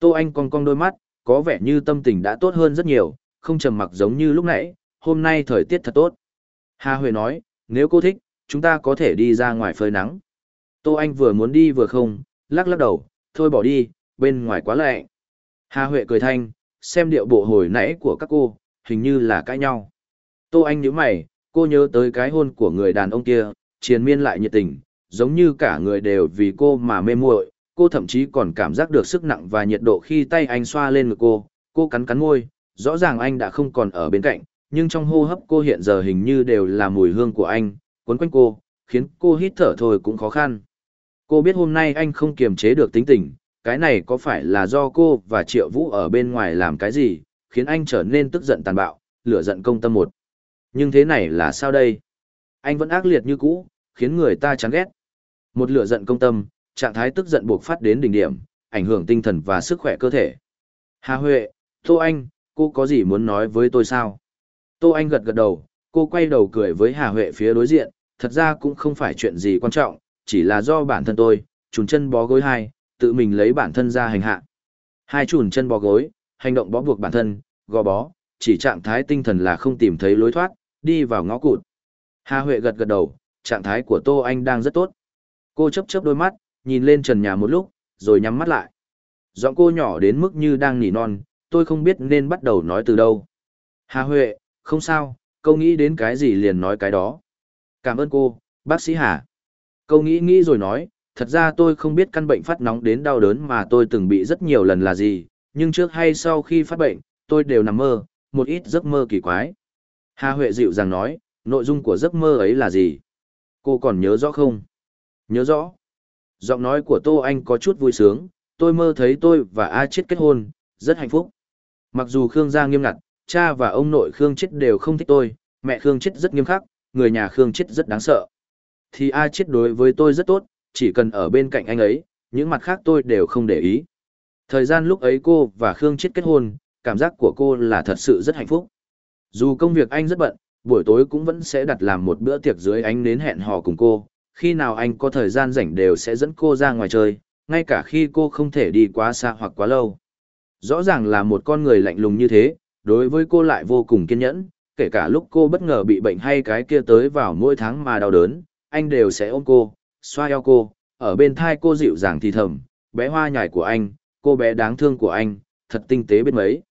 Tô Anh cong cong đôi mắt, có vẻ như tâm tình đã tốt hơn rất nhiều, không trầm mặc giống như lúc nãy, hôm nay thời tiết thật tốt. Hà Huệ nói, nếu cô thích, chúng ta có thể đi ra ngoài phơi nắng. Tô Anh vừa muốn đi vừa không, lắc lắc đầu, thôi bỏ đi, bên ngoài quá lạnh. Hà Huệ cười thanh, xem điệu bộ hồi nãy của các cô, hình như là cãi nhau. Tô Anh nhíu mày, cô nhớ tới cái hôn của người đàn ông kia, triền miên lại nhiệt tình, giống như cả người đều vì cô mà mê muội, cô thậm chí còn cảm giác được sức nặng và nhiệt độ khi tay anh xoa lên ngực cô, cô cắn cắn môi, rõ ràng anh đã không còn ở bên cạnh, nhưng trong hô hấp cô hiện giờ hình như đều là mùi hương của anh, quấn quanh cô, khiến cô hít thở thôi cũng khó khăn. Cô biết hôm nay anh không kiềm chế được tính tình, cái này có phải là do cô và Triệu Vũ ở bên ngoài làm cái gì, khiến anh trở nên tức giận tàn bạo, lửa giận công tâm một. Nhưng thế này là sao đây? Anh vẫn ác liệt như cũ, khiến người ta chán ghét. Một lửa giận công tâm, trạng thái tức giận buộc phát đến đỉnh điểm, ảnh hưởng tinh thần và sức khỏe cơ thể. Hà Huệ, Tô Anh, cô có gì muốn nói với tôi sao? Tô Anh gật gật đầu, cô quay đầu cười với Hà Huệ phía đối diện, thật ra cũng không phải chuyện gì quan trọng, chỉ là do bản thân tôi, trùn chân bó gối hai, tự mình lấy bản thân ra hành hạ. Hai trùn chân bó gối, hành động bó buộc bản thân, gò bó, chỉ trạng thái tinh thần là không tìm thấy lối thoát, đi vào ngõ cụt. Hà Huệ gật gật đầu, trạng thái của Tô Anh đang rất tốt. Cô chấp chấp đôi mắt, nhìn lên trần nhà một lúc, rồi nhắm mắt lại. Giọng cô nhỏ đến mức như đang nỉ non, tôi không biết nên bắt đầu nói từ đâu. Hà Huệ, không sao, câu nghĩ đến cái gì liền nói cái đó. Cảm ơn cô, bác sĩ Hà. Câu nghĩ nghĩ rồi nói, thật ra tôi không biết căn bệnh phát nóng đến đau đớn mà tôi từng bị rất nhiều lần là gì, nhưng trước hay sau khi phát bệnh, tôi đều nằm mơ, một ít giấc mơ kỳ quái. Hà Huệ dịu dàng nói, nội dung của giấc mơ ấy là gì? Cô còn nhớ rõ không? Nhớ rõ, Giọng nói của Tô Anh có chút vui sướng, tôi mơ thấy tôi và A Chết kết hôn, rất hạnh phúc. Mặc dù Khương gia nghiêm ngặt, cha và ông nội Khương Chết đều không thích tôi, mẹ Khương Chết rất nghiêm khắc, người nhà Khương Chết rất đáng sợ. Thì A Chết đối với tôi rất tốt, chỉ cần ở bên cạnh anh ấy, những mặt khác tôi đều không để ý. Thời gian lúc ấy cô và Khương Chết kết hôn, cảm giác của cô là thật sự rất hạnh phúc. Dù công việc anh rất bận, buổi tối cũng vẫn sẽ đặt làm một bữa tiệc dưới ánh nến hẹn hò cùng cô, khi nào anh có thời gian rảnh đều sẽ dẫn cô ra ngoài chơi, ngay cả khi cô không thể đi quá xa hoặc quá lâu. Rõ ràng là một con người lạnh lùng như thế, đối với cô lại vô cùng kiên nhẫn, kể cả lúc cô bất ngờ bị bệnh hay cái kia tới vào mỗi tháng mà đau đớn, anh đều sẽ ôm cô, xoa eo cô, ở bên thai cô dịu dàng thì thầm, bé hoa nhài của anh, cô bé đáng thương của anh, thật tinh tế biết mấy.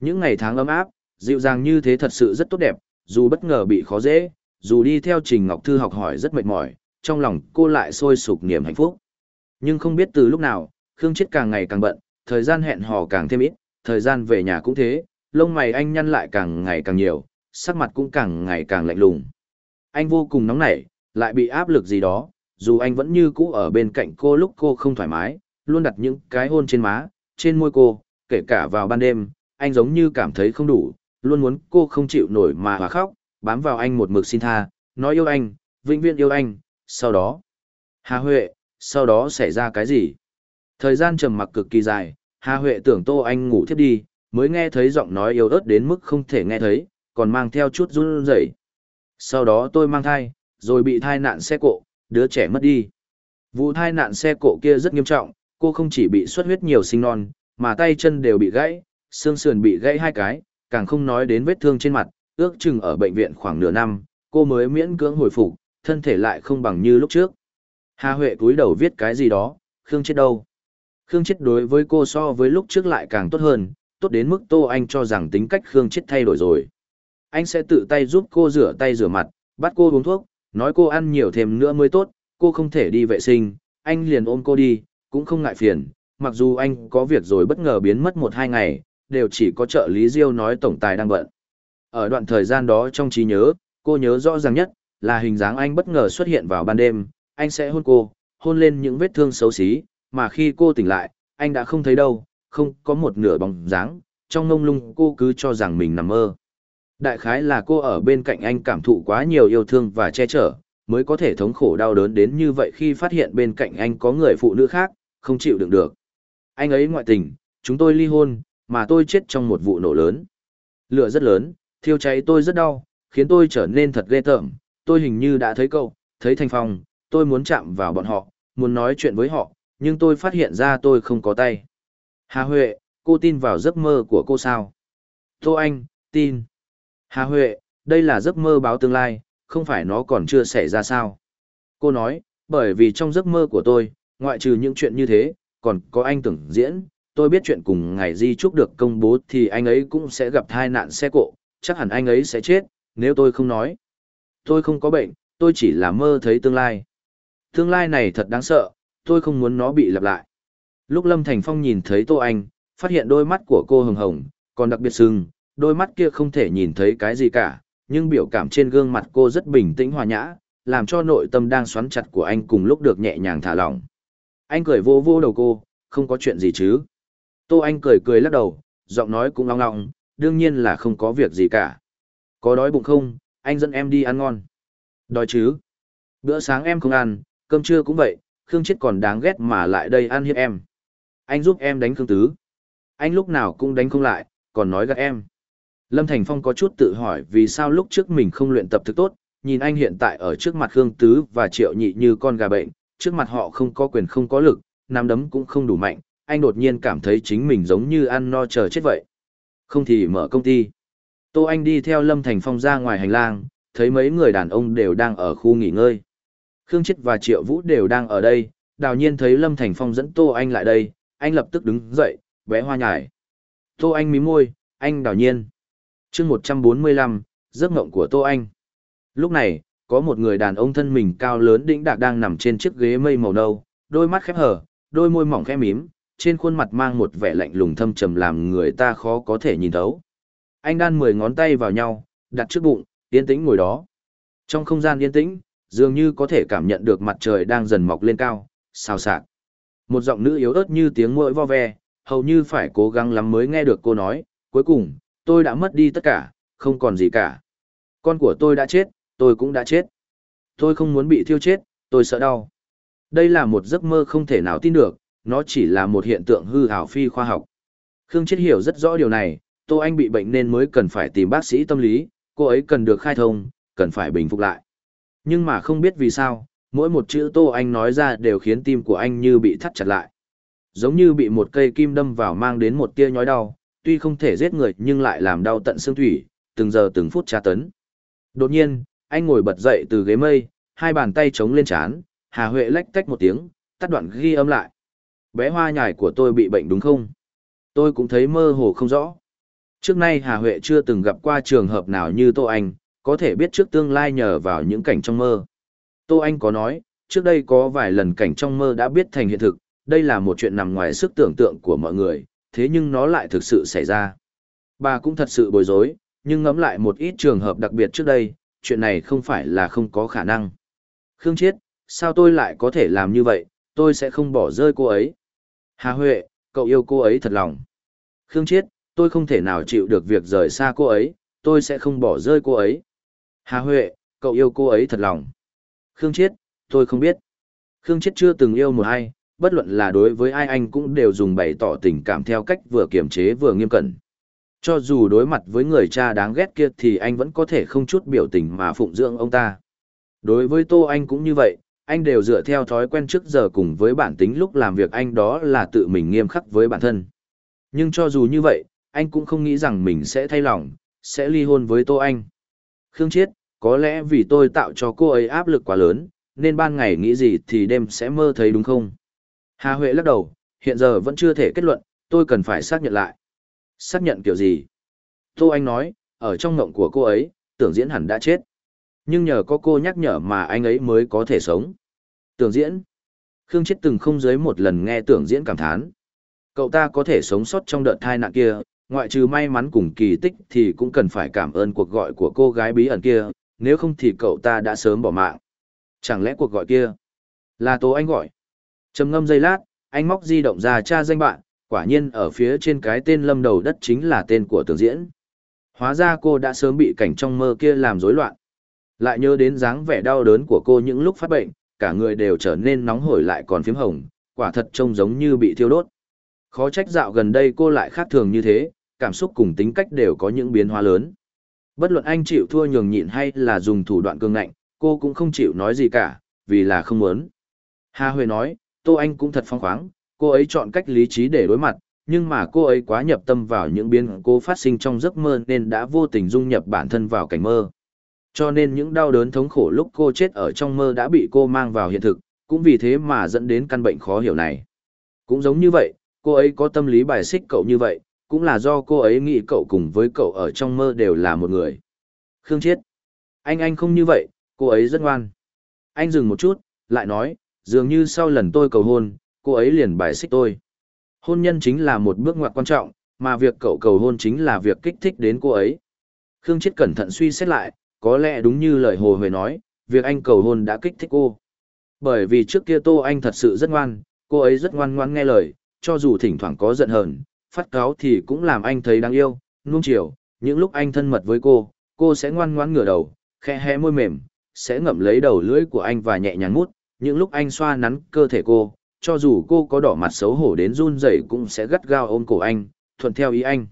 Những ngày tháng ấm áp, dịu dàng như thế thật sự rất tốt đẹp, dù bất ngờ bị khó dễ, dù đi theo Trình Ngọc Thư học hỏi rất mệt mỏi, trong lòng cô lại sôi sục niềm hạnh phúc. Nhưng không biết từ lúc nào, Khương Chết càng ngày càng bận, thời gian hẹn hò càng thêm ít, thời gian về nhà cũng thế, lông mày anh nhăn lại càng ngày càng nhiều, sắc mặt cũng càng ngày càng lạnh lùng. Anh vô cùng nóng nảy, lại bị áp lực gì đó, dù anh vẫn như cũ ở bên cạnh cô lúc cô không thoải mái, luôn đặt những cái hôn trên má, trên môi cô, kể cả vào ban đêm, anh giống như cảm thấy không đủ, luôn muốn cô không chịu nổi mà hòa khóc, bám vào anh một mực xin tha, nói yêu anh, vĩnh viễn yêu anh, sau đó. Hà Huệ, sau đó xảy ra cái gì? Thời gian trầm mặc cực kỳ dài, Hà Huệ tưởng Tô Anh ngủ thiếp đi, mới nghe thấy giọng nói yếu ớt đến mức không thể nghe thấy, còn mang theo chút run rẩy. Sau đó tôi mang thai, rồi bị thai nạn xe cộ, đứa trẻ mất đi. Vụ thai nạn xe cộ kia rất nghiêm trọng, cô không chỉ bị xuất huyết nhiều sinh non, mà tay chân đều bị gãy, xương sườn bị gãy hai cái, càng không nói đến vết thương trên mặt, ước chừng ở bệnh viện khoảng nửa năm, cô mới miễn cưỡng hồi phục, thân thể lại không bằng như lúc trước. Hà Huệ cúi đầu viết cái gì đó, Khương chết đâu. Khương chết đối với cô so với lúc trước lại càng tốt hơn, tốt đến mức Tô Anh cho rằng tính cách Khương chết thay đổi rồi. Anh sẽ tự tay giúp cô rửa tay rửa mặt, bắt cô uống thuốc, nói cô ăn nhiều thêm nữa mới tốt, cô không thể đi vệ sinh, anh liền ôm cô đi, cũng không ngại phiền, mặc dù anh có việc rồi bất ngờ biến mất một hai ngày, đều chỉ có trợ lý Diêu nói tổng tài đang bận. Ở đoạn thời gian đó trong trí nhớ, cô nhớ rõ ràng nhất, là hình dáng anh bất ngờ xuất hiện vào ban đêm, anh sẽ hôn cô, hôn lên những vết thương xấu xí, mà khi cô tỉnh lại, anh đã không thấy đâu, không có một nửa bóng dáng, trong ngông lung cô cứ cho rằng mình nằm mơ. Đại khái là cô ở bên cạnh anh cảm thụ quá nhiều yêu thương và che chở, mới có thể thống khổ đau đớn đến như vậy khi phát hiện bên cạnh anh có người phụ nữ khác, không chịu đựng được. Anh ấy ngoại tình, chúng tôi ly hôn, mà tôi chết trong một vụ nổ lớn. Lửa rất lớn, thiêu cháy tôi rất đau, khiến tôi trở nên thật ghê tởm, tôi hình như đã thấy cậu, thấy Thành Phong, tôi muốn chạm vào bọn họ, muốn nói chuyện với họ, nhưng tôi phát hiện ra tôi không có tay. Hà Huệ, cô tin vào giấc mơ của cô sao? Tô Anh, tin. Hà Huệ, đây là giấc mơ báo tương lai, không phải nó còn chưa xảy ra sao? Cô nói, bởi vì trong giấc mơ của tôi, ngoại trừ những chuyện như thế, còn có anh tưởng diễn, tôi biết chuyện cùng ngày Di Trúc được công bố thì anh ấy cũng sẽ gặp tai nạn xe cộ, chắc hẳn anh ấy sẽ chết, nếu tôi không nói tôi không có bệnh, tôi chỉ là mơ thấy tương lai. Tương lai này thật đáng sợ, tôi không muốn nó bị lặp lại. Lúc Lâm Thành Phong nhìn thấy Tô Anh, phát hiện đôi mắt của cô hồng hồng, còn đặc biệt sưng, đôi mắt kia không thể nhìn thấy cái gì cả, nhưng biểu cảm trên gương mặt cô rất bình tĩnh hòa nhã, làm cho nội tâm đang xoắn chặt của anh cùng lúc được nhẹ nhàng thả lỏng. Anh cười vô vô đầu cô, không có chuyện gì chứ. Tô Anh cười cười lắc đầu, giọng nói cũng long long, đương nhiên là không có việc gì cả. Có đói bụng không, anh dẫn em đi ăn ngon. Đói chứ? Bữa sáng em không ăn, cơm trưa cũng vậy, Khương Chết còn đáng ghét mà lại đây ăn hiếp em. Anh giúp em đánh Khương Tứ. Anh lúc nào cũng đánh không lại, còn nói gạt em. Lâm Thành Phong có chút tự hỏi vì sao lúc trước mình không luyện tập thực tốt, nhìn anh hiện tại ở trước mặt Khương Tứ và Triệu Nhị như con gà bệnh, trước mặt họ không có quyền không có lực, nắm đấm cũng không đủ mạnh, anh đột nhiên cảm thấy chính mình giống như ăn no chờ chết vậy. Không thì mở công ty. Tô Anh đi theo Lâm Thành Phong ra ngoài hành lang, thấy mấy người đàn ông đều đang ở khu nghỉ ngơi. Khương Chết và Triệu Vũ đều đang ở đây, đào nhiên thấy Lâm Thành Phong dẫn Tô Anh lại đây, anh lập tức đứng dậy, vẽ hoa nhải. Tô Anh mím môi, anh đào nhiên. mươi 145, giấc mộng của Tô Anh. Lúc này, có một người đàn ông thân mình cao lớn đĩnh đạc đang nằm trên chiếc ghế mây màu nâu, đôi mắt khép hở, đôi môi mỏng khẽ mím, trên khuôn mặt mang một vẻ lạnh lùng thâm trầm làm người ta khó có thể nhìn thấu anh đan mười ngón tay vào nhau, đặt trước bụng, yên tĩnh ngồi đó. Trong không gian yên tĩnh, dường như có thể cảm nhận được mặt trời đang dần mọc lên cao, xào xạc. Một giọng nữ yếu ớt như tiếng muỗi vo ve, hầu như phải cố gắng lắm mới nghe được cô nói, cuối cùng, tôi đã mất đi tất cả, không còn gì cả. Con của tôi đã chết, tôi cũng đã chết. Tôi không muốn bị thiêu chết, tôi sợ đau. Đây là một giấc mơ không thể nào tin được, nó chỉ là một hiện tượng hư ảo phi khoa học. Khương Chết hiểu rất rõ điều này, Tô Anh bị bệnh nên mới cần phải tìm bác sĩ tâm lý, cô ấy cần được khai thông, cần phải bình phục lại. Nhưng mà không biết vì sao, mỗi một chữ Tô Anh nói ra đều khiến tim của anh như bị thắt chặt lại. Giống như bị một cây kim đâm vào mang đến một tia nhói đau, tuy không thể giết người nhưng lại làm đau tận xương thủy, từng giờ từng phút tra tấn. Đột nhiên, anh ngồi bật dậy từ ghế mây, hai bàn tay chống lên chán, Hà Huệ lách tách một tiếng, tắt đoạn ghi âm lại. Bé hoa nhài của tôi bị bệnh đúng không? Tôi cũng thấy mơ hồ không rõ. Trước nay Hà Huệ chưa từng gặp qua trường hợp nào như Tô Anh, có thể biết trước tương lai nhờ vào những cảnh trong mơ. Tô Anh có nói, trước đây có vài lần cảnh trong mơ đã biết thành hiện thực, đây là một chuyện nằm ngoài sức tưởng tượng của mọi người, thế nhưng nó lại thực sự xảy ra. Bà cũng thật sự bối rối, nhưng ngẫm lại một ít trường hợp đặc biệt trước đây, chuyện này không phải là không có khả năng. Khương Chiết, sao tôi lại có thể làm như vậy, tôi sẽ không bỏ rơi cô ấy. Hà Huệ, cậu yêu cô ấy thật lòng. Khương Chiết, tôi không thể nào chịu được việc rời xa cô ấy, tôi sẽ không bỏ rơi cô ấy. Hà Huệ, cậu yêu cô ấy thật lòng. Khương Chiết, tôi không biết. Khương Chiết chưa từng yêu một ai, bất luận là đối với ai anh cũng đều dùng bày tỏ tình cảm theo cách vừa kiềm chế vừa nghiêm cẩn. Cho dù đối mặt với người cha đáng ghét kia thì anh vẫn có thể không chút biểu tình mà phụng dưỡng ông ta. Đối với Tô Anh cũng như vậy, anh đều dựa theo thói quen trước giờ cùng với bản tính lúc làm việc anh đó là tự mình nghiêm khắc với bản thân. Nhưng cho dù như vậy, anh cũng không nghĩ rằng mình sẽ thay lòng, sẽ ly hôn với Tô Anh. Khương Chiết, có lẽ vì tôi tạo cho cô ấy áp lực quá lớn, nên ban ngày nghĩ gì thì đêm sẽ mơ thấy đúng không? Hà Huệ lắc đầu, hiện giờ vẫn chưa thể kết luận, tôi cần phải xác nhận lại. Xác nhận kiểu gì? Tô Anh nói, ở trong ngộng của cô ấy, tưởng diễn hẳn đã chết. Nhưng nhờ có cô nhắc nhở mà anh ấy mới có thể sống. Tưởng diễn. Khương Chết từng không dưới một lần nghe tưởng diễn cảm thán. Cậu ta có thể sống sót trong đợt thai nạn kia, ngoại trừ may mắn cùng kỳ tích thì cũng cần phải cảm ơn cuộc gọi của cô gái bí ẩn kia, nếu không thì cậu ta đã sớm bỏ mạng. Chẳng lẽ cuộc gọi kia là Tố Anh gọi? Trầm ngâm giây lát, anh móc di động ra tra danh bạn, quả nhiên ở phía trên cái tên lâm đầu đất chính là tên của tường diễn. Hóa ra cô đã sớm bị cảnh trong mơ kia làm rối loạn. Lại nhớ đến dáng vẻ đau đớn của cô những lúc phát bệnh, cả người đều trở nên nóng hổi lại còn phím hồng, quả thật trông giống như bị thiêu đốt. Khó trách dạo gần đây cô lại khác thường như thế, cảm xúc cùng tính cách đều có những biến hóa lớn. Bất luận anh chịu thua nhường nhịn hay là dùng thủ đoạn cương ngạnh, cô cũng không chịu nói gì cả, vì là không muốn. Hà Huệ nói, Tô Anh cũng thật phong khoáng, cô ấy chọn cách lý trí để đối mặt, nhưng mà cô ấy quá nhập tâm vào những biến cô phát sinh trong giấc mơ nên đã vô tình dung nhập bản thân vào cảnh mơ. Cho nên những đau đớn thống khổ lúc cô chết ở trong mơ đã bị cô mang vào hiện thực, cũng vì thế mà dẫn đến căn bệnh khó hiểu này. Cũng giống như vậy, cô ấy có tâm lý bài xích cậu như vậy, cũng là do cô ấy nghĩ cậu cùng với cậu ở trong mơ đều là một người. Khương Chiết. Anh anh không như vậy, cô ấy rất ngoan. Anh dừng một chút, lại nói, dường như sau lần tôi cầu hôn, cô ấy liền bài xích tôi. Hôn nhân chính là một bước ngoặt quan trọng, mà việc cậu cầu hôn chính là việc kích thích đến cô ấy. Khương Chiết cẩn thận suy xét lại, có lẽ đúng như lời Hồ Huệ nói, việc anh cầu hôn đã kích thích cô. Bởi vì trước kia Tô Anh thật sự rất ngoan, cô ấy rất ngoan ngoan nghe lời, cho dù thỉnh thoảng có giận hờn, phát cáo thì cũng làm anh thấy đáng yêu, nuông chiều, những lúc anh thân mật với cô, cô sẽ ngoan ngoãn ngửa đầu, khẽ hé môi mềm, sẽ ngậm lấy đầu lưỡi của anh và nhẹ nhàng mút, những lúc anh xoa nắn cơ thể cô, cho dù cô có đỏ mặt xấu hổ đến run rẩy cũng sẽ gắt gao ôm cổ anh, thuận theo ý anh.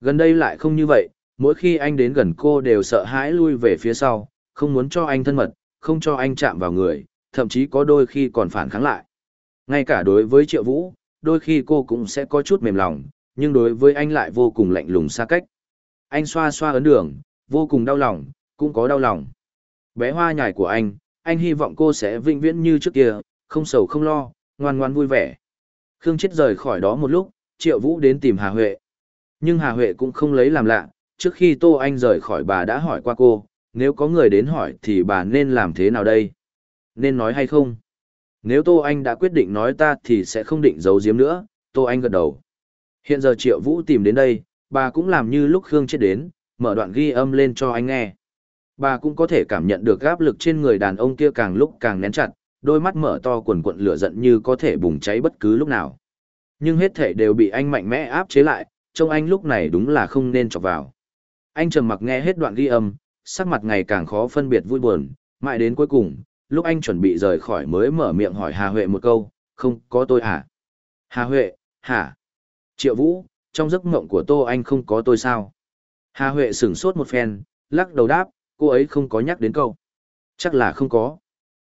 Gần đây lại không như vậy, mỗi khi anh đến gần cô đều sợ hãi lui về phía sau, không muốn cho anh thân mật, không cho anh chạm vào người, thậm chí có đôi khi còn phản kháng lại. Ngay cả đối với Triệu Vũ, đôi khi cô cũng sẽ có chút mềm lòng, nhưng đối với anh lại vô cùng lạnh lùng xa cách. Anh xoa xoa ấn đường, vô cùng đau lòng, cũng có đau lòng. Bé hoa nhài của anh, anh hy vọng cô sẽ vĩnh viễn như trước kia, không sầu không lo, ngoan ngoan vui vẻ. Khương Chết rời khỏi đó một lúc, Triệu Vũ đến tìm Hà Huệ. Nhưng Hà Huệ cũng không lấy làm lạ, trước khi Tô Anh rời khỏi bà đã hỏi qua cô, nếu có người đến hỏi thì bà nên làm thế nào đây? Nên nói hay không? Nếu Tô Anh đã quyết định nói ta thì sẽ không định giấu giếm nữa, Tô Anh gật đầu. Hiện giờ Triệu Vũ tìm đến đây, bà cũng làm như lúc Khương chết đến, mở đoạn ghi âm lên cho anh nghe. Bà cũng có thể cảm nhận được áp lực trên người đàn ông kia càng lúc càng nén chặt, đôi mắt mở to quần quận lửa giận như có thể bùng cháy bất cứ lúc nào. Nhưng hết thể đều bị anh mạnh mẽ áp chế lại, trông anh lúc này đúng là không nên chọc vào. Anh trầm mặc nghe hết đoạn ghi âm, sắc mặt ngày càng khó phân biệt vui buồn, mãi đến cuối cùng, lúc anh chuẩn bị rời khỏi mới mở miệng hỏi Hà Huệ một câu, không có tôi à? Hà Huệ, hả? Triệu Vũ, trong giấc mộng của Tô Anh không có tôi sao? Hà Huệ sửng sốt một phen, lắc đầu đáp, cô ấy không có nhắc đến câu. Chắc là không có.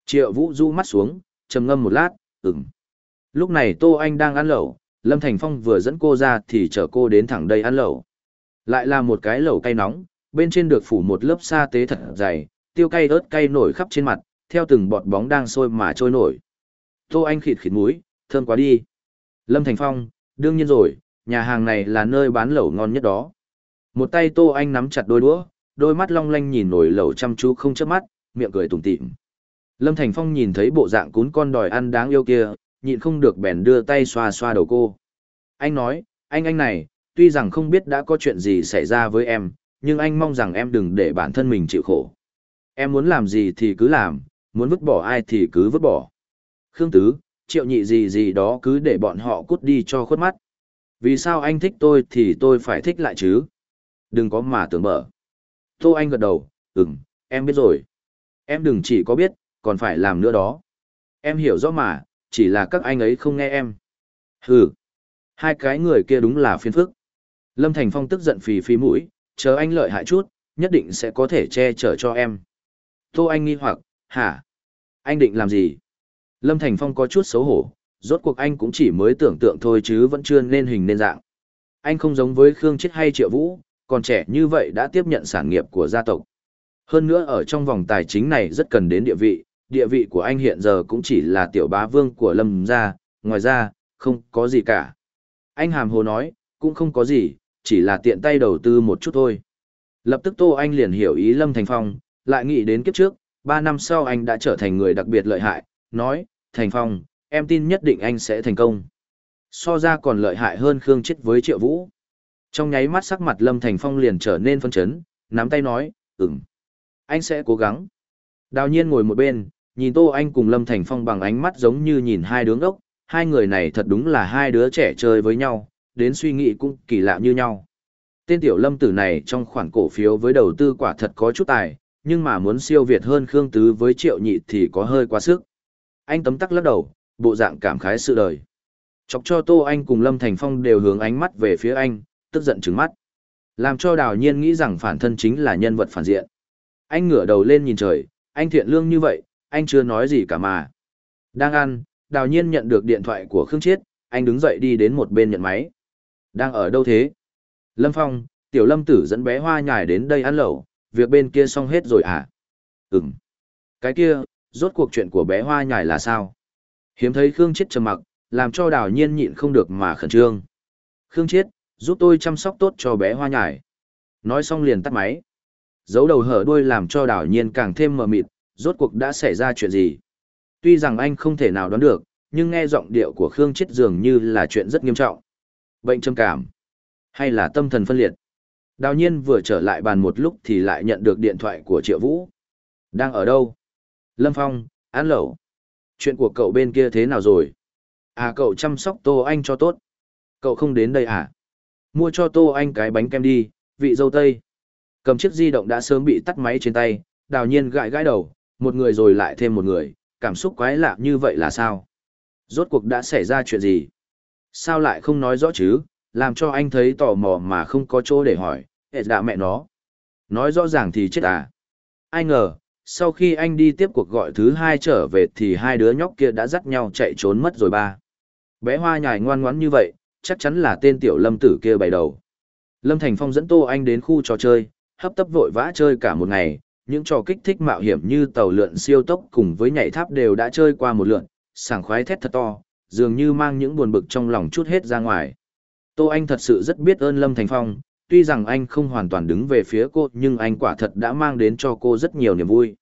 Triệu Vũ du mắt xuống, trầm ngâm một lát, ừm. Lúc này Tô Anh đang ăn lẩu, Lâm Thành Phong vừa dẫn cô ra thì chở cô đến thẳng đây ăn lẩu. Lại là một cái lẩu cay nóng, bên trên được phủ một lớp sa tế thật dày, tiêu cay ớt cay nổi khắp trên mặt, theo từng bọt bóng đang sôi mà trôi nổi. Tô Anh khịt khịt mũi, thơm quá đi. Lâm Thành Phong, đương nhiên rồi, nhà hàng này là nơi bán lẩu ngon nhất đó. Một tay Tô Anh nắm chặt đôi đũa, đôi mắt long lanh nhìn nổi lẩu chăm chú không chớp mắt, miệng cười tủm tỉm. Lâm Thành Phong nhìn thấy bộ dạng cún con đòi ăn đáng yêu kia, nhịn không được bèn đưa tay xoa xoa đầu cô. Anh nói, anh anh này, tuy rằng không biết đã có chuyện gì xảy ra với em, nhưng anh mong rằng em đừng để bản thân mình chịu khổ. Em muốn làm gì thì cứ làm, muốn vứt bỏ ai thì cứ vứt bỏ. Khương Tứ, triệu nhị gì gì đó cứ để bọn họ cút đi cho khuất mắt. Vì sao anh thích tôi thì tôi phải thích lại chứ? Đừng có mà tưởng mở. Tô Anh gật đầu, ừm, em biết rồi. Em đừng chỉ có biết, còn phải làm nữa đó. Em hiểu rõ mà, chỉ là các anh ấy không nghe em. Hừ, hai cái người kia đúng là phiền phức. Lâm Thành Phong tức giận phì phì mũi, chờ anh lợi hại chút, nhất định sẽ có thể che chở cho em. Tô Anh nghi hoặc, Hả? Anh định làm gì? Lâm Thành Phong có chút xấu hổ, rốt cuộc anh cũng chỉ mới tưởng tượng thôi chứ vẫn chưa nên hình nên dạng. Anh không giống với Khương Chết hay Triệu Vũ, còn trẻ như vậy đã tiếp nhận sản nghiệp của gia tộc. Hơn nữa ở trong vòng tài chính này rất cần đến địa vị, địa vị của anh hiện giờ cũng chỉ là tiểu bá vương của Lâm gia, ngoài ra, không có gì cả. Anh hàm hồ nói, cũng không có gì, chỉ là tiện tay đầu tư một chút thôi. Lập tức Tô Anh liền hiểu ý Lâm Thành Phong, lại nghĩ đến kiếp trước, ba năm sau anh đã trở thành người đặc biệt lợi hại, nói, Thành Phong, em tin nhất định anh sẽ thành công. So ra còn lợi hại hơn Khương Chết với Triệu Vũ. Trong nháy mắt sắc mặt Lâm Thành Phong liền trở nên phân chấn, nắm tay nói, ừm, anh sẽ cố gắng. Đào nhiên ngồi một bên, nhìn Tô Anh cùng Lâm Thành Phong bằng ánh mắt giống như nhìn hai đứa ngốc, hai người này thật đúng là hai đứa trẻ chơi với nhau, đến suy nghĩ cũng kỳ lạ như nhau. Tên tiểu lâm tử này trong khoản cổ phiếu với đầu tư quả thật có chút tài, nhưng mà muốn siêu việt hơn Khương Tứ với Triệu Nhị thì có hơi quá sức. Anh tấm tắc lắc đầu, bộ dạng cảm khái sự đời. Chọc cho Tô Anh cùng Lâm Thành Phong đều hướng ánh mắt về phía anh, tức giận trừng mắt. Làm cho đào nhiên nghĩ rằng phản thân chính là nhân vật phản diện. Anh ngửa đầu lên nhìn trời, anh thiện lương như vậy, anh chưa nói gì cả mà. Đang ăn, đào nhiên nhận được điện thoại của Khương Chiết, anh đứng dậy đi đến một bên nhận máy. Đang ở đâu thế? Lâm Phong, tiểu lâm tử dẫn bé hoa nhài đến đây ăn lẩu, việc bên kia xong hết rồi à? Ừm. Cái kia, rốt cuộc chuyện của bé hoa nhài là sao? Hiếm thấy Khương Chết trầm mặc, làm cho đào nhiên nhịn không được mà khẩn trương. Khương Chết, giúp tôi chăm sóc tốt cho bé hoa nhài. Nói xong liền tắt máy. Dấu đầu hở đuôi làm cho đào nhiên càng thêm mờ mịt, rốt cuộc đã xảy ra chuyện gì? Tuy rằng anh không thể nào đoán được, nhưng nghe giọng điệu của Khương Chết dường như là chuyện rất nghiêm trọng. Bệnh trầm cảm, hay là tâm thần phân liệt. Đào nhiên vừa trở lại bàn một lúc thì lại nhận được điện thoại của Triệu Vũ. Đang ở đâu? Lâm Phong, An Lẩu. Chuyện của cậu bên kia thế nào rồi? À cậu chăm sóc Tô Anh cho tốt. Cậu không đến đây à? Mua cho Tô Anh cái bánh kem đi, vị dâu tây. Cầm chiếc di động đã sớm bị tắt máy trên tay, đào nhiên gãi gãi đầu, một người rồi lại thêm một người, cảm xúc quái lạ như vậy là sao? Rốt cuộc đã xảy ra chuyện gì? Sao lại không nói rõ chứ, làm cho anh thấy tò mò mà không có chỗ để hỏi, hệ đạ dạ mẹ nó. Nói rõ ràng thì chết à. Ai ngờ, sau khi anh đi tiếp cuộc gọi thứ hai trở về thì hai đứa nhóc kia đã dắt nhau chạy trốn mất rồi ba. Bé hoa nhài ngoan ngoãn như vậy, chắc chắn là tên tiểu lâm tử kia bày đầu. Lâm Thành Phong dẫn Tô Anh đến khu trò chơi, hấp tấp vội vã chơi cả một ngày, những trò kích thích mạo hiểm như tàu lượn siêu tốc cùng với nhảy tháp đều đã chơi qua một lượn, sảng khoái thét thật to, dường như mang những buồn bực trong lòng chút hết ra ngoài. Tô Anh thật sự rất biết ơn Lâm Thành Phong, tuy rằng anh không hoàn toàn đứng về phía cô nhưng anh quả thật đã mang đến cho cô rất nhiều niềm vui.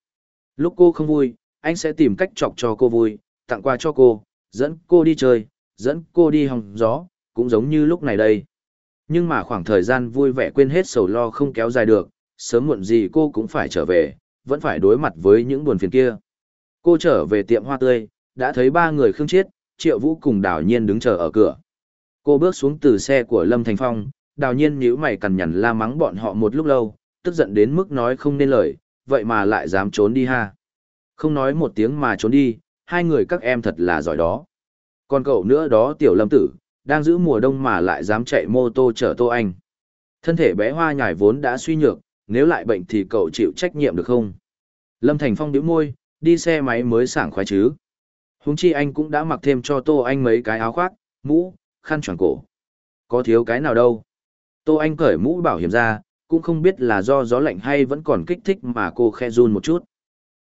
Lúc cô không vui, anh sẽ tìm cách chọc cho cô vui, tặng quà cho cô, dẫn cô đi chơi, dẫn cô đi hòng gió, cũng giống như lúc này đây. Nhưng mà khoảng thời gian vui vẻ quên hết sầu lo không kéo dài được, sớm muộn gì cô cũng phải trở về, vẫn phải đối mặt với những buồn phiền kia. Cô trở về tiệm hoa tươi, đã thấy ba người khương chết, triệu vũ cùng đảo nhiên đứng chờ ở cửa. Cô bước xuống từ xe của Lâm Thành Phong, đào nhiên nhíu mày cằn nhằn la mắng bọn họ một lúc lâu, tức giận đến mức nói không nên lời, vậy mà lại dám trốn đi ha. Không nói một tiếng mà trốn đi, hai người các em thật là giỏi đó. Còn cậu nữa đó tiểu lâm tử, đang giữ mùa đông mà lại dám chạy mô tô chở tô anh. Thân thể bé hoa nhải vốn đã suy nhược, nếu lại bệnh thì cậu chịu trách nhiệm được không? Lâm Thành Phong điếu môi, đi xe máy mới sảng khoái chứ. Húng chi anh cũng đã mặc thêm cho tô anh mấy cái áo khoác, mũ, khăn choàng cổ. Có thiếu cái nào đâu. Tô Anh cởi mũ bảo hiểm ra, cũng không biết là do gió lạnh hay vẫn còn kích thích mà cô khe run một chút.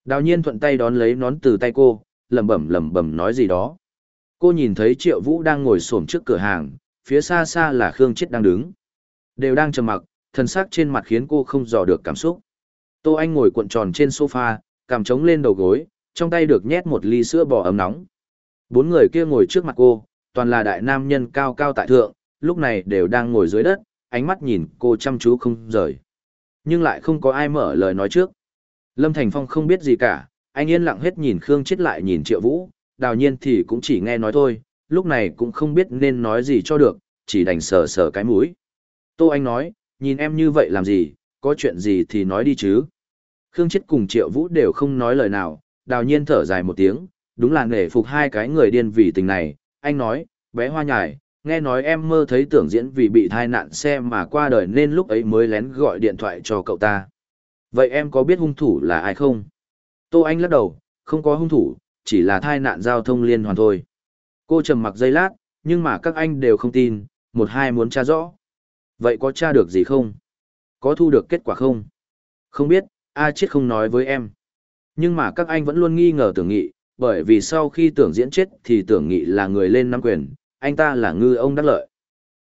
Đào nhiên thuận tay đón lấy nón từ tay cô, lầm bẩm lầm bẩm nói gì đó. Cô nhìn thấy Triệu Vũ đang ngồi xổm trước cửa hàng, phía xa xa là Khương Chết đang đứng. Đều đang trầm mặc, thần sắc trên mặt khiến cô không dò được cảm xúc. Tô Anh ngồi cuộn tròn trên sofa, cằm trống lên đầu gối, trong tay được nhét một ly sữa bò ấm nóng. Bốn người kia ngồi trước mặt cô, toàn là đại nam nhân cao cao tại thượng, lúc này đều đang ngồi dưới đất, ánh mắt nhìn cô chăm chú không rời. Nhưng lại không có ai mở lời nói trước. Lâm Thành Phong không biết gì cả, anh yên lặng hết nhìn Khương chết lại nhìn Triệu Vũ, đào nhiên thì cũng chỉ nghe nói thôi, lúc này cũng không biết nên nói gì cho được, chỉ đành sờ sờ cái mũi. Tô Anh nói, nhìn em như vậy làm gì, có chuyện gì thì nói đi chứ. Khương chết cùng Triệu Vũ đều không nói lời nào, đào nhiên thở dài một tiếng, đúng là nể phục hai cái người điên vì tình này, anh nói, bé hoa nhài, nghe nói em mơ thấy tưởng diễn vì bị thai nạn xe mà qua đời nên lúc ấy mới lén gọi điện thoại cho cậu ta. Vậy em có biết hung thủ là ai không? Tô Anh lắc đầu, không có hung thủ, chỉ là thai nạn giao thông liên hoàn thôi. Cô trầm mặc giây lát, nhưng mà các anh đều không tin, một hai muốn tra rõ. Vậy có tra được gì không? Có thu được kết quả không? Không biết, A chết không nói với em. Nhưng mà các anh vẫn luôn nghi ngờ tưởng nghị, bởi vì sau khi tưởng diễn chết thì tưởng nghị là người lên nắm quyền, anh ta là ngư ông đắc lợi.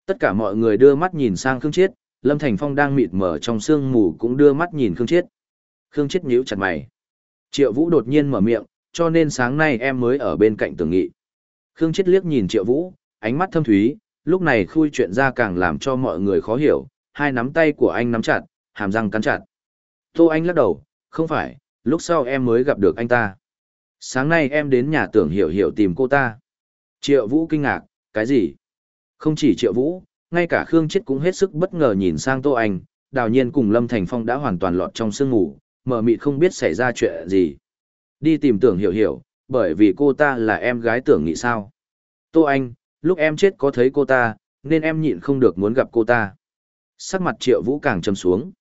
Tất cả mọi người đưa mắt nhìn sang Khương Chiết, Lâm Thành Phong đang mịt mở trong sương mù cũng đưa mắt nhìn Khương Chiết. Khương Chiết nhíu chặt mày. Triệu Vũ đột nhiên mở miệng, cho nên sáng nay em mới ở bên cạnh tường nghị. Khương Chiết liếc nhìn Triệu Vũ, ánh mắt thâm thúy, lúc này khui chuyện ra càng làm cho mọi người khó hiểu, hai nắm tay của anh nắm chặt, hàm răng cắn chặt. Tô Anh lắc đầu, không phải, lúc sau em mới gặp được anh ta. Sáng nay em đến nhà tưởng hiểu hiểu tìm cô ta. Triệu Vũ kinh ngạc, cái gì? Không chỉ Triệu Vũ, ngay cả Khương Chết cũng hết sức bất ngờ nhìn sang Tô Anh, đào nhiên cùng Lâm Thành Phong đã hoàn toàn lọt trong sương ngủ, mở mịt không biết xảy ra chuyện gì. Đi tìm tưởng hiểu hiểu, bởi vì cô ta là em gái tưởng nghĩ sao. Tô Anh, lúc em chết có thấy cô ta, nên em nhịn không được muốn gặp cô ta. Sắc mặt Triệu Vũ càng trầm xuống.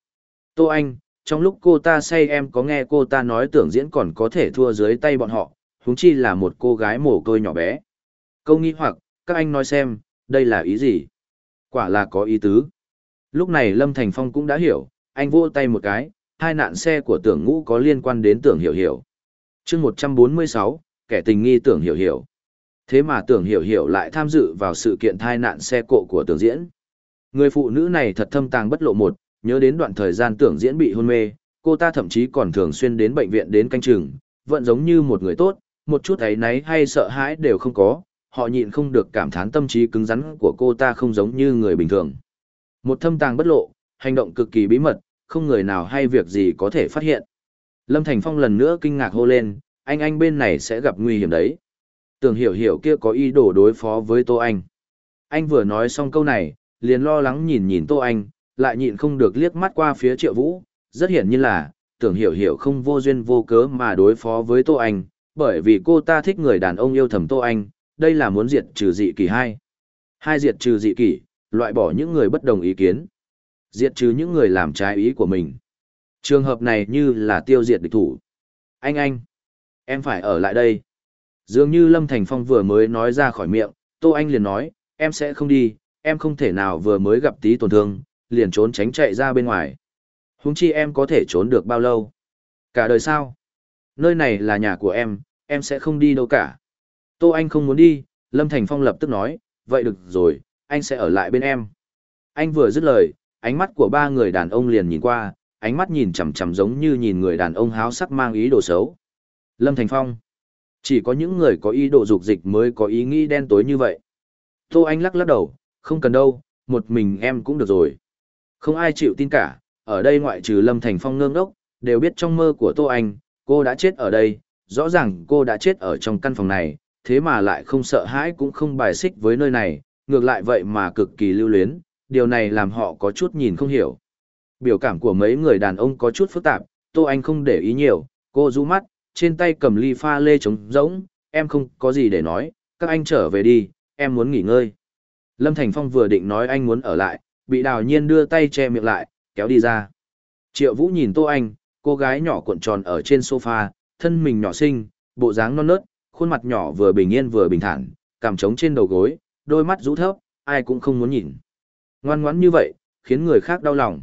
Tô Anh, trong lúc cô ta say em có nghe cô ta nói tưởng diễn còn có thể thua dưới tay bọn họ, huống chi là một cô gái mồ côi nhỏ bé. Câu nghi hoặc, các anh nói xem, đây là ý gì? Quả là có ý tứ. Lúc này Lâm Thành Phong cũng đã hiểu, anh vỗ tay một cái, hai nạn xe của tưởng ngũ có liên quan đến tưởng hiểu hiểu. chương 146, kẻ tình nghi tưởng hiểu hiểu. Thế mà tưởng hiểu hiểu lại tham dự vào sự kiện thai nạn xe cộ của tưởng diễn. Người phụ nữ này thật thâm tàng bất lộ một, nhớ đến đoạn thời gian tưởng diễn bị hôn mê, cô ta thậm chí còn thường xuyên đến bệnh viện đến canh chừng, vẫn giống như một người tốt, một chút ấy náy hay sợ hãi đều không có, họ nhịn không được cảm thán tâm trí cứng rắn của cô ta không giống như người bình thường. Một thâm tàng bất lộ, hành động cực kỳ bí mật, không người nào hay việc gì có thể phát hiện. Lâm Thành Phong lần nữa kinh ngạc hô lên, anh anh bên này sẽ gặp nguy hiểm đấy. Tưởng hiểu hiểu kia có ý đồ đối phó với Tô Anh. Anh vừa nói xong câu này, liền lo lắng nhìn nhìn Tô Anh, lại nhịn không được liếc mắt qua phía Triệu Vũ, rất hiển nhiên là, tưởng hiểu hiểu không vô duyên vô cớ mà đối phó với Tô Anh, bởi vì cô ta thích người đàn ông yêu thầm Tô Anh, đây là muốn diệt trừ dị kỷ hai. Hai diệt trừ dị kỷ, loại bỏ những người bất đồng ý kiến. Diệt trừ những người làm trái ý của mình. Trường hợp này như là tiêu diệt địch thủ. Anh anh, em phải ở lại đây. Dường như Lâm Thành Phong vừa mới nói ra khỏi miệng, Tô Anh liền nói, em sẽ không đi, em không thể nào vừa mới gặp tí tổn thương, liền trốn tránh chạy ra bên ngoài. Húng chi em có thể trốn được bao lâu? Cả đời sao? Nơi này là nhà của em, em sẽ không đi đâu cả. Tô Anh không muốn đi, Lâm Thành Phong lập tức nói, vậy được rồi, anh sẽ ở lại bên em. Anh vừa dứt lời, ánh mắt của ba người đàn ông liền nhìn qua, ánh mắt nhìn chằm chằm giống như nhìn người đàn ông háo sắc mang ý đồ xấu. Lâm Thành Phong. Chỉ có những người có ý đồ dục dịch mới có ý nghĩ đen tối như vậy. Tô Anh lắc lắc đầu, không cần đâu, một mình em cũng được rồi. Không ai chịu tin cả, ở đây ngoại trừ Lâm Thành Phong ngơ ngốc, đều biết trong mơ của Tô Anh, cô đã chết ở đây, rõ ràng cô đã chết ở trong căn phòng này, thế mà lại không sợ hãi cũng không bài xích với nơi này, ngược lại vậy mà cực kỳ lưu luyến, điều này làm họ có chút nhìn không hiểu. Biểu cảm của mấy người đàn ông có chút phức tạp, Tô Anh không để ý nhiều, cô rũ mắt, trên tay cầm ly pha lê trống rỗng, em không có gì để nói, các anh trở về đi, em muốn nghỉ ngơi. Lâm Thành Phong vừa định nói anh muốn ở lại, bị đào nhiên đưa tay che miệng lại, kéo đi ra. Triệu Vũ nhìn Tô Anh, cô gái nhỏ cuộn tròn ở trên sofa, thân mình nhỏ xinh, bộ dáng non nớt, khuôn mặt nhỏ vừa bình yên vừa bình thản, cằm trống trên đầu gối, đôi mắt rũ thấp, ai cũng không muốn nhìn. Ngoan ngoãn như vậy, khiến người khác đau lòng.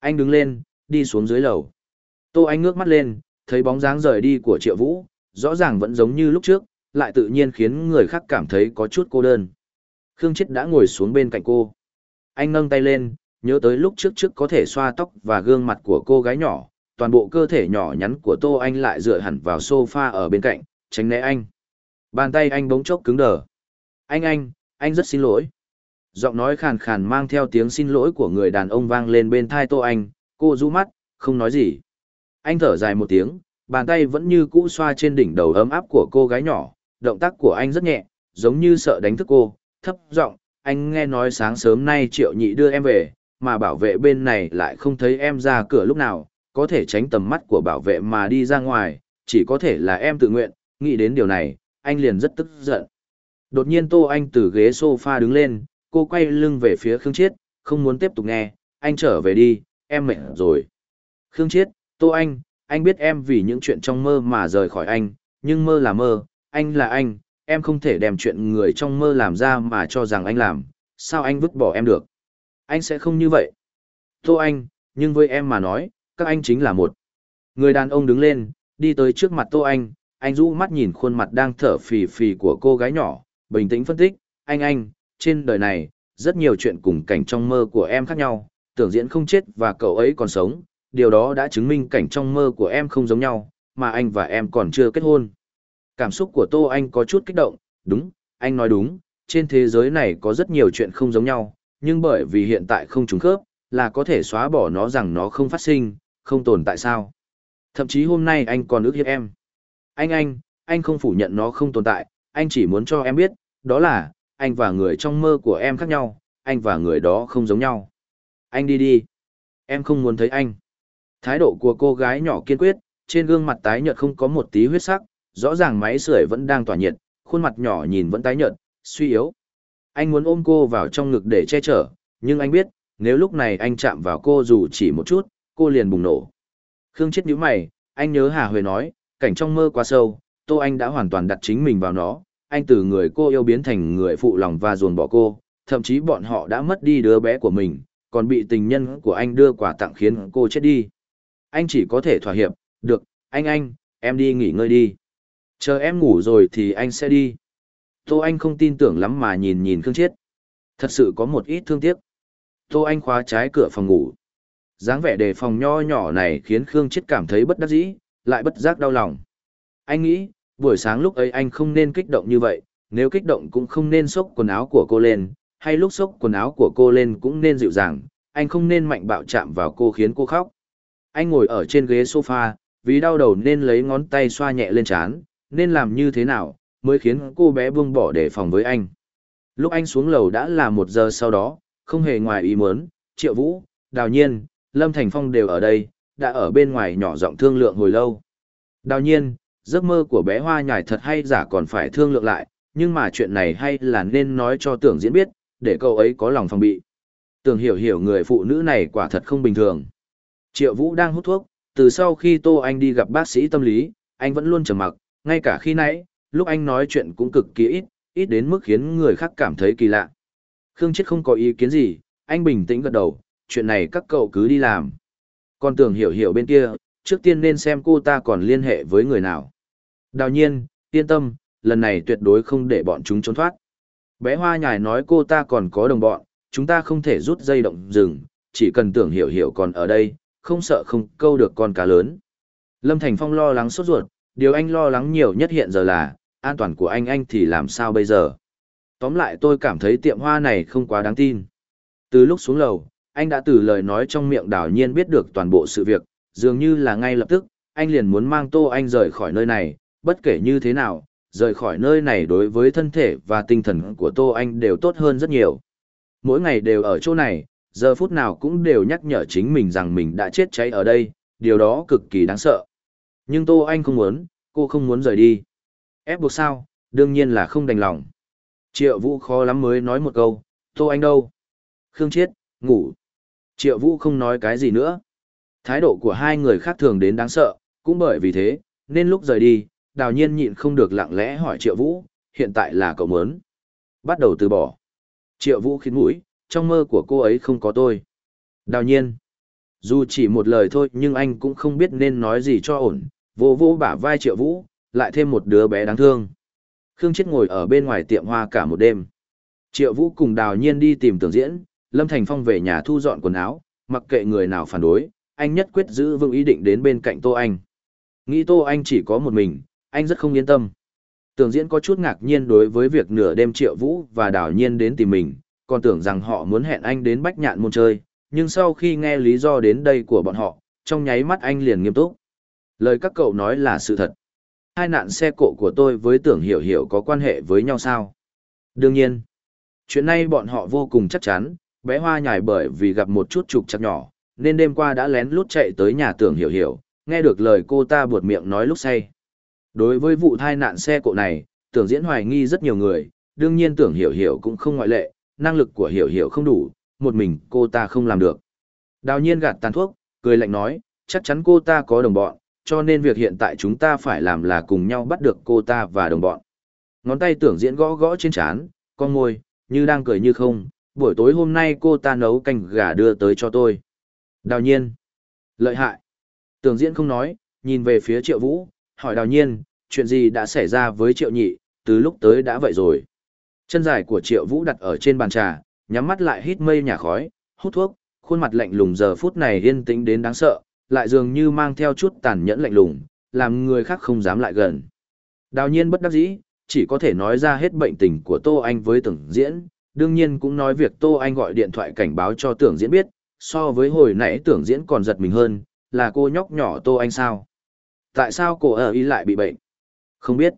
Anh đứng lên, đi xuống dưới lầu. Tô Anh ngước mắt lên, thấy bóng dáng rời đi của Triệu Vũ, rõ ràng vẫn giống như lúc trước, lại tự nhiên khiến người khác cảm thấy có chút cô đơn. Khương Chết đã ngồi xuống bên cạnh cô. Anh nâng tay lên, nhớ tới lúc trước trước có thể xoa tóc và gương mặt của cô gái nhỏ, toàn bộ cơ thể nhỏ nhắn của Tô Anh lại dựa hẳn vào sofa ở bên cạnh, tránh né anh. Bàn tay anh bỗng chốc cứng đờ. Anh anh, anh rất xin lỗi. Giọng nói khàn khàn mang theo tiếng xin lỗi của người đàn ông vang lên bên thai tô anh, cô rũ mắt, không nói gì. Anh thở dài một tiếng, bàn tay vẫn như cũ xoa trên đỉnh đầu ấm áp của cô gái nhỏ, động tác của anh rất nhẹ, giống như sợ đánh thức cô, thấp giọng, anh nghe nói sáng sớm nay Triệu Nhị đưa em về, mà bảo vệ bên này lại không thấy em ra cửa lúc nào, có thể tránh tầm mắt của bảo vệ mà đi ra ngoài, chỉ có thể là em tự nguyện, nghĩ đến điều này, anh liền rất tức giận. Đột nhiên Tô Anh từ ghế sofa đứng lên, cô quay lưng về phía Khương Chiết, không muốn tiếp tục nghe, anh trở về đi, em mệt rồi. Khương Chiết, Tô Anh, anh biết em vì những chuyện trong mơ mà rời khỏi anh, nhưng mơ là mơ, anh là anh, em không thể đem chuyện người trong mơ làm ra mà cho rằng anh làm, sao anh vứt bỏ em được. Anh sẽ không như vậy. Tô Anh, nhưng với em mà nói, các anh chính là một. Người đàn ông đứng lên, đi tới trước mặt Tô Anh, anh rũ mắt nhìn khuôn mặt đang thở phì phì của cô gái nhỏ, bình tĩnh phân tích, anh anh, trên đời này, rất nhiều chuyện cùng cảnh trong mơ của em khác nhau, tưởng diễn không chết và cậu ấy còn sống, điều đó đã chứng minh cảnh trong mơ của em không giống nhau, mà anh và em còn chưa kết hôn. Cảm xúc của Tô Anh có chút kích động, đúng, anh nói đúng, trên thế giới này có rất nhiều chuyện không giống nhau, nhưng bởi vì hiện tại không trùng khớp, là có thể xóa bỏ nó rằng nó không phát sinh, không tồn tại sao. Thậm chí hôm nay anh còn ước hiếp em anh anh, anh không phủ nhận nó không tồn tại, anh chỉ muốn cho em biết, đó là, anh và người trong mơ của em khác nhau, anh và người đó không giống nhau. Anh đi đi. Em không muốn thấy anh. Thái độ của cô gái nhỏ kiên quyết, trên gương mặt tái nhợt không có một tí huyết sắc, rõ ràng máy sưởi vẫn đang tỏa nhiệt, khuôn mặt nhỏ nhìn vẫn tái nhợt, suy yếu. Anh muốn ôm cô vào trong ngực để che chở, nhưng anh biết, nếu lúc này anh chạm vào cô dù chỉ một chút, cô liền bùng nổ. Khương chết nhíu mày, anh nhớ Hà Huệ nói, cảnh trong mơ quá sâu, Tô Anh đã hoàn toàn đặt chính mình vào nó, anh từ người cô yêu biến thành người phụ lòng và ruồn bỏ cô, thậm chí bọn họ đã mất đi đứa bé của mình, còn bị tình nhân của anh đưa quà tặng khiến cô chết đi. Anh chỉ có thể thỏa hiệp, được, anh anh, em đi nghỉ ngơi đi. Chờ em ngủ rồi thì anh sẽ đi. Tô Anh không tin tưởng lắm mà nhìn nhìn Khương Chiết. Thật sự có một ít thương tiếc. Tô Anh khóa trái cửa phòng ngủ. dáng vẻ đề phòng nho nhỏ này khiến Khương Chiết cảm thấy bất đắc dĩ, lại bất giác đau lòng. Anh nghĩ, buổi sáng lúc ấy anh không nên kích động như vậy, nếu kích động cũng không nên xốc quần áo của cô lên, hay lúc xốc quần áo của cô lên cũng nên dịu dàng, anh không nên mạnh bạo chạm vào cô khiến cô khóc. Anh ngồi ở trên ghế sofa, vì đau đầu nên lấy ngón tay xoa nhẹ lên trán, nên làm như thế nào mới khiến cô bé buông bỏ để phòng với anh. Lúc anh xuống lầu đã là một giờ sau đó, không hề ngoài ý muốn, Triệu Vũ, Đào Nhiên, Lâm Thành Phong đều ở đây, đã ở bên ngoài nhỏ giọng thương lượng hồi lâu. Đào nhiên, giấc mơ của bé hoa nhài thật hay giả còn phải thương lượng lại, nhưng mà chuyện này hay là nên nói cho tưởng diễn biết, để cậu ấy có lòng phòng bị. Tưởng hiểu hiểu người phụ nữ này quả thật không bình thường. Triệu Vũ đang hút thuốc, từ sau khi Tô Anh đi gặp bác sĩ tâm lý, anh vẫn luôn trầm mặc, ngay cả khi nãy, lúc anh nói chuyện cũng cực kỳ ít, ít đến mức khiến người khác cảm thấy kỳ lạ. Khương Chết không có ý kiến gì, anh bình tĩnh gật đầu, chuyện này các cậu cứ đi làm. Còn tưởng hiểu hiểu bên kia, trước tiên nên xem cô ta còn liên hệ với người nào. Đào nhiên, yên tâm, lần này tuyệt đối không để bọn chúng trốn thoát. Bé hoa nhài nói cô ta còn có đồng bọn, chúng ta không thể rút dây động rừng, chỉ cần tưởng hiểu hiểu còn ở đây, không sợ không câu được con cá lớn. Lâm Thành Phong lo lắng sốt ruột, điều anh lo lắng nhiều nhất hiện giờ là, an toàn của anh anh thì làm sao bây giờ? Tóm lại tôi cảm thấy tiệm hoa này không quá đáng tin. Từ lúc xuống lầu, anh đã từ lời nói trong miệng đảo nhiên biết được toàn bộ sự việc, dường như là ngay lập tức, anh liền muốn mang Tô Anh rời khỏi nơi này, bất kể như thế nào, rời khỏi nơi này đối với thân thể và tinh thần của Tô Anh đều tốt hơn rất nhiều. Mỗi ngày đều ở chỗ này, giờ phút nào cũng đều nhắc nhở chính mình rằng mình đã chết cháy ở đây, điều đó cực kỳ đáng sợ. Nhưng Tô Anh không muốn, cô không muốn rời đi. Ép buộc sao, đương nhiên là không đành lòng. Triệu Vũ khó lắm mới nói một câu, Tô Anh đâu? Khương Chiết, ngủ. Triệu Vũ không nói cái gì nữa. Thái độ của hai người khác thường đến đáng sợ, cũng bởi vì thế, nên lúc rời đi, đào nhiên nhịn không được lặng lẽ hỏi Triệu Vũ, hiện tại là cậu mớn. Bắt đầu từ bỏ. Triệu Vũ khiến mũi, trong mơ của cô ấy không có tôi. Đào nhiên. Dù chỉ một lời thôi nhưng anh cũng không biết nên nói gì cho ổn, vô vô bả vai Triệu Vũ, lại thêm một đứa bé đáng thương. Khương Chết ngồi ở bên ngoài tiệm hoa cả một đêm. Triệu Vũ cùng đào nhiên đi tìm tưởng diễn, Lâm Thành Phong về nhà thu dọn quần áo, mặc kệ người nào phản đối, anh nhất quyết giữ vững ý định đến bên cạnh Tô Anh. Nghĩ Tô Anh chỉ có một mình, anh rất không yên tâm. Tưởng diễn có chút ngạc nhiên đối với việc nửa đêm Triệu Vũ và đảo Nhiên đến tìm mình, còn tưởng rằng họ muốn hẹn anh đến Bách Nhạn môn chơi, nhưng sau khi nghe lý do đến đây của bọn họ, trong nháy mắt anh liền nghiêm túc. Lời các cậu nói là sự thật. Hai nạn xe cộ của tôi với tưởng hiểu hiểu có quan hệ với nhau sao? Đương nhiên. Chuyện này bọn họ vô cùng chắc chắn, bé hoa nhài bởi vì gặp một chút trục chặt nhỏ, nên đêm qua đã lén lút chạy tới nhà tưởng hiểu hiểu, nghe được lời cô ta buột miệng nói lúc say. Đối với vụ tai nạn xe cộ này, tưởng diễn hoài nghi rất nhiều người, đương nhiên tưởng hiểu hiểu cũng không ngoại lệ, năng lực của hiểu hiểu không đủ, một mình cô ta không làm được. Đào nhiên gạt tàn thuốc, cười lạnh nói, chắc chắn cô ta có đồng bọn, cho nên việc hiện tại chúng ta phải làm là cùng nhau bắt được cô ta và đồng bọn. Ngón tay tưởng diễn gõ gõ trên chán, con môi như đang cười như không, buổi tối hôm nay cô ta nấu canh gà đưa tới cho tôi. Đào nhiên. Lợi hại. Tường diễn không nói, nhìn về phía triệu vũ, hỏi đào nhiên, chuyện gì đã xảy ra với triệu nhị, từ lúc tới đã vậy rồi. Chân dài của triệu vũ đặt ở trên bàn trà, nhắm mắt lại hít mây nhà khói, hút thuốc, khuôn mặt lạnh lùng giờ phút này yên tĩnh đến đáng sợ, lại dường như mang theo chút tàn nhẫn lạnh lùng, làm người khác không dám lại gần. Đào nhiên bất đắc dĩ, chỉ có thể nói ra hết bệnh tình của Tô Anh với tưởng diễn, đương nhiên cũng nói việc Tô Anh gọi điện thoại cảnh báo cho tưởng diễn biết, so với hồi nãy tưởng diễn còn giật mình hơn, là cô nhóc nhỏ Tô Anh sao? Tại sao cô ở y lại bị bệnh? Không biết.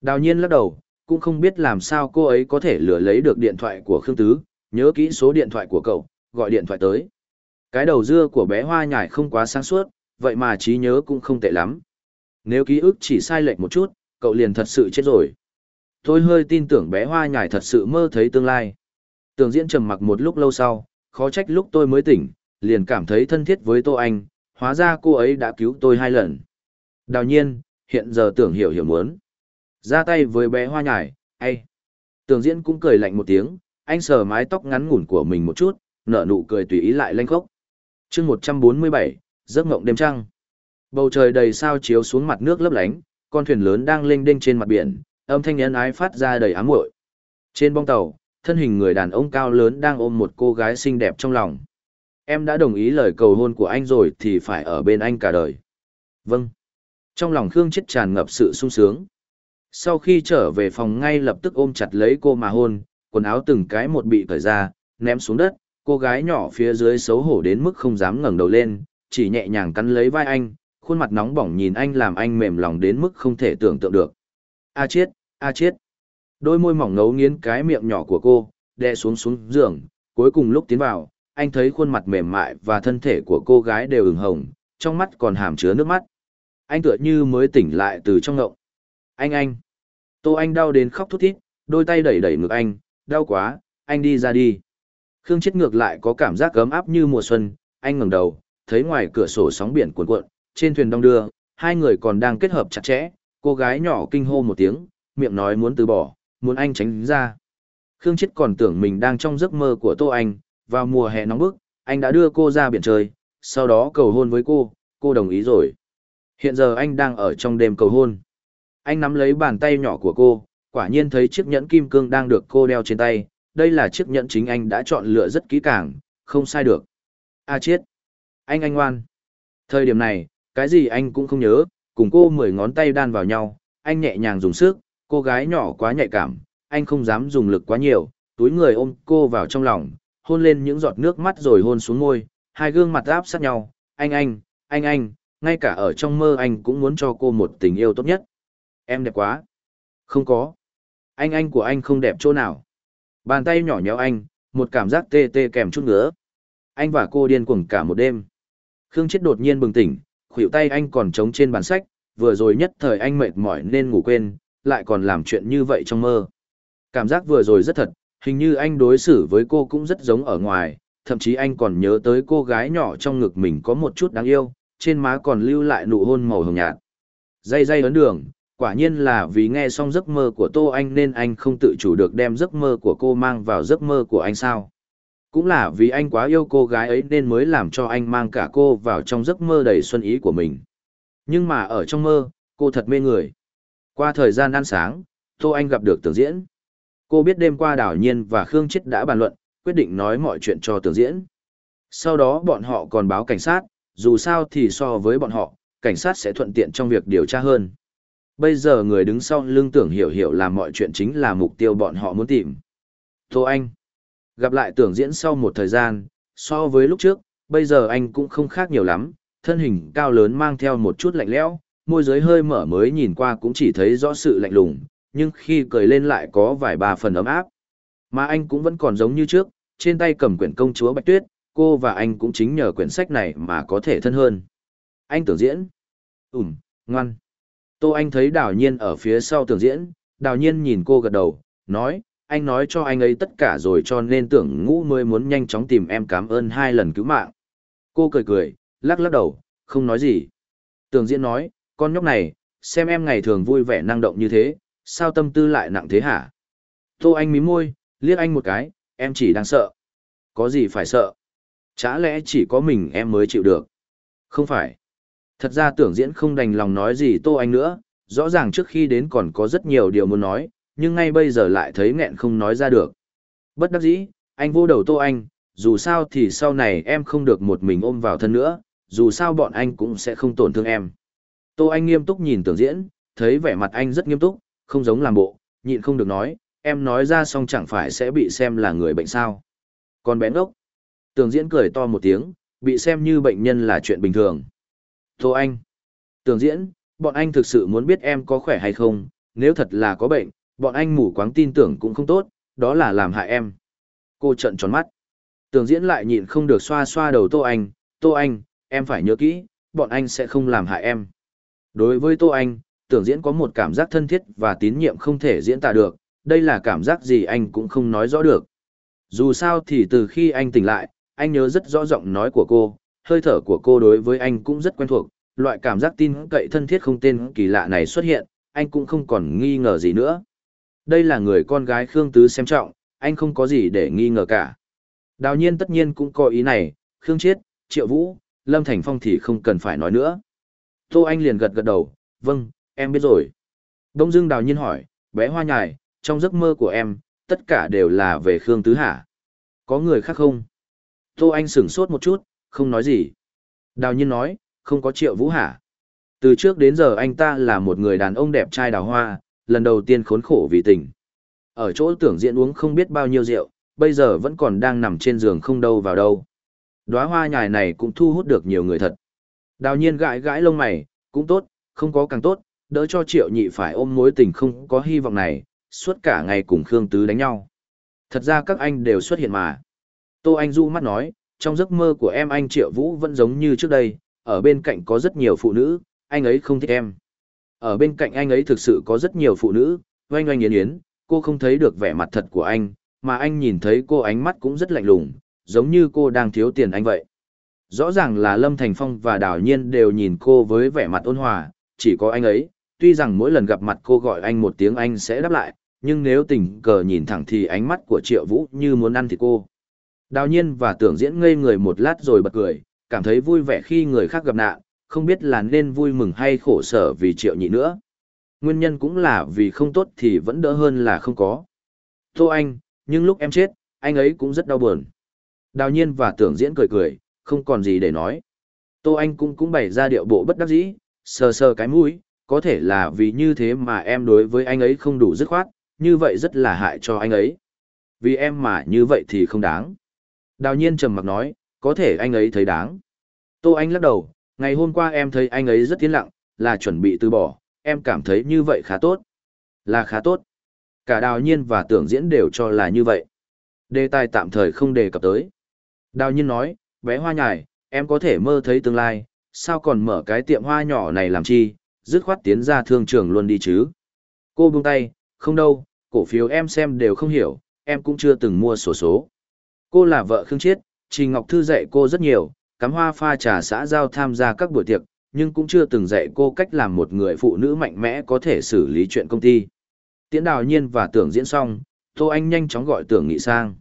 Đào nhiên lắc đầu, cũng không biết làm sao cô ấy có thể lừa lấy được điện thoại của Khương Tứ, nhớ kỹ số điện thoại của cậu, gọi điện thoại tới. Cái đầu dưa của bé hoa nhải không quá sáng suốt, vậy mà trí nhớ cũng không tệ lắm. Nếu ký ức chỉ sai lệch một chút, cậu liền thật sự chết rồi tôi hơi tin tưởng bé hoa nhải thật sự mơ thấy tương lai. Tường diễn trầm mặc một lúc lâu sau, khó trách lúc tôi mới tỉnh, liền cảm thấy thân thiết với Tô Anh, hóa ra cô ấy đã cứu tôi hai lần. Đào nhiên, hiện giờ tưởng hiểu hiểu muốn. Ra tay với bé hoa nhải, hay. Tường diễn cũng cười lạnh một tiếng, anh sờ mái tóc ngắn ngủn của mình một chút, nở nụ cười tùy ý lại lanh khốc. chương 147, giấc ngộng đêm trăng. Bầu trời đầy sao chiếu xuống mặt nước lấp lánh, con thuyền lớn đang lênh đênh trên mặt biển, âm thanh nhân ái phát ra đầy ám muội. Trên bong tàu, thân hình người đàn ông cao lớn đang ôm một cô gái xinh đẹp trong lòng. Em đã đồng ý lời cầu hôn của anh rồi thì phải ở bên anh cả đời. Vâng. Trong lòng Khương Chết tràn ngập sự sung sướng. Sau khi trở về phòng ngay lập tức ôm chặt lấy cô mà hôn, quần áo từng cái một bị cởi ra, ném xuống đất, cô gái nhỏ phía dưới xấu hổ đến mức không dám ngẩng đầu lên, chỉ nhẹ nhàng cắn lấy vai anh, khuôn mặt nóng bỏng nhìn anh làm anh mềm lòng đến mức không thể tưởng tượng được. A chết! a chết, Đôi môi mỏng ngấu nghiến cái miệng nhỏ của cô, đè xuống xuống giường, cuối cùng lúc tiến vào, anh thấy khuôn mặt mềm mại và thân thể của cô gái đều ửng hồng, trong mắt còn hàm chứa nước mắt. Anh tựa như mới tỉnh lại từ trong ngộng. Anh anh. Tô anh đau đến khóc thút thít, đôi tay đẩy đẩy ngực anh, đau quá, anh đi ra đi. Khương chết ngược lại có cảm giác ấm áp như mùa xuân, anh ngẩng đầu, thấy ngoài cửa sổ sóng biển cuộn cuộn, trên thuyền đông đưa, hai người còn đang kết hợp chặt chẽ, cô gái nhỏ kinh hô một tiếng, miệng nói muốn từ bỏ, muốn anh tránh ra. Khương Chết còn tưởng mình đang trong giấc mơ của Tô Anh, vào mùa hè nóng bức, anh đã đưa cô ra biển trời, sau đó cầu hôn với cô, cô đồng ý rồi. Hiện giờ anh đang ở trong đêm cầu hôn. Anh nắm lấy bàn tay nhỏ của cô, quả nhiên thấy chiếc nhẫn kim cương đang được cô đeo trên tay, đây là chiếc nhẫn chính anh đã chọn lựa rất kỹ càng, không sai được. A à chết! Anh anh ngoan! Thời điểm này, cái gì anh cũng không nhớ, cùng cô mười ngón tay đan vào nhau, anh nhẹ nhàng dùng sức, Cô gái nhỏ quá nhạy cảm, anh không dám dùng lực quá nhiều, túi người ôm cô vào trong lòng, hôn lên những giọt nước mắt rồi hôn xuống môi, hai gương mặt áp sát nhau, anh anh, anh anh, ngay cả ở trong mơ anh cũng muốn cho cô một tình yêu tốt nhất. Em đẹp quá. Không có. Anh anh của anh không đẹp chỗ nào. Bàn tay nhỏ nhéo anh, một cảm giác tê tê kèm chút ngứa. Anh và cô điên cuồng cả một đêm. Khương Chết đột nhiên bừng tỉnh, khuỷu tay anh còn trống trên bàn sách, vừa rồi nhất thời anh mệt mỏi nên ngủ quên, lại còn làm chuyện như vậy trong mơ. Cảm giác vừa rồi rất thật, hình như anh đối xử với cô cũng rất giống ở ngoài, thậm chí anh còn nhớ tới cô gái nhỏ trong ngực mình có một chút đáng yêu, trên má còn lưu lại nụ hôn màu hồng nhạt. Dây dây ấn đường, quả nhiên là vì nghe xong giấc mơ của Tô Anh nên anh không tự chủ được đem giấc mơ của cô mang vào giấc mơ của anh sao. Cũng là vì anh quá yêu cô gái ấy nên mới làm cho anh mang cả cô vào trong giấc mơ đầy xuân ý của mình. Nhưng mà ở trong mơ, cô thật mê người. Qua thời gian ăn sáng, Tô Anh gặp được Tưởng Diễn. Cô biết đêm qua Đào Nhiên và Khương Chết đã bàn luận, quyết định nói mọi chuyện cho Tưởng Diễn. Sau đó bọn họ còn báo cảnh sát, dù sao thì so với bọn họ, cảnh sát sẽ thuận tiện trong việc điều tra hơn. Bây giờ người đứng sau lưng Tưởng Hiểu Hiểu làm mọi chuyện chính là mục tiêu bọn họ muốn tìm. Tô Anh Gặp lại Tưởng Diễn sau một thời gian, so với lúc trước, bây giờ anh cũng không khác nhiều lắm, thân hình cao lớn mang theo một chút lạnh lẽo, môi giới hơi mở mới nhìn qua cũng chỉ thấy rõ sự lạnh lùng, nhưng khi cười lên lại có vài ba phần ấm áp. Mà anh cũng vẫn còn giống như trước, trên tay cầm quyển công chúa Bạch Tuyết, cô và anh cũng chính nhờ quyển sách này mà có thể thân hơn. Anh tưởng diễn. Ừm, ngoan. Tô Anh thấy đào nhiên ở phía sau tưởng diễn, đào nhiên nhìn cô gật đầu, nói, anh nói cho anh ấy tất cả rồi cho nên tưởng ngũ mới muốn nhanh chóng tìm em cảm ơn hai lần cứu mạng. Cô cười cười, lắc lắc đầu, không nói gì. Tưởng diễn nói, con nhóc này, xem em ngày thường vui vẻ năng động như thế, sao tâm tư lại nặng thế hả? Tô Anh mím môi, liếc anh một cái, em chỉ đang sợ. Có gì phải sợ? Chả lẽ chỉ có mình em mới chịu được? Không phải. Thật ra tưởng diễn không đành lòng nói gì Tô Anh nữa, rõ ràng trước khi đến còn có rất nhiều điều muốn nói, nhưng ngay bây giờ lại thấy nghẹn không nói ra được. Bất đắc dĩ, anh vô đầu Tô Anh, dù sao thì sau này em không được một mình ôm vào thân nữa, dù sao bọn anh cũng sẽ không tổn thương em. Tô Anh nghiêm túc nhìn tưởng diễn, thấy vẻ mặt anh rất nghiêm túc, không giống làm bộ, nhịn không được nói, em nói ra xong chẳng phải sẽ bị xem là người bệnh sao. Còn bé ốc. Tưởng diễn cười to một tiếng, bị xem như bệnh nhân là chuyện bình thường. Tô Anh. Tưởng diễn, bọn anh thực sự muốn biết em có khỏe hay không, nếu thật là có bệnh, bọn anh mù quáng tin tưởng cũng không tốt, đó là làm hại em. Cô trận tròn mắt. Tưởng diễn lại nhịn không được xoa xoa đầu Tô Anh, Tô Anh, em phải nhớ kỹ, bọn anh sẽ không làm hại em. Đối với Tô Anh, tưởng diễn có một cảm giác thân thiết và tín nhiệm không thể diễn tả được, đây là cảm giác gì anh cũng không nói rõ được. Dù sao thì từ khi anh tỉnh lại, anh nhớ rất rõ giọng nói của cô, hơi thở của cô đối với anh cũng rất quen thuộc, loại cảm giác tin cậy thân thiết không tên kỳ lạ này xuất hiện, anh cũng không còn nghi ngờ gì nữa. Đây là người con gái Khương Tứ xem trọng, anh không có gì để nghi ngờ cả. Đào nhiên tất nhiên cũng có ý này, Khương Chiết, Triệu Vũ, Lâm Thành Phong thì không cần phải nói nữa. Tô Anh liền gật gật đầu, vâng, em biết rồi. Đông Dương đào nhiên hỏi, bé hoa nhài, trong giấc mơ của em, tất cả đều là về Khương Tứ Hạ. Có người khác không? Tô Anh sửng sốt một chút, không nói gì. Đào nhiên nói, không có triệu vũ hả? Từ trước đến giờ anh ta là một người đàn ông đẹp trai đào hoa, lần đầu tiên khốn khổ vì tình. Ở chỗ tưởng diện uống không biết bao nhiêu rượu, bây giờ vẫn còn đang nằm trên giường không đâu vào đâu. Đóa hoa nhài này cũng thu hút được nhiều người thật. Đào nhiên gãi gãi lông mày, cũng tốt, không có càng tốt, đỡ cho triệu nhị phải ôm mối tình không có hy vọng này, suốt cả ngày cùng Khương Tứ đánh nhau. Thật ra các anh đều xuất hiện mà. Tô Anh Du mắt nói, trong giấc mơ của em anh Triệu Vũ vẫn giống như trước đây, ở bên cạnh có rất nhiều phụ nữ, anh ấy không thích em. Ở bên cạnh anh ấy thực sự có rất nhiều phụ nữ, oanh oanh yến yến, cô không thấy được vẻ mặt thật của anh, mà anh nhìn thấy cô ánh mắt cũng rất lạnh lùng, giống như cô đang thiếu tiền anh vậy. Rõ ràng là Lâm Thành Phong và Đào Nhiên đều nhìn cô với vẻ mặt ôn hòa, chỉ có anh ấy, tuy rằng mỗi lần gặp mặt cô gọi anh một tiếng anh sẽ đáp lại, nhưng nếu tình cờ nhìn thẳng thì ánh mắt của Triệu Vũ như muốn ăn thịt cô. Đào Nhiên và Tưởng Diễn ngây người một lát rồi bật cười, cảm thấy vui vẻ khi người khác gặp nạn, không biết là nên vui mừng hay khổ sở vì Triệu Nhị nữa. Nguyên nhân cũng là vì không tốt thì vẫn đỡ hơn là không có. Tô Anh, nhưng lúc em chết, anh ấy cũng rất đau buồn. Đào Nhiên và Tưởng Diễn cười cười, không còn gì để nói. Tô Anh cũng cũng bày ra điệu bộ bất đắc dĩ, sờ sờ cái mũi, có thể là vì như thế mà em đối với anh ấy không đủ dứt khoát, như vậy rất là hại cho anh ấy. Vì em mà như vậy thì không đáng. Đào nhiên trầm mặc nói, có thể anh ấy thấy đáng. Tô Anh lắc đầu, ngày hôm qua em thấy anh ấy rất tiến lặng, là chuẩn bị từ bỏ, em cảm thấy như vậy khá tốt. Là khá tốt. Cả đào nhiên và tưởng diễn đều cho là như vậy. Đề tài tạm thời không đề cập tới. Đào nhiên nói, bé hoa nhài, em có thể mơ thấy tương lai, sao còn mở cái tiệm hoa nhỏ này làm chi, dứt khoát tiến ra thương trường luôn đi chứ. Cô buông tay, không đâu, cổ phiếu em xem đều không hiểu, em cũng chưa từng mua sổ số, số. Cô là vợ Khương Chiết, Trình Ngọc Thư dạy cô rất nhiều, cắm hoa pha trà xã giao tham gia các buổi tiệc, nhưng cũng chưa từng dạy cô cách làm một người phụ nữ mạnh mẽ có thể xử lý chuyện công ty. Tiễn đào nhiên và tưởng diễn xong, Tô Anh nhanh chóng gọi tưởng nghị sang.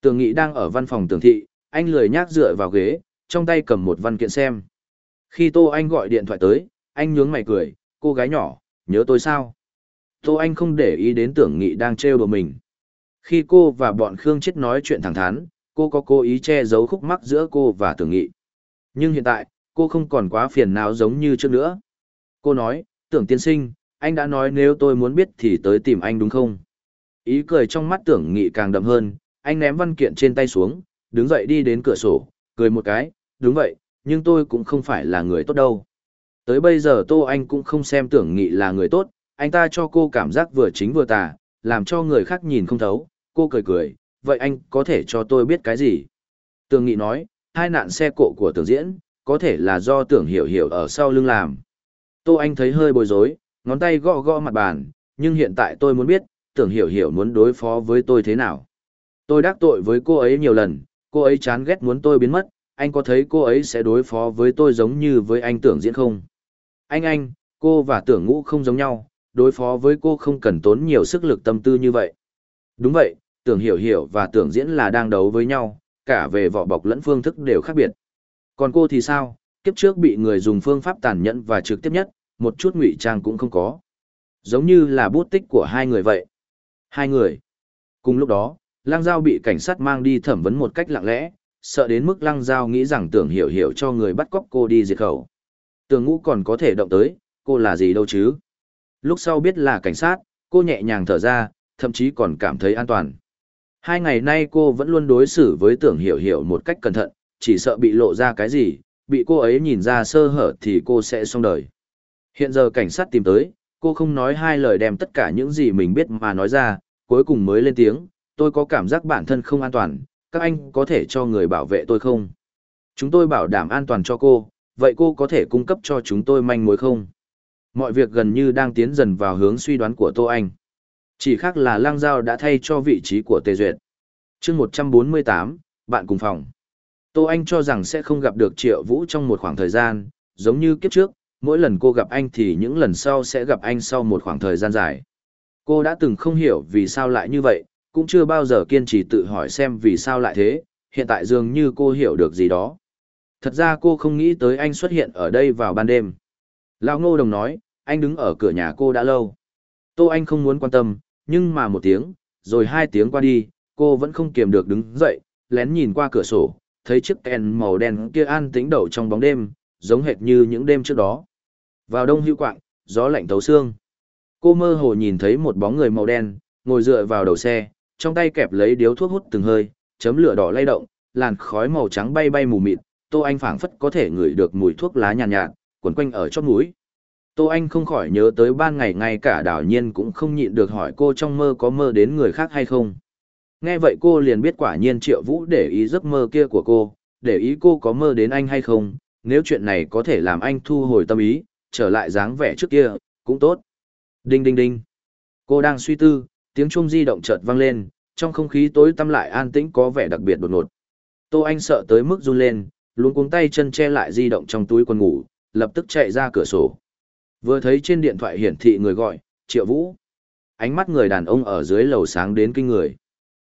Tưởng nghị đang ở văn phòng tưởng thị, anh lười nhác dựa vào ghế, trong tay cầm một văn kiện xem. Khi Tô Anh gọi điện thoại tới, anh nhướng mày cười, cô gái nhỏ, nhớ tôi sao? Tô Anh không để ý đến tưởng nghị đang trêu đùa mình. Khi cô và bọn Khương Chết nói chuyện thẳng thắn, cô có cố ý che giấu khúc mắc giữa cô và tưởng nghị. Nhưng hiện tại, cô không còn quá phiền não giống như trước nữa. Cô nói, tưởng tiên sinh, anh đã nói nếu tôi muốn biết thì tới tìm anh đúng không? Ý cười trong mắt tưởng nghị càng đậm hơn, anh ném văn kiện trên tay xuống, đứng dậy đi đến cửa sổ, cười một cái, đúng vậy, nhưng tôi cũng không phải là người tốt đâu. Tới bây giờ Tô Anh cũng không xem tưởng nghị là người tốt, anh ta cho cô cảm giác vừa chính vừa tà, làm cho người khác nhìn không thấu, cô cười cười, vậy anh có thể cho tôi biết cái gì? Tưởng nghị nói, hai nạn xe cộ của tưởng diễn, có thể là do tưởng hiểu hiểu ở sau lưng làm. Tô Anh thấy hơi bối rối, ngón tay gõ gõ mặt bàn, nhưng hiện tại tôi muốn biết, tưởng hiểu hiểu muốn đối phó với tôi thế nào. Tôi đắc tội với cô ấy nhiều lần, cô ấy chán ghét muốn tôi biến mất, anh có thấy cô ấy sẽ đối phó với tôi giống như với anh tưởng diễn không? Anh anh, cô và tưởng ngũ không giống nhau, đối phó với cô không cần tốn nhiều sức lực tâm tư như vậy. Đúng vậy, tưởng hiểu hiểu và tưởng diễn là đang đấu với nhau, cả về vỏ bọc lẫn phương thức đều khác biệt. Còn cô thì sao, kiếp trước bị người dùng phương pháp tàn nhẫn và trực tiếp nhất, một chút ngụy trang cũng không có. Giống như là bút tích của hai người vậy. Hai người. Cùng lúc đó, Lăng Giao bị cảnh sát mang đi thẩm vấn một cách lặng lẽ, sợ đến mức Lăng Giao nghĩ rằng tưởng hiểu hiểu cho người bắt cóc cô đi diệt khẩu. Tưởng ngũ còn có thể động tới, cô là gì đâu chứ. Lúc sau biết là cảnh sát, cô nhẹ nhàng thở ra, thậm chí còn cảm thấy an toàn. Hai ngày nay cô vẫn luôn đối xử với tưởng hiểu hiểu một cách cẩn thận, chỉ sợ bị lộ ra cái gì, bị cô ấy nhìn ra sơ hở thì cô sẽ xong đời. Hiện giờ cảnh sát tìm tới, cô không nói hai lời đem tất cả những gì mình biết mà nói ra, cuối cùng mới lên tiếng, tôi có cảm giác bản thân không an toàn, các anh có thể cho người bảo vệ tôi không? Chúng tôi bảo đảm an toàn cho cô, vậy cô có thể cung cấp cho chúng tôi manh mối không? Mọi việc gần như đang tiến dần vào hướng suy đoán của Tô Anh. Chỉ khác là Lang Giao đã thay cho vị trí của Tề Duyệt. mươi 148, bạn cùng phòng. Tô Anh cho rằng sẽ không gặp được Triệu Vũ trong một khoảng thời gian, giống như kiếp trước, mỗi lần cô gặp anh thì những lần sau sẽ gặp anh sau một khoảng thời gian dài. Cô đã từng không hiểu vì sao lại như vậy, cũng chưa bao giờ kiên trì tự hỏi xem vì sao lại thế, hiện tại dường như cô hiểu được gì đó. Thật ra cô không nghĩ tới anh xuất hiện ở đây vào ban đêm. Lão Ngô Đồng nói, anh đứng ở cửa nhà cô đã lâu. Tô Anh không muốn quan tâm, nhưng mà một tiếng, rồi hai tiếng qua đi, cô vẫn không kiềm được đứng dậy, lén nhìn qua cửa sổ, thấy chiếc kèn màu đen kia an tĩnh đậu trong bóng đêm, giống hệt như những đêm trước đó. Vào đông hữu quạng, gió lạnh thấu xương. Cô mơ hồ nhìn thấy một bóng người màu đen, ngồi dựa vào đầu xe, trong tay kẹp lấy điếu thuốc hút từng hơi, chấm lửa đỏ lay động, làn khói màu trắng bay bay mù mịt, Tô Anh phảng phất có thể ngửi được mùi thuốc lá nhàn nhạt, nhạt, quẩn quanh ở trong mũi. Tô Anh không khỏi nhớ tới ban ngày ngay cả đảo nhiên cũng không nhịn được hỏi cô trong mơ có mơ đến người khác hay không. Nghe vậy cô liền biết quả nhiên Triệu Vũ để ý giấc mơ kia của cô, để ý cô có mơ đến anh hay không, nếu chuyện này có thể làm anh thu hồi tâm ý, trở lại dáng vẻ trước kia, cũng tốt. Đinh đinh đinh. Cô đang suy tư, tiếng chuông di động chợt vang lên, trong không khí tối tăm lại an tĩnh có vẻ đặc biệt đột ngột. Tô Anh sợ tới mức run lên, luôn cuống tay chân che lại di động trong túi quần ngủ, lập tức chạy ra cửa sổ. Vừa thấy trên điện thoại hiển thị người gọi, Triệu Vũ. Ánh mắt người đàn ông ở dưới lầu sáng đến kinh người.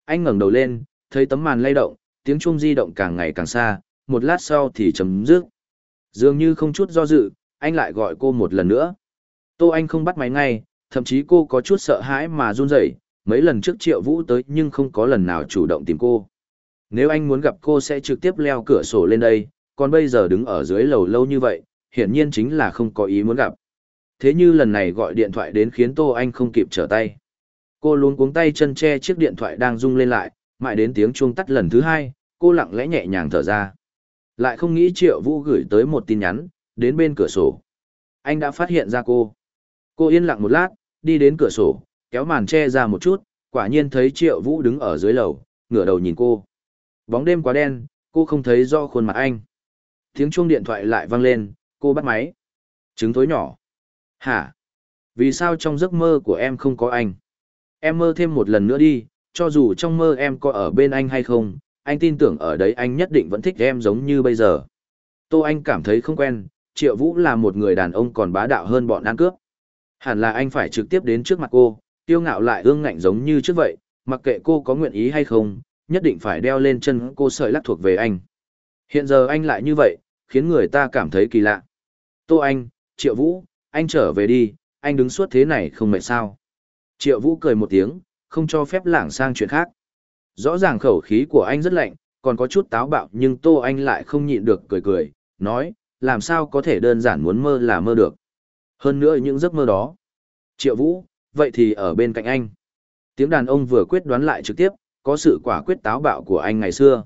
Anh ngẩng đầu lên, thấy tấm màn lay động, tiếng chuông di động càng ngày càng xa, một lát sau thì chấm dứt. Dường như không chút do dự, anh lại gọi cô một lần nữa. Tô Anh không bắt máy ngay, thậm chí cô có chút sợ hãi mà run rẩy, mấy lần trước Triệu Vũ tới nhưng không có lần nào chủ động tìm cô. Nếu anh muốn gặp cô sẽ trực tiếp leo cửa sổ lên đây, còn bây giờ đứng ở dưới lầu lâu như vậy, hiển nhiên chính là không có ý muốn gặp. Thế như lần này gọi điện thoại đến khiến Tô Anh không kịp trở tay. Cô luôn cuống tay chân che chiếc điện thoại đang rung lên lại, mãi đến tiếng chuông tắt lần thứ hai, cô lặng lẽ nhẹ nhàng thở ra. Lại không nghĩ Triệu Vũ gửi tới một tin nhắn, đến bên cửa sổ. Anh đã phát hiện ra cô. Cô yên lặng một lát, đi đến cửa sổ, kéo màn che ra một chút, quả nhiên thấy Triệu Vũ đứng ở dưới lầu, ngửa đầu nhìn cô. Bóng đêm quá đen, cô không thấy do khuôn mặt anh. Tiếng chuông điện thoại lại vang lên, cô bắt máy. Trứng thối nhỏ. Hả? Vì sao trong giấc mơ của em không có anh? Em mơ thêm một lần nữa đi, cho dù trong mơ em có ở bên anh hay không, anh tin tưởng ở đấy anh nhất định vẫn thích em giống như bây giờ. Tô Anh cảm thấy không quen, Triệu Vũ là một người đàn ông còn bá đạo hơn bọn ăn cướp. Hẳn là anh phải trực tiếp đến trước mặt cô, tiêu ngạo lại ương ngạnh giống như trước vậy, mặc kệ cô có nguyện ý hay không, nhất định phải đeo lên chân cô sợi lắc thuộc về anh. Hiện giờ anh lại như vậy, khiến người ta cảm thấy kỳ lạ. Tô Anh, Triệu Vũ, anh trở về đi, anh đứng suốt thế này không mệt sao. Triệu Vũ cười một tiếng, không cho phép lảng sang chuyện khác. Rõ ràng khẩu khí của anh rất lạnh, còn có chút táo bạo nhưng Tô Anh lại không nhịn được cười cười, nói, làm sao có thể đơn giản muốn mơ là mơ được. Hơn nữa những giấc mơ đó. Triệu Vũ, vậy thì ở bên cạnh anh. Tiếng đàn ông vừa quyết đoán lại trực tiếp, có sự quả quyết táo bạo của anh ngày xưa.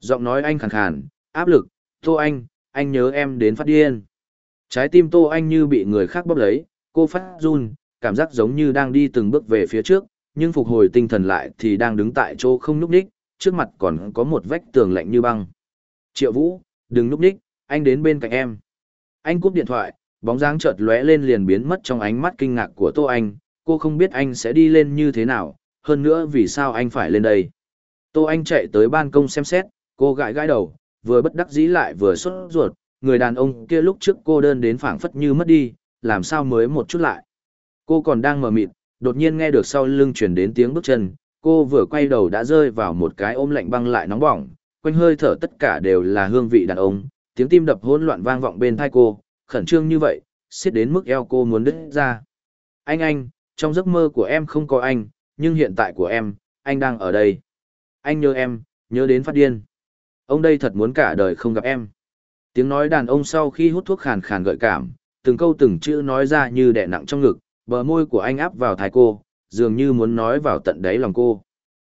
Giọng nói anh khàn khàn, áp lực, Tô Anh, anh nhớ em đến phát điên. Trái tim Tô Anh như bị người khác bóp lấy, cô phát run, cảm giác giống như đang đi từng bước về phía trước, nhưng phục hồi tinh thần lại thì đang đứng tại chỗ không nhúc đích trước mặt còn có một vách tường lạnh như băng. Triệu Vũ, đừng nhúc đích anh đến bên cạnh em. Anh cúp điện thoại, bóng dáng chợt lóe lên liền biến mất trong ánh mắt kinh ngạc của Tô Anh, cô không biết anh sẽ đi lên như thế nào, hơn nữa vì sao anh phải lên đây. Tô Anh chạy tới ban công xem xét, cô gãi gãi đầu, vừa bất đắc dĩ lại vừa sốt ruột, người đàn ông kia lúc trước cô đơn đến phảng phất như mất đi, làm sao mới một chút lại. Cô còn đang mờ mịt, đột nhiên nghe được sau lưng chuyển đến tiếng bước chân, cô vừa quay đầu đã rơi vào một cái ôm lạnh băng lại nóng bỏng, quanh hơi thở tất cả đều là hương vị đàn ông, tiếng tim đập hỗn loạn vang vọng bên tai cô, khẩn trương như vậy, xiết đến mức eo cô muốn đứt ra. Anh anh, trong giấc mơ của em không có anh, nhưng hiện tại của em, anh đang ở đây. Anh nhớ em, nhớ đến phát điên. Ông đây thật muốn cả đời không gặp em. Tiếng nói đàn ông sau khi hút thuốc khàn khàn gợi cảm, từng câu từng chữ nói ra như đè nặng trong ngực, bờ môi của anh áp vào thái cô, dường như muốn nói vào tận đáy lòng cô.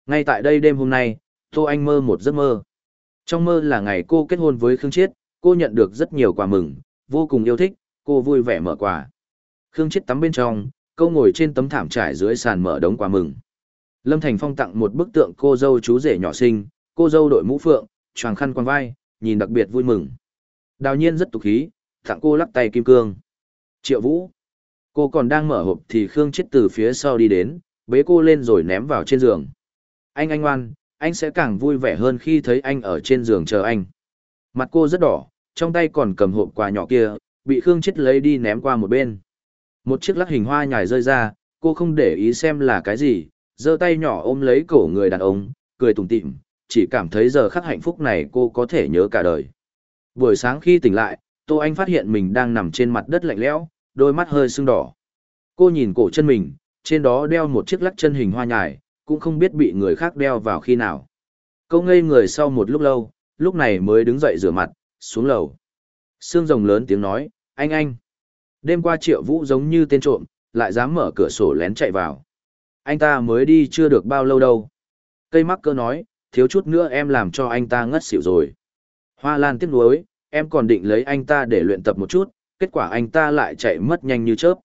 Ngay tại đây đêm hôm nay, Tô Anh mơ một giấc mơ. Trong mơ là ngày cô kết hôn với Khương Chiết, cô nhận được rất nhiều quà mừng, vô cùng yêu thích, cô vui vẻ mở quà. Khương chết tắm bên trong, cô ngồi trên tấm thảm trải dưới sàn mở đống quà mừng. Lâm Thành Phong tặng một bức tượng cô dâu chú rể nhỏ xinh, cô dâu đội mũ phượng, choàng khăn quàng vai, nhìn đặc biệt vui mừng. Đào nhiên rất tục khí, tặng cô lắc tay kim cương. Triệu Vũ. Cô còn đang mở hộp thì Khương chết từ phía sau đi đến, bế cô lên rồi ném vào trên giường. Anh anh ngoan, anh sẽ càng vui vẻ hơn khi thấy anh ở trên giường chờ anh. Mặt cô rất đỏ, trong tay còn cầm hộp quà nhỏ kia, bị Khương Chết lấy đi ném qua một bên. Một chiếc lắc hình hoa nhài rơi ra, cô không để ý xem là cái gì, giơ tay nhỏ ôm lấy cổ người đàn ông, cười tủm tỉm, chỉ cảm thấy giờ khắc hạnh phúc này cô có thể nhớ cả đời. Buổi sáng khi tỉnh lại, Tô Anh phát hiện mình đang nằm trên mặt đất lạnh lẽo, đôi mắt hơi sưng đỏ. Cô nhìn cổ chân mình, trên đó đeo một chiếc lắc chân hình hoa nhài, cũng không biết bị người khác đeo vào khi nào. Cô ngây người sau một lúc lâu, lúc này mới đứng dậy rửa mặt, xuống lầu. Sương rồng lớn tiếng nói, anh anh. Đêm qua triệu vũ giống như tên trộm, lại dám mở cửa sổ lén chạy vào. Anh ta mới đi chưa được bao lâu đâu. Cây mắc cơ nói, thiếu chút nữa em làm cho anh ta ngất xỉu rồi. Hoa lan tiếc nuối, em còn định lấy anh ta để luyện tập một chút, kết quả anh ta lại chạy mất nhanh như chớp.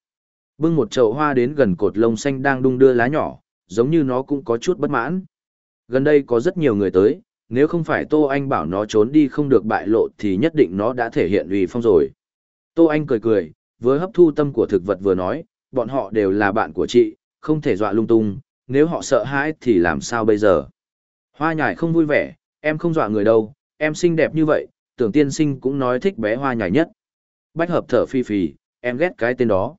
Bưng một chậu hoa đến gần cột lông xanh đang đung đưa lá nhỏ, giống như nó cũng có chút bất mãn. Gần đây có rất nhiều người tới, nếu không phải Tô Anh bảo nó trốn đi không được bại lộ thì nhất định nó đã thể hiện uy phong rồi. Tô Anh cười cười, vừa hấp thu tâm của thực vật vừa nói, bọn họ đều là bạn của chị, không thể dọa lung tung, nếu họ sợ hãi thì làm sao bây giờ. Hoa nhải không vui vẻ, em không dọa người đâu, em xinh đẹp như vậy, tưởng tiên sinh cũng nói thích bé hoa nhải nhất. Bách hợp thở phi phì, em ghét cái tên đó.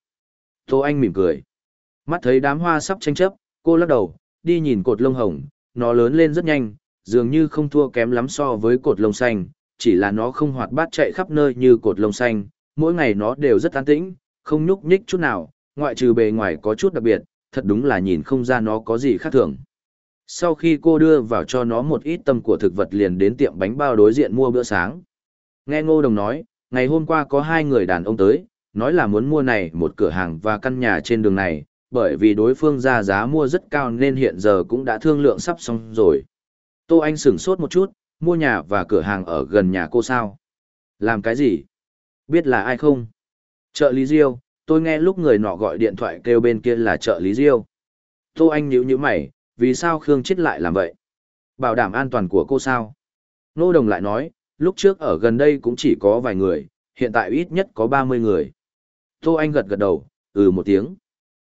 Tô Anh mỉm cười. Mắt thấy đám hoa sắp tranh chấp, cô lắc đầu, đi nhìn cột lông hồng, nó lớn lên rất nhanh, dường như không thua kém lắm so với cột lông xanh, chỉ là nó không hoạt bát chạy khắp nơi như cột lông xanh, mỗi ngày nó đều rất an tĩnh, không nhúc nhích chút nào, ngoại trừ bề ngoài có chút đặc biệt, thật đúng là nhìn không ra nó có gì khác thường. Sau khi cô đưa vào cho nó một ít tâm của thực vật liền đến tiệm bánh bao đối diện mua bữa sáng. Nghe Ngô Đồng nói, ngày hôm qua có hai người đàn ông tới, nói là muốn mua này một cửa hàng và căn nhà trên đường này, bởi vì đối phương ra giá mua rất cao nên hiện giờ cũng đã thương lượng sắp xong rồi. Tô Anh sửng sốt một chút, mua nhà và cửa hàng ở gần nhà cô sao? Làm cái gì? Biết là ai không? Trợ lý Diêu, tôi nghe lúc người nọ gọi điện thoại kêu bên kia là trợ lý Diêu. Tô Anh nhíu nhíu mày, vì sao Khương Chết lại làm vậy? Bảo đảm an toàn của cô sao? Nô Đồng lại nói, lúc trước ở gần đây cũng chỉ có vài người, hiện tại ít nhất có 30 người. Tô Anh gật gật đầu, ừ một tiếng.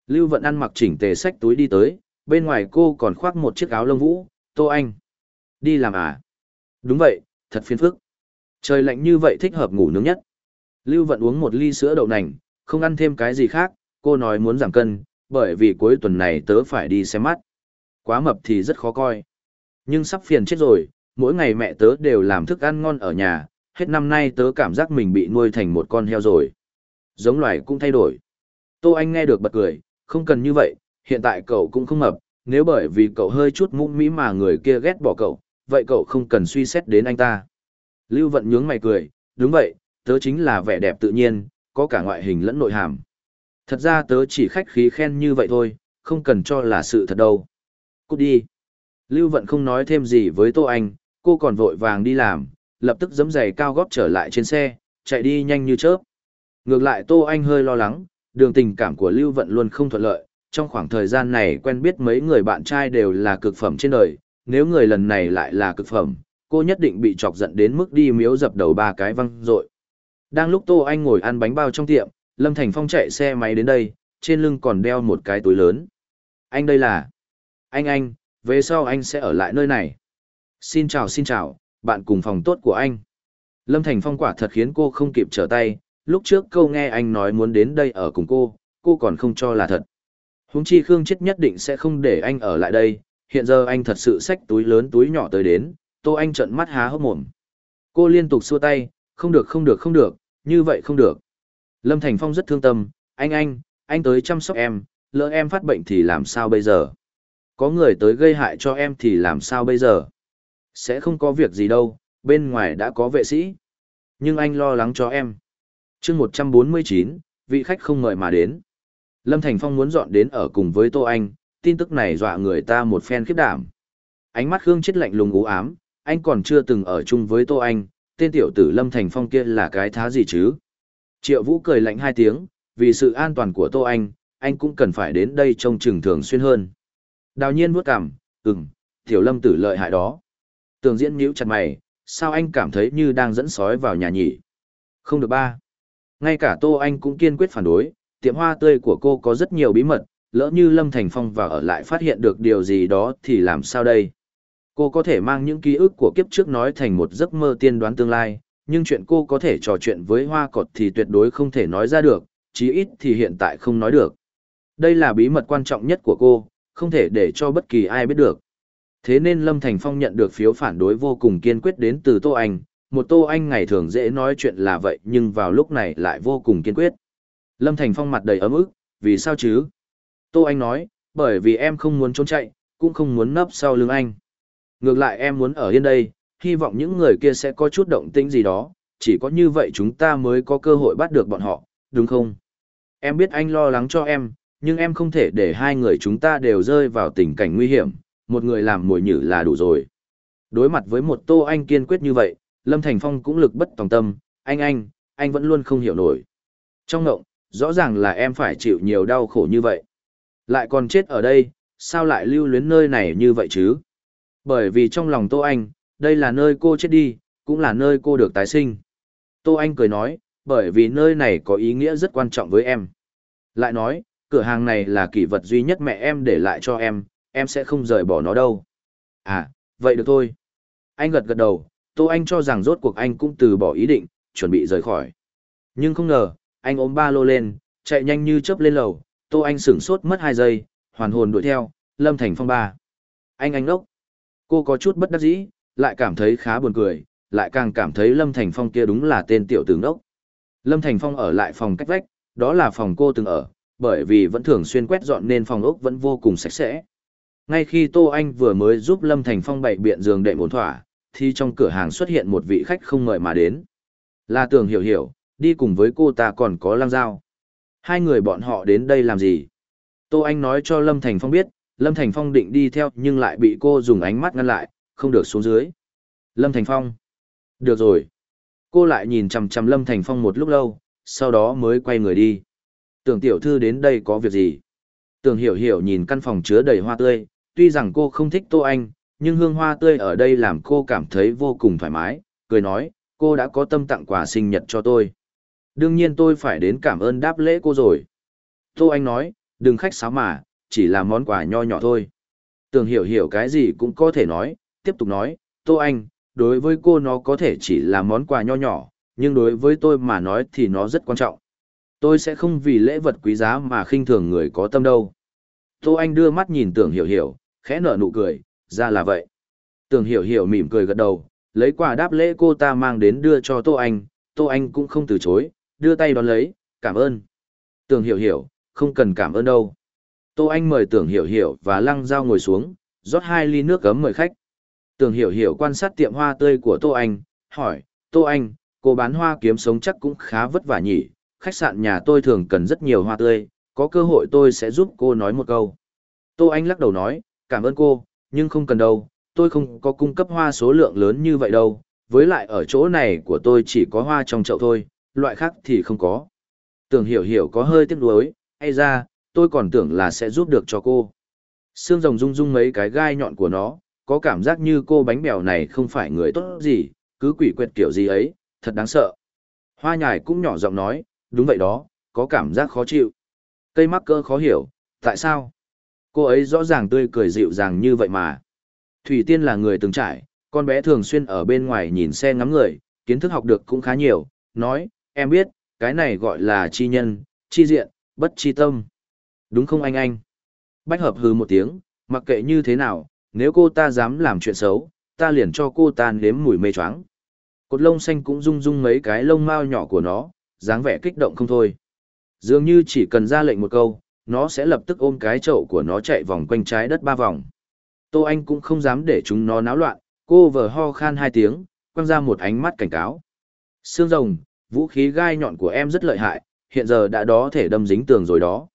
Lưu Vận ăn mặc chỉnh tề sách túi đi tới, bên ngoài cô còn khoác một chiếc áo lông vũ, Tô Anh. Đi làm à? Đúng vậy, thật phiền phức. Trời lạnh như vậy thích hợp ngủ nướng nhất. Lưu Vận uống một ly sữa đậu nành, không ăn thêm cái gì khác, cô nói muốn giảm cân, bởi vì cuối tuần này tớ phải đi xem mắt. Quá mập thì rất khó coi. Nhưng sắp phiền chết rồi, mỗi ngày mẹ tớ đều làm thức ăn ngon ở nhà, hết năm nay tớ cảm giác mình bị nuôi thành một con heo rồi. Giống loài cũng thay đổi. Tô Anh nghe được bật cười, không cần như vậy, hiện tại cậu cũng không mập, nếu bởi vì cậu hơi chút mũm mĩ mà người kia ghét bỏ cậu, vậy cậu không cần suy xét đến anh ta. Lưu Vận nhướng mày cười, đúng vậy, tớ chính là vẻ đẹp tự nhiên, có cả ngoại hình lẫn nội hàm. Thật ra tớ chỉ khách khí khen như vậy thôi, không cần cho là sự thật đâu. Cút đi. Lưu Vận không nói thêm gì với Tô Anh, cô còn vội vàng đi làm, lập tức giấm giày cao góp trở lại trên xe, chạy đi nhanh như chớp. Ngược lại Tô Anh hơi lo lắng, đường tình cảm của Lưu Vận luôn không thuận lợi, trong khoảng thời gian này quen biết mấy người bạn trai đều là cực phẩm trên đời, nếu người lần này lại là cực phẩm, cô nhất định bị chọc giận đến mức đi miếu dập đầu ba cái văng rội. Đang lúc Tô Anh ngồi ăn bánh bao trong tiệm, Lâm Thành Phong chạy xe máy đến đây, trên lưng còn đeo một cái túi lớn. Anh đây là... Anh anh, về sau anh sẽ ở lại nơi này. Xin chào xin chào, bạn cùng phòng tốt của anh. Lâm Thành Phong quả thật khiến cô không kịp trở tay, lúc trước câu nghe anh nói muốn đến đây ở cùng cô, cô còn không cho là thật. Huống chi Khương Chết nhất định sẽ không để anh ở lại đây, hiện giờ anh thật sự xách túi lớn túi nhỏ tới đến, Tô Anh trợn mắt há hốc mồm. Cô liên tục xua tay, không được không được không được, như vậy không được. Lâm Thành Phong rất thương tâm, anh anh, anh tới chăm sóc em, lỡ em phát bệnh thì làm sao bây giờ? Có người tới gây hại cho em thì làm sao bây giờ? Sẽ không có việc gì đâu, bên ngoài đã có vệ sĩ. Nhưng anh lo lắng cho em. chương 149, vị khách không ngợi mà đến. Lâm Thành Phong muốn dọn đến ở cùng với Tô Anh, tin tức này dọa người ta một phen khiếp đảm. Ánh mắt Khương chết lạnh lùng u ám, anh còn chưa từng ở chung với Tô Anh, tên tiểu tử Lâm Thành Phong kia là cái thá gì chứ? Triệu Vũ cười lạnh hai tiếng, vì sự an toàn của Tô Anh, anh cũng cần phải đến đây trông chừng thường xuyên hơn. Đào nhiên vuốt cảm, ừm, tiểu Lâm tử lợi hại đó. Tường diễn nhíu chặt mày, sao anh cảm thấy như đang dẫn sói vào nhà nhỉ? Không được ba. Ngay cả Tô Anh cũng kiên quyết phản đối, tiệm hoa tươi của cô có rất nhiều bí mật, lỡ như Lâm Thành Phong vào ở lại phát hiện được điều gì đó thì làm sao đây? Cô có thể mang những ký ức của kiếp trước nói thành một giấc mơ tiên đoán tương lai, nhưng chuyện cô có thể trò chuyện với hoa Cột thì tuyệt đối không thể nói ra được, chí ít thì hiện tại không nói được. Đây là bí mật quan trọng nhất của cô, không thể để cho bất kỳ ai biết được. Thế nên Lâm Thành Phong nhận được phiếu phản đối vô cùng kiên quyết đến từ Tô Anh, một Tô Anh ngày thường dễ nói chuyện là vậy nhưng vào lúc này lại vô cùng kiên quyết. Lâm Thành Phong mặt đầy ấm ức, vì sao chứ? Tô Anh nói, bởi vì em không muốn trốn chạy, cũng không muốn nấp sau lưng anh. Ngược lại em muốn ở yên đây, hy vọng những người kia sẽ có chút động tĩnh gì đó, chỉ có như vậy chúng ta mới có cơ hội bắt được bọn họ, đúng không? Em biết anh lo lắng cho em, nhưng em không thể để hai người chúng ta đều rơi vào tình cảnh nguy hiểm, một người làm mồi nhử là đủ rồi. Đối mặt với một Tô Anh kiên quyết như vậy, Lâm Thành Phong cũng lực bất tòng tâm, anh anh, anh vẫn luôn không hiểu nổi. Trong ngộng, rõ ràng là em phải chịu nhiều đau khổ như vậy. Lại còn chết ở đây, sao lại lưu luyến nơi này như vậy chứ? Bởi vì trong lòng Tô Anh, đây là nơi cô chết đi, cũng là nơi cô được tái sinh. Tô Anh cười nói, bởi vì nơi này có ý nghĩa rất quan trọng với em. Lại nói, cửa hàng này là kỷ vật duy nhất mẹ em để lại cho em, em sẽ không rời bỏ nó đâu. À, vậy được thôi. Anh gật gật đầu, Tô Anh cho rằng rốt cuộc anh cũng từ bỏ ý định, chuẩn bị rời khỏi. Nhưng không ngờ, anh ôm ba lô lên, chạy nhanh như chớp lên lầu, Tô Anh sửng sốt mất hai giây, hoàn hồn đuổi theo, Lâm Thành Phong ba. Anh anh đốc. Cô có chút bất đắc dĩ, lại cảm thấy khá buồn cười, lại càng cảm thấy Lâm Thành Phong kia đúng là tên tiểu tướng đốc. Lâm Thành Phong ở lại phòng cách vách, đó là phòng cô từng ở, bởi vì vẫn thường xuyên quét dọn nên phòng ốc vẫn vô cùng sạch sẽ. Ngay khi Tô Anh vừa mới giúp Lâm Thành Phong bày biện giường đệm ổn thỏa, thì trong cửa hàng xuất hiện một vị khách không mời mà đến. Là Tường hiểu hiểu, đi cùng với cô ta còn có lang dao. Hai người bọn họ đến đây làm gì? Tô Anh nói cho Lâm Thành Phong biết, Lâm Thành Phong định đi theo nhưng lại bị cô dùng ánh mắt ngăn lại, không được xuống dưới. Lâm Thành Phong. Được rồi. Cô lại nhìn chằm chằm Lâm Thành Phong một lúc lâu, sau đó mới quay người đi. Tưởng tiểu thư đến đây có việc gì? Tưởng hiểu hiểu nhìn căn phòng chứa đầy hoa tươi, tuy rằng cô không thích Tô Anh, nhưng hương hoa tươi ở đây làm cô cảm thấy vô cùng thoải mái, cười nói, cô đã có tâm tặng quà sinh nhật cho tôi đương nhiên tôi phải đến cảm ơn đáp lễ cô rồi. Tô Anh nói, đừng khách sáo mà, chỉ là món quà nho nhỏ thôi. Tưởng hiểu hiểu cái gì cũng có thể nói, tiếp tục nói, Tô Anh, đối với cô nó có thể chỉ là món quà nho nhỏ, nhưng đối với tôi mà nói thì nó rất quan trọng. Tôi sẽ không vì lễ vật quý giá mà khinh thường người có tâm đâu. Tô Anh đưa mắt nhìn tưởng hiểu hiểu, khẽ nở nụ cười, ra là vậy. Tưởng hiểu hiểu mỉm cười gật đầu, lấy quà đáp lễ cô ta mang đến đưa cho Tô Anh, Tô Anh cũng không từ chối, đưa tay đón lấy, cảm ơn. Tưởng hiểu hiểu, không cần cảm ơn đâu. Tô Anh mời tưởng hiểu hiểu và lăng dao ngồi xuống, rót hai ly nước cấm mời khách. Tưởng hiểu hiểu quan sát tiệm hoa tươi của Tô Anh, hỏi, Tô Anh, cô bán hoa kiếm sống chắc cũng khá vất vả nhỉ, khách sạn nhà tôi thường cần rất nhiều hoa tươi, có cơ hội tôi sẽ giúp cô nói một câu. Tô Anh lắc đầu nói, cảm ơn cô, nhưng không cần đâu, tôi không có cung cấp hoa số lượng lớn như vậy đâu, với lại ở chỗ này của tôi chỉ có hoa trong chậu thôi, loại khác thì không có. Tưởng hiểu hiểu có hơi tiếc nuối, hay ra, tôi còn tưởng là sẽ giúp được cho cô. Sương rồng rung rung mấy cái gai nhọn của nó, có cảm giác như cô bánh bèo này không phải người tốt gì, cứ quỷ quyệt kiểu gì ấy, thật đáng sợ. Hoa nhài cũng nhỏ giọng nói, đúng vậy đó, có cảm giác khó chịu. Cây mắc cơ khó hiểu, tại sao? Cô ấy rõ ràng tươi cười dịu dàng như vậy mà. Thủy Tiên là người từng trải, con bé thường xuyên ở bên ngoài nhìn xe ngắm người, kiến thức học được cũng khá nhiều, nói, em biết, cái này gọi là chi nhân, chi diện, bất chi tâm. Đúng không anh anh? Bách hợp hừ một tiếng, mặc kệ như thế nào, nếu cô ta dám làm chuyện xấu, ta liền cho cô ta nếm mùi mê choáng. Cột lông xanh cũng rung rung mấy cái lông mao nhỏ của nó, dáng vẻ kích động không thôi. Dường như chỉ cần ra lệnh một câu, nó sẽ lập tức ôm cái chậu của nó chạy vòng quanh trái đất ba vòng. Tô Anh cũng không dám để chúng nó náo loạn, cô vờ ho khan hai tiếng, quăng ra một ánh mắt cảnh cáo. Sương rồng, vũ khí gai nhọn của em rất lợi hại, hiện giờ đã đó thể đâm dính tường rồi đó.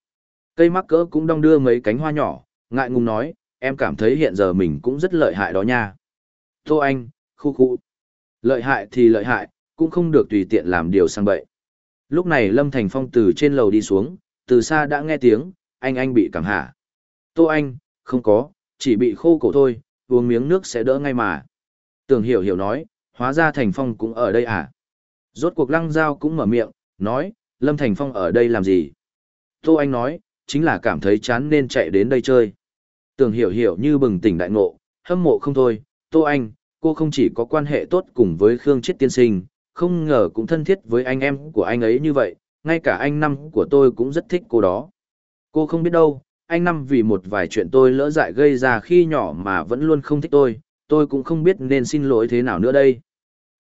Cây mắc cỡ cũng đong đưa mấy cánh hoa nhỏ, ngại ngùng nói, em cảm thấy hiện giờ mình cũng rất lợi hại đó nha. Tô Anh, khu khu. Lợi hại thì lợi hại, cũng không được tùy tiện làm điều sang bậy. Lúc này Lâm Thành Phong từ trên lầu đi xuống, từ xa đã nghe tiếng, anh anh bị cảm hạ. Tô Anh, không có, chỉ bị khô cổ thôi, uống miếng nước sẽ đỡ ngay mà. Tưởng hiểu hiểu nói, hóa ra Thành Phong cũng ở đây à? Rốt cuộc lăng giao cũng mở miệng, nói, Lâm Thành Phong ở đây làm gì? Tô Anh nói, chính là cảm thấy chán nên chạy đến đây chơi. Tưởng hiểu hiểu như bừng tỉnh đại ngộ, hâm mộ không thôi, Tô Anh, cô không chỉ có quan hệ tốt cùng với Khương Chết Tiên Sinh, không ngờ cũng thân thiết với anh em của anh ấy như vậy, ngay cả anh năm của tôi cũng rất thích cô đó. Cô không biết đâu, anh năm vì một vài chuyện tôi lỡ dại gây ra khi nhỏ mà vẫn luôn không thích tôi, tôi cũng không biết nên xin lỗi thế nào nữa đây.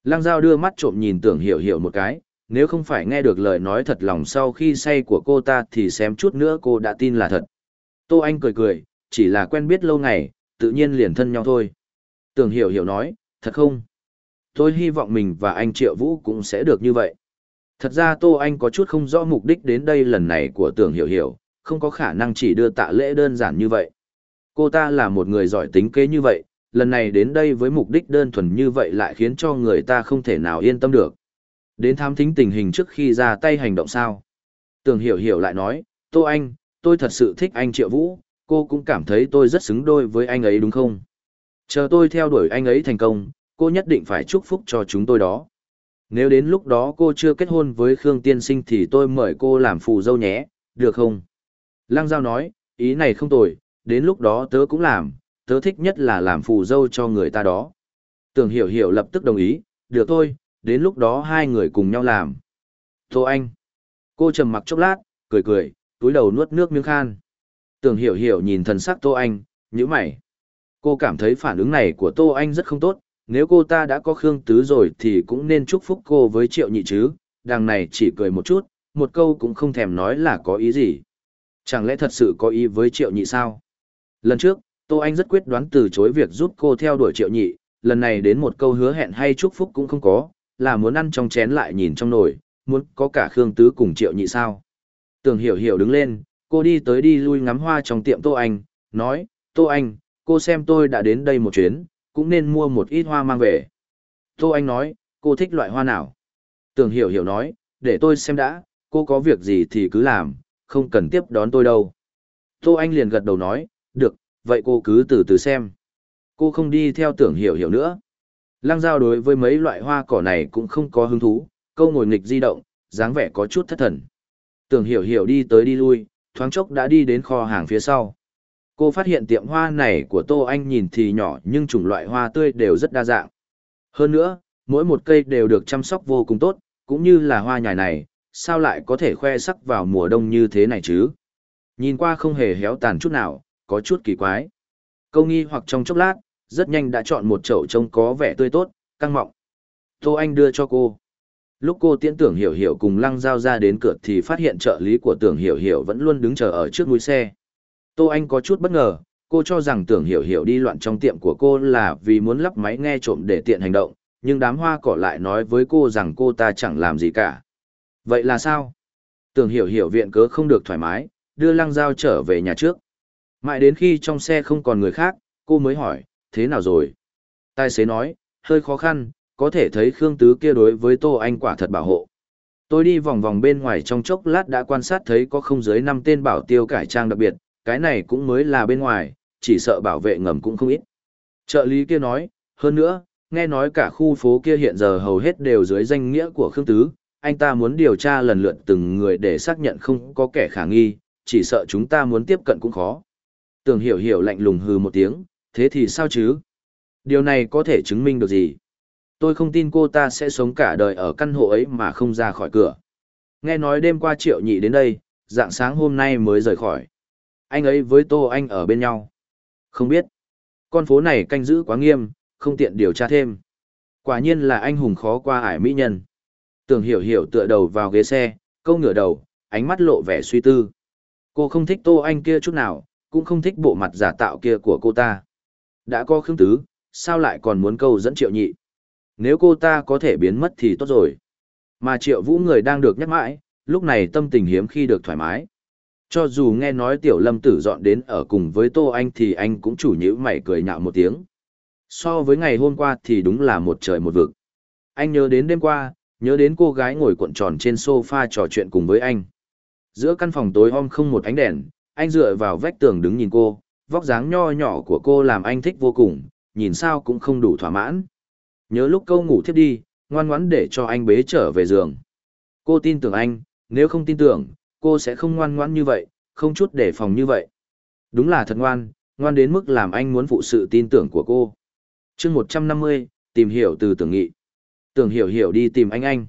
Lang Giao đưa mắt trộm nhìn tưởng hiểu hiểu một cái, nếu không phải nghe được lời nói thật lòng sau khi say của cô ta thì xem chút nữa cô đã tin là thật. Tô Anh cười cười, chỉ là quen biết lâu ngày, tự nhiên liền thân nhau thôi. Tưởng hiểu hiểu nói, thật không? Tôi hy vọng mình và anh Triệu Vũ cũng sẽ được như vậy. Thật ra Tô Anh có chút không rõ mục đích đến đây lần này của tưởng hiểu hiểu, không có khả năng chỉ đưa tạ lễ đơn giản như vậy. Cô ta là một người giỏi tính kế như vậy, lần này đến đây với mục đích đơn thuần như vậy lại khiến cho người ta không thể nào yên tâm được. Đến thám thính tình hình trước khi ra tay hành động sao. Tường hiểu hiểu lại nói, Tô Anh, tôi thật sự thích anh Triệu Vũ, cô cũng cảm thấy tôi rất xứng đôi với anh ấy đúng không? Chờ tôi theo đuổi anh ấy thành công, cô nhất định phải chúc phúc cho chúng tôi đó. Nếu đến lúc đó cô chưa kết hôn với Khương Tiên Sinh thì tôi mời cô làm phù dâu nhé, được không? Lăng Giao nói, ý này không tồi, đến lúc đó tớ cũng làm, tớ thích nhất là làm phù dâu cho người ta đó. Tưởng hiểu hiểu lập tức đồng ý, được thôi, đến lúc đó hai người cùng nhau làm. Tô Anh. Cô trầm mặc chốc lát, cười cười, túi đầu nuốt nước miếng khan. Tưởng hiểu hiểu nhìn thần sắc Tô Anh, nhíu mày. Cô cảm thấy phản ứng này của Tô Anh rất không tốt, nếu cô ta đã có Khương Tứ rồi thì cũng nên chúc phúc cô với Triệu Nhị chứ, đằng này chỉ cười một chút, một câu cũng không thèm nói là có ý gì. Chẳng lẽ thật sự có ý với Triệu Nhị sao? Lần trước, Tô Anh rất quyết đoán từ chối việc giúp cô theo đuổi triệu nhị, lần này đến một câu hứa hẹn hay chúc phúc cũng không có, là muốn ăn trong chén lại nhìn trong nồi, muốn có cả Khương Tứ cùng triệu nhị sao. Tường hiểu hiểu đứng lên, cô đi tới đi lui ngắm hoa trong tiệm Tô Anh, nói, Tô Anh, cô xem tôi đã đến đây một chuyến, cũng nên mua một ít hoa mang về. Tô Anh nói, cô thích loại hoa nào? Tường hiểu hiểu nói, để tôi xem đã, cô có việc gì thì cứ làm, không cần tiếp đón tôi đâu. Tô Anh liền gật đầu nói, được, vậy cô cứ từ từ xem. Cô không đi theo tưởng hiểu hiểu nữa. Lăng Giao đối với mấy loại hoa cỏ này cũng không có hứng thú, câu ngồi nghịch di động, dáng vẻ có chút thất thần. Tưởng hiểu hiểu đi tới đi lui, thoáng chốc đã đi đến kho hàng phía sau. Cô phát hiện tiệm hoa này của Tô Anh nhìn thì nhỏ nhưng chủng loại hoa tươi đều rất đa dạng. Hơn nữa, mỗi một cây đều được chăm sóc vô cùng tốt, cũng như là hoa nhài này, sao lại có thể khoe sắc vào mùa đông như thế này chứ? Nhìn qua không hề héo tàn chút nào, có chút kỳ quái. Câu nghi hoặc trong chốc lát, rất nhanh đã chọn một chậu trông có vẻ tươi tốt, căng mọng. Tô Anh đưa cho cô. Lúc cô tiễn tưởng hiểu hiểu cùng lăng giao ra đến cửa thì phát hiện trợ lý của tưởng hiểu hiểu vẫn luôn đứng chờ ở trước mũi xe. Tô Anh có chút bất ngờ, cô cho rằng tưởng hiểu hiểu đi loạn trong tiệm của cô là vì muốn lắp máy nghe trộm để tiện hành động, nhưng đám hoa cỏ lại nói với cô rằng cô ta chẳng làm gì cả. Vậy là sao? Tưởng hiểu hiểu viện cớ không được thoải mái, đưa lăng giao trở về nhà trước. Mãi đến khi trong xe không còn người khác, cô mới hỏi, thế nào rồi? Tài xế nói, hơi khó khăn, có thể thấy Khương Tứ kia đối với Tô Anh quả thật bảo hộ. Tôi đi vòng vòng bên ngoài trong chốc lát đã quan sát thấy có không dưới 5 tên bảo tiêu cải trang đặc biệt, cái này cũng mới là bên ngoài, chỉ sợ bảo vệ ngầm cũng không ít. Trợ lý kia nói, hơn nữa, nghe nói cả khu phố kia hiện giờ hầu hết đều dưới danh nghĩa của Khương Tứ, anh ta muốn điều tra lần lượt từng người để xác nhận không có kẻ khả nghi, chỉ sợ chúng ta muốn tiếp cận cũng khó. Tưởng hiểu hiểu lạnh lùng hừ một tiếng, thế thì sao chứ? Điều này có thể chứng minh được gì? Tôi không tin cô ta sẽ sống cả đời ở căn hộ ấy mà không ra khỏi cửa. Nghe nói đêm qua triệu nhị đến đây, dạng sáng hôm nay mới rời khỏi. Anh ấy với Tô Anh ở bên nhau. Không biết. Con phố này canh giữ quá nghiêm, không tiện điều tra thêm. Quả nhiên là anh hùng khó qua ải mỹ nhân. Tưởng hiểu hiểu tựa đầu vào ghế xe, câu ngửa đầu, ánh mắt lộ vẻ suy tư. Cô không thích Tô Anh kia chút nào, cũng không thích bộ mặt giả tạo kia của cô ta. Đã có khương tứ, sao lại còn muốn câu dẫn triệu nhị? Nếu cô ta có thể biến mất thì tốt rồi. Mà triệu vũ người đang được nhắc mãi, lúc này tâm tình hiếm khi được thoải mái. Cho dù nghe nói tiểu lâm tử dọn đến ở cùng với Tô Anh thì anh cũng chủ nhữ mày cười nhạo một tiếng. So với ngày hôm qua thì đúng là một trời một vực. Anh nhớ đến đêm qua, nhớ đến cô gái ngồi cuộn tròn trên sofa trò chuyện cùng với anh. Giữa căn phòng tối om không một ánh đèn, anh dựa vào vách tường đứng nhìn cô, vóc dáng nho nhỏ của cô làm anh thích vô cùng, nhìn sao cũng không đủ thỏa mãn. Nhớ lúc câu ngủ thiếp đi, ngoan ngoãn để cho anh bế trở về giường. Cô tin tưởng anh, nếu không tin tưởng, cô sẽ không ngoan ngoãn như vậy, không chút đề phòng như vậy. Đúng là thật ngoan, ngoan đến mức làm anh muốn phụ sự tin tưởng của cô. chương 150, tìm hiểu từ tưởng nghị. Tưởng hiểu hiểu đi tìm anh anh.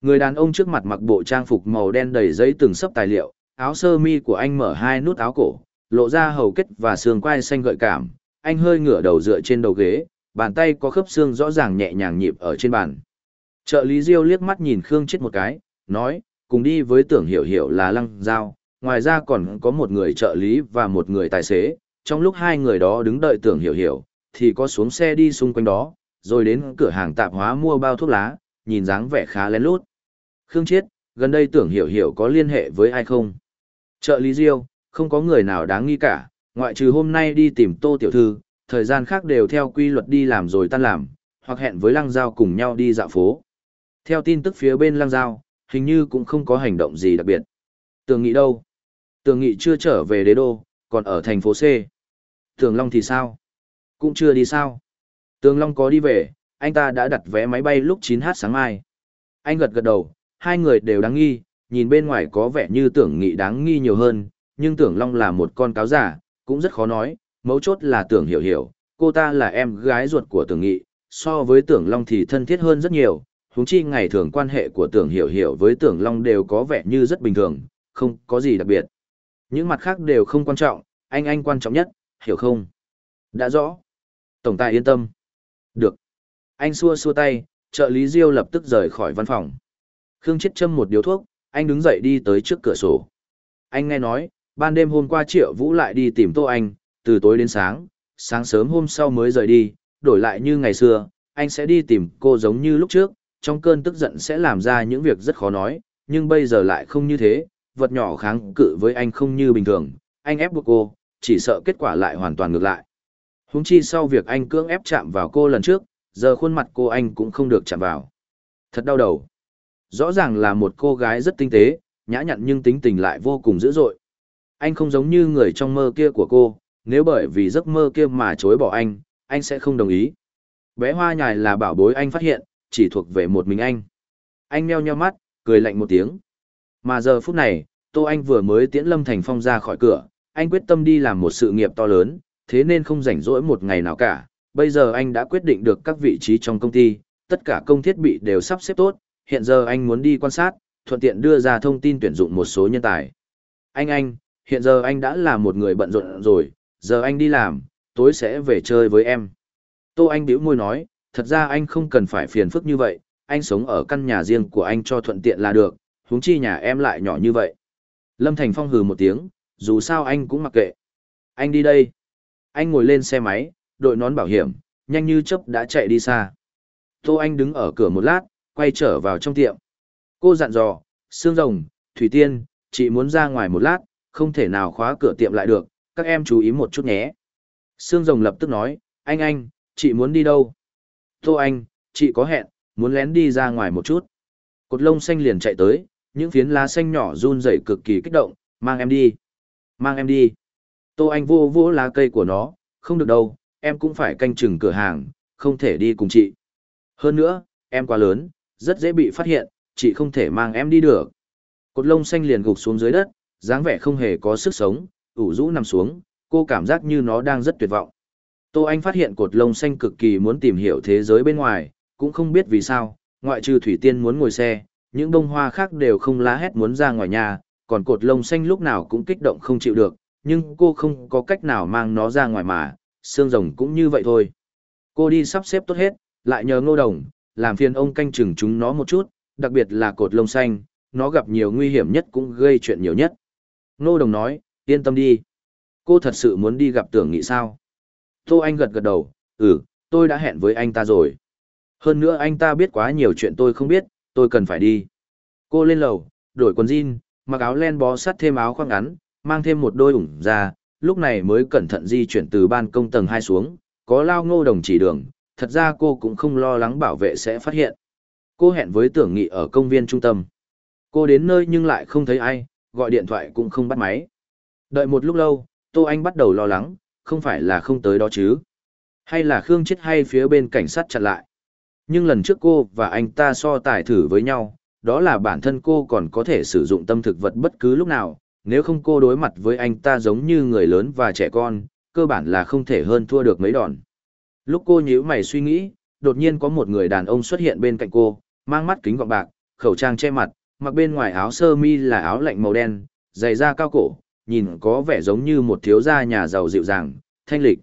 Người đàn ông trước mặt mặc bộ trang phục màu đen đầy giấy từng sấp tài liệu, áo sơ mi của anh mở hai nút áo cổ, lộ ra hầu kết và xương quai xanh gợi cảm, anh hơi ngửa đầu dựa trên đầu ghế, bàn tay có khớp xương rõ ràng nhẹ nhàng nhịp ở trên bàn. Trợ lý Diêu liếc mắt nhìn Khương chết một cái, nói, cùng đi với tưởng hiểu hiểu là lăng giao, ngoài ra còn có một người trợ lý và một người tài xế, trong lúc hai người đó đứng đợi tưởng hiểu hiểu, thì có xuống xe đi xung quanh đó, rồi đến cửa hàng tạp hóa mua bao thuốc lá, nhìn dáng vẻ khá lén lút. Khương Chiết, gần đây tưởng hiểu hiểu có liên hệ với ai không? Trợ lý Diêu, không có người nào đáng nghi cả, ngoại trừ hôm nay đi tìm Tô Tiểu Thư, thời gian khác đều theo quy luật đi làm rồi tan làm, hoặc hẹn với Lăng Giao cùng nhau đi dạo phố. Theo tin tức phía bên Lăng Giao, hình như cũng không có hành động gì đặc biệt. Tường Nghị đâu? Tường Nghị chưa trở về đế đô, còn ở thành phố C. Tường Long thì sao? Cũng chưa đi sao? Tường Long có đi về, anh ta đã đặt vé máy bay lúc 9h sáng mai. Anh gật gật đầu, hai người đều đáng nghi, nhìn bên ngoài có vẻ như tưởng nghị đáng nghi nhiều hơn, nhưng tưởng long là một con cáo giả, cũng rất khó nói, mấu chốt là tưởng hiểu hiểu, cô ta là em gái ruột của tưởng nghị, so với tưởng long thì thân thiết hơn rất nhiều, huống chi ngày thường quan hệ của tưởng hiểu hiểu với tưởng long đều có vẻ như rất bình thường, không có gì đặc biệt. Những mặt khác đều không quan trọng, anh anh quan trọng nhất, hiểu không? Đã rõ. Tổng tài yên tâm. Được. Anh xua xua tay, trợ lý Diêu lập tức rời khỏi văn phòng. Khương chết châm một điếu thuốc, anh đứng dậy đi tới trước cửa sổ. Anh nghe nói, ban đêm hôm qua Triệu Vũ lại đi tìm Tô Anh, từ tối đến sáng, sáng sớm hôm sau mới rời đi, đổi lại như ngày xưa, anh sẽ đi tìm cô giống như lúc trước, trong cơn tức giận sẽ làm ra những việc rất khó nói, nhưng bây giờ lại không như thế, vật nhỏ kháng cự với anh không như bình thường, anh ép buộc cô, chỉ sợ kết quả lại hoàn toàn ngược lại. Húng chi sau việc anh cưỡng ép chạm vào cô lần trước, giờ khuôn mặt cô anh cũng không được chạm vào. Thật đau đầu rõ ràng là một cô gái rất tinh tế, nhã nhặn nhưng tính tình lại vô cùng dữ dội. Anh không giống như người trong mơ kia của cô, nếu bởi vì giấc mơ kia mà chối bỏ anh, anh sẽ không đồng ý. Bé hoa nhài là bảo bối anh phát hiện, chỉ thuộc về một mình anh. Anh meo nheo mắt, cười lạnh một tiếng. Mà giờ phút này, Tô Anh vừa mới tiễn Lâm Thành Phong ra khỏi cửa, anh quyết tâm đi làm một sự nghiệp to lớn, thế nên không rảnh rỗi một ngày nào cả. Bây giờ anh đã quyết định được các vị trí trong công ty, tất cả công thiết bị đều sắp xếp tốt, hiện giờ anh muốn đi quan sát, thuận tiện đưa ra thông tin tuyển dụng một số nhân tài. Anh anh, hiện giờ anh đã là một người bận rộn rồi, giờ anh đi làm, tối sẽ về chơi với em. Tô Anh bĩu môi nói, thật ra anh không cần phải phiền phức như vậy, anh sống ở căn nhà riêng của anh cho thuận tiện là được, huống chi nhà em lại nhỏ như vậy. Lâm Thành Phong hừ một tiếng, dù sao anh cũng mặc kệ. Anh đi đây. Anh ngồi lên xe máy, đội nón bảo hiểm, nhanh như chớp đã chạy đi xa. Tô Anh đứng ở cửa một lát, quay trở vào trong tiệm. Cô dặn dò, Sương Rồng, Thủy Tiên, chị muốn ra ngoài một lát, không thể nào khóa cửa tiệm lại được, các em chú ý một chút nhé. Sương Rồng lập tức nói, anh anh, chị muốn đi đâu? Tô anh, chị có hẹn, muốn lén đi ra ngoài một chút. Cột lông xanh liền chạy tới, những phiến lá xanh nhỏ run rẩy cực kỳ kích động, mang em đi. Mang em đi. Tô anh vô vô lá cây của nó, không được đâu, em cũng phải canh chừng cửa hàng, không thể đi cùng chị. Hơn nữa, em quá lớn, rất dễ bị phát hiện, chị không thể mang em đi được. Cột lông xanh liền gục xuống dưới đất, dáng vẻ không hề có sức sống, ủ rũ nằm xuống, cô cảm giác như nó đang rất tuyệt vọng. Tô Anh phát hiện cột lông xanh cực kỳ muốn tìm hiểu thế giới bên ngoài, cũng không biết vì sao, ngoại trừ Thủy Tiên muốn ngồi xe, những bông hoa khác đều không lá hét muốn ra ngoài nhà, còn cột lông xanh lúc nào cũng kích động không chịu được, nhưng cô không có cách nào mang nó ra ngoài mà, xương rồng cũng như vậy thôi. Cô đi sắp xếp tốt hết, lại nhờ ngô đồng, làm phiền ông canh chừng chúng nó một chút, đặc biệt là cột lông xanh, nó gặp nhiều nguy hiểm nhất cũng gây chuyện nhiều nhất. Ngô Đồng nói, yên tâm đi. Cô thật sự muốn đi gặp tưởng nghị sao? Tô Anh gật gật đầu, ừ, tôi đã hẹn với anh ta rồi. Hơn nữa anh ta biết quá nhiều chuyện tôi không biết, tôi cần phải đi. Cô lên lầu, đổi quần jean, mặc áo len bó sát thêm áo khoác ngắn, mang thêm một đôi ủng ra, lúc này mới cẩn thận di chuyển từ ban công tầng 2 xuống, có lao ngô đồng chỉ đường, thật ra cô cũng không lo lắng bảo vệ sẽ phát hiện. Cô hẹn với tưởng nghị ở công viên trung tâm. Cô đến nơi nhưng lại không thấy ai, gọi điện thoại cũng không bắt máy. Đợi một lúc lâu, Tô Anh bắt đầu lo lắng, không phải là không tới đó chứ. Hay là Khương chết hay phía bên cảnh sát chặn lại. Nhưng lần trước cô và anh ta so tài thử với nhau, đó là bản thân cô còn có thể sử dụng tâm thực vật bất cứ lúc nào, nếu không cô đối mặt với anh ta giống như người lớn và trẻ con, cơ bản là không thể hơn thua được mấy đòn. Lúc cô nhíu mày suy nghĩ, đột nhiên có một người đàn ông xuất hiện bên cạnh cô, mang mắt kính gọng bạc, khẩu trang che mặt, mặc bên ngoài áo sơ mi là áo lạnh màu đen, giày da cao cổ, nhìn có vẻ giống như một thiếu gia nhà giàu dịu dàng, thanh lịch.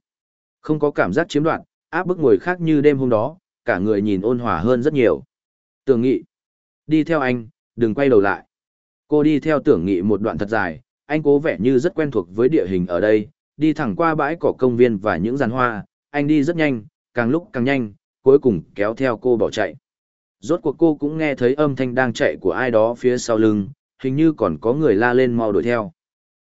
Không có cảm giác chiếm đoạt, áp bức người khác như đêm hôm đó, cả người nhìn ôn hòa hơn rất nhiều. Tưởng nghị, đi theo anh, đừng quay đầu lại. Cô đi theo tưởng nghị một đoạn thật dài, anh cố vẻ như rất quen thuộc với địa hình ở đây, đi thẳng qua bãi cỏ công viên và những giàn hoa, anh đi rất nhanh, càng lúc càng nhanh, cuối cùng kéo theo cô bỏ chạy. Rốt cuộc cô cũng nghe thấy âm thanh đang chạy của ai đó phía sau lưng, hình như còn có người la lên mau đuổi theo.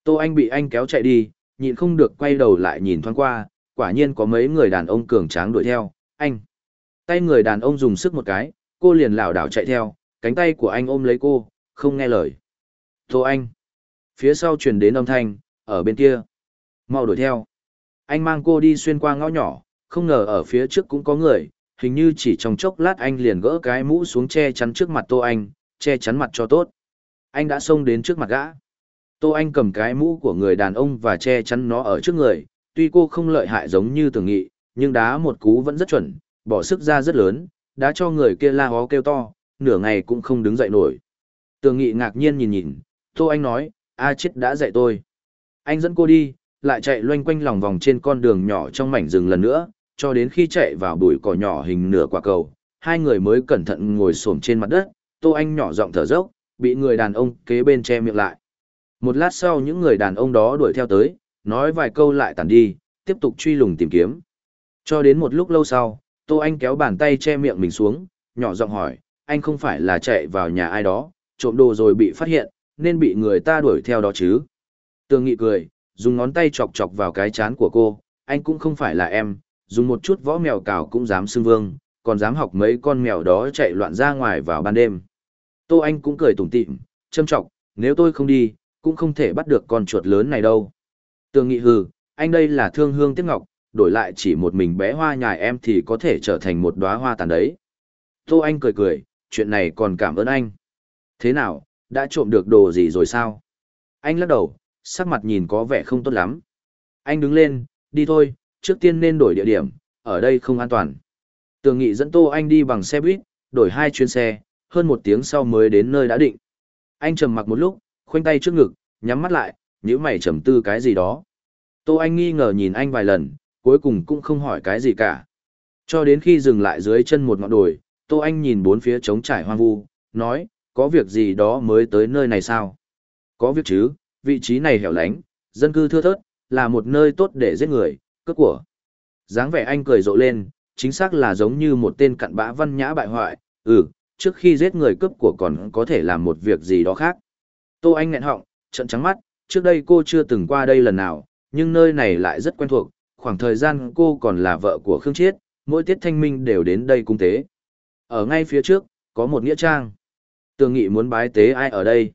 Tô Anh bị anh kéo chạy đi, nhịn không được quay đầu lại nhìn thoáng qua, quả nhiên có mấy người đàn ông cường tráng đuổi theo, anh. Tay người đàn ông dùng sức một cái, cô liền lảo đảo chạy theo, cánh tay của anh ôm lấy cô, không nghe lời. Tô Anh. Phía sau truyền đến âm thanh, ở bên kia. Mau đuổi theo anh mang cô đi xuyên qua ngõ nhỏ, không ngờ ở phía trước cũng có người, hình như chỉ trong chốc lát anh liền gỡ cái mũ xuống che chắn trước mặt Tô Anh, che chắn mặt cho tốt. Anh đã xông đến trước mặt gã. Tô Anh cầm cái mũ của người đàn ông và che chắn nó ở trước người, tuy cô không lợi hại giống như tưởng nghị, nhưng đá một cú vẫn rất chuẩn, bỏ sức ra rất lớn, đã cho người kia la hó kêu to, nửa ngày cũng không đứng dậy nổi. Tưởng nghị ngạc nhiên nhìn nhìn, Tô Anh nói, A chết đã dạy tôi. Anh dẫn cô đi, lại chạy loanh quanh lòng vòng trên con đường nhỏ trong mảnh rừng lần nữa, cho đến khi chạy vào bụi cỏ nhỏ hình nửa quả cầu, hai người mới cẩn thận ngồi xổm trên mặt đất, Tô Anh nhỏ giọng thở dốc, bị người đàn ông kế bên che miệng lại. Một lát sau những người đàn ông đó đuổi theo tới, nói vài câu lại tản đi, tiếp tục truy lùng tìm kiếm. Cho đến một lúc lâu sau, Tô Anh kéo bàn tay che miệng mình xuống, nhỏ giọng hỏi, anh không phải là chạy vào nhà ai đó, trộm đồ rồi bị phát hiện, nên bị người ta đuổi theo đó chứ. Tường Nghị cười, dùng ngón tay chọc chọc vào cái chán của cô, anh cũng không phải là em, dùng một chút võ mèo cào cũng dám xưng vương, còn dám học mấy con mèo đó chạy loạn ra ngoài vào ban đêm. Tô Anh cũng cười tủm tỉm, châm trọng, nếu tôi không đi, cũng không thể bắt được con chuột lớn này đâu. Tường nghị hừ, anh đây là thương hương tiếc ngọc, đổi lại chỉ một mình bé hoa nhà em thì có thể trở thành một đóa hoa tàn đấy. Tô Anh cười cười, chuyện này còn cảm ơn anh. Thế nào, đã trộm được đồ gì rồi sao? Anh lắc đầu, sắc mặt nhìn có vẻ không tốt lắm. Anh đứng lên, đi thôi, trước tiên nên đổi địa điểm, ở đây không an toàn. Tường nghị dẫn Tô Anh đi bằng xe buýt, đổi hai chuyến xe, hơn một tiếng sau mới đến nơi đã định. Anh trầm mặc một lúc, khoanh tay trước ngực, nhắm mắt lại, nhíu mày trầm tư cái gì đó. Tô Anh nghi ngờ nhìn anh vài lần, cuối cùng cũng không hỏi cái gì cả. Cho đến khi dừng lại dưới chân một ngọn đồi, Tô Anh nhìn bốn phía trống trải hoang vu, nói, có việc gì đó mới tới nơi này sao? Có việc chứ, vị trí này hẻo lánh, dân cư thưa thớt, là một nơi tốt để giết người, cướp của. Dáng vẻ anh cười rộ lên, chính xác là giống như một tên cặn bã văn nhã bại hoại, ừ, trước khi giết người cướp của còn có thể làm một việc gì đó khác. Tô Anh nghẹn họng, trận trắng mắt, trước đây cô chưa từng qua đây lần nào, nhưng nơi này lại rất quen thuộc, khoảng thời gian cô còn là vợ của Khương Chiết, mỗi tiết thanh minh đều đến đây cung tế. Ở ngay phía trước, có một nghĩa trang. Tường nghị muốn bái tế ai ở đây?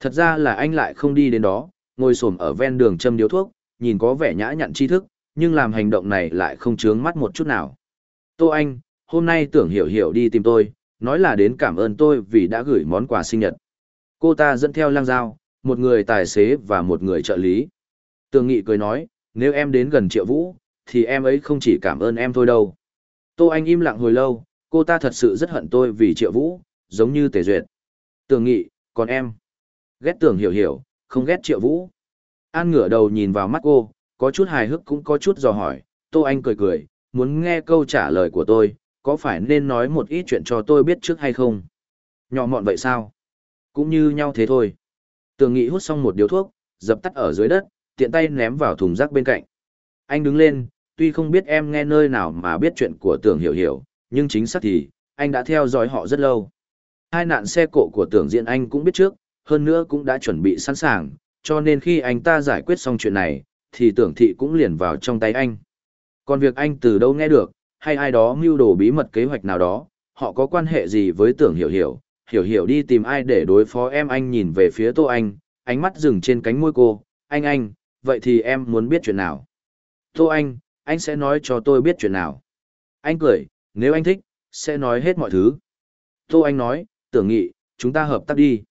Thật ra là anh lại không đi đến đó, ngồi xổm ở ven đường châm điếu thuốc, nhìn có vẻ nhã nhặn tri thức, nhưng làm hành động này lại không chướng mắt một chút nào. Tô Anh, hôm nay tưởng hiểu hiểu đi tìm tôi, nói là đến cảm ơn tôi vì đã gửi món quà sinh nhật. Cô ta dẫn theo lang dao, một người tài xế và một người trợ lý. Tường Nghị cười nói, nếu em đến gần triệu vũ, thì em ấy không chỉ cảm ơn em thôi đâu. Tô Anh im lặng hồi lâu, cô ta thật sự rất hận tôi vì triệu vũ, giống như tề duyệt. Tường Nghị, còn em? Ghét tưởng hiểu hiểu, không ghét triệu vũ. An ngửa đầu nhìn vào mắt cô, có chút hài hước cũng có chút dò hỏi, Tô Anh cười cười, muốn nghe câu trả lời của tôi, có phải nên nói một ít chuyện cho tôi biết trước hay không? Nhỏ mọn vậy sao? Cũng như nhau thế thôi. Tường Nghị hút xong một điếu thuốc, dập tắt ở dưới đất, tiện tay ném vào thùng rác bên cạnh. Anh đứng lên, tuy không biết em nghe nơi nào mà biết chuyện của Tưởng Hiểu Hiểu, nhưng chính xác thì, anh đã theo dõi họ rất lâu. Hai nạn xe cộ của Tưởng diện Anh cũng biết trước, hơn nữa cũng đã chuẩn bị sẵn sàng, cho nên khi anh ta giải quyết xong chuyện này, thì tưởng thị cũng liền vào trong tay anh. Còn việc anh từ đâu nghe được, hay ai đó mưu đồ bí mật kế hoạch nào đó, họ có quan hệ gì với tưởng hiểu hiểu, hiểu hiểu đi tìm ai để đối phó em anh nhìn về phía tô anh, ánh mắt dừng trên cánh môi cô, anh anh, vậy thì em muốn biết chuyện nào? Tô anh, anh sẽ nói cho tôi biết chuyện nào? Anh cười, nếu anh thích, sẽ nói hết mọi thứ. Tô anh nói, tưởng nghị, chúng ta hợp tác đi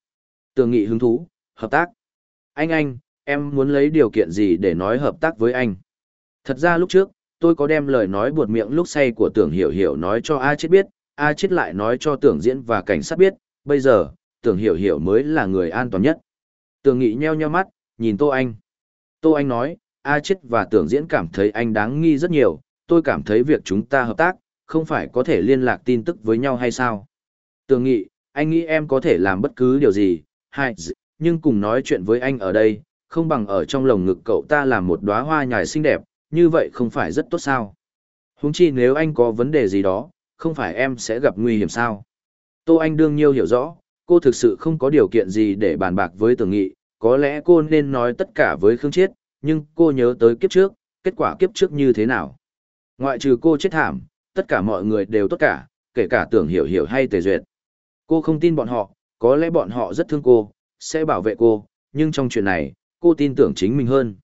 tường nghị hứng thú, hợp tác. Anh anh, em muốn lấy điều kiện gì để nói hợp tác với anh? Thật ra lúc trước, tôi có đem lời nói buột miệng lúc say của tưởng hiểu hiểu nói cho A chết biết, A chết lại nói cho tưởng diễn và cảnh sát biết, bây giờ, tưởng hiểu hiểu mới là người an toàn nhất. Tường nghị nheo nheo mắt, nhìn Tô Anh. Tô Anh nói, A chết và tưởng diễn cảm thấy anh đáng nghi rất nhiều, tôi cảm thấy việc chúng ta hợp tác, không phải có thể liên lạc tin tức với nhau hay sao? Tường nghị, anh nghĩ em có thể làm bất cứ điều gì, hai nhưng cùng nói chuyện với anh ở đây, không bằng ở trong lồng ngực cậu ta làm một đóa hoa nhài xinh đẹp, như vậy không phải rất tốt sao? Huống chi nếu anh có vấn đề gì đó, không phải em sẽ gặp nguy hiểm sao? Tô Anh đương nhiêu hiểu rõ, cô thực sự không có điều kiện gì để bàn bạc với Tưởng Nghị, có lẽ cô nên nói tất cả với Khương Chiết, nhưng cô nhớ tới kiếp trước, kết quả kiếp trước như thế nào? Ngoại trừ cô chết thảm, tất cả mọi người đều tốt cả, kể cả Tưởng Hiểu Hiểu hay Tề Duyệt. Cô không tin bọn họ, có lẽ bọn họ rất thương cô, sẽ bảo vệ cô, nhưng trong chuyện này, cô tin tưởng chính mình hơn.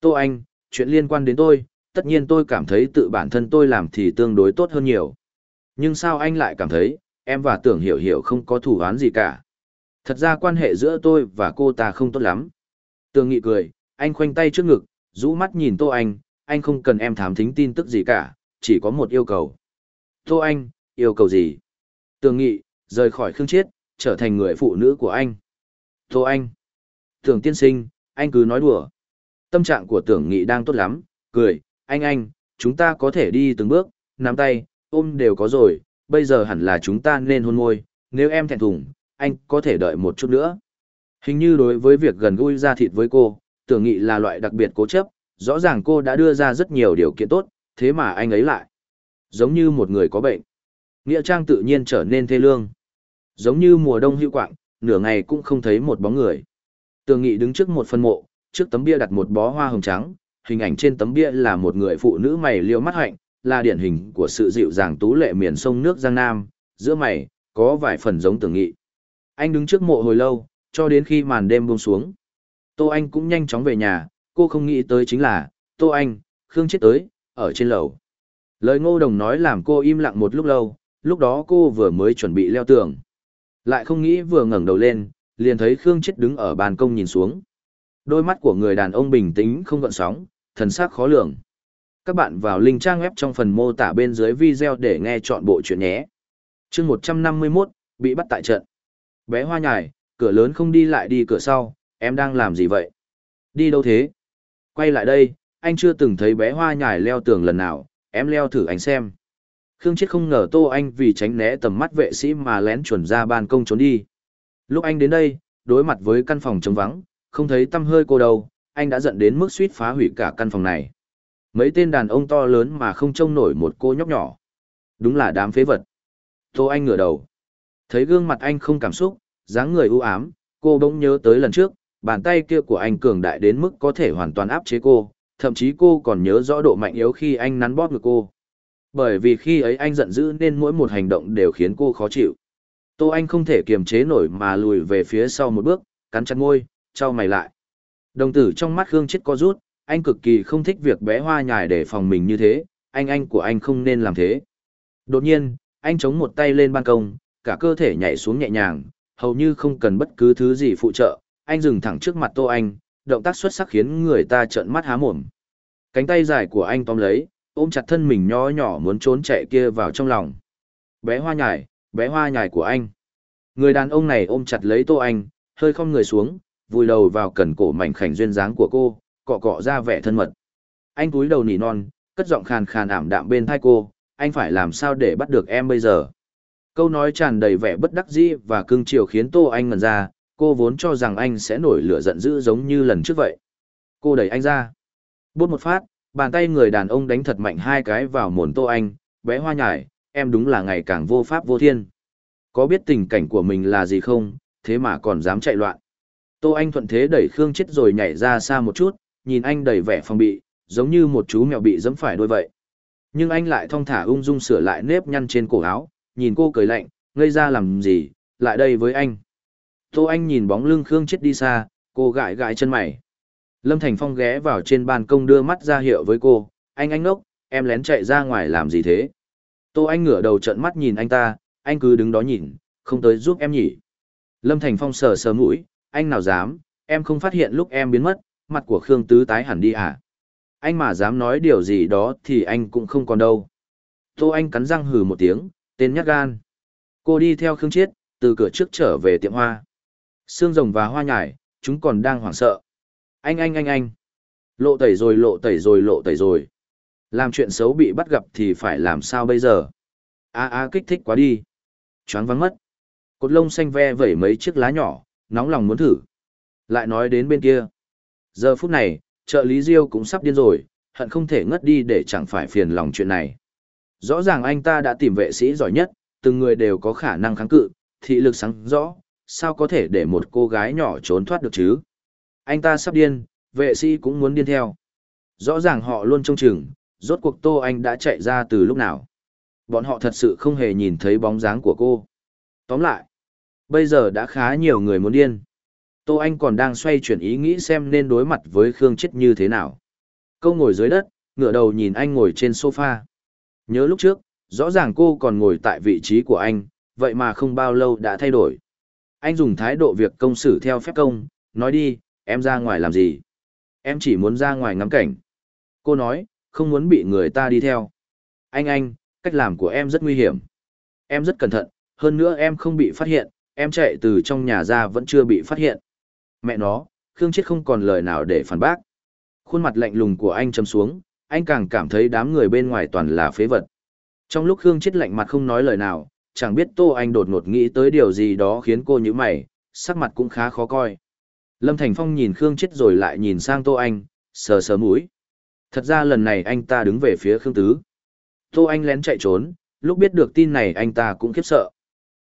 Tô Anh, chuyện liên quan đến tôi, tất nhiên tôi cảm thấy tự bản thân tôi làm thì tương đối tốt hơn nhiều. Nhưng sao anh lại cảm thấy, em và tưởng hiểu hiểu không có thủ án gì cả. Thật ra quan hệ giữa tôi và cô ta không tốt lắm. Tường nghị cười, anh khoanh tay trước ngực, rũ mắt nhìn Tô Anh, anh không cần em thám thính tin tức gì cả, chỉ có một yêu cầu. Tô Anh, yêu cầu gì? Tường nghị, rời khỏi Khương Chiết, trở thành người phụ nữ của anh. thô anh. Tưởng tiên sinh, anh cứ nói đùa. Tâm trạng của tưởng nghị đang tốt lắm, cười, anh anh, chúng ta có thể đi từng bước, nắm tay, ôm đều có rồi, bây giờ hẳn là chúng ta nên hôn môi, nếu em thẹn thùng, anh có thể đợi một chút nữa. Hình như đối với việc gần gũi ra thịt với cô, tưởng nghị là loại đặc biệt cố chấp, rõ ràng cô đã đưa ra rất nhiều điều kiện tốt, thế mà anh ấy lại. Giống như một người có bệnh. Nghĩa Trang tự nhiên trở nên thê lương. Giống như mùa đông hữu quạng, nửa ngày cũng không thấy một bóng người. Tường Nghị đứng trước một phân mộ, trước tấm bia đặt một bó hoa hồng trắng, hình ảnh trên tấm bia là một người phụ nữ mày liêu mắt hạnh, là điển hình của sự dịu dàng tú lệ miền sông nước Giang Nam, giữa mày có vài phần giống Tường Nghị. Anh đứng trước mộ hồi lâu, cho đến khi màn đêm buông xuống. Tô Anh cũng nhanh chóng về nhà, cô không nghĩ tới chính là, Tô Anh, Khương chết tới, ở trên lầu. Lời ngô đồng nói làm cô im lặng một lúc lâu, lúc đó cô vừa mới chuẩn bị leo tường. Lại không nghĩ vừa ngẩng đầu lên, liền thấy Khương Chết đứng ở ban công nhìn xuống. Đôi mắt của người đàn ông bình tĩnh không gợn sóng, thần sắc khó lường. Các bạn vào link trang web trong phần mô tả bên dưới video để nghe chọn bộ chuyện nhé. chương 151, bị bắt tại trận. Bé hoa nhài, cửa lớn không đi lại đi cửa sau, em đang làm gì vậy? Đi đâu thế? Quay lại đây, anh chưa từng thấy bé hoa nhài leo tường lần nào, em leo thử anh xem. Khương Chiết không ngờ Tô Anh vì tránh né tầm mắt vệ sĩ mà lén chuẩn ra ban công trốn đi. Lúc anh đến đây, đối mặt với căn phòng trống vắng, không thấy tâm hơi cô đâu, anh đã giận đến mức suýt phá hủy cả căn phòng này. Mấy tên đàn ông to lớn mà không trông nổi một cô nhóc nhỏ. Đúng là đám phế vật. Tô Anh ngửa đầu. Thấy gương mặt anh không cảm xúc, dáng người u ám, cô bỗng nhớ tới lần trước, bàn tay kia của anh cường đại đến mức có thể hoàn toàn áp chế cô, thậm chí cô còn nhớ rõ độ mạnh yếu khi anh nắn bóp ngực cô. Bởi vì khi ấy anh giận dữ nên mỗi một hành động đều khiến cô khó chịu. Tô Anh không thể kiềm chế nổi mà lùi về phía sau một bước, cắn chặt môi, trao mày lại. Đồng tử trong mắt Khương Chết co rút, anh cực kỳ không thích việc bé hoa nhài để phòng mình như thế, anh anh của anh không nên làm thế. Đột nhiên, anh chống một tay lên ban công, cả cơ thể nhảy xuống nhẹ nhàng, hầu như không cần bất cứ thứ gì phụ trợ, anh dừng thẳng trước mặt Tô Anh, động tác xuất sắc khiến người ta trợn mắt há mồm. Cánh tay dài của anh tóm lấy, ôm chặt thân mình nho nhỏ muốn trốn chạy kia vào trong lòng. Bé hoa nhài, bé hoa nhài của anh. Người đàn ông này ôm chặt lấy tô anh, hơi không người xuống, vùi đầu vào cần cổ mảnh khảnh duyên dáng của cô, cọ cọ ra vẻ thân mật. Anh cúi đầu nỉ non, cất giọng khàn khàn ảm đạm bên thai cô, anh phải làm sao để bắt được em bây giờ. Câu nói tràn đầy vẻ bất đắc dĩ và cưng chiều khiến tô anh ngần ra, cô vốn cho rằng anh sẽ nổi lửa giận dữ giống như lần trước vậy. Cô đẩy anh ra. Bốt một phát, Bàn tay người đàn ông đánh thật mạnh hai cái vào mồn Tô Anh, bé hoa nhải, em đúng là ngày càng vô pháp vô thiên. Có biết tình cảnh của mình là gì không, thế mà còn dám chạy loạn. Tô Anh thuận thế đẩy Khương chết rồi nhảy ra xa một chút, nhìn anh đầy vẻ phòng bị, giống như một chú mèo bị dẫm phải đôi vậy. Nhưng anh lại thong thả ung dung sửa lại nếp nhăn trên cổ áo, nhìn cô cười lạnh, ngây ra làm gì, lại đây với anh. Tô Anh nhìn bóng lưng Khương chết đi xa, cô gãi gãi chân mày. Lâm Thành Phong ghé vào trên ban công đưa mắt ra hiệu với cô, anh anh ngốc, em lén chạy ra ngoài làm gì thế? Tô Anh ngửa đầu trận mắt nhìn anh ta, anh cứ đứng đó nhìn, không tới giúp em nhỉ. Lâm Thành Phong sờ sờ mũi, anh nào dám, em không phát hiện lúc em biến mất, mặt của Khương Tứ tái hẳn đi à? Anh mà dám nói điều gì đó thì anh cũng không còn đâu. Tô Anh cắn răng hừ một tiếng, tên nhát gan. Cô đi theo Khương Chiết, từ cửa trước trở về tiệm hoa. Sương rồng và hoa nhải, chúng còn đang hoảng sợ. Anh anh anh anh. Lộ tẩy rồi lộ tẩy rồi lộ tẩy rồi. Làm chuyện xấu bị bắt gặp thì phải làm sao bây giờ? a à, a à, kích thích quá đi. Choáng vắng mất. Cột lông xanh ve vẩy mấy chiếc lá nhỏ, nóng lòng muốn thử. Lại nói đến bên kia. Giờ phút này, trợ lý Diêu cũng sắp điên rồi, hận không thể ngất đi để chẳng phải phiền lòng chuyện này. Rõ ràng anh ta đã tìm vệ sĩ giỏi nhất, từng người đều có khả năng kháng cự, thị lực sáng rõ, sao có thể để một cô gái nhỏ trốn thoát được chứ? anh ta sắp điên, vệ sĩ cũng muốn điên theo. Rõ ràng họ luôn trông chừng, rốt cuộc Tô Anh đã chạy ra từ lúc nào. Bọn họ thật sự không hề nhìn thấy bóng dáng của cô. Tóm lại, bây giờ đã khá nhiều người muốn điên. Tô Anh còn đang xoay chuyển ý nghĩ xem nên đối mặt với Khương Chết như thế nào. Câu ngồi dưới đất, ngửa đầu nhìn anh ngồi trên sofa. Nhớ lúc trước, rõ ràng cô còn ngồi tại vị trí của anh, vậy mà không bao lâu đã thay đổi. Anh dùng thái độ việc công xử theo phép công, nói đi, em ra ngoài làm gì? Em chỉ muốn ra ngoài ngắm cảnh. Cô nói, không muốn bị người ta đi theo. Anh anh, cách làm của em rất nguy hiểm. Em rất cẩn thận, hơn nữa em không bị phát hiện, em chạy từ trong nhà ra vẫn chưa bị phát hiện. Mẹ nó, Khương Chết không còn lời nào để phản bác. Khuôn mặt lạnh lùng của anh châm xuống, anh càng cảm thấy đám người bên ngoài toàn là phế vật. Trong lúc Khương Chết lạnh mặt không nói lời nào, chẳng biết Tô Anh đột ngột nghĩ tới điều gì đó khiến cô như mày, sắc mặt cũng khá khó coi. Lâm Thành Phong nhìn Khương Chết rồi lại nhìn sang Tô Anh, sờ sờ mũi. Thật ra lần này anh ta đứng về phía Khương Tứ. Tô Anh lén chạy trốn, lúc biết được tin này anh ta cũng khiếp sợ.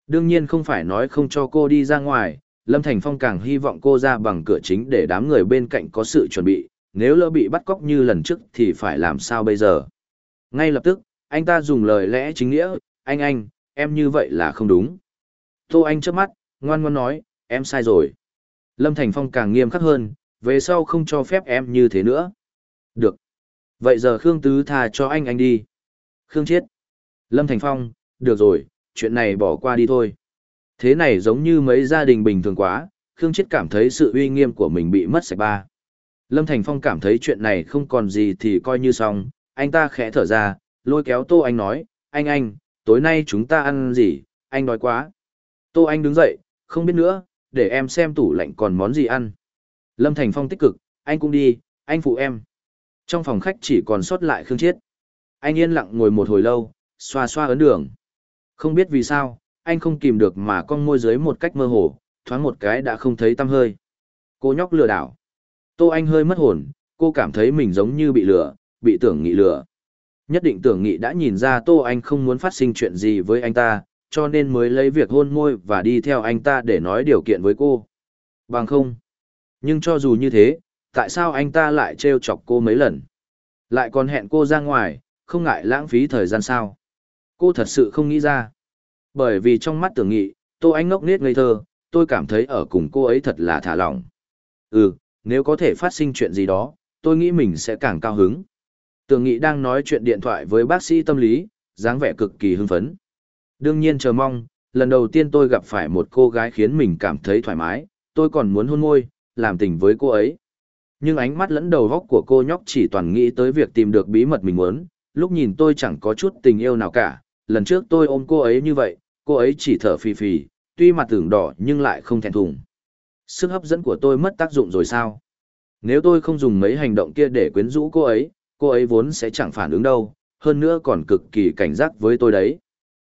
Đương nhiên không phải nói không cho cô đi ra ngoài, Lâm Thành Phong càng hy vọng cô ra bằng cửa chính để đám người bên cạnh có sự chuẩn bị, nếu lỡ bị bắt cóc như lần trước thì phải làm sao bây giờ. Ngay lập tức, anh ta dùng lời lẽ chính nghĩa, anh anh, em như vậy là không đúng. Tô Anh trước mắt, ngoan ngoan nói, em sai rồi. Lâm Thành Phong càng nghiêm khắc hơn, về sau không cho phép em như thế nữa. Được. Vậy giờ Khương Tứ thà cho anh anh đi. Khương Chiết. Lâm Thành Phong, được rồi, chuyện này bỏ qua đi thôi. Thế này giống như mấy gia đình bình thường quá, Khương Chiết cảm thấy sự uy nghiêm của mình bị mất sạch ba. Lâm Thành Phong cảm thấy chuyện này không còn gì thì coi như xong, anh ta khẽ thở ra, lôi kéo Tô Anh nói, anh anh, tối nay chúng ta ăn gì, anh nói quá. Tô Anh đứng dậy, không biết nữa, để em xem tủ lạnh còn món gì ăn. Lâm Thành Phong tích cực, anh cũng đi, anh phụ em. Trong phòng khách chỉ còn sót lại Khương Chiết. Anh yên lặng ngồi một hồi lâu, xoa xoa ấn đường. Không biết vì sao, anh không kìm được mà con môi dưới một cách mơ hồ, thoáng một cái đã không thấy tâm hơi. Cô nhóc lừa đảo. Tô Anh hơi mất hồn, cô cảm thấy mình giống như bị lừa, bị tưởng nghị lừa. Nhất định tưởng nghị đã nhìn ra Tô Anh không muốn phát sinh chuyện gì với anh ta, cho nên mới lấy việc hôn môi và đi theo anh ta để nói điều kiện với cô. Bằng không. Nhưng cho dù như thế, tại sao anh ta lại trêu chọc cô mấy lần? Lại còn hẹn cô ra ngoài, không ngại lãng phí thời gian sao? Cô thật sự không nghĩ ra. Bởi vì trong mắt tưởng nghị, tôi Anh ngốc nghếch ngây thơ, tôi cảm thấy ở cùng cô ấy thật là thả lỏng. Ừ, nếu có thể phát sinh chuyện gì đó, tôi nghĩ mình sẽ càng cao hứng. Tưởng nghị đang nói chuyện điện thoại với bác sĩ tâm lý, dáng vẻ cực kỳ hưng phấn. Đương nhiên chờ mong, lần đầu tiên tôi gặp phải một cô gái khiến mình cảm thấy thoải mái, tôi còn muốn hôn môi, làm tình với cô ấy. Nhưng ánh mắt lẫn đầu góc của cô nhóc chỉ toàn nghĩ tới việc tìm được bí mật mình muốn, lúc nhìn tôi chẳng có chút tình yêu nào cả, lần trước tôi ôm cô ấy như vậy, cô ấy chỉ thở phì phì, tuy mặt tưởng đỏ nhưng lại không thèm thùng. Sức hấp dẫn của tôi mất tác dụng rồi sao? Nếu tôi không dùng mấy hành động kia để quyến rũ cô ấy, cô ấy vốn sẽ chẳng phản ứng đâu, hơn nữa còn cực kỳ cảnh giác với tôi đấy.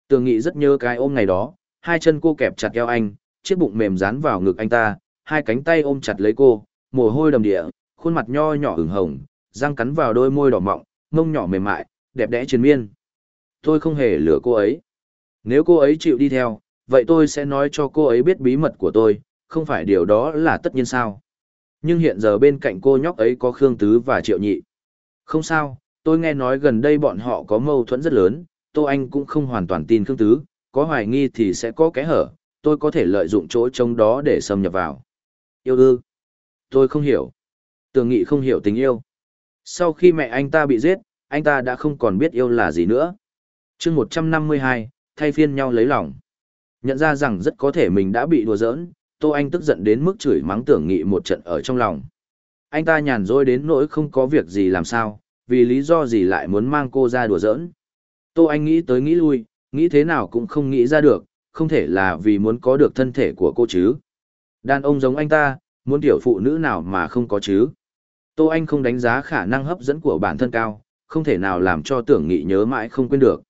Tường nghị rất nhớ cái ôm ngày đó, hai chân cô kẹp chặt eo anh, chiếc bụng mềm dán vào ngực anh ta, hai cánh tay ôm chặt lấy cô, mồ hôi đầm địa, khuôn mặt nho nhỏ hửng hồng, răng cắn vào đôi môi đỏ mọng, mông nhỏ mềm mại, đẹp đẽ triền miên. Tôi không hề lừa cô ấy. Nếu cô ấy chịu đi theo, vậy tôi sẽ nói cho cô ấy biết bí mật của tôi, không phải điều đó là tất nhiên sao. Nhưng hiện giờ bên cạnh cô nhóc ấy có Khương Tứ và Triệu Nhị. Không sao, tôi nghe nói gần đây bọn họ có mâu thuẫn rất lớn, Tô Anh cũng không hoàn toàn tin Khương Tứ, có hoài nghi thì sẽ có cái hở, tôi có thể lợi dụng chỗ trống đó để xâm nhập vào. Yêu đương, Tôi không hiểu. Tường Nghị không hiểu tình yêu. Sau khi mẹ anh ta bị giết, anh ta đã không còn biết yêu là gì nữa. chương 152, thay phiên nhau lấy lòng. Nhận ra rằng rất có thể mình đã bị đùa giỡn, Tô Anh tức giận đến mức chửi mắng Tưởng Nghị một trận ở trong lòng. Anh ta nhàn rỗi đến nỗi không có việc gì làm sao, vì lý do gì lại muốn mang cô ra đùa giỡn. Tô Anh nghĩ tới nghĩ lui, nghĩ thế nào cũng không nghĩ ra được, không thể là vì muốn có được thân thể của cô chứ. Đàn ông giống anh ta, muốn tiểu phụ nữ nào mà không có chứ. Tô Anh không đánh giá khả năng hấp dẫn của bản thân cao, không thể nào làm cho tưởng nghị nhớ mãi không quên được.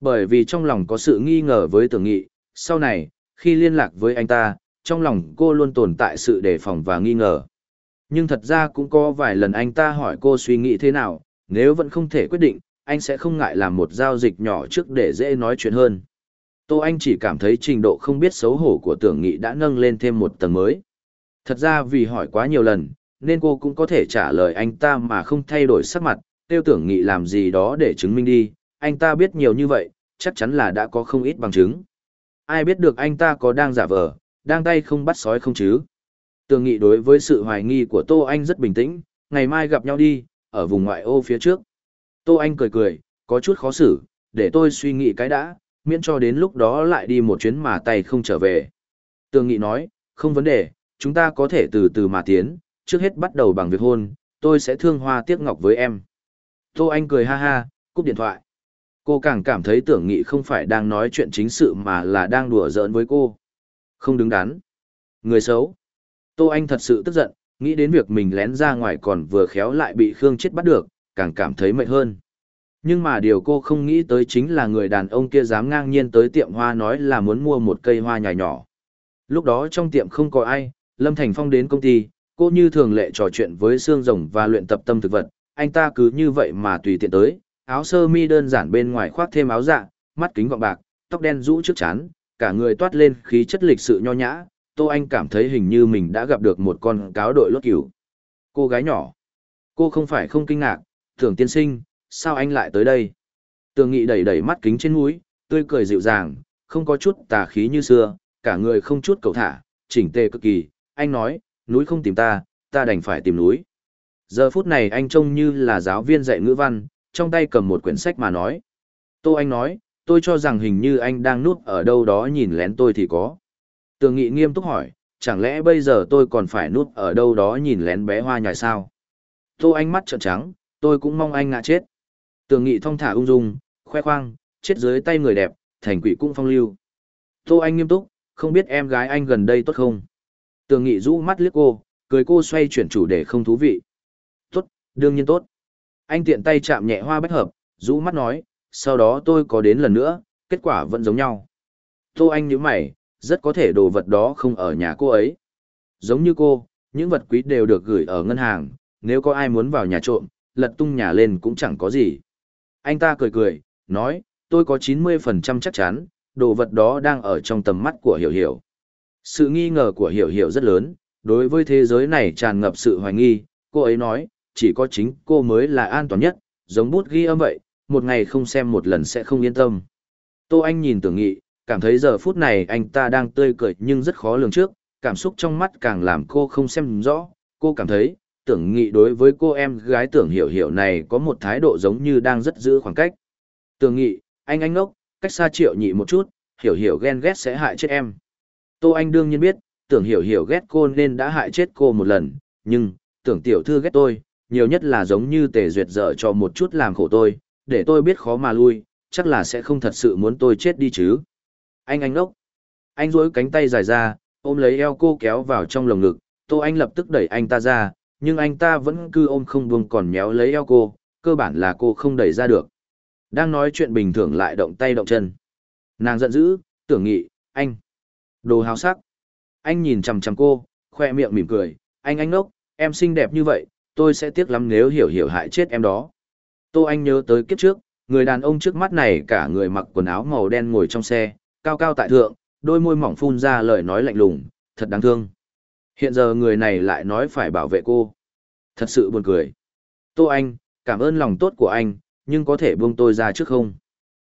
Bởi vì trong lòng có sự nghi ngờ với tưởng nghị, sau này, khi liên lạc với anh ta, trong lòng cô luôn tồn tại sự đề phòng và nghi ngờ. Nhưng thật ra cũng có vài lần anh ta hỏi cô suy nghĩ thế nào, nếu vẫn không thể quyết định, anh sẽ không ngại làm một giao dịch nhỏ trước để dễ nói chuyện hơn. Tô Anh chỉ cảm thấy trình độ không biết xấu hổ của tưởng nghị đã nâng lên thêm một tầng mới. Thật ra vì hỏi quá nhiều lần, nên cô cũng có thể trả lời anh ta mà không thay đổi sắc mặt, tiêu tưởng nghị làm gì đó để chứng minh đi, anh ta biết nhiều như vậy, chắc chắn là đã có không ít bằng chứng. Ai biết được anh ta có đang giả vờ, đang tay không bắt sói không chứ? Tưởng nghị đối với sự hoài nghi của Tô Anh rất bình tĩnh, ngày mai gặp nhau đi, ở vùng ngoại ô phía trước. Tô Anh cười cười, có chút khó xử, để tôi suy nghĩ cái đã, miễn cho đến lúc đó lại đi một chuyến mà tay không trở về. Tường Nghị nói, không vấn đề, chúng ta có thể từ từ mà tiến, trước hết bắt đầu bằng việc hôn, tôi sẽ thương hoa tiếc ngọc với em. Tô Anh cười ha ha, cúp điện thoại. Cô càng cảm thấy tưởng nghị không phải đang nói chuyện chính sự mà là đang đùa giỡn với cô. Không đứng đắn. Người xấu. Tô Anh thật sự tức giận, nghĩ đến việc mình lén ra ngoài còn vừa khéo lại bị Khương chết bắt được, càng cảm thấy mệt hơn. Nhưng mà điều cô không nghĩ tới chính là người đàn ông kia dám ngang nhiên tới tiệm hoa nói là muốn mua một cây hoa nhài nhỏ. Lúc đó trong tiệm không có ai, Lâm Thành Phong đến công ty, cô như thường lệ trò chuyện với xương rồng và luyện tập tâm thực vật, anh ta cứ như vậy mà tùy tiện tới, áo sơ mi đơn giản bên ngoài khoác thêm áo dạ, mắt kính gọng bạc, tóc đen rũ trước chán, cả người toát lên khí chất lịch sự nho nhã, Tô Anh cảm thấy hình như mình đã gặp được một con cáo đội lốt cừu. Cô gái nhỏ, cô không phải không kinh ngạc, tưởng tiên sinh, sao anh lại tới đây? Tường nghị đẩy đẩy mắt kính trên mũi, tươi cười dịu dàng, không có chút tà khí như xưa, cả người không chút cầu thả, chỉnh tề cực kỳ, anh nói, núi không tìm ta, ta đành phải tìm núi. Giờ phút này anh trông như là giáo viên dạy ngữ văn, trong tay cầm một quyển sách mà nói. Tô anh nói, tôi cho rằng hình như anh đang nuốt ở đâu đó nhìn lén tôi thì có. Tường nghị nghiêm túc hỏi, chẳng lẽ bây giờ tôi còn phải nuốt ở đâu đó nhìn lén bé hoa nhài sao? Tô anh mắt trợn trắng, tôi cũng mong anh ngã chết. Tường nghị thong thả ung dung, khoe khoang, chết dưới tay người đẹp, thành quỷ cũng phong lưu. Tô anh nghiêm túc, không biết em gái anh gần đây tốt không? Tường nghị rũ mắt liếc cô, cười cô xoay chuyển chủ đề không thú vị. Tốt, đương nhiên tốt. Anh tiện tay chạm nhẹ hoa bách hợp, rũ mắt nói, sau đó tôi có đến lần nữa, kết quả vẫn giống nhau. Tô anh nhíu mày, rất có thể đồ vật đó không ở nhà cô ấy. Giống như cô, những vật quý đều được gửi ở ngân hàng, nếu có ai muốn vào nhà trộm lật tung nhà lên cũng chẳng có gì. Anh ta cười cười, nói, tôi có 90% chắc chắn, đồ vật đó đang ở trong tầm mắt của Hiểu Hiểu. Sự nghi ngờ của Hiểu Hiểu rất lớn, đối với thế giới này tràn ngập sự hoài nghi, cô ấy nói, chỉ có chính cô mới là an toàn nhất, giống bút ghi âm vậy, một ngày không xem một lần sẽ không yên tâm. Tô Anh nhìn tưởng nghị, cảm thấy giờ phút này anh ta đang tươi cười nhưng rất khó lường trước, cảm xúc trong mắt càng làm cô không xem rõ, cô cảm thấy, tưởng nghị đối với cô em gái tưởng hiểu hiểu này có một thái độ giống như đang rất giữ khoảng cách. Tưởng nghị, anh anh ngốc, cách xa triệu nhị một chút, hiểu hiểu ghen ghét sẽ hại chết em. Tô Anh đương nhiên biết, tưởng hiểu hiểu ghét cô nên đã hại chết cô một lần, nhưng, tưởng tiểu thư ghét tôi, nhiều nhất là giống như tề duyệt dở cho một chút làm khổ tôi, để tôi biết khó mà lui, chắc là sẽ không thật sự muốn tôi chết đi chứ. Anh anh ngốc. Anh duỗi cánh tay dài ra, ôm lấy eo cô kéo vào trong lồng ngực, Tô Anh lập tức đẩy anh ta ra, nhưng anh ta vẫn cứ ôm không buông còn méo lấy eo cô, cơ bản là cô không đẩy ra được. Đang nói chuyện bình thường lại động tay động chân. Nàng giận dữ, tưởng nghị, anh. Đồ hào sắc. Anh nhìn chằm chằm cô, khoe miệng mỉm cười, anh anh ngốc, em xinh đẹp như vậy, tôi sẽ tiếc lắm nếu hiểu hiểu hại chết em đó. Tô anh nhớ tới kiếp trước, người đàn ông trước mắt này cả người mặc quần áo màu đen ngồi trong xe, cao cao tại thượng, đôi môi mỏng phun ra lời nói lạnh lùng, thật đáng thương. Hiện giờ người này lại nói phải bảo vệ cô. Thật sự buồn cười. Tô Anh, cảm ơn lòng tốt của anh, nhưng có thể buông tôi ra trước không?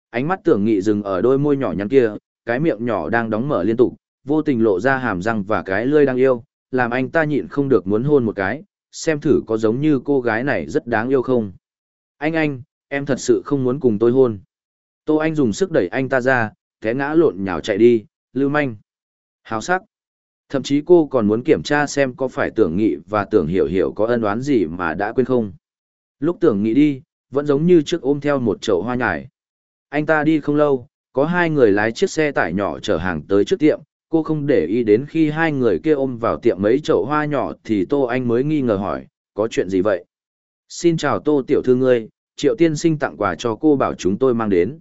Ánh mắt tưởng nghị dừng ở đôi môi nhỏ nhắn kia, cái miệng nhỏ đang đóng mở liên tục, vô tình lộ ra hàm răng và cái lưỡi đang yêu, làm anh ta nhịn không được muốn hôn một cái, xem thử có giống như cô gái này rất đáng yêu không. Anh anh, em thật sự không muốn cùng tôi hôn. Tô Anh dùng sức đẩy anh ta ra, té ngã lộn nhào chạy đi, lưu manh. Hào sắc. Thậm chí cô còn muốn kiểm tra xem có phải tưởng nghị và tưởng hiểu hiểu có ân oán gì mà đã quên không. Lúc tưởng nghị đi, vẫn giống như trước ôm theo một chậu hoa nhải. Anh ta đi không lâu, có hai người lái chiếc xe tải nhỏ chở hàng tới trước tiệm, cô không để ý đến khi hai người kia ôm vào tiệm mấy chậu hoa nhỏ thì Tô Anh mới nghi ngờ hỏi, có chuyện gì vậy? Xin chào Tô tiểu thư ngươi, Triệu Tiên Sinh tặng quà cho cô bảo chúng tôi mang đến.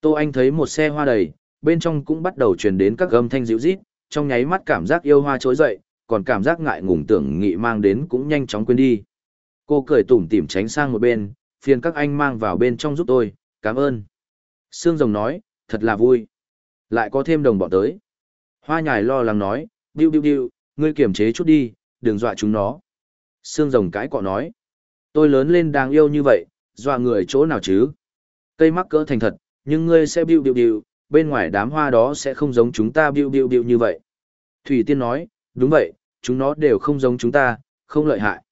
Tô Anh thấy một xe hoa đầy, bên trong cũng bắt đầu truyền đến các âm thanh dịu rít, trong nháy mắt cảm giác yêu hoa trỗi dậy, còn cảm giác ngại ngùng tưởng nghị mang đến cũng nhanh chóng quên đi. Cô cười tủm tỉm tránh sang một bên, phiền các anh mang vào bên trong giúp tôi, cảm ơn. Sương rồng nói, thật là vui. Lại có thêm đồng bọn tới. Hoa nhài lo lắng nói, điu điu điu, ngươi kiềm chế chút đi, đừng dọa chúng nó. Sương rồng cãi cọ nói, tôi lớn lên đáng yêu như vậy, dọa người chỗ nào chứ. Cây mắc cỡ thành thật, nhưng ngươi sẽ điu điu điu, bên ngoài đám hoa đó sẽ không giống chúng ta biu biu biu như vậy. Thủy Tiên nói, đúng vậy, chúng nó đều không giống chúng ta, không lợi hại.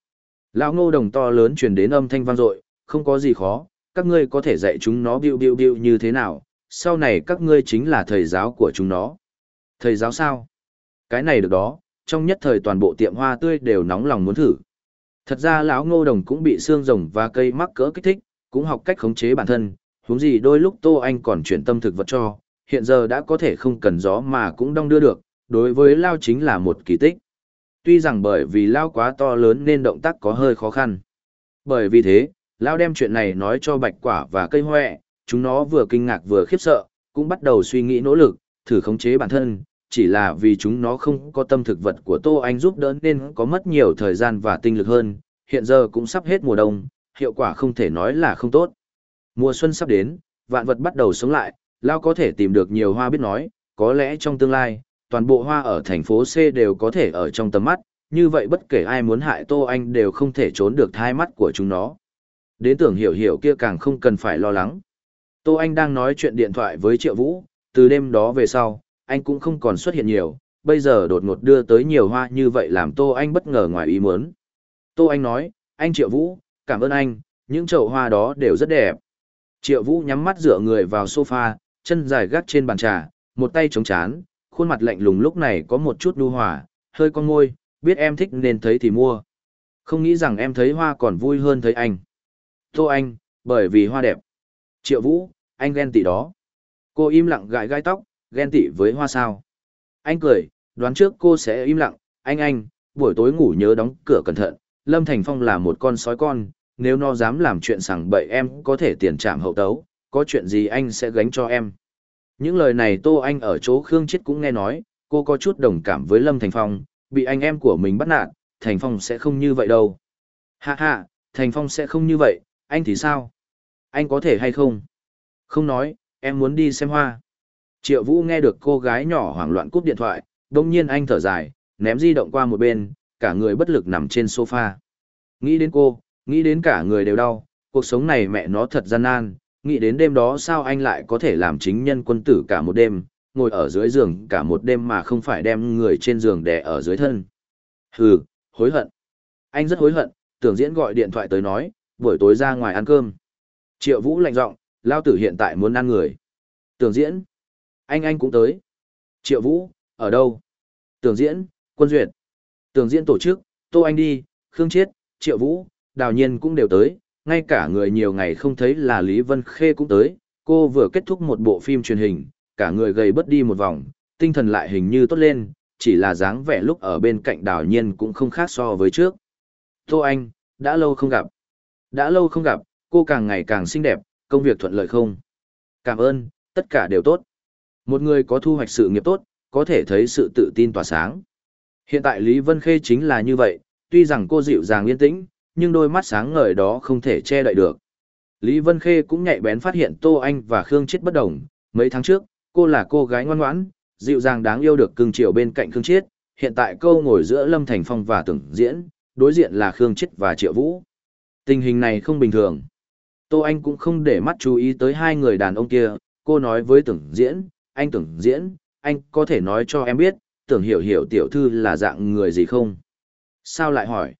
Lão ngô đồng to lớn truyền đến âm thanh vang dội, không có gì khó, các ngươi có thể dạy chúng nó biu biu biu như thế nào, sau này các ngươi chính là thầy giáo của chúng nó. Thầy giáo sao? Cái này được đó, trong nhất thời toàn bộ tiệm hoa tươi đều nóng lòng muốn thử. Thật ra lão ngô đồng cũng bị xương rồng và cây mắc cỡ kích thích, cũng học cách khống chế bản thân, huống gì đôi lúc Tô Anh còn chuyển tâm thực vật cho, hiện giờ đã có thể không cần gió mà cũng đong đưa được, đối với Lao chính là một kỳ tích. Tuy rằng bởi vì Lao quá to lớn nên động tác có hơi khó khăn. Bởi vì thế, Lao đem chuyện này nói cho bạch quả và cây hoẹ, chúng nó vừa kinh ngạc vừa khiếp sợ, cũng bắt đầu suy nghĩ nỗ lực, thử khống chế bản thân, chỉ là vì chúng nó không có tâm thực vật của Tô Anh giúp đỡ nên có mất nhiều thời gian và tinh lực hơn, hiện giờ cũng sắp hết mùa đông, hiệu quả không thể nói là không tốt. Mùa xuân sắp đến, vạn vật bắt đầu sống lại, Lao có thể tìm được nhiều hoa biết nói, có lẽ trong tương lai, toàn bộ hoa ở thành phố C đều có thể ở trong tầm mắt, như vậy bất kể ai muốn hại Tô Anh đều không thể trốn được thai mắt của chúng nó. Đến tưởng hiểu hiểu kia càng không cần phải lo lắng. Tô Anh đang nói chuyện điện thoại với Triệu Vũ, từ đêm đó về sau, anh cũng không còn xuất hiện nhiều, bây giờ đột ngột đưa tới nhiều hoa như vậy làm Tô Anh bất ngờ ngoài ý muốn. Tô Anh nói, anh Triệu Vũ, cảm ơn anh, những chậu hoa đó đều rất đẹp. Triệu Vũ nhắm mắt dựa người vào sofa, chân dài gác trên bàn trà, một tay chống chán, khuôn mặt lạnh lùng lúc này có một chút đu hòa, hơi con ngôi, biết em thích nên thấy thì mua. Không nghĩ rằng em thấy hoa còn vui hơn thấy anh. Tô anh, bởi vì hoa đẹp. Triệu vũ, anh ghen tị đó. Cô im lặng gãi gai tóc, ghen tị với hoa sao. Anh cười, đoán trước cô sẽ im lặng, anh anh, buổi tối ngủ nhớ đóng cửa cẩn thận. Lâm Thành Phong là một con sói con, nếu nó dám làm chuyện sằng bậy em có thể tiền trảm hậu tấu, có chuyện gì anh sẽ gánh cho em. Những lời này Tô Anh ở chỗ Khương Chết cũng nghe nói, cô có chút đồng cảm với Lâm Thành Phong, bị anh em của mình bắt nạt, Thành Phong sẽ không như vậy đâu. Hạ hạ, Thành Phong sẽ không như vậy, anh thì sao? Anh có thể hay không? Không nói, em muốn đi xem hoa. Triệu Vũ nghe được cô gái nhỏ hoảng loạn cúp điện thoại, đồng nhiên anh thở dài, ném di động qua một bên, cả người bất lực nằm trên sofa. Nghĩ đến cô, nghĩ đến cả người đều đau, cuộc sống này mẹ nó thật gian nan, nghĩ đến đêm đó sao anh lại có thể làm chính nhân quân tử cả một đêm, ngồi ở dưới giường cả một đêm mà không phải đem người trên giường đè ở dưới thân. Hừ, hối hận. Anh rất hối hận, tưởng diễn gọi điện thoại tới nói, buổi tối ra ngoài ăn cơm. Triệu Vũ lạnh giọng, lao tử hiện tại muốn ăn người. Tưởng diễn. Anh anh cũng tới. Triệu Vũ, ở đâu? Tưởng diễn, quân duyệt. Tưởng diễn tổ chức, Tô Anh đi, Khương chết Triệu Vũ, Đào Nhiên cũng đều tới, ngay cả người nhiều ngày không thấy là Lý Vân Khê cũng tới, cô vừa kết thúc một bộ phim truyền hình, cả người gầy bớt đi một vòng, tinh thần lại hình như tốt lên, chỉ là dáng vẻ lúc ở bên cạnh đào nhiên cũng không khác so với trước. Tô Anh, đã lâu không gặp. Đã lâu không gặp, cô càng ngày càng xinh đẹp, công việc thuận lợi không? Cảm ơn, tất cả đều tốt. Một người có thu hoạch sự nghiệp tốt, có thể thấy sự tự tin tỏa sáng. Hiện tại Lý Vân Khê chính là như vậy, tuy rằng cô dịu dàng yên tĩnh, nhưng đôi mắt sáng ngời đó không thể che đậy được. Lý Vân Khê cũng nhạy bén phát hiện Tô Anh và Khương Chiết bất đồng, mấy tháng trước, cô là cô gái ngoan ngoãn, dịu dàng đáng yêu được cưng chiều bên cạnh Khương Chiết, hiện tại cô ngồi giữa Lâm Thành Phong và Tưởng Diễn, đối diện là Khương Chiết và Triệu Vũ. Tình hình này không bình thường. Tô Anh cũng không để mắt chú ý tới hai người đàn ông kia, cô nói với Tưởng Diễn, anh Tưởng Diễn, anh có thể nói cho em biết, Tưởng Hiểu Hiểu tiểu thư là dạng người gì không? Sao lại hỏi?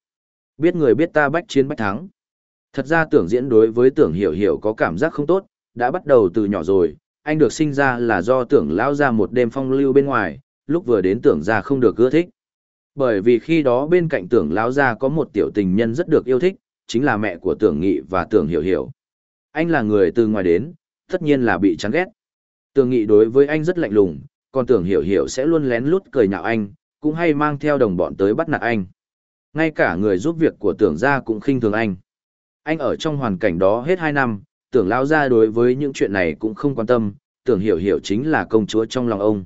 biết người biết ta bách chiến bách thắng. Thật ra tưởng diễn đối với tưởng hiểu hiểu có cảm giác không tốt, đã bắt đầu từ nhỏ rồi, anh được sinh ra là do tưởng lão ra một đêm phong lưu bên ngoài, lúc vừa đến tưởng ra không được ưa thích. Bởi vì khi đó bên cạnh tưởng lão ra có một tiểu tình nhân rất được yêu thích, chính là mẹ của tưởng nghị và tưởng hiểu hiểu. Anh là người từ ngoài đến, tất nhiên là bị chán ghét. Tưởng nghị đối với anh rất lạnh lùng, còn tưởng hiểu hiểu sẽ luôn lén lút cười nhạo anh, cũng hay mang theo đồng bọn tới bắt nạt anh. Ngay cả người giúp việc của tưởng gia cũng khinh thường anh. Anh ở trong hoàn cảnh đó hết hai năm, tưởng lao gia đối với những chuyện này cũng không quan tâm, tưởng hiểu hiểu chính là công chúa trong lòng ông.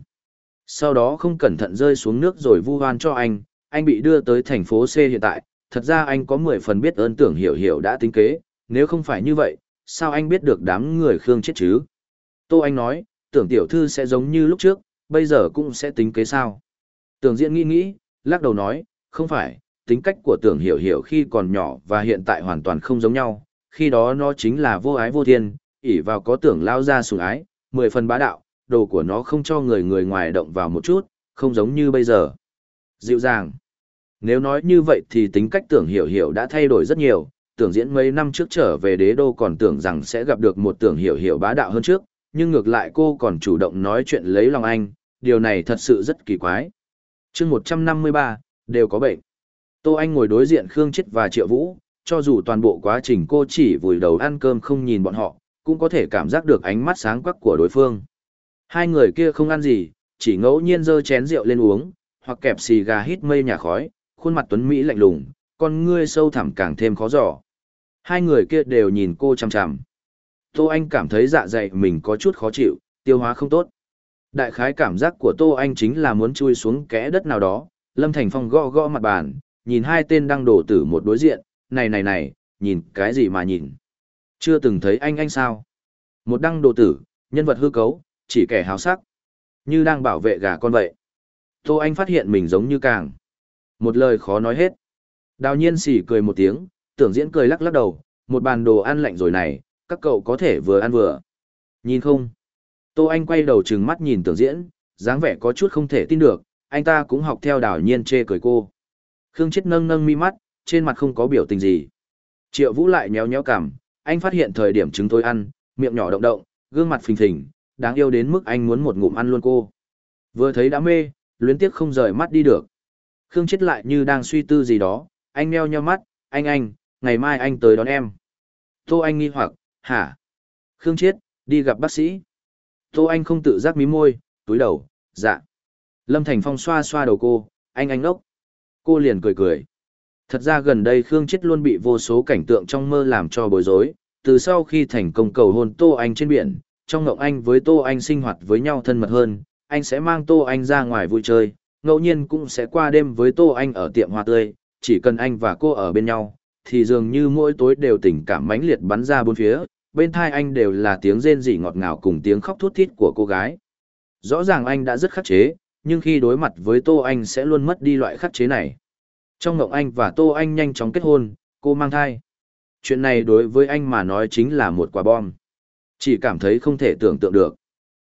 Sau đó không cẩn thận rơi xuống nước rồi vu hoan cho anh, anh bị đưa tới thành phố C hiện tại, thật ra anh có 10 phần biết ơn tưởng hiểu hiểu đã tính kế, nếu không phải như vậy, sao anh biết được đám người Khương chết chứ? Tô Anh nói, tưởng tiểu thư sẽ giống như lúc trước, bây giờ cũng sẽ tính kế sao? Tưởng diễn nghĩ nghĩ, lắc đầu nói, không phải, tính cách của tưởng hiểu hiểu khi còn nhỏ và hiện tại hoàn toàn không giống nhau, khi đó nó chính là vô ái vô thiên, ỷ vào có tưởng lao ra sùng ái, mười phần bá đạo, đồ của nó không cho người người ngoài động vào một chút, không giống như bây giờ. Dịu dàng. Nếu nói như vậy thì tính cách tưởng hiểu hiểu đã thay đổi rất nhiều, tưởng diễn mấy năm trước trở về đế đô còn tưởng rằng sẽ gặp được một tưởng hiểu hiểu bá đạo hơn trước, nhưng ngược lại cô còn chủ động nói chuyện lấy lòng anh, điều này thật sự rất kỳ quái. chương 153, đều có bệnh. Tô Anh ngồi đối diện Khương Chết và Triệu Vũ, cho dù toàn bộ quá trình cô chỉ vùi đầu ăn cơm không nhìn bọn họ, cũng có thể cảm giác được ánh mắt sáng quắc của đối phương. Hai người kia không ăn gì, chỉ ngẫu nhiên dơ chén rượu lên uống, hoặc kẹp xì gà hít mây nhà khói, khuôn mặt tuấn Mỹ lạnh lùng, con ngươi sâu thẳm càng thêm khó dò. Hai người kia đều nhìn cô chằm chằm. Tô Anh cảm thấy dạ dày mình có chút khó chịu, tiêu hóa không tốt. Đại khái cảm giác của Tô Anh chính là muốn chui xuống kẽ đất nào đó, Lâm Thành Phong gõ gõ mặt bàn, nhìn hai tên đang đổ tử một đối diện, này này này, nhìn cái gì mà nhìn. Chưa từng thấy anh anh sao. Một đăng đồ tử, nhân vật hư cấu, chỉ kẻ hào sắc. Như đang bảo vệ gà con vậy. Tô Anh phát hiện mình giống như càng. Một lời khó nói hết. Đào nhiên sỉ cười một tiếng, tưởng diễn cười lắc lắc đầu, một bàn đồ ăn lạnh rồi này, các cậu có thể vừa ăn vừa. Nhìn không? Tô Anh quay đầu trừng mắt nhìn tưởng diễn, dáng vẻ có chút không thể tin được, anh ta cũng học theo đào nhiên chê cười cô. Khương Chết nâng nâng mi mắt, trên mặt không có biểu tình gì. Triệu Vũ lại nhéo nhéo cằm, anh phát hiện thời điểm trứng tôi ăn, miệng nhỏ động động, gương mặt phình phình, đáng yêu đến mức anh muốn một ngụm ăn luôn cô. Vừa thấy đã mê, luyến tiếc không rời mắt đi được. Khương Chết lại như đang suy tư gì đó, anh nheo nheo mắt, anh anh, ngày mai anh tới đón em. Tô Anh nghi hoặc, hả? Khương Chết, đi gặp bác sĩ. Tô Anh không tự giác mí môi, túi đầu, dạ. Lâm Thành Phong xoa xoa đầu cô, anh anh ốc. Cô liền cười cười. Thật ra gần đây Khương Chết luôn bị vô số cảnh tượng trong mơ làm cho bối rối, từ sau khi thành công cầu hôn Tô Anh trên biển, trong ngộng anh với Tô Anh sinh hoạt với nhau thân mật hơn, anh sẽ mang Tô Anh ra ngoài vui chơi, ngẫu nhiên cũng sẽ qua đêm với Tô Anh ở tiệm hoa tươi, chỉ cần anh và cô ở bên nhau, thì dường như mỗi tối đều tình cảm mãnh liệt bắn ra bốn phía, bên thai anh đều là tiếng rên rỉ ngọt ngào cùng tiếng khóc thút thít của cô gái. Rõ ràng anh đã rất khắc chế, nhưng khi đối mặt với Tô Anh sẽ luôn mất đi loại khắc chế này. Trong ngộng anh và Tô Anh nhanh chóng kết hôn, cô mang thai. Chuyện này đối với anh mà nói chính là một quả bom. Chỉ cảm thấy không thể tưởng tượng được.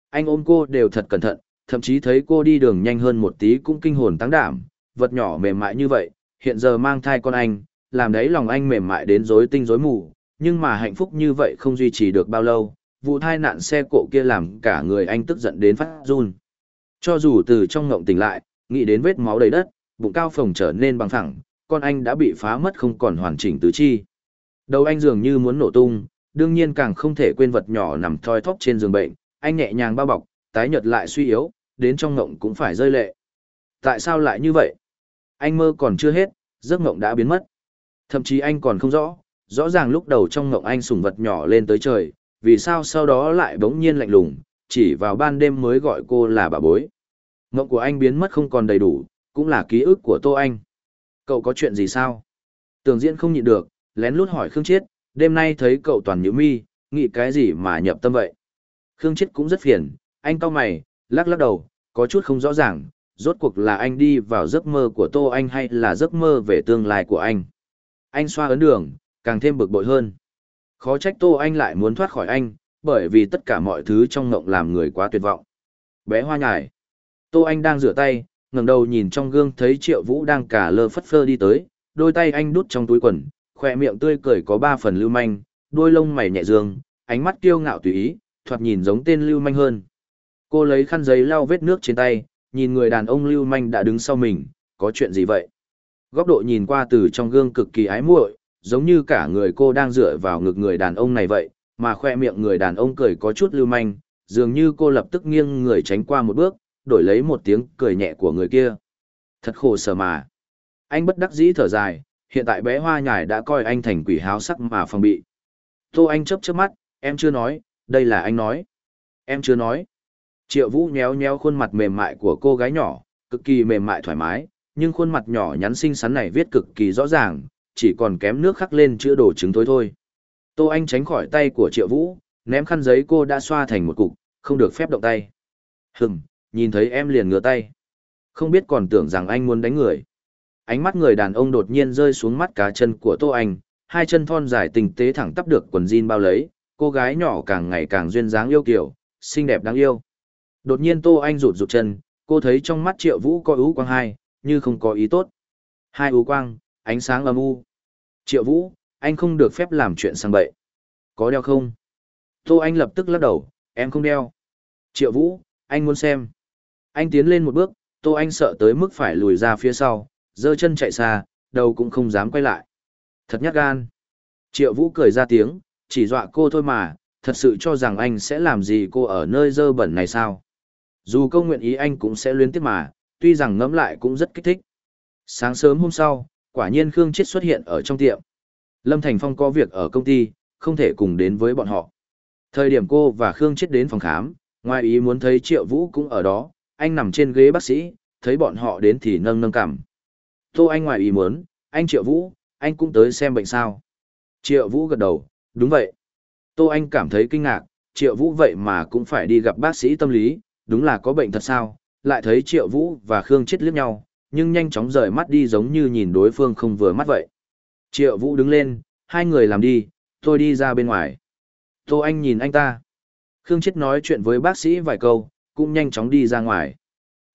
Anh ôm cô đều thật cẩn thận, thậm chí thấy cô đi đường nhanh hơn một tí cũng kinh hồn tăng đảm, vật nhỏ mềm mại như vậy, hiện giờ mang thai con anh, làm đấy lòng anh mềm mại đến rối tinh rối mù, nhưng mà hạnh phúc như vậy không duy trì được bao lâu, vụ thai nạn xe cộ kia làm cả người anh tức giận đến phát run. Cho dù từ trong ngộng tỉnh lại, nghĩ đến vết máu đầy đất, bụng cao phồng trở nên bằng thẳng. con anh đã bị phá mất không còn hoàn chỉnh tứ chi. Đầu anh dường như muốn nổ tung, đương nhiên càng không thể quên vật nhỏ nằm thoi thóp trên giường bệnh, anh nhẹ nhàng bao bọc, tái nhợt lại suy yếu, đến trong ngộng cũng phải rơi lệ. Tại sao lại như vậy? Anh mơ còn chưa hết, giấc ngộng đã biến mất. Thậm chí anh còn không rõ, rõ ràng lúc đầu trong ngộng anh sủng vật nhỏ lên tới trời, vì sao sau đó lại bỗng nhiên lạnh lùng, chỉ vào ban đêm mới gọi cô là bà bối. Mộng của anh biến mất không còn đầy đủ, cũng là ký ức của Tô Anh. Cậu có chuyện gì sao? Tường diễn không nhịn được, lén lút hỏi Khương Chiết, đêm nay thấy cậu toàn nhữ mi, nghĩ cái gì mà nhập tâm vậy? Khương Chiết cũng rất phiền, anh cau mày, lắc lắc đầu, có chút không rõ ràng, rốt cuộc là anh đi vào giấc mơ của Tô Anh hay là giấc mơ về tương lai của anh? Anh xoa ấn đường, càng thêm bực bội hơn. Khó trách Tô Anh lại muốn thoát khỏi anh, bởi vì tất cả mọi thứ trong ngộng làm người quá tuyệt vọng. Bé hoa nhài. Tô Anh đang rửa tay, ngẩng đầu nhìn trong gương thấy Triệu Vũ đang cả lơ phất phơ đi tới, đôi tay anh đút trong túi quần, khỏe miệng tươi cười có ba phần lưu manh, đôi lông mày nhẹ dương, ánh mắt kiêu ngạo tùy ý, thoạt nhìn giống tên lưu manh hơn. Cô lấy khăn giấy lau vết nước trên tay, nhìn người đàn ông lưu manh đã đứng sau mình, có chuyện gì vậy? Góc độ nhìn qua từ trong gương cực kỳ ái muội, giống như cả người cô đang dựa vào ngực người đàn ông này vậy, mà khoe miệng người đàn ông cười có chút lưu manh, dường như cô lập tức nghiêng người tránh qua một bước, đổi lấy một tiếng cười nhẹ của người kia. Thật khổ sở mà. Anh bất đắc dĩ thở dài, hiện tại bé hoa nhài đã coi anh thành quỷ háo sắc mà phòng bị. Tô Anh chấp chớp mắt, em chưa nói, đây là anh nói. Em chưa nói. Triệu Vũ nhéo nhéo khuôn mặt mềm mại của cô gái nhỏ, cực kỳ mềm mại thoải mái, nhưng khuôn mặt nhỏ nhắn xinh xắn này viết cực kỳ rõ ràng, chỉ còn kém nước khắc lên chữ đồ trứng tối thôi. Tô Anh tránh khỏi tay của Triệu Vũ, ném khăn giấy cô đã xoa thành một cục, không được phép động tay. Hừm, nhìn thấy em liền ngửa tay. Không biết còn tưởng rằng anh muốn đánh người. Ánh mắt người đàn ông đột nhiên rơi xuống mắt cá chân của Tô Anh, hai chân thon dài tình tế thẳng tắp được quần jean bao lấy, cô gái nhỏ càng ngày càng duyên dáng yêu kiều, xinh đẹp đáng yêu. Đột nhiên Tô Anh rụt rụt chân, cô thấy trong mắt Triệu Vũ có ú quang hai, như không có ý tốt. Hai ú quang, ánh sáng âm u. Triệu Vũ, anh không được phép làm chuyện sang bậy. Có đeo không? Tô Anh lập tức lắc đầu, em không đeo. Triệu Vũ, anh muốn xem. Anh tiến lên một bước, Tô Anh sợ tới mức phải lùi ra phía sau, giơ chân chạy xa, đầu cũng không dám quay lại. Thật nhát gan. Triệu Vũ cười ra tiếng, chỉ dọa cô thôi mà, thật sự cho rằng anh sẽ làm gì cô ở nơi dơ bẩn này sao? Dù câu nguyện ý anh cũng sẽ luyến tiếc mà, tuy rằng ngẫm lại cũng rất kích thích. Sáng sớm hôm sau, quả nhiên Khương Chết xuất hiện ở trong tiệm. Lâm Thành Phong có việc ở công ty, không thể cùng đến với bọn họ. Thời điểm cô và Khương Chết đến phòng khám, ngoài ý muốn thấy Triệu Vũ cũng ở đó, anh nằm trên ghế bác sĩ, thấy bọn họ đến thì nâng nâng cằm. Tô Anh ngoài ý muốn, anh Triệu Vũ, anh cũng tới xem bệnh sao. Triệu Vũ gật đầu, đúng vậy. Tô Anh cảm thấy kinh ngạc, Triệu Vũ vậy mà cũng phải đi gặp bác sĩ tâm lý, đúng là có bệnh thật sao, lại thấy Triệu Vũ và Khương Chết liếc nhau, nhưng nhanh chóng rời mắt đi giống như nhìn đối phương không vừa mắt vậy. Triệu Vũ đứng lên, hai người làm đi, tôi đi ra bên ngoài. Tô Anh nhìn anh ta. Khương Chết nói chuyện với bác sĩ vài câu, cũng nhanh chóng đi ra ngoài.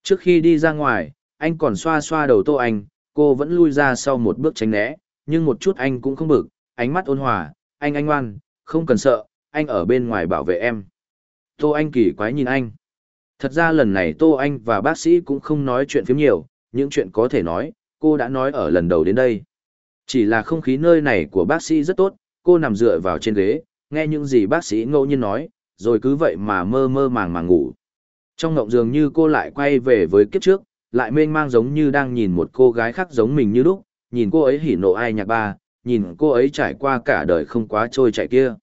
Trước khi đi ra ngoài, anh còn xoa xoa đầu Tô Anh, cô vẫn lui ra sau một bước tránh né, nhưng một chút anh cũng không bực, ánh mắt ôn hòa, anh anh ngoan, không cần sợ, anh ở bên ngoài bảo vệ em. Tô Anh kỳ quái nhìn anh. Thật ra lần này Tô Anh và bác sĩ cũng không nói chuyện phiếm nhiều, những chuyện có thể nói, cô đã nói ở lần đầu đến đây. Chỉ là không khí nơi này của bác sĩ rất tốt, cô nằm dựa vào trên ghế, nghe những gì bác sĩ ngẫu nhiên nói, rồi cứ vậy mà mơ mơ màng màng ngủ. Trong ngộng dường như cô lại quay về với kiếp trước, lại mênh mang giống như đang nhìn một cô gái khác giống mình như lúc, nhìn cô ấy hỉ nộ ai nhạc ba, nhìn cô ấy trải qua cả đời không quá trôi chảy kia.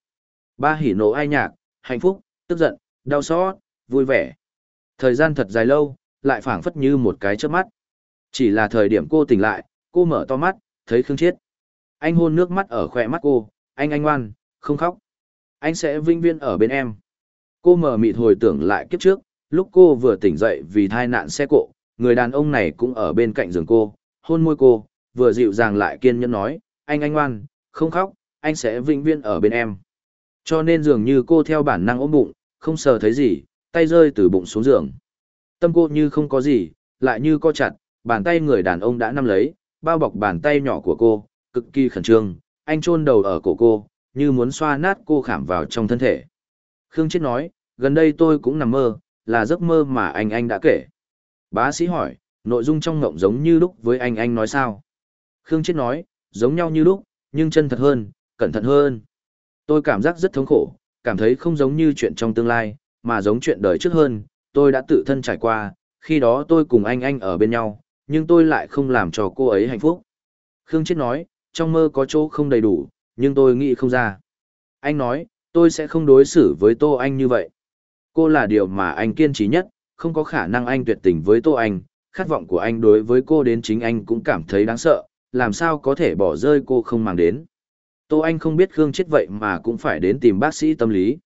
Ba hỉ nộ ai nhạc, hạnh phúc, tức giận, đau xót, vui vẻ. Thời gian thật dài lâu, lại phảng phất như một cái chớp mắt. Chỉ là thời điểm cô tỉnh lại, cô mở to mắt, thấy Khương Chiết. Anh hôn nước mắt ở khỏe mắt cô, anh anh ngoan, không khóc. Anh sẽ vinh viên ở bên em. Cô mở mịt hồi tưởng lại kiếp trước, lúc cô vừa tỉnh dậy vì tai nạn xe cộ, người đàn ông này cũng ở bên cạnh giường cô, hôn môi cô, vừa dịu dàng lại kiên nhẫn nói, anh anh ngoan, không khóc, anh sẽ vĩnh viên ở bên em. Cho nên dường như cô theo bản năng ôm bụng, không sờ thấy gì, tay rơi từ bụng xuống giường. Tâm cô như không có gì, lại như co chặt, bàn tay người đàn ông đã nắm lấy, bao bọc bàn tay nhỏ của cô, cực kỳ khẩn trương, anh chôn đầu ở cổ cô, như muốn xoa nát cô khảm vào trong thân thể. Khương Chết nói, gần đây tôi cũng nằm mơ, là giấc mơ mà anh anh đã kể. Bá sĩ hỏi, nội dung trong ngộng giống như lúc với anh anh nói sao? Khương Chết nói, giống nhau như lúc, nhưng chân thật hơn, cẩn thận hơn. Tôi cảm giác rất thống khổ, cảm thấy không giống như chuyện trong tương lai, mà giống chuyện đời trước hơn, tôi đã tự thân trải qua, khi đó tôi cùng anh anh ở bên nhau, nhưng tôi lại không làm cho cô ấy hạnh phúc. Khương Chết nói, trong mơ có chỗ không đầy đủ, nhưng tôi nghĩ không ra. Anh nói, tôi sẽ không đối xử với Tô Anh như vậy cô là điều mà anh kiên trì nhất, không có khả năng anh tuyệt tình với Tô Anh, khát vọng của anh đối với cô đến chính anh cũng cảm thấy đáng sợ, làm sao có thể bỏ rơi cô không mang đến. Tô Anh không biết Khương chết vậy mà cũng phải đến tìm bác sĩ tâm lý.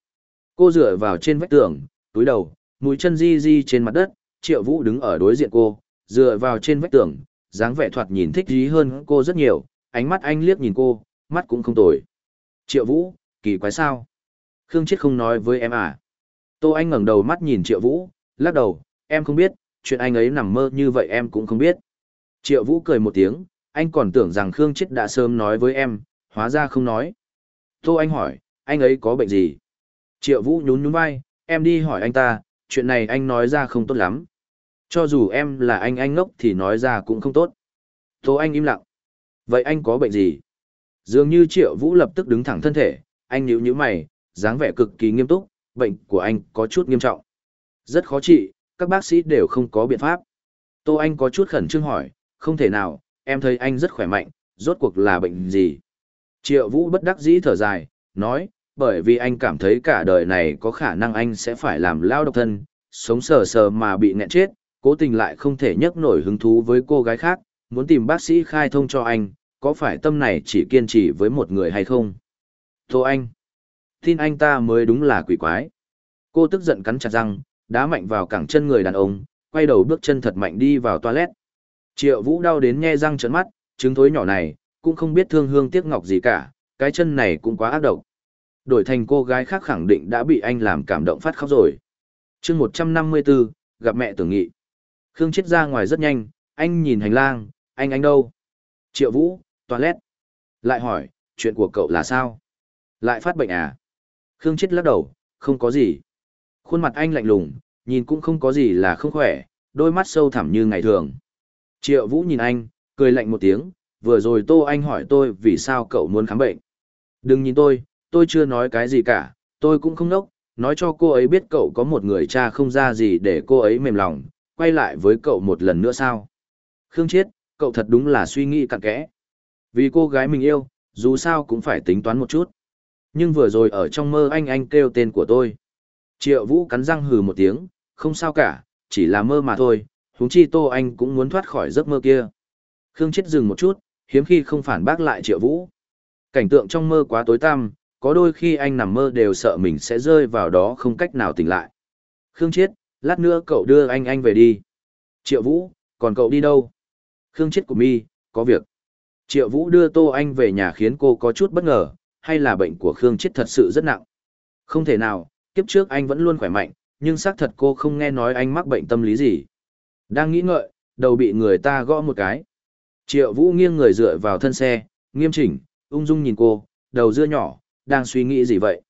Cô dựa vào trên vách tường, túi đầu, mũi chân di di trên mặt đất, Triệu Vũ đứng ở đối diện cô, dựa vào trên vách tường, dáng vẻ thoạt nhìn thích dí hơn cô rất nhiều, ánh mắt anh liếc nhìn cô, mắt cũng không tồi. Triệu Vũ, kỳ quái sao? Khương chết không nói với em à? Tô Anh ngẩng đầu mắt nhìn Triệu Vũ, lắc đầu, em không biết, chuyện anh ấy nằm mơ như vậy em cũng không biết. Triệu Vũ cười một tiếng, anh còn tưởng rằng Khương Chết đã sớm nói với em, hóa ra không nói. Tô Anh hỏi, anh ấy có bệnh gì? Triệu Vũ nhún nhún vai, em đi hỏi anh ta, chuyện này anh nói ra không tốt lắm. Cho dù em là anh anh ngốc thì nói ra cũng không tốt. Tô Anh im lặng. Vậy anh có bệnh gì? Dường như Triệu Vũ lập tức đứng thẳng thân thể, anh nhíu nhíu mày, dáng vẻ cực kỳ nghiêm túc, bệnh của anh có chút nghiêm trọng. Rất khó trị, các bác sĩ đều không có biện pháp. Tô Anh có chút khẩn trương hỏi, không thể nào, em thấy anh rất khỏe mạnh, rốt cuộc là bệnh gì? Triệu Vũ bất đắc dĩ thở dài, nói, bởi vì anh cảm thấy cả đời này có khả năng anh sẽ phải làm lao độc thân, sống sờ sờ mà bị nghẹn chết, cố tình lại không thể nhấc nổi hứng thú với cô gái khác, muốn tìm bác sĩ khai thông cho anh, có phải tâm này chỉ kiên trì với một người hay không? Tô Anh tin anh ta mới đúng là quỷ quái. Cô tức giận cắn chặt răng, đá mạnh vào cẳng chân người đàn ông, quay đầu bước chân thật mạnh đi vào toilet. Triệu Vũ đau đến nghe răng trợn mắt, chứng thối nhỏ này, cũng không biết thương hương tiếc ngọc gì cả, cái chân này cũng quá ác độc. Đổi thành cô gái khác khẳng định đã bị anh làm cảm động phát khóc rồi. chương 154, gặp mẹ tưởng nghị. Khương chết ra ngoài rất nhanh, anh nhìn hành lang, anh anh đâu? Triệu Vũ, toilet. Lại hỏi, chuyện của cậu là sao? Lại phát bệnh à? Khương Chết lắc đầu, không có gì. Khuôn mặt anh lạnh lùng, nhìn cũng không có gì là không khỏe, đôi mắt sâu thẳm như ngày thường. Triệu Vũ nhìn anh, cười lạnh một tiếng, vừa rồi Tô Anh hỏi tôi vì sao cậu muốn khám bệnh. Đừng nhìn tôi, tôi chưa nói cái gì cả, tôi cũng không nốc, nói cho cô ấy biết cậu có một người cha không ra gì để cô ấy mềm lòng, quay lại với cậu một lần nữa sao. Khương chết, cậu thật đúng là suy nghĩ cặn kẽ. Vì cô gái mình yêu, dù sao cũng phải tính toán một chút. Nhưng vừa rồi ở trong mơ anh anh kêu tên của tôi. Triệu Vũ cắn răng hừ một tiếng, không sao cả, chỉ là mơ mà thôi, huống chi Tô Anh cũng muốn thoát khỏi giấc mơ kia. Khương Chết dừng một chút, hiếm khi không phản bác lại Triệu Vũ. Cảnh tượng trong mơ quá tối tăm, có đôi khi anh nằm mơ đều sợ mình sẽ rơi vào đó không cách nào tỉnh lại. Khương Chết, lát nữa cậu đưa anh anh về đi. Triệu Vũ, còn cậu đi đâu? Khương Chết của mi, có việc. Triệu Vũ đưa Tô Anh về nhà khiến cô có chút bất ngờ, hay là bệnh của Khương Chết thật sự rất nặng. Không thể nào, kiếp trước anh vẫn luôn khỏe mạnh, nhưng xác thật cô không nghe nói anh mắc bệnh tâm lý gì. Đang nghĩ ngợi, đầu bị người ta gõ một cái. Triệu Vũ nghiêng người dựa vào thân xe, nghiêm chỉnh, ung dung nhìn cô, đầu dưa nhỏ, đang suy nghĩ gì vậy?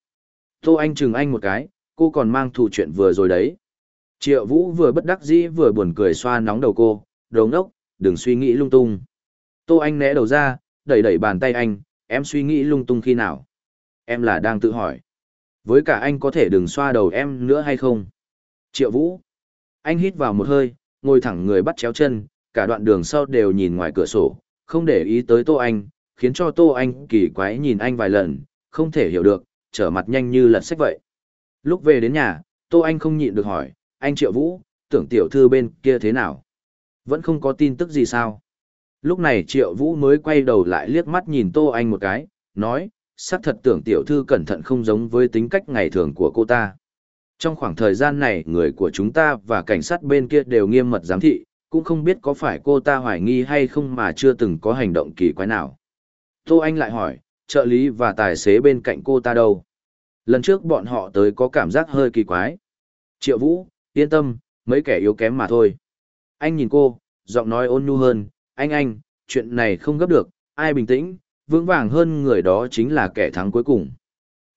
Tô Anh chừng anh một cái, cô còn mang thù chuyện vừa rồi đấy. Triệu Vũ vừa bất đắc dĩ vừa buồn cười xoa nóng đầu cô, đồ ngốc, đừng suy nghĩ lung tung. Tô Anh né đầu ra, đẩy đẩy bàn tay anh, Em suy nghĩ lung tung khi nào? Em là đang tự hỏi. Với cả anh có thể đừng xoa đầu em nữa hay không? Triệu Vũ. Anh hít vào một hơi, ngồi thẳng người bắt chéo chân, cả đoạn đường sau đều nhìn ngoài cửa sổ, không để ý tới Tô Anh, khiến cho Tô Anh kỳ quái nhìn anh vài lần, không thể hiểu được, trở mặt nhanh như lật sách vậy. Lúc về đến nhà, Tô Anh không nhịn được hỏi, anh Triệu Vũ, tưởng tiểu thư bên kia thế nào? Vẫn không có tin tức gì sao? Lúc này Triệu Vũ mới quay đầu lại liếc mắt nhìn Tô Anh một cái, nói, xác thật tưởng tiểu thư cẩn thận không giống với tính cách ngày thường của cô ta. Trong khoảng thời gian này người của chúng ta và cảnh sát bên kia đều nghiêm mật giám thị, cũng không biết có phải cô ta hoài nghi hay không mà chưa từng có hành động kỳ quái nào. Tô Anh lại hỏi, trợ lý và tài xế bên cạnh cô ta đâu? Lần trước bọn họ tới có cảm giác hơi kỳ quái. Triệu Vũ, yên tâm, mấy kẻ yếu kém mà thôi. Anh nhìn cô, giọng nói ôn nhu hơn, anh anh, chuyện này không gấp được, ai bình tĩnh, vững vàng hơn người đó chính là kẻ thắng cuối cùng.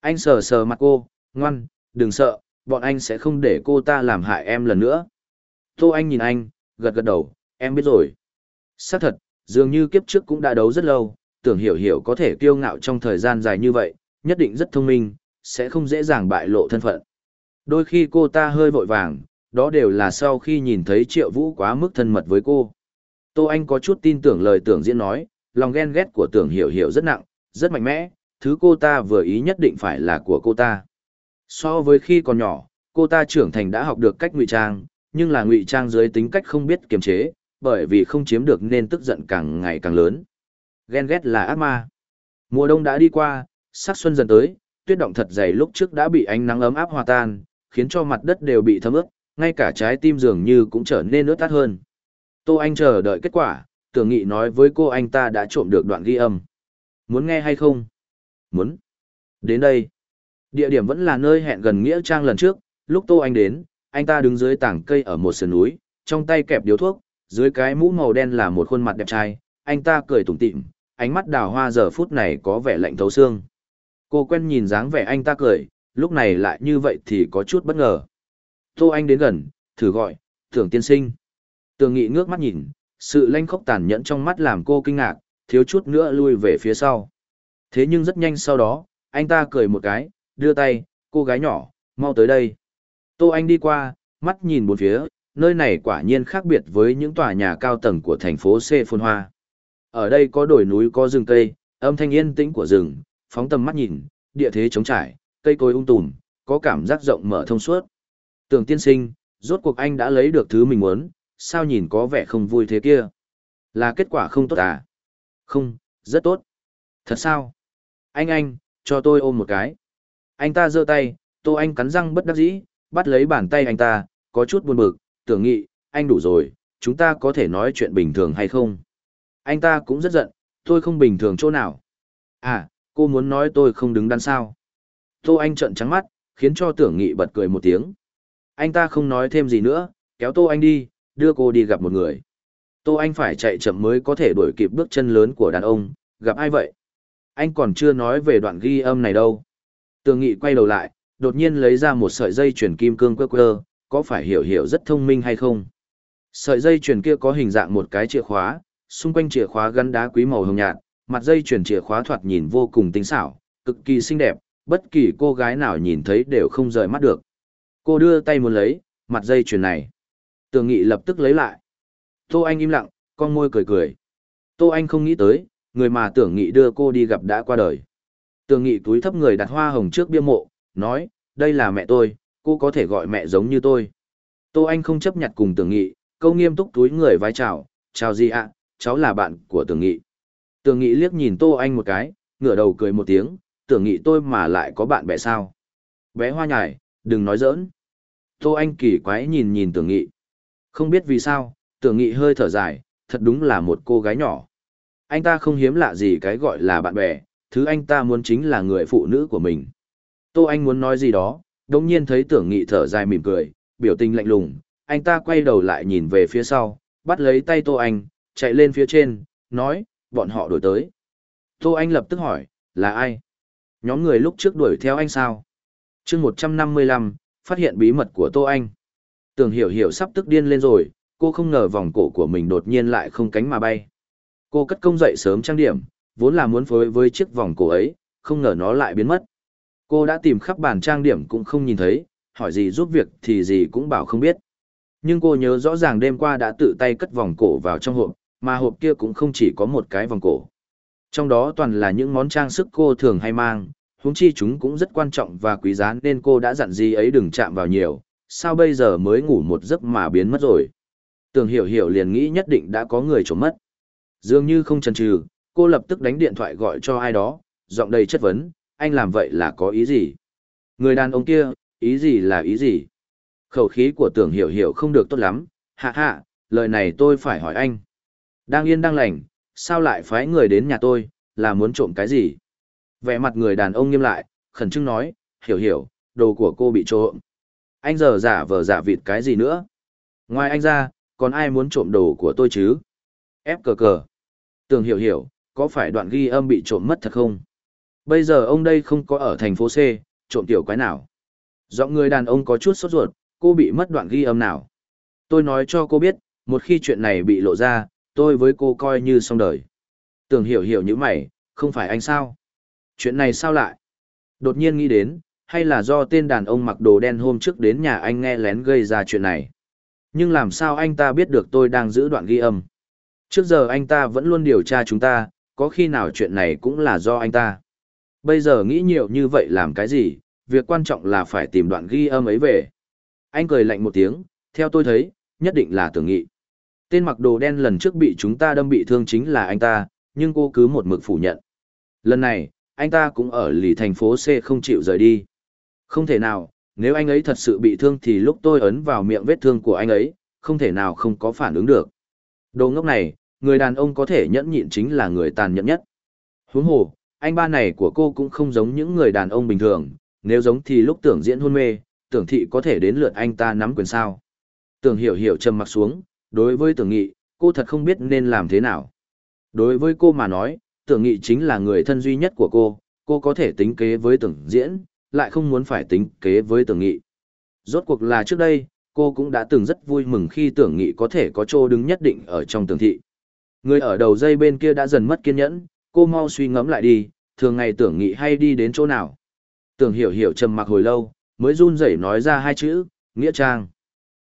Anh sờ sờ mặt cô, ngoan, đừng sợ, bọn anh sẽ không để cô ta làm hại em lần nữa. Tô Anh nhìn anh, gật gật đầu, em biết rồi. Xác thật, dường như kiếp trước cũng đã đấu rất lâu, tưởng hiểu hiểu có thể kiêu ngạo trong thời gian dài như vậy, nhất định rất thông minh, sẽ không dễ dàng bại lộ thân phận. Đôi khi cô ta hơi vội vàng, đó đều là sau khi nhìn thấy triệu vũ quá mức thân mật với cô. Tô Anh có chút tin tưởng lời tưởng diễn nói, lòng ghen ghét của tưởng hiểu hiểu rất nặng, rất mạnh mẽ, thứ cô ta vừa ý nhất định phải là của cô ta. So với khi còn nhỏ, cô ta trưởng thành đã học được cách ngụy trang, nhưng là ngụy trang dưới tính cách không biết kiềm chế, bởi vì không chiếm được nên tức giận càng ngày càng lớn. Ghen ghét là ác ma. Mùa đông đã đi qua, sắc xuân dần tới, tuyết động thật dày lúc trước đã bị ánh nắng ấm áp hòa tan, khiến cho mặt đất đều bị thấm ướt, ngay cả trái tim dường như cũng trở nên ướt át hơn. Tô Anh chờ đợi kết quả, tưởng nghị nói với cô anh ta đã trộm được đoạn ghi âm. Muốn nghe hay không? Muốn. Đến đây. Địa điểm vẫn là nơi hẹn gần Nghĩa Trang lần trước, lúc Tô Anh đến, anh ta đứng dưới tảng cây ở một sườn núi, trong tay kẹp điếu thuốc, dưới cái mũ màu đen là một khuôn mặt đẹp trai, anh ta cười tủm tỉm, ánh mắt đào hoa giờ phút này có vẻ lạnh thấu xương. Cô quen nhìn dáng vẻ anh ta cười, lúc này lại như vậy thì có chút bất ngờ. Tô Anh đến gần, thử gọi, tưởng tiên sinh. Tường nghị ngước mắt nhìn, sự lanh khốc tàn nhẫn trong mắt làm cô kinh ngạc, thiếu chút nữa lui về phía sau. Thế nhưng rất nhanh sau đó, anh ta cười một cái, đưa tay, cô gái nhỏ, mau tới đây. Tô Anh đi qua, mắt nhìn bốn phía, nơi này quả nhiên khác biệt với những tòa nhà cao tầng của thành phố C Phôn Hoa. Ở đây có đồi núi có rừng cây, âm thanh yên tĩnh của rừng, phóng tầm mắt nhìn, địa thế trống trải, cây cối um tùm, có cảm giác rộng mở thông suốt. Tưởng tiên sinh, rốt cuộc anh đã lấy được thứ mình muốn, sao nhìn có vẻ không vui thế kia? Là kết quả không tốt à? Không, rất tốt. Thật sao? Anh anh, cho tôi ôm một cái. Anh ta giơ tay, Tô Anh cắn răng bất đắc dĩ, bắt lấy bàn tay anh ta, có chút buồn bực, tưởng nghị, anh đủ rồi, chúng ta có thể nói chuyện bình thường hay không? Anh ta cũng rất giận, tôi không bình thường chỗ nào. À, cô muốn nói tôi không đứng đắn sao? Tô Anh trợn trắng mắt, khiến cho tưởng nghị bật cười một tiếng. Anh ta không nói thêm gì nữa, kéo Tô Anh đi, đưa cô đi gặp một người. Tô Anh phải chạy chậm mới có thể đuổi kịp bước chân lớn của đàn ông, gặp ai vậy? Anh còn chưa nói về đoạn ghi âm này đâu. Tường Nghị quay đầu lại, đột nhiên lấy ra một sợi dây chuyển kim cương quơ quơ, có phải hiểu hiểu rất thông minh hay không? Sợi dây chuyển kia có hình dạng một cái chìa khóa, xung quanh chìa khóa gắn đá quý màu hồng nhạt, mặt dây chuyển chìa khóa thoạt nhìn vô cùng tinh xảo, cực kỳ xinh đẹp, bất kỳ cô gái nào nhìn thấy đều không rời mắt được. Cô đưa tay muốn lấy, mặt dây chuyển này. Tường Nghị lập tức lấy lại. Tô Anh im lặng, con môi cười cười. Tô Anh không nghĩ tới, người mà Tưởng Nghị đưa cô đi gặp đã qua đời. Tường Nghị túi thấp người đặt hoa hồng trước bia mộ, nói, đây là mẹ tôi, cô có thể gọi mẹ giống như tôi. Tô Anh không chấp nhận cùng Tưởng Nghị, câu nghiêm túc túi người vai chào, chào gì ạ, cháu là bạn của Tưởng Nghị. Tưởng Nghị liếc nhìn Tô Anh một cái, ngửa đầu cười một tiếng, Tưởng Nghị tôi mà lại có bạn bè sao. Bé hoa nhải, đừng nói dỡn. Tô Anh kỳ quái nhìn nhìn Tưởng Nghị. Không biết vì sao, tưởng nghị hơi thở dài, thật đúng là một cô gái nhỏ. Anh ta không hiếm lạ gì cái gọi là bạn bè, thứ anh ta muốn chính là người phụ nữ của mình. Tô Anh muốn nói gì đó, đồng nhiên thấy tưởng nghị thở dài mỉm cười, biểu tình lạnh lùng, anh ta quay đầu lại nhìn về phía sau, bắt lấy tay Tô Anh, chạy lên phía trên, nói, bọn họ đổi tới. Tô Anh lập tức hỏi, là ai? Nhóm người lúc trước đuổi theo anh sao? chương 155, phát hiện bí mật của Tô Anh. Tưởng hiểu hiểu sắp tức điên lên rồi, cô không ngờ vòng cổ của mình đột nhiên lại không cánh mà bay. Cô cất công dậy sớm trang điểm, vốn là muốn phối với chiếc vòng cổ ấy, không ngờ nó lại biến mất. Cô đã tìm khắp bàn trang điểm cũng không nhìn thấy, hỏi gì giúp việc thì gì cũng bảo không biết. Nhưng cô nhớ rõ ràng đêm qua đã tự tay cất vòng cổ vào trong hộp, mà hộp kia cũng không chỉ có một cái vòng cổ. Trong đó toàn là những món trang sức cô thường hay mang, huống chi chúng cũng rất quan trọng và quý giá nên cô đã dặn gì ấy đừng chạm vào nhiều, sao bây giờ mới ngủ một giấc mà biến mất rồi. Tường hiểu hiểu liền nghĩ nhất định đã có người trốn mất. Dường như không chần chừ, cô lập tức đánh điện thoại gọi cho ai đó, giọng đầy chất vấn, anh làm vậy là có ý gì? Người đàn ông kia, ý gì là ý gì? Khẩu khí của tưởng hiểu hiểu không được tốt lắm, hạ hạ, lời này tôi phải hỏi anh. Đang yên đang lành, sao lại phái người đến nhà tôi, là muốn trộm cái gì? Vẻ mặt người đàn ông nghiêm lại, khẩn trương nói, hiểu hiểu, đồ của cô bị trộm anh giờ giả vờ giả vịt cái gì nữa. Ngoài anh ra, còn ai muốn trộm đồ của tôi chứ? Ép cờ cờ. Tường hiểu hiểu, có phải đoạn ghi âm bị trộm mất thật không? Bây giờ ông đây không có ở thành phố C, trộm tiểu quái nào. Giọng người đàn ông có chút sốt ruột, cô bị mất đoạn ghi âm nào. Tôi nói cho cô biết, một khi chuyện này bị lộ ra, tôi với cô coi như xong đời. Tường hiểu hiểu như mày, không phải anh sao? Chuyện này sao lại? Đột nhiên nghĩ đến, hay là do tên đàn ông mặc đồ đen hôm trước đến nhà anh nghe lén gây ra chuyện này. Nhưng làm sao anh ta biết được tôi đang giữ đoạn ghi âm? Trước giờ anh ta vẫn luôn điều tra chúng ta, có khi nào chuyện này cũng là do anh ta. Bây giờ nghĩ nhiều như vậy làm cái gì, việc quan trọng là phải tìm đoạn ghi âm ấy về. Anh cười lạnh một tiếng, theo tôi thấy, nhất định là tưởng nghị. Tên mặc đồ đen lần trước bị chúng ta đâm bị thương chính là anh ta, nhưng cô cứ một mực phủ nhận. Lần này, anh ta cũng ở lì thành phố C không chịu rời đi. Không thể nào, nếu anh ấy thật sự bị thương thì lúc tôi ấn vào miệng vết thương của anh ấy, không thể nào không có phản ứng được. Đồ ngốc này, người đàn ông có thể nhẫn nhịn chính là người tàn nhẫn nhất. Huống hồ, anh ba này của cô cũng không giống những người đàn ông bình thường, nếu giống thì lúc tưởng diễn hôn mê, tưởng thị có thể đến lượt anh ta nắm quyền sao. Tưởng hiểu hiểu trầm mặt xuống, đối với tưởng nghị, cô thật không biết nên làm thế nào. Đối với cô mà nói, tưởng nghị chính là người thân duy nhất của cô, cô có thể tính kế với tưởng diễn, lại không muốn phải tính kế với tưởng nghị. Rốt cuộc là trước đây, cô cũng đã từng rất vui mừng khi tưởng nghị có thể có chỗ đứng nhất định ở trong tưởng thị. Người ở đầu dây bên kia đã dần mất kiên nhẫn, cô mau suy ngẫm lại đi, thường ngày tưởng nghị hay đi đến chỗ nào. Tưởng hiểu hiểu trầm mặc hồi lâu, mới run rẩy nói ra hai chữ, nghĩa trang.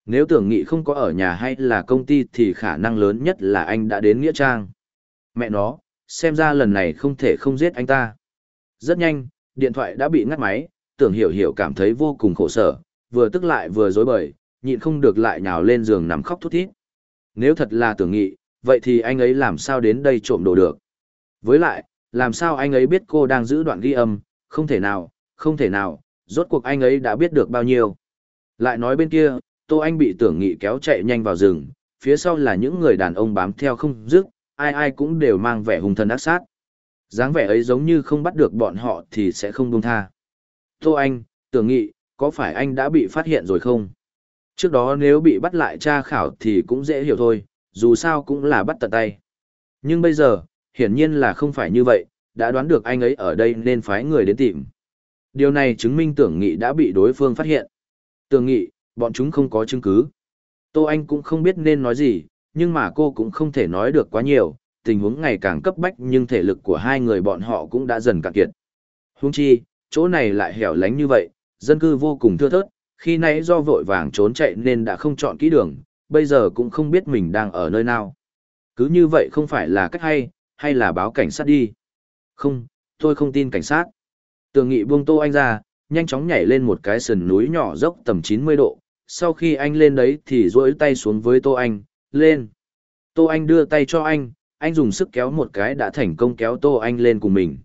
Nếu tưởng nghị không có ở nhà hay là công ty thì khả năng lớn nhất là anh đã đến nghĩa trang. Mẹ nó, xem ra lần này không thể không giết anh ta. Rất nhanh, điện thoại đã bị ngắt máy, tưởng hiểu hiểu cảm thấy vô cùng khổ sở, vừa tức lại vừa dối bời, nhịn không được lại nhào lên giường nằm khóc thút thít. Nếu thật là tưởng nghị, vậy thì anh ấy làm sao đến đây trộm đồ được? Với lại, làm sao anh ấy biết cô đang giữ đoạn ghi âm, không thể nào, không thể nào, rốt cuộc anh ấy đã biết được bao nhiêu. Lại nói bên kia, Tô Anh bị tưởng nghị kéo chạy nhanh vào rừng, phía sau là những người đàn ông bám theo không dứt, ai ai cũng đều mang vẻ hung thần ác sát. dáng vẻ ấy giống như không bắt được bọn họ thì sẽ không buông tha. Tô Anh, tưởng nghị, có phải anh đã bị phát hiện rồi không? Trước đó nếu bị bắt lại tra khảo thì cũng dễ hiểu thôi, dù sao cũng là bắt tận tay. Nhưng bây giờ, hiển nhiên là không phải như vậy, đã đoán được anh ấy ở đây nên phái người đến tìm. Điều này chứng minh tưởng nghị đã bị đối phương phát hiện. Tưởng nghị, bọn chúng không có chứng cứ. Tô Anh cũng không biết nên nói gì, nhưng mà cô cũng không thể nói được quá nhiều, tình huống ngày càng cấp bách nhưng thể lực của hai người bọn họ cũng đã dần cạn kiệt. Huống chi, chỗ này lại hẻo lánh như vậy, dân cư vô cùng thưa thớt, khi nãy do vội vàng trốn chạy nên đã không chọn kỹ đường, bây giờ cũng không biết mình đang ở nơi nào. Cứ như vậy không phải là cách hay, hay là báo cảnh sát đi. Không, tôi không tin cảnh sát. Tường nghị buông tô anh ra, nhanh chóng nhảy lên một cái sườn núi nhỏ dốc tầm 90 độ. Sau khi anh lên đấy thì duỗi tay xuống với tô anh, lên. Tô anh đưa tay cho anh, anh dùng sức kéo một cái đã thành công kéo tô anh lên cùng mình.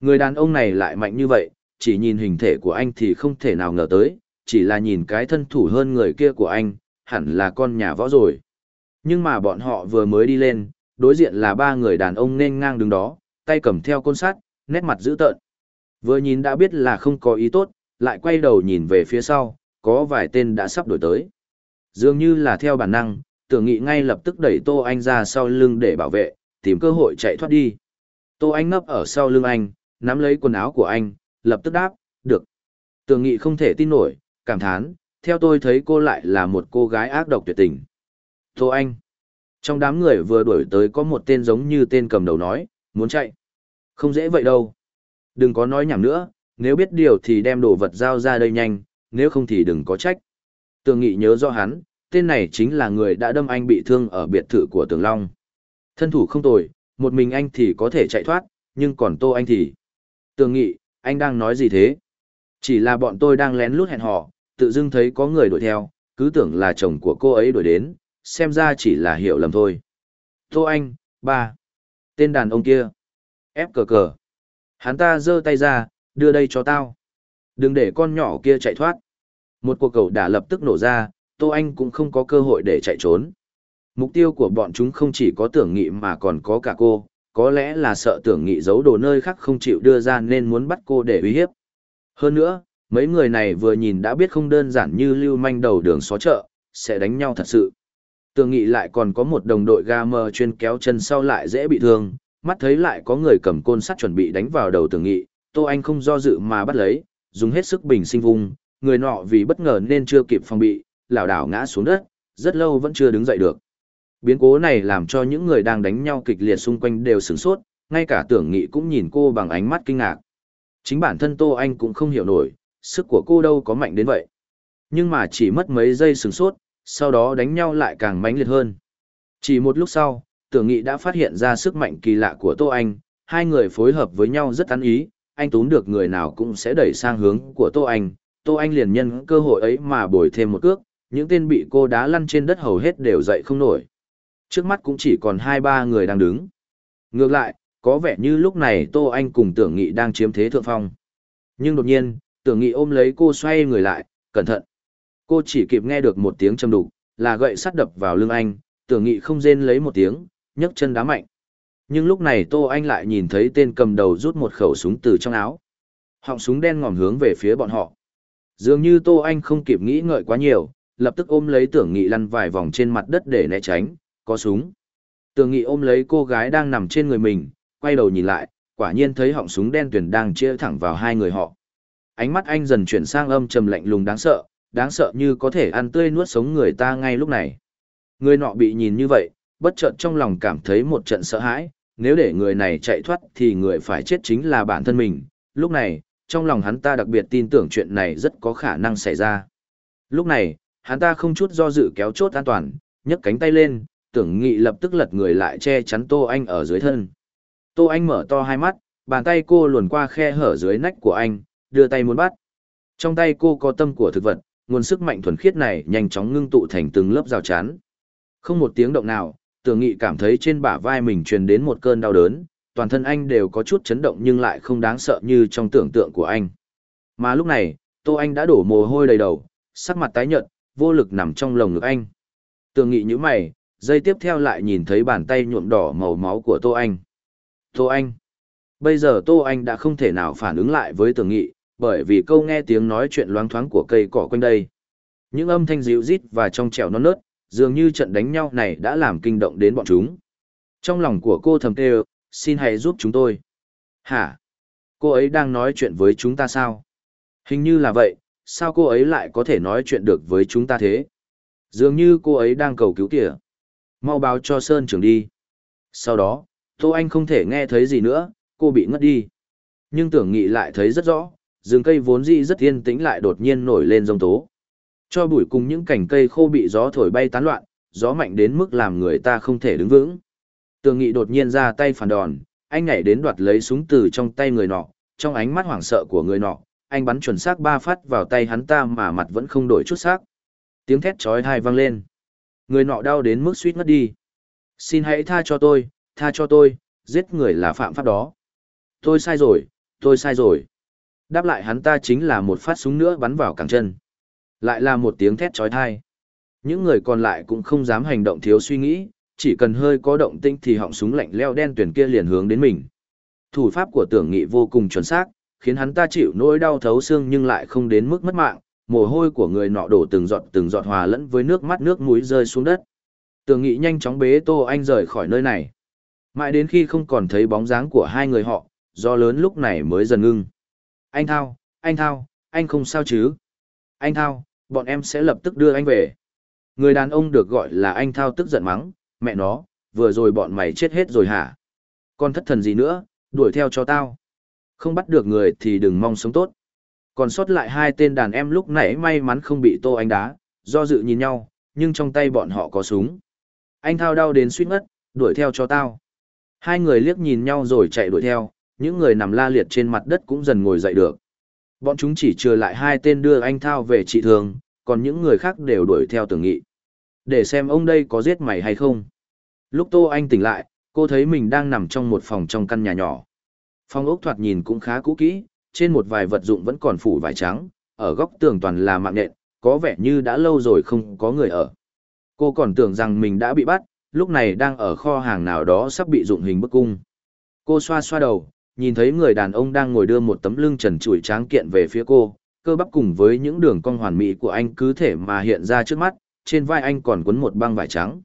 Người đàn ông này lại mạnh như vậy, chỉ nhìn hình thể của anh thì không thể nào ngờ tới, chỉ là nhìn cái thân thủ hơn người kia của anh, hẳn là con nhà võ rồi. Nhưng mà bọn họ vừa mới đi lên, đối diện là ba người đàn ông nên ngang đứng đó, tay cầm theo côn sắt, nét mặt dữ tợn. Vừa nhìn đã biết là không có ý tốt, lại quay đầu nhìn về phía sau, có vài tên đã sắp đổi tới. Dường như là theo bản năng, tưởng nghị ngay lập tức đẩy Tô Anh ra sau lưng để bảo vệ, tìm cơ hội chạy thoát đi. Tô Anh ngấp ở sau lưng anh, nắm lấy quần áo của anh, lập tức đáp, được. Tường nghị không thể tin nổi, cảm thán, theo tôi thấy cô lại là một cô gái ác độc tuyệt tình. Tô Anh. Trong đám người vừa đuổi tới có một tên giống như tên cầm đầu nói, muốn chạy. Không dễ vậy đâu. Đừng có nói nhảm nữa, nếu biết điều thì đem đồ vật giao ra đây nhanh, nếu không thì đừng có trách. Tường Nghị nhớ rõ hắn, tên này chính là người đã đâm anh bị thương ở biệt thự của Tường Long. Thân thủ không tồi, một mình anh thì có thể chạy thoát, nhưng còn Tô Anh thì... Tường nghị, anh đang nói gì thế? Chỉ là bọn tôi đang lén lút hẹn họ, tự dưng thấy có người đuổi theo, cứ tưởng là chồng của cô ấy đuổi đến, xem ra chỉ là hiểu lầm thôi. Tô Anh, ba. Tên đàn ông kia. Ép cờ cờ. Hắn ta giơ tay ra, đưa đây cho tao. Đừng để con nhỏ kia chạy thoát. Một cuộc cầu đã lập tức nổ ra, Tô Anh cũng không có cơ hội để chạy trốn. Mục tiêu của bọn chúng không chỉ có tưởng nghị mà còn có cả cô, có lẽ là sợ tưởng nghị giấu đồ nơi khác không chịu đưa ra nên muốn bắt cô để uy hiếp. Hơn nữa, mấy người này vừa nhìn đã biết không đơn giản như lưu manh đầu đường xó chợ, sẽ đánh nhau thật sự. Tưởng nghị lại còn có một đồng đội gamer chuyên kéo chân sau lại dễ bị thương, mắt thấy lại có người cầm côn sắt chuẩn bị đánh vào đầu tưởng nghị, Tô Anh không do dự mà bắt lấy, dùng hết sức bình sinh vùng, người nọ vì bất ngờ nên chưa kịp phòng bị, lảo đảo ngã xuống đất, rất lâu vẫn chưa đứng dậy được. Biến cố này làm cho những người đang đánh nhau kịch liệt xung quanh đều sửng sốt, ngay cả tưởng nghị cũng nhìn cô bằng ánh mắt kinh ngạc. Chính bản thân Tô Anh cũng không hiểu nổi, sức của cô đâu có mạnh đến vậy. Nhưng mà chỉ mất mấy giây sửng sốt, sau đó đánh nhau lại càng mãnh liệt hơn. Chỉ một lúc sau, tưởng nghị đã phát hiện ra sức mạnh kỳ lạ của Tô Anh, hai người phối hợp với nhau rất ăn ý, anh tốn được người nào cũng sẽ đẩy sang hướng của Tô Anh. Tô Anh liền nhân cơ hội ấy mà bồi thêm một cước, những tên bị cô đá lăn trên đất hầu hết đều dậy không nổi. Trước mắt cũng chỉ còn hai ba người đang đứng. Ngược lại, có vẻ như lúc này Tô Anh cùng Tưởng Nghị đang chiếm thế thượng phong. Nhưng đột nhiên, Tưởng Nghị ôm lấy cô xoay người lại, cẩn thận. Cô chỉ kịp nghe được một tiếng châm đục, là gậy sắt đập vào lưng anh, Tưởng Nghị không rên lấy một tiếng, nhấc chân đá mạnh. Nhưng lúc này Tô Anh lại nhìn thấy tên cầm đầu rút một khẩu súng từ trong áo. Họng súng đen ngòm hướng về phía bọn họ. Dường như Tô Anh không kịp nghĩ ngợi quá nhiều, lập tức ôm lấy Tưởng Nghị lăn vài vòng trên mặt đất để né tránh, có súng. Tường nghị ôm lấy cô gái đang nằm trên người mình, quay đầu nhìn lại, quả nhiên thấy họng súng đen tuyển đang chĩa thẳng vào hai người họ. Ánh mắt anh dần chuyển sang âm trầm lạnh lùng đáng sợ, đáng sợ như có thể ăn tươi nuốt sống người ta ngay lúc này. Người nọ bị nhìn như vậy, bất chợt trong lòng cảm thấy một trận sợ hãi, nếu để người này chạy thoát thì người phải chết chính là bản thân mình. Lúc này, trong lòng hắn ta đặc biệt tin tưởng chuyện này rất có khả năng xảy ra. Lúc này, hắn ta không chút do dự kéo chốt an toàn, nhấc cánh tay lên, tưởng nghị lập tức lật người lại che chắn Tô Anh ở dưới thân. Tô Anh mở to hai mắt, bàn tay cô luồn qua khe hở dưới nách của anh, đưa tay muốn bắt. Trong tay cô có tâm của thực vật, nguồn sức mạnh thuần khiết này nhanh chóng ngưng tụ thành từng lớp rào chắn. Không một tiếng động nào, tưởng nghị cảm thấy trên bả vai mình truyền đến một cơn đau đớn, toàn thân anh đều có chút chấn động nhưng lại không đáng sợ như trong tưởng tượng của anh. Mà lúc này, Tô Anh đã đổ mồ hôi đầy đầu, sắc mặt tái nhợt, vô lực nằm trong lồng ngực anh. Tưởng nghị như mày, dây tiếp theo lại nhìn thấy bàn tay nhuộm đỏ màu máu của Tô Anh. Tô Anh. Bây giờ Tô Anh đã không thể nào phản ứng lại với tưởng nghị, bởi vì câu nghe tiếng nói chuyện loáng thoáng của cây cỏ quanh đây. Những âm thanh dịu rít và trong trẻo non nớt, dường như trận đánh nhau này đã làm kinh động đến bọn chúng. Trong lòng của cô thầm kêu, xin hãy giúp chúng tôi. Hả? Cô ấy đang nói chuyện với chúng ta sao? Hình như là vậy, sao cô ấy lại có thể nói chuyện được với chúng ta thế? Dường như cô ấy đang cầu cứu kìa mau báo cho Sơn trưởng đi. Sau đó, Tô Anh không thể nghe thấy gì nữa, cô bị ngất đi. Nhưng tưởng nghị lại thấy rất rõ, rừng cây vốn dĩ rất yên tĩnh lại đột nhiên nổi lên rông tố. Cho bụi cùng những cành cây khô bị gió thổi bay tán loạn, gió mạnh đến mức làm người ta không thể đứng vững. Tường Nghị đột nhiên ra tay phản đòn, anh nhảy đến đoạt lấy súng từ trong tay người nọ, trong ánh mắt hoảng sợ của người nọ, anh bắn chuẩn xác ba phát vào tay hắn ta mà mặt vẫn không đổi chút xác. Tiếng thét chói tai vang lên người nọ đau đến mức suýt ngất đi. Xin hãy tha cho tôi, tha cho tôi, giết người là phạm pháp đó. Tôi sai rồi, tôi sai rồi. Đáp lại hắn ta chính là một phát súng nữa bắn vào cẳng chân. Lại là một tiếng thét trói thai. Những người còn lại cũng không dám hành động thiếu suy nghĩ, chỉ cần hơi có động tĩnh thì họng súng lạnh leo đen tuyển kia liền hướng đến mình. Thủ pháp của tưởng nghị vô cùng chuẩn xác, khiến hắn ta chịu nỗi đau thấu xương nhưng lại không đến mức mất mạng, mồ hôi của người nọ đổ từng giọt từng giọt hòa lẫn với nước mắt nước mũi rơi xuống đất. Tường Nghị nhanh chóng bế Tô Anh rời khỏi nơi này. Mãi đến khi không còn thấy bóng dáng của hai người họ, do lớn lúc này mới dần ngưng. Anh Thao, anh Thao, anh không sao chứ? Anh Thao, bọn em sẽ lập tức đưa anh về. Người đàn ông được gọi là anh Thao tức giận mắng, mẹ nó, vừa rồi bọn mày chết hết rồi hả? Con thất thần gì nữa, đuổi theo cho tao. Không bắt được người thì đừng mong sống tốt còn sót lại hai tên đàn em lúc nãy may mắn không bị tô anh đá, do dự nhìn nhau, nhưng trong tay bọn họ có súng. Anh thao đau đến suýt ngất, đuổi theo cho tao. Hai người liếc nhìn nhau rồi chạy đuổi theo, những người nằm la liệt trên mặt đất cũng dần ngồi dậy được. Bọn chúng chỉ trừ lại hai tên đưa anh thao về trị thường, còn những người khác đều đuổi theo tưởng nghị. Để xem ông đây có giết mày hay không. Lúc Tô Anh tỉnh lại, cô thấy mình đang nằm trong một phòng trong căn nhà nhỏ. Phòng ốc thoạt nhìn cũng khá cũ kỹ, trên một vài vật dụng vẫn còn phủ vải trắng, ở góc tường toàn là mạng nhện, có vẻ như đã lâu rồi không có người ở. Cô còn tưởng rằng mình đã bị bắt, lúc này đang ở kho hàng nào đó sắp bị dụng hình bức cung. Cô xoa xoa đầu, nhìn thấy người đàn ông đang ngồi đưa một tấm lưng trần trụi tráng kiện về phía cô, cơ bắp cùng với những đường cong hoàn mỹ của anh cứ thể mà hiện ra trước mắt, trên vai anh còn quấn một băng vải trắng.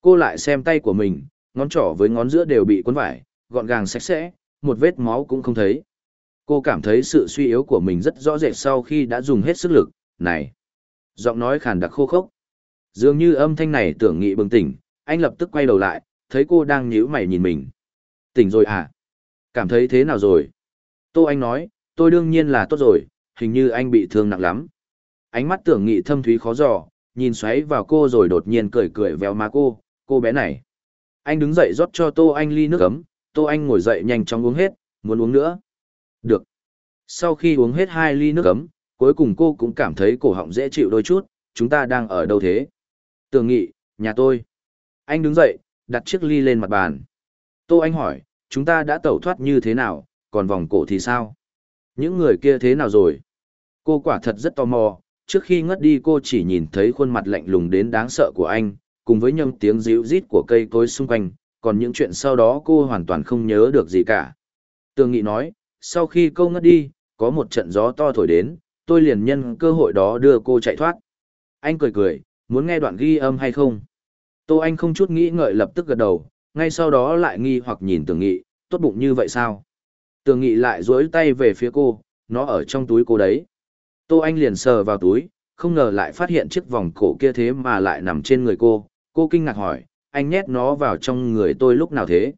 Cô lại xem tay của mình, ngón trỏ với ngón giữa đều bị cuốn vải, gọn gàng sạch sẽ, một vết máu cũng không thấy. Cô cảm thấy sự suy yếu của mình rất rõ rệt sau khi đã dùng hết sức lực, này. Giọng nói khàn đặc khô khốc. Dường như âm thanh này tưởng nghị bừng tỉnh, anh lập tức quay đầu lại, thấy cô đang nhíu mày nhìn mình. Tỉnh rồi à? Cảm thấy thế nào rồi? Tô Anh nói, tôi đương nhiên là tốt rồi, hình như anh bị thương nặng lắm. Ánh mắt tưởng nghị thâm thúy khó dò, nhìn xoáy vào cô rồi đột nhiên cười cười véo má cô, cô bé này. Anh đứng dậy rót cho Tô Anh ly nước cấm. Tô Anh ngồi dậy nhanh chóng uống hết, muốn uống nữa. Được. Sau khi uống hết hai ly nước ấm, cuối cùng cô cũng cảm thấy cổ họng dễ chịu đôi chút, chúng ta đang ở đâu thế? Tường nghị, nhà tôi. Anh đứng dậy, đặt chiếc ly lên mặt bàn. Tô Anh hỏi, chúng ta đã tẩu thoát như thế nào, còn vòng cổ thì sao? Những người kia thế nào rồi? Cô quả thật rất tò mò, trước khi ngất đi cô chỉ nhìn thấy khuôn mặt lạnh lùng đến đáng sợ của anh, cùng với nhâm tiếng ríu rít của cây cối xung quanh, còn những chuyện sau đó cô hoàn toàn không nhớ được gì cả. Tường Nghị nói, sau khi câu ngất đi, có một trận gió to thổi đến, tôi liền nhân cơ hội đó đưa cô chạy thoát. Anh cười cười, muốn nghe đoạn ghi âm hay không? Tô Anh không chút nghĩ ngợi lập tức gật đầu, ngay sau đó lại nghi hoặc nhìn Tường Nghị, tốt bụng như vậy sao? Tường Nghị lại duỗi tay về phía cô, nó ở trong túi cô đấy. Tô Anh liền sờ vào túi, không ngờ lại phát hiện chiếc vòng cổ kia thế mà lại nằm trên người cô. Cô kinh ngạc hỏi, anh nhét nó vào trong người tôi lúc nào thế?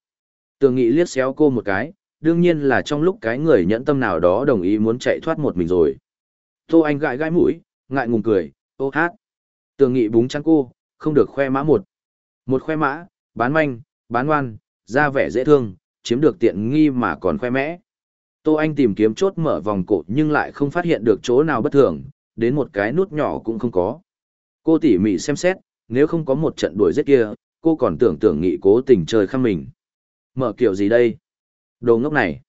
Tường Nghị liếc xéo cô một cái, đương nhiên là trong lúc cái người nhẫn tâm nào đó đồng ý muốn chạy thoát một mình rồi. Tô Anh gãi gãi mũi, ngại ngùng cười, ô hát. Tường nghị búng chăn cô, không được khoe mã một. Một khoe mã, bán manh, bán ngoan, ra vẻ dễ thương, chiếm được tiện nghi mà còn khoe mẽ. Tô Anh tìm kiếm chốt mở vòng cổ nhưng lại không phát hiện được chỗ nào bất thường, đến một cái nút nhỏ cũng không có. Cô tỉ mỉ xem xét, nếu không có một trận đuổi giết kia, cô còn tưởng tưởng nghị cố tình trời khăm mình. Mở kiểu gì đây? Đồ ngốc này.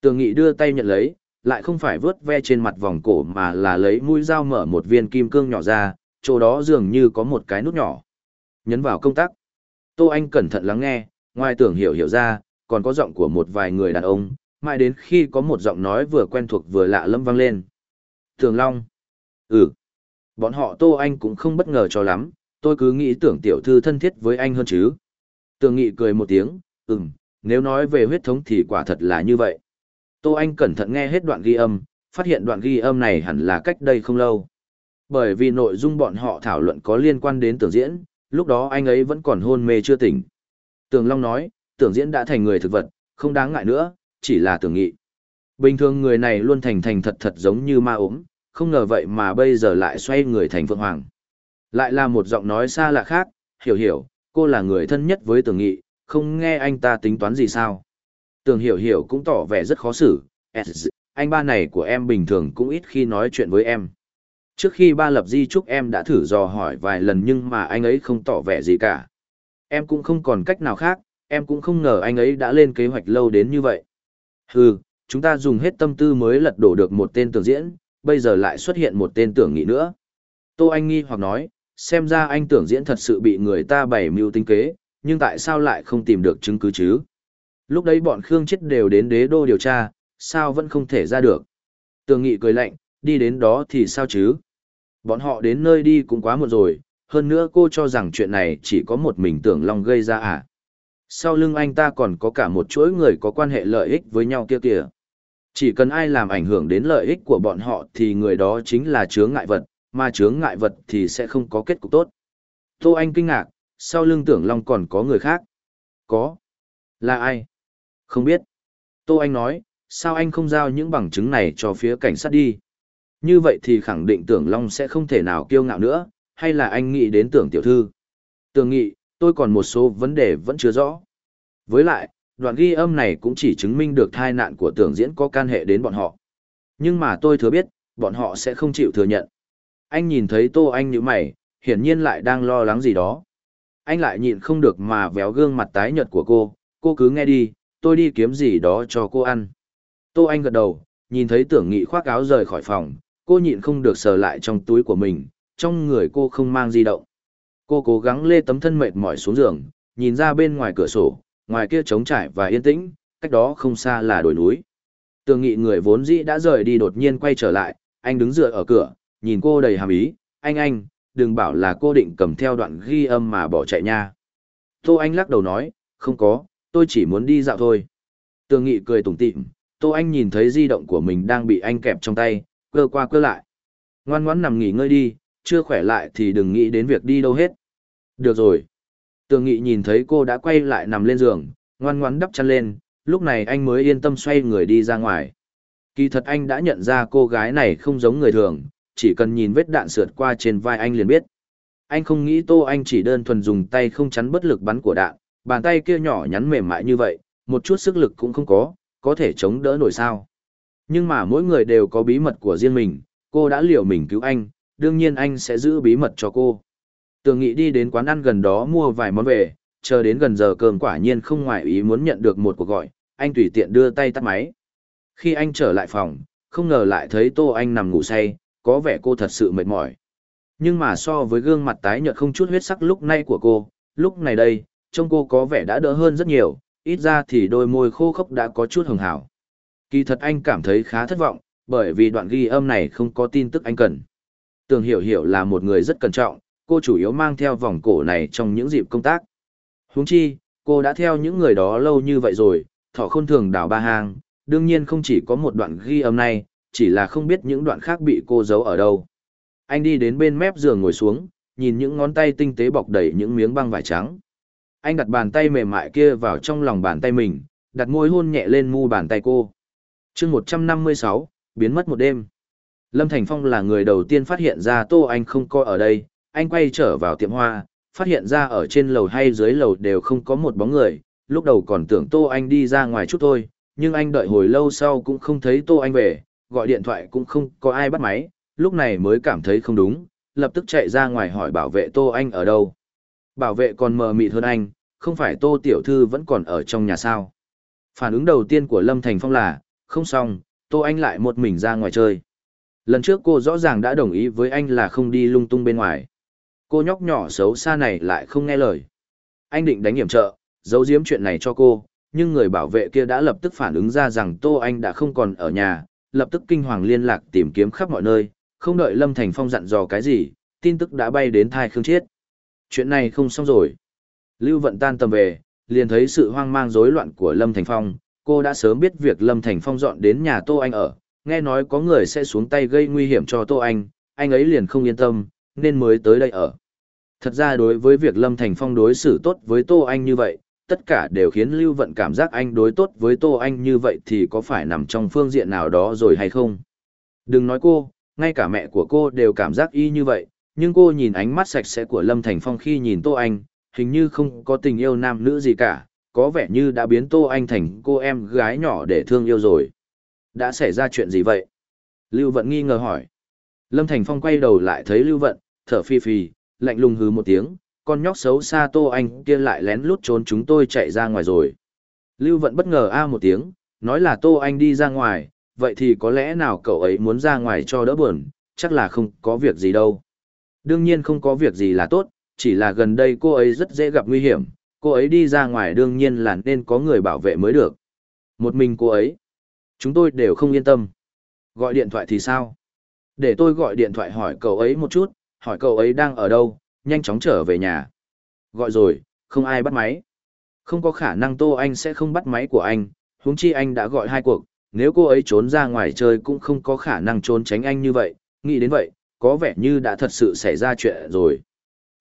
Tường Nghị đưa tay nhận lấy, lại không phải vớt ve trên mặt vòng cổ mà là lấy mũi dao mở một viên kim cương nhỏ ra, chỗ đó dường như có một cái nút nhỏ. Nhấn vào công tắc. Tô Anh cẩn thận lắng nghe, ngoài tưởng hiểu hiểu ra, còn có giọng của một vài người đàn ông, mãi đến khi có một giọng nói vừa quen thuộc vừa lạ lâm vang lên. Thường Long. Ừ. Bọn họ Tô Anh cũng không bất ngờ cho lắm, tôi cứ nghĩ tưởng tiểu thư thân thiết với anh hơn chứ. Tường Nghị cười một tiếng, ừm, nếu nói về huyết thống thì quả thật là như vậy. Tô Anh cẩn thận nghe hết đoạn ghi âm, phát hiện đoạn ghi âm này hẳn là cách đây không lâu. Bởi vì nội dung bọn họ thảo luận có liên quan đến tưởng diễn, lúc đó anh ấy vẫn còn hôn mê chưa tỉnh. Tưởng Long nói, tưởng diễn đã thành người thực vật, không đáng ngại nữa, chỉ là tưởng nghị. Bình thường người này luôn thành thành thật thật giống như ma ốm, không ngờ vậy mà bây giờ lại xoay người thành Phượng Hoàng. Lại là một giọng nói xa lạ khác, hiểu hiểu, cô là người thân nhất với tưởng nghị, không nghe anh ta tính toán gì sao. Tường hiểu hiểu cũng tỏ vẻ rất khó xử, anh ba này của em bình thường cũng ít khi nói chuyện với em. Trước khi ba lập di trúc em đã thử dò hỏi vài lần nhưng mà anh ấy không tỏ vẻ gì cả. Em cũng không còn cách nào khác, em cũng không ngờ anh ấy đã lên kế hoạch lâu đến như vậy. Hừ, chúng ta dùng hết tâm tư mới lật đổ được một tên tưởng diễn, bây giờ lại xuất hiện một tên tưởng nghị nữa. Tô Anh nghi hoặc nói, xem ra anh tưởng diễn thật sự bị người ta bày mưu tính kế, nhưng tại sao lại không tìm được chứng cứ chứ? Lúc đấy bọn Khương chết đều đến đế đô điều tra, sao vẫn không thể ra được? Tường Nghị cười lạnh, đi đến đó thì sao chứ? Bọn họ đến nơi đi cũng quá muộn rồi, hơn nữa cô cho rằng chuyện này chỉ có một mình tưởng long gây ra à? Sau lưng anh ta còn có cả một chuỗi người có quan hệ lợi ích với nhau kia kìa. Chỉ cần ai làm ảnh hưởng đến lợi ích của bọn họ thì người đó chính là chướng ngại vật, mà chướng ngại vật thì sẽ không có kết cục tốt. Tô Anh kinh ngạc, sau lưng tưởng long còn có người khác. Có. Là ai? Không biết. Tô Anh nói, sao anh không giao những bằng chứng này cho phía cảnh sát đi? Như vậy thì khẳng định tưởng long sẽ không thể nào kiêu ngạo nữa, hay là anh nghĩ đến tưởng tiểu thư? Tưởng nghị, tôi còn một số vấn đề vẫn chưa rõ. Với lại, đoạn ghi âm này cũng chỉ chứng minh được thai nạn của tưởng diễn có can hệ đến bọn họ. Nhưng mà tôi thừa biết, bọn họ sẽ không chịu thừa nhận. Anh nhìn thấy Tô Anh như mày, hiển nhiên lại đang lo lắng gì đó anh lại nhịn không được mà véo gương mặt tái nhợt của cô, cô cứ nghe đi, tôi đi kiếm gì đó cho cô ăn. Tô Anh gật đầu, nhìn thấy tưởng nghị khoác áo rời khỏi phòng, cô nhịn không được sờ lại trong túi của mình, trong người cô không mang di động. Cô cố gắng lê tấm thân mệt mỏi xuống giường, nhìn ra bên ngoài cửa sổ, ngoài kia trống trải và yên tĩnh, cách đó không xa là đồi núi. Tưởng nghị người vốn dĩ đã rời đi đột nhiên quay trở lại, anh đứng dựa ở cửa, nhìn cô đầy hàm ý, anh anh, đừng bảo là cô định cầm theo đoạn ghi âm mà bỏ chạy nha. Tô Anh lắc đầu nói, không có, tôi chỉ muốn đi dạo thôi. Tường Nghị cười tủm tỉm, Tô Anh nhìn thấy di động của mình đang bị anh kẹp trong tay, quơ qua quơ lại. Ngoan ngoãn nằm nghỉ ngơi đi, chưa khỏe lại thì đừng nghĩ đến việc đi đâu hết. Được rồi. Tường Nghị nhìn thấy cô đã quay lại nằm lên giường, ngoan ngoãn đắp chăn lên, lúc này anh mới yên tâm xoay người đi ra ngoài. Kỳ thật anh đã nhận ra cô gái này không giống người thường, chỉ cần nhìn vết đạn sượt qua trên vai anh liền biết. Anh không nghĩ Tô Anh chỉ đơn thuần dùng tay không chắn bất lực bắn của đạn, bàn tay kia nhỏ nhắn mềm mại như vậy, một chút sức lực cũng không có, có thể chống đỡ nổi sao. Nhưng mà mỗi người đều có bí mật của riêng mình, cô đã liều mình cứu anh, đương nhiên anh sẽ giữ bí mật cho cô. Tường Nghị đi đến quán ăn gần đó mua vài món về, chờ đến gần giờ cơm quả nhiên không ngoại ý muốn nhận được một cuộc gọi, anh tùy tiện đưa tay tắt máy. Khi anh trở lại phòng, không ngờ lại thấy Tô Anh nằm ngủ say, có vẻ cô thật sự mệt mỏi. Nhưng mà so với gương mặt tái nhợt không chút huyết sắc lúc nay của cô, lúc này đây, trông cô có vẻ đã đỡ hơn rất nhiều, ít ra thì đôi môi khô khốc đã có chút hường hảo. Kỳ thật anh cảm thấy khá thất vọng, bởi vì đoạn ghi âm này không có tin tức anh cần. Tường Hiểu Hiểu là một người rất cẩn trọng, cô chủ yếu mang theo vòng cổ này trong những dịp công tác. Huống chi, cô đã theo những người đó lâu như vậy rồi, thỏ khôn thường đảo ba hàng, đương nhiên không chỉ có một đoạn ghi âm này, chỉ là không biết những đoạn khác bị cô giấu ở đâu. Anh đi đến bên mép giường ngồi xuống, nhìn những ngón tay tinh tế bọc đầy những miếng băng vải trắng. Anh đặt bàn tay mềm mại kia vào trong lòng bàn tay mình, đặt môi hôn nhẹ lên mu bàn tay cô. chương 156, biến mất một đêm. Lâm Thành Phong là người đầu tiên phát hiện ra Tô Anh không coi ở đây, anh quay trở vào tiệm hoa, phát hiện ra ở trên lầu hay dưới lầu đều không có một bóng người, lúc đầu còn tưởng Tô Anh đi ra ngoài chút thôi, nhưng anh đợi hồi lâu sau cũng không thấy Tô Anh về, gọi điện thoại cũng không có ai bắt máy, lúc này mới cảm thấy không đúng, lập tức chạy ra ngoài hỏi bảo vệ Tô Anh ở đâu. Bảo vệ còn mờ mịt hơn anh, không phải Tô Tiểu Thư vẫn còn ở trong nhà sao. Phản ứng đầu tiên của Lâm Thành Phong là, không xong, Tô Anh lại một mình ra ngoài chơi. Lần trước cô rõ ràng đã đồng ý với anh là không đi lung tung bên ngoài. Cô nhóc nhỏ xấu xa này lại không nghe lời. Anh định đánh hiểm trợ, giấu giếm chuyện này cho cô, nhưng người bảo vệ kia đã lập tức phản ứng ra rằng Tô Anh đã không còn ở nhà, lập tức kinh hoàng liên lạc tìm kiếm khắp mọi nơi, không đợi Lâm Thành Phong dặn dò cái gì, tin tức đã bay đến thai Khương Chiết. Chuyện này không xong rồi. Lưu Vận tan tầm về, liền thấy sự hoang mang rối loạn của Lâm Thành Phong, cô đã sớm biết việc Lâm Thành Phong dọn đến nhà Tô Anh ở, nghe nói có người sẽ xuống tay gây nguy hiểm cho Tô Anh, anh ấy liền không yên tâm, nên mới tới đây ở. Thật ra đối với việc Lâm Thành Phong đối xử tốt với Tô Anh như vậy, tất cả đều khiến Lưu Vận cảm giác anh đối tốt với Tô Anh như vậy thì có phải nằm trong phương diện nào đó rồi hay không. Đừng nói cô, ngay cả mẹ của cô đều cảm giác y như vậy, nhưng cô nhìn ánh mắt sạch sẽ của Lâm Thành Phong khi nhìn Tô Anh, hình như không có tình yêu nam nữ gì cả, có vẻ như đã biến Tô Anh thành cô em gái nhỏ để thương yêu rồi. Đã xảy ra chuyện gì vậy? Lưu Vận nghi ngờ hỏi. Lâm Thành Phong quay đầu lại thấy Lưu Vận, thở phi phì, lạnh lùng hứ một tiếng, con nhóc xấu xa Tô Anh kia lại lén lút trốn chúng tôi chạy ra ngoài rồi. Lưu Vận bất ngờ a một tiếng, nói là Tô Anh đi ra ngoài, vậy thì có lẽ nào cậu ấy muốn ra ngoài cho đỡ buồn, chắc là không có việc gì đâu. Đương nhiên không có việc gì là tốt, chỉ là gần đây cô ấy rất dễ gặp nguy hiểm, cô ấy đi ra ngoài đương nhiên là nên có người bảo vệ mới được. Một mình cô ấy, chúng tôi đều không yên tâm. Gọi điện thoại thì sao? Để tôi gọi điện thoại hỏi cậu ấy một chút, hỏi cậu ấy đang ở đâu, nhanh chóng trở về nhà. Gọi rồi, không ai bắt máy. Không có khả năng Tô Anh sẽ không bắt máy của anh, huống chi anh đã gọi hai cuộc, nếu cô ấy trốn ra ngoài chơi cũng không có khả năng trốn tránh anh như vậy, nghĩ đến vậy, có vẻ như đã thật sự xảy ra chuyện rồi.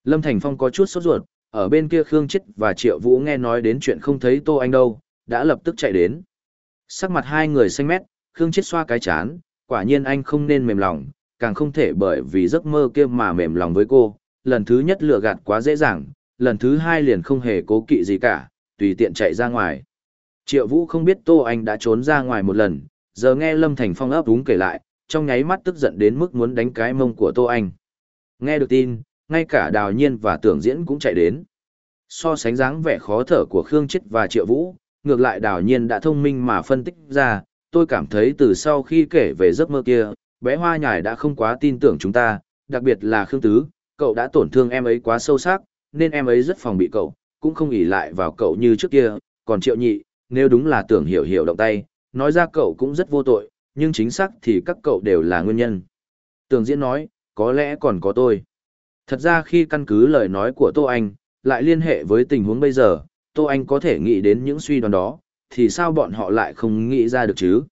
Lâm Thành Phong có chút sốt ruột, ở bên kia Khương Chết và Triệu Vũ nghe nói đến chuyện không thấy Tô Anh đâu, đã lập tức chạy đến. Sắc mặt hai người xanh mét, Khương Chết xoa cái chán, quả nhiên anh không nên mềm lòng, càng không thể bởi vì giấc mơ kia mà mềm lòng với cô, lần thứ nhất lừa gạt quá dễ dàng, lần thứ hai liền không hề cố kỵ gì cả, tùy tiện chạy ra ngoài. Triệu Vũ không biết Tô Anh đã trốn ra ngoài một lần, giờ nghe Lâm Thành Phong ấp úng kể lại, trong nháy mắt tức giận đến mức muốn đánh cái mông của Tô Anh. Nghe được tin, ngay cả Đào Nhiên và Tưởng Diễn cũng chạy đến. So sánh dáng vẻ khó thở của Khương Chết và Triệu Vũ, ngược lại Đào Nhiên đã thông minh mà phân tích ra, tôi cảm thấy từ sau khi kể về giấc mơ kia, bé hoa nhài đã không quá tin tưởng chúng ta, đặc biệt là Khương Tứ, cậu đã tổn thương em ấy quá sâu sắc, nên em ấy rất phòng bị cậu, cũng không ỉ lại vào cậu như trước kia, còn triệu nhị, nếu đúng là tưởng hiểu hiểu động tay, nói ra cậu cũng rất vô tội, nhưng chính xác thì các cậu đều là nguyên nhân. Tường diễn nói, có lẽ còn có tôi. Thật ra khi căn cứ lời nói của Tô Anh, lại liên hệ với tình huống bây giờ, Tô Anh có thể nghĩ đến những suy đoán đó, thì sao bọn họ lại không nghĩ ra được chứ?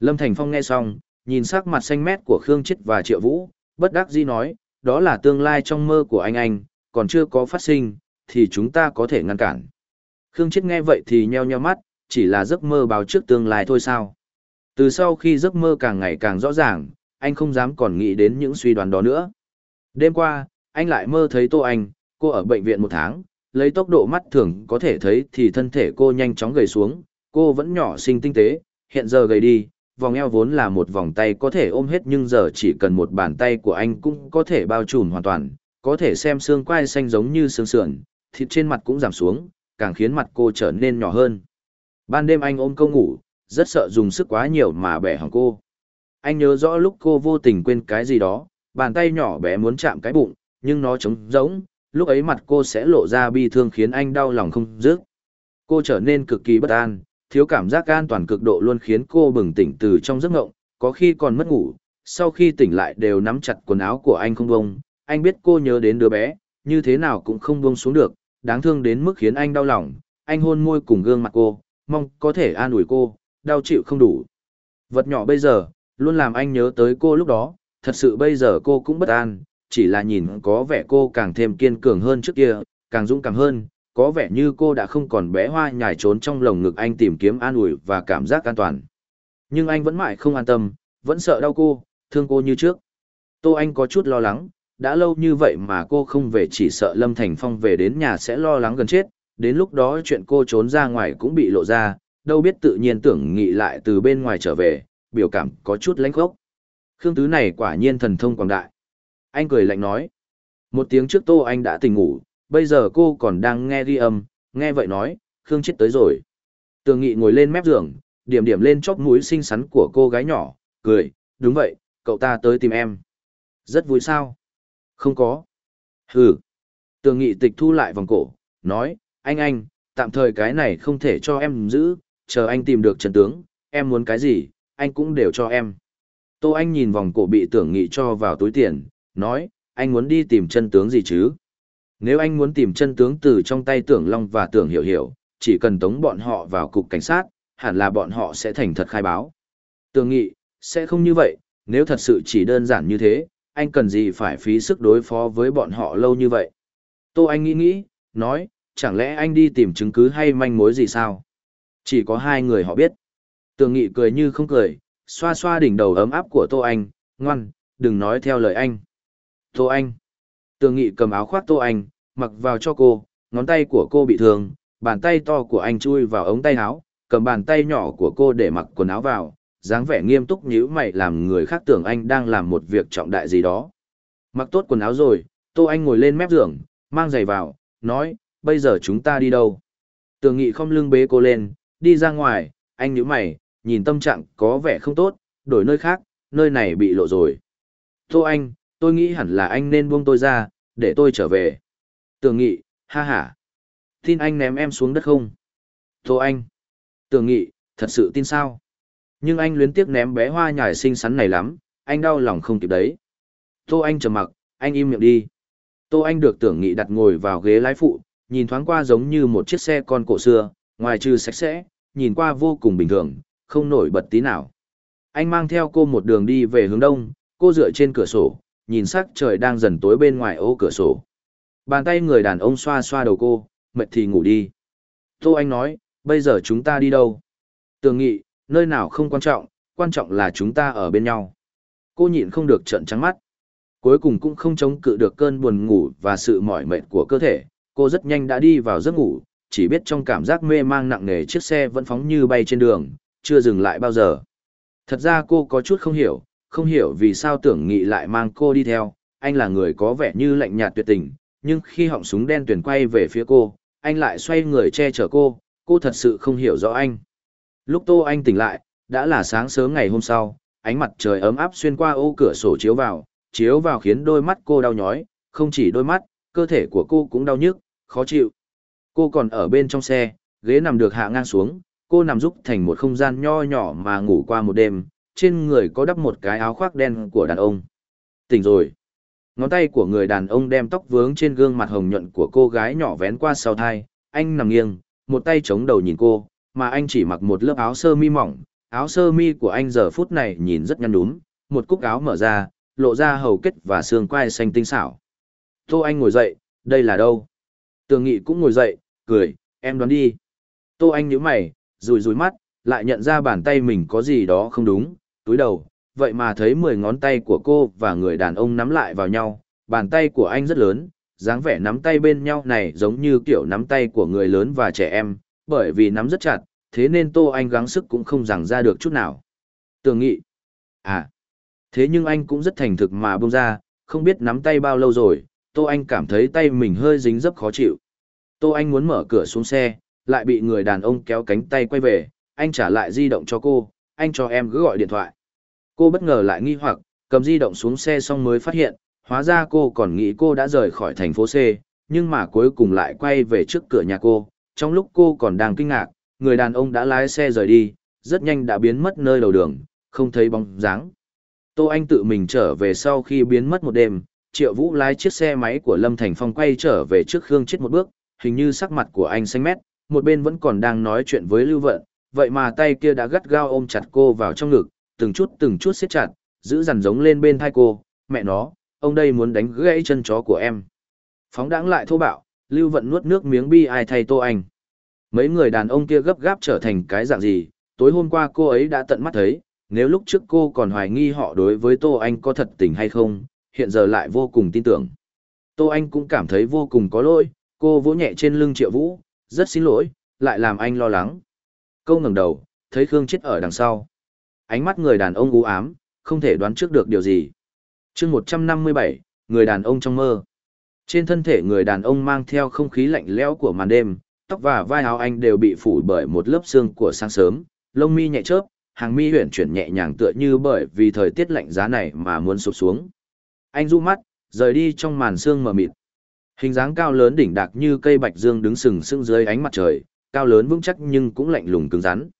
Lâm Thành Phong nghe xong, nhìn sắc mặt xanh mét của Khương Chết và Triệu Vũ, bất đắc dĩ nói, đó là tương lai trong mơ của anh anh, còn chưa có phát sinh, thì chúng ta có thể ngăn cản. Khương Chết nghe vậy thì nheo nheo mắt, chỉ là giấc mơ báo trước tương lai thôi sao. Từ sau khi giấc mơ càng ngày càng rõ ràng, anh không dám còn nghĩ đến những suy đoán đó nữa. Đêm qua, anh lại mơ thấy Tô Anh, cô ở bệnh viện một tháng, lấy tốc độ mắt thường có thể thấy thì thân thể cô nhanh chóng gầy xuống, cô vẫn nhỏ xinh tinh tế, hiện giờ gầy đi, vòng eo vốn là một vòng tay có thể ôm hết nhưng giờ chỉ cần một bàn tay của anh cũng có thể bao trùm hoàn toàn, có thể xem xương quai xanh giống như xương sườn, thịt trên mặt cũng giảm xuống, càng khiến mặt cô trở nên nhỏ hơn. Ban đêm anh ôm cô ngủ, rất sợ dùng sức quá nhiều mà bẻ hỏng cô. Anh nhớ rõ lúc cô vô tình quên cái gì đó, bàn tay nhỏ bé muốn chạm cái bụng, nhưng nó trống giống. lúc ấy mặt cô sẽ lộ ra bi thương khiến anh đau lòng không dứt. Cô trở nên cực kỳ bất an, thiếu cảm giác an toàn cực độ luôn khiến cô bừng tỉnh từ trong giấc ngộng, có khi còn mất ngủ, sau khi tỉnh lại đều nắm chặt quần áo của anh không bông, anh biết cô nhớ đến đứa bé, như thế nào cũng không buông xuống được, đáng thương đến mức khiến anh đau lòng, anh hôn môi cùng gương mặt cô, mong có thể an ủi cô, đau chịu không đủ. Vật nhỏ bây giờ, luôn làm anh nhớ tới cô lúc đó, thật sự bây giờ cô cũng bất an, chỉ là nhìn có vẻ cô càng thêm kiên cường hơn trước kia, càng dũng cảm hơn, có vẻ như cô đã không còn bé hoa nhài trốn trong lồng ngực anh tìm kiếm an ủi và cảm giác an toàn. Nhưng anh vẫn mãi không an tâm, vẫn sợ đau cô, thương cô như trước. Tô Anh có chút lo lắng, đã lâu như vậy mà cô không về chỉ sợ Lâm Thành Phong về đến nhà sẽ lo lắng gần chết, đến lúc đó chuyện cô trốn ra ngoài cũng bị lộ ra, đâu biết tự nhiên tưởng nghị lại từ bên ngoài trở về, biểu cảm có chút lãnh khốc. Khương Tứ này quả nhiên thần thông quảng đại. Anh cười lạnh nói. Một tiếng trước Tô Anh đã tỉnh ngủ, bây giờ cô còn đang nghe ghi âm, nghe vậy nói, Khương chết tới rồi. Tường Nghị ngồi lên mép giường, điểm điểm lên chóp mũi xinh xắn của cô gái nhỏ, cười, đúng vậy, cậu ta tới tìm em. Rất vui sao? Không có. Hừ. Tường Nghị tịch thu lại vòng cổ, nói, anh anh, tạm thời cái này không thể cho em giữ, chờ anh tìm được trần tướng, em muốn cái gì, anh cũng đều cho em. Tô Anh nhìn vòng cổ bị tưởng nghị cho vào túi tiền, nói, anh muốn đi tìm chân tướng gì chứ? Nếu anh muốn tìm chân tướng từ trong tay tưởng Long và tưởng Hiểu Hiểu, chỉ cần tống bọn họ vào cục cảnh sát, hẳn là bọn họ sẽ thành thật khai báo. Tưởng nghị, sẽ không như vậy, nếu thật sự chỉ đơn giản như thế, anh cần gì phải phí sức đối phó với bọn họ lâu như vậy. Tô Anh nghĩ nghĩ, nói, chẳng lẽ anh đi tìm chứng cứ hay manh mối gì sao? Chỉ có hai người họ biết. Tường Nghị cười như không cười, xoa xoa đỉnh đầu ấm áp của Tô Anh, ngoan, đừng nói theo lời anh. Tô Anh. Tường Nghị cầm áo khoác Tô Anh, mặc vào cho cô, ngón tay của cô bị thương, bàn tay to của anh chui vào ống tay áo, cầm bàn tay nhỏ của cô để mặc quần áo vào, dáng vẻ nghiêm túc nhíu mày làm người khác tưởng anh đang làm một việc trọng đại gì đó. Mặc tốt quần áo rồi, Tô Anh ngồi lên mép giường, mang giày vào, nói, bây giờ chúng ta đi đâu? Tường nghị không lưng bế cô lên, đi ra ngoài, anh nhíu mày, nhìn tâm trạng có vẻ không tốt, đổi nơi khác, nơi này bị lộ rồi. Tô Anh, tôi nghĩ hẳn là anh nên buông tôi ra, để tôi trở về. Tưởng nghị, ha ha. Tin anh ném em xuống đất không? Tô anh. Tưởng nghị, thật sự tin sao? Nhưng anh luyến tiếc ném bé hoa nhải xinh xắn này lắm, anh đau lòng không kịp đấy. Tô anh trầm mặc, anh im miệng đi. Tô anh được tưởng nghị đặt ngồi vào ghế lái phụ, nhìn thoáng qua giống như một chiếc xe con cổ xưa, ngoài trừ sạch sẽ, nhìn qua vô cùng bình thường, không nổi bật tí nào. Anh mang theo cô một đường đi về hướng đông, cô dựa trên cửa sổ, nhìn sắc trời đang dần tối bên ngoài ô cửa sổ. Bàn tay người đàn ông xoa xoa đầu cô, mệt thì ngủ đi. Tô Anh nói, bây giờ chúng ta đi đâu? Tường nghị, nơi nào không quan trọng, quan trọng là chúng ta ở bên nhau. Cô nhịn không được trận trắng mắt. Cuối cùng cũng không chống cự được cơn buồn ngủ và sự mỏi mệt của cơ thể, cô rất nhanh đã đi vào giấc ngủ, chỉ biết trong cảm giác mê mang nặng nề chiếc xe vẫn phóng như bay trên đường, chưa dừng lại bao giờ. Thật ra cô có chút không hiểu, không hiểu vì sao tưởng nghị lại mang cô đi theo, anh là người có vẻ như lạnh nhạt tuyệt tình, nhưng khi họng súng đen tuyển quay về phía cô, anh lại xoay người che chở cô, cô thật sự không hiểu rõ anh. Lúc Tô Anh tỉnh lại, đã là sáng sớm ngày hôm sau, ánh mặt trời ấm áp xuyên qua ô cửa sổ chiếu vào, chiếu vào khiến đôi mắt cô đau nhói, không chỉ đôi mắt, cơ thể của cô cũng đau nhức, khó chịu. Cô còn ở bên trong xe, ghế nằm được hạ ngang xuống, cô nằm giúp thành một không gian nho nhỏ mà ngủ qua một đêm, trên người có đắp một cái áo khoác đen của đàn ông. Tỉnh rồi. Ngón tay của người đàn ông đem tóc vướng trên gương mặt hồng nhuận của cô gái nhỏ vén qua sau thai, anh nằm nghiêng, một tay chống đầu nhìn cô, mà anh chỉ mặc một lớp áo sơ mi mỏng, áo sơ mi của anh giờ phút này nhìn rất nhăn đúng, một cúc áo mở ra, lộ ra hầu kết và xương quai xanh tinh xảo. Tô Anh ngồi dậy, đây là đâu? Tường Nghị cũng ngồi dậy, cười, em đoán đi. Tô Anh nhíu mày, rùi rùi mắt, lại nhận ra bàn tay mình có gì đó không đúng, túi đầu, vậy mà thấy mười ngón tay của cô và người đàn ông nắm lại vào nhau, bàn tay của anh rất lớn, dáng vẻ nắm tay bên nhau này giống như kiểu nắm tay của người lớn và trẻ em, bởi vì nắm rất chặt, thế nên Tô Anh gắng sức cũng không rằng ra được chút nào. Tường nghị. À. Thế nhưng anh cũng rất thành thực mà buông ra, không biết nắm tay bao lâu rồi, Tô Anh cảm thấy tay mình hơi dính dấp khó chịu. Tô Anh muốn mở cửa xuống xe, lại bị người đàn ông kéo cánh tay quay về, anh trả lại di động cho cô, anh cho em cứ gọi điện thoại. Cô bất ngờ lại nghi hoặc, cầm di động xuống xe xong mới phát hiện, hóa ra cô còn nghĩ cô đã rời khỏi thành phố C, nhưng mà cuối cùng lại quay về trước cửa nhà cô. Trong lúc cô còn đang kinh ngạc, người đàn ông đã lái xe rời đi, rất nhanh đã biến mất nơi đầu đường, không thấy bóng dáng. Tô Anh tự mình trở về sau khi biến mất một đêm, Triệu Vũ lái chiếc xe máy của Lâm Thành Phong quay trở về trước Khương Chết một bước, hình như sắc mặt của anh xanh mét, một bên vẫn còn đang nói chuyện với Lưu Vận, vậy mà tay kia đã gắt gao ôm chặt cô vào trong ngực, từng chút từng chút siết chặt, giữ dằn giống lên bên thai cô, mẹ nó, ông đây muốn đánh gãy chân chó của em. Phóng đãng lại thô bạo, Lưu Vận nuốt nước miếng bi ai thay Tô Anh. Mấy người đàn ông kia gấp gáp trở thành cái dạng gì, tối hôm qua cô ấy đã tận mắt thấy, nếu lúc trước cô còn hoài nghi họ đối với Tô Anh có thật tình hay không, hiện giờ lại vô cùng tin tưởng. Tô Anh cũng cảm thấy vô cùng có lỗi, cô vỗ nhẹ trên lưng Triệu Vũ, rất xin lỗi, lại làm anh lo lắng. Câu ngẩng đầu, thấy Khương chết ở đằng sau ánh mắt người đàn ông u ám, không thể đoán trước được điều gì. chương 157, người đàn ông trong mơ. Trên thân thể người đàn ông mang theo không khí lạnh lẽo của màn đêm, tóc và vai áo anh đều bị phủ bởi một lớp xương của sáng sớm, lông mi nhẹ chớp, hàng mi huyển chuyển nhẹ nhàng tựa như bởi vì thời tiết lạnh giá này mà muốn sụp xuống. Anh du mắt, rời đi trong màn sương mờ mịt. Hình dáng cao lớn đỉnh đạc như cây bạch dương đứng sừng sững dưới ánh mặt trời, cao lớn vững chắc nhưng cũng lạnh lùng cứng rắn.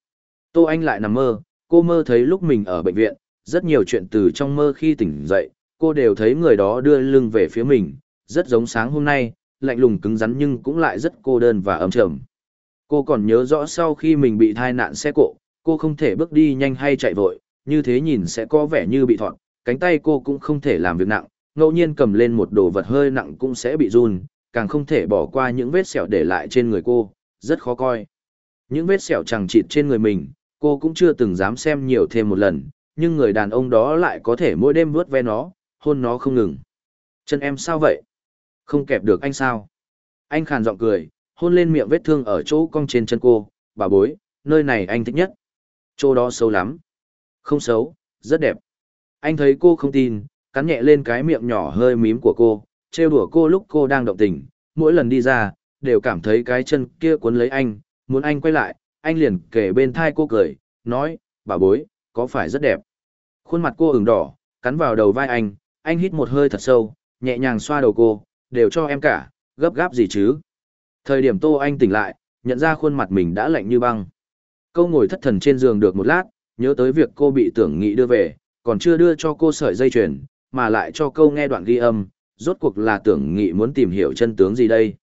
Tô Anh lại nằm mơ, cô mơ thấy lúc mình ở bệnh viện, rất nhiều chuyện từ trong mơ khi tỉnh dậy, cô đều thấy người đó đưa lưng về phía mình, rất giống sáng hôm nay, lạnh lùng cứng rắn nhưng cũng lại rất cô đơn và ấm trầm. Cô còn nhớ rõ sau khi mình bị thai nạn xe cộ, cô không thể bước đi nhanh hay chạy vội, như thế nhìn sẽ có vẻ như bị thọt, cánh tay cô cũng không thể làm việc nặng, ngẫu nhiên cầm lên một đồ vật hơi nặng cũng sẽ bị run, càng không thể bỏ qua những vết sẹo để lại trên người cô, rất khó coi. Những vết sẹo chẳng chịt trên người mình, cô cũng chưa từng dám xem nhiều thêm một lần, nhưng người đàn ông đó lại có thể mỗi đêm vớt ve nó, hôn nó không ngừng. Chân em sao vậy? Không kẹp được anh sao? Anh khàn giọng cười, hôn lên miệng vết thương ở chỗ cong trên chân cô, bà bối, nơi này anh thích nhất. Chỗ đó xấu lắm. Không xấu, rất đẹp. Anh thấy cô không tin, cắn nhẹ lên cái miệng nhỏ hơi mím của cô, trêu đùa cô lúc cô đang động tình, mỗi lần đi ra, đều cảm thấy cái chân kia cuốn lấy anh, muốn anh quay lại, anh liền kề bên thai cô cười, nói, bà bối, có phải rất đẹp. Khuôn mặt cô ửng đỏ, cắn vào đầu vai anh, anh hít một hơi thật sâu, nhẹ nhàng xoa đầu cô, đều cho em cả, gấp gáp gì chứ. Thời điểm Tô Anh tỉnh lại, nhận ra khuôn mặt mình đã lạnh như băng. Câu ngồi thất thần trên giường được một lát, nhớ tới việc cô bị tưởng nghị đưa về, còn chưa đưa cho cô sợi dây chuyền, mà lại cho câu nghe đoạn ghi âm, rốt cuộc là tưởng nghị muốn tìm hiểu chân tướng gì đây.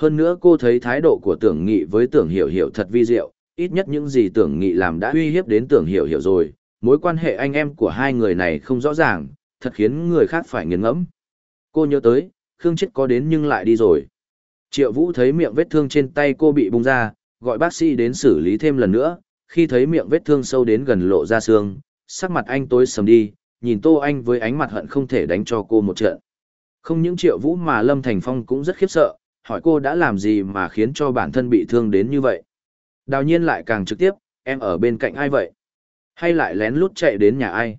Hơn nữa cô thấy thái độ của tưởng nghị với tưởng hiểu hiểu thật vi diệu, ít nhất những gì tưởng nghị làm đã uy hiếp đến tưởng hiểu hiểu rồi, mối quan hệ anh em của hai người này không rõ ràng, thật khiến người khác phải nghiền ngẫm. Cô nhớ tới, Khương Chết có đến nhưng lại đi rồi. Triệu Vũ thấy miệng vết thương trên tay cô bị bung ra, gọi bác sĩ đến xử lý thêm lần nữa, khi thấy miệng vết thương sâu đến gần lộ ra xương, sắc mặt anh tối sầm đi, nhìn Tô Anh với ánh mặt hận không thể đánh cho cô một trận. Không những Triệu Vũ mà Lâm Thành Phong cũng rất khiếp sợ, hỏi cô đã làm gì mà khiến cho bản thân bị thương đến như vậy. Đào nhiên lại càng trực tiếp, em ở bên cạnh ai vậy? Hay lại lén lút chạy đến nhà ai?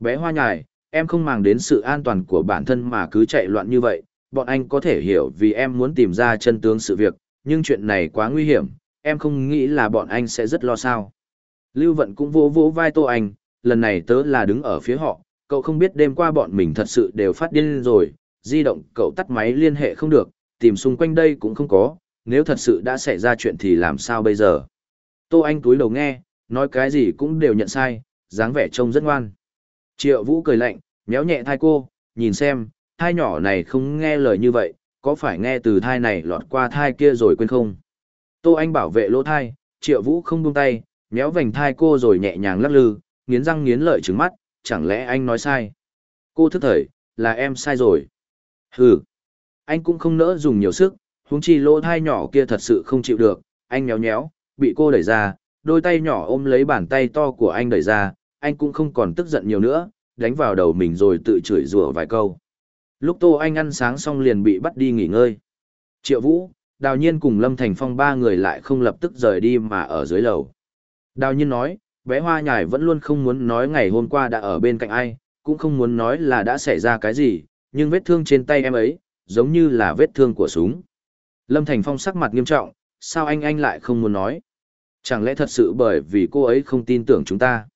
Bé hoa nhài, em không màng đến sự an toàn của bản thân mà cứ chạy loạn như vậy, bọn anh có thể hiểu vì em muốn tìm ra chân tướng sự việc, nhưng chuyện này quá nguy hiểm, em không nghĩ là bọn anh sẽ rất lo sao. Lưu Vận cũng vỗ vỗ vai Tô Anh, lần này tớ là đứng ở phía họ, cậu không biết đêm qua bọn mình thật sự đều phát điên rồi, di động cậu tắt máy liên hệ không được, tìm xung quanh đây cũng không có, nếu thật sự đã xảy ra chuyện thì làm sao bây giờ. Tô Anh túi đầu nghe, nói cái gì cũng đều nhận sai, dáng vẻ trông rất ngoan. Triệu Vũ cười lạnh, méo nhẹ thai cô, nhìn xem, thai nhỏ này không nghe lời như vậy, có phải nghe từ thai này lọt qua thai kia rồi quên không? Tô Anh bảo vệ lỗ thai, Triệu Vũ không buông tay, méo vành thai cô rồi nhẹ nhàng lắc lư, nghiến răng nghiến lợi trứng mắt, chẳng lẽ anh nói sai? Cô thức thời, là em sai rồi. Hừ. Anh cũng không nỡ dùng nhiều sức, huống chi lỗ thai nhỏ kia thật sự không chịu được, anh nhéo nhéo, bị cô đẩy ra, đôi tay nhỏ ôm lấy bàn tay to của anh đẩy ra, anh cũng không còn tức giận nhiều nữa, đánh vào đầu mình rồi tự chửi rủa vài câu. Lúc Tô Anh ăn sáng xong liền bị bắt đi nghỉ ngơi. Triệu Vũ, Đào Nhiên cùng Lâm Thành Phong ba người lại không lập tức rời đi mà ở dưới lầu. Đào Nhiên nói, bé hoa nhài vẫn luôn không muốn nói ngày hôm qua đã ở bên cạnh ai, cũng không muốn nói là đã xảy ra cái gì, nhưng vết thương trên tay em ấy, giống như là vết thương của súng. Lâm Thành Phong sắc mặt nghiêm trọng, sao anh anh lại không muốn nói? Chẳng lẽ thật sự bởi vì cô ấy không tin tưởng chúng ta?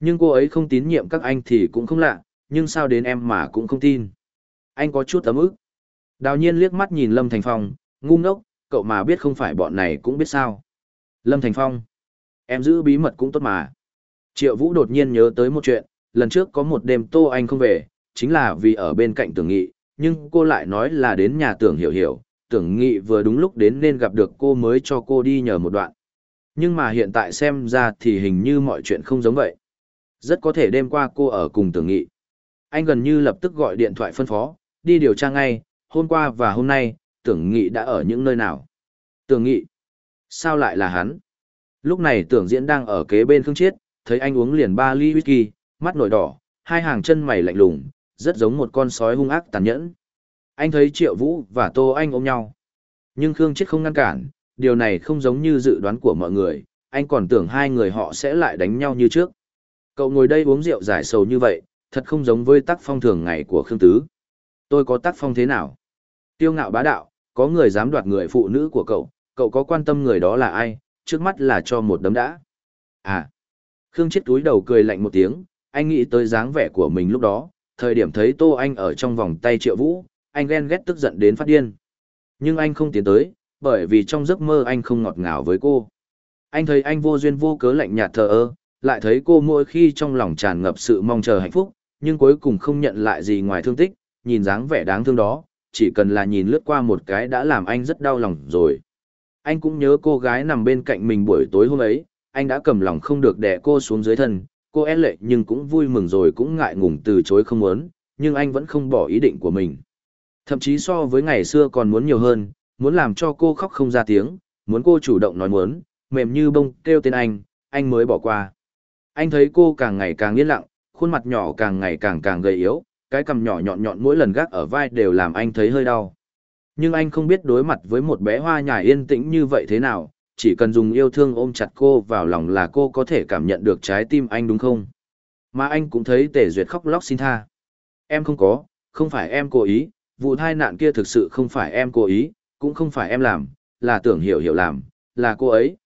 Nhưng cô ấy không tín nhiệm các anh thì cũng không lạ, nhưng sao đến em mà cũng không tin? Anh có chút tấm ức. Đào nhiên liếc mắt nhìn Lâm Thành Phong, ngu ngốc, cậu mà biết không phải bọn này cũng biết sao. Lâm Thành Phong, em giữ bí mật cũng tốt mà. Triệu Vũ đột nhiên nhớ tới một chuyện, lần trước có một đêm Tô Anh không về, chính là vì ở bên cạnh tưởng nghị, nhưng cô lại nói là đến nhà tưởng hiểu hiểu, tưởng nghị vừa đúng lúc đến nên gặp được cô mới cho cô đi nhờ một đoạn. Nhưng mà hiện tại xem ra thì hình như mọi chuyện không giống vậy. Rất có thể đêm qua cô ở cùng tưởng nghị. Anh gần như lập tức gọi điện thoại phân phó, đi điều tra ngay, hôm qua và hôm nay, tưởng nghị đã ở những nơi nào. Tưởng nghị? Sao lại là hắn? Lúc này tưởng diễn đang ở kế bên Khương Chiết, thấy anh uống liền ba ly whisky, mắt nổi đỏ, hai hàng chân mày lạnh lùng, rất giống một con sói hung ác tàn nhẫn. Anh thấy Triệu Vũ và Tô Anh ôm nhau. Nhưng Khương Chết không ngăn cản, điều này không giống như dự đoán của mọi người, anh còn tưởng hai người họ sẽ lại đánh nhau như trước. Cậu ngồi đây uống rượu giải sầu như vậy, thật không giống với tác phong thường ngày của Khương Tứ. Tôi có tác phong thế nào? Tiêu ngạo bá đạo, có người dám đoạt người phụ nữ của cậu, cậu có quan tâm người đó là ai, trước mắt là cho một đấm đã. À! Khương chết túi đầu cười lạnh một tiếng, anh nghĩ tới dáng vẻ của mình lúc đó, thời điểm thấy Tô Anh ở trong vòng tay Triệu Vũ, anh ghen ghét tức giận đến phát điên. Nhưng anh không tiến tới, bởi vì trong giấc mơ anh không ngọt ngào với cô. Anh thấy anh vô duyên vô cớ lạnh nhạt thờ ơ, lại thấy cô mỗi khi trong lòng tràn ngập sự mong chờ hạnh phúc, nhưng cuối cùng không nhận lại gì ngoài thương tích, nhìn dáng vẻ đáng thương đó, chỉ cần là nhìn lướt qua một cái đã làm anh rất đau lòng rồi. Anh cũng nhớ cô gái nằm bên cạnh mình buổi tối hôm ấy, anh đã cầm lòng không được đè cô xuống dưới thân, cô e lệ nhưng cũng vui mừng rồi cũng ngại ngùng từ chối không muốn, nhưng anh vẫn không bỏ ý định của mình. Thậm chí so với ngày xưa còn muốn nhiều hơn, muốn làm cho cô khóc không ra tiếng, muốn cô chủ động nói muốn, mềm như bông kêu tên anh, anh mới bỏ qua. Anh thấy cô càng ngày càng yên lặng, khuôn mặt nhỏ càng ngày càng càng gầy yếu, cái cằm nhỏ nhọn nhọn mỗi lần gác ở vai đều làm anh thấy hơi đau. Nhưng anh không biết đối mặt với một bé hoa nhài yên tĩnh như vậy thế nào, chỉ cần dùng yêu thương ôm chặt cô vào lòng là cô có thể cảm nhận được trái tim anh đúng không? Mà anh cũng thấy Tề Duyệt khóc lóc xin tha. Em không có, không phải em cố ý, vụ tai nạn kia thực sự không phải em cố ý, cũng không phải em làm, là tưởng hiểu hiểu làm, là cô ấy.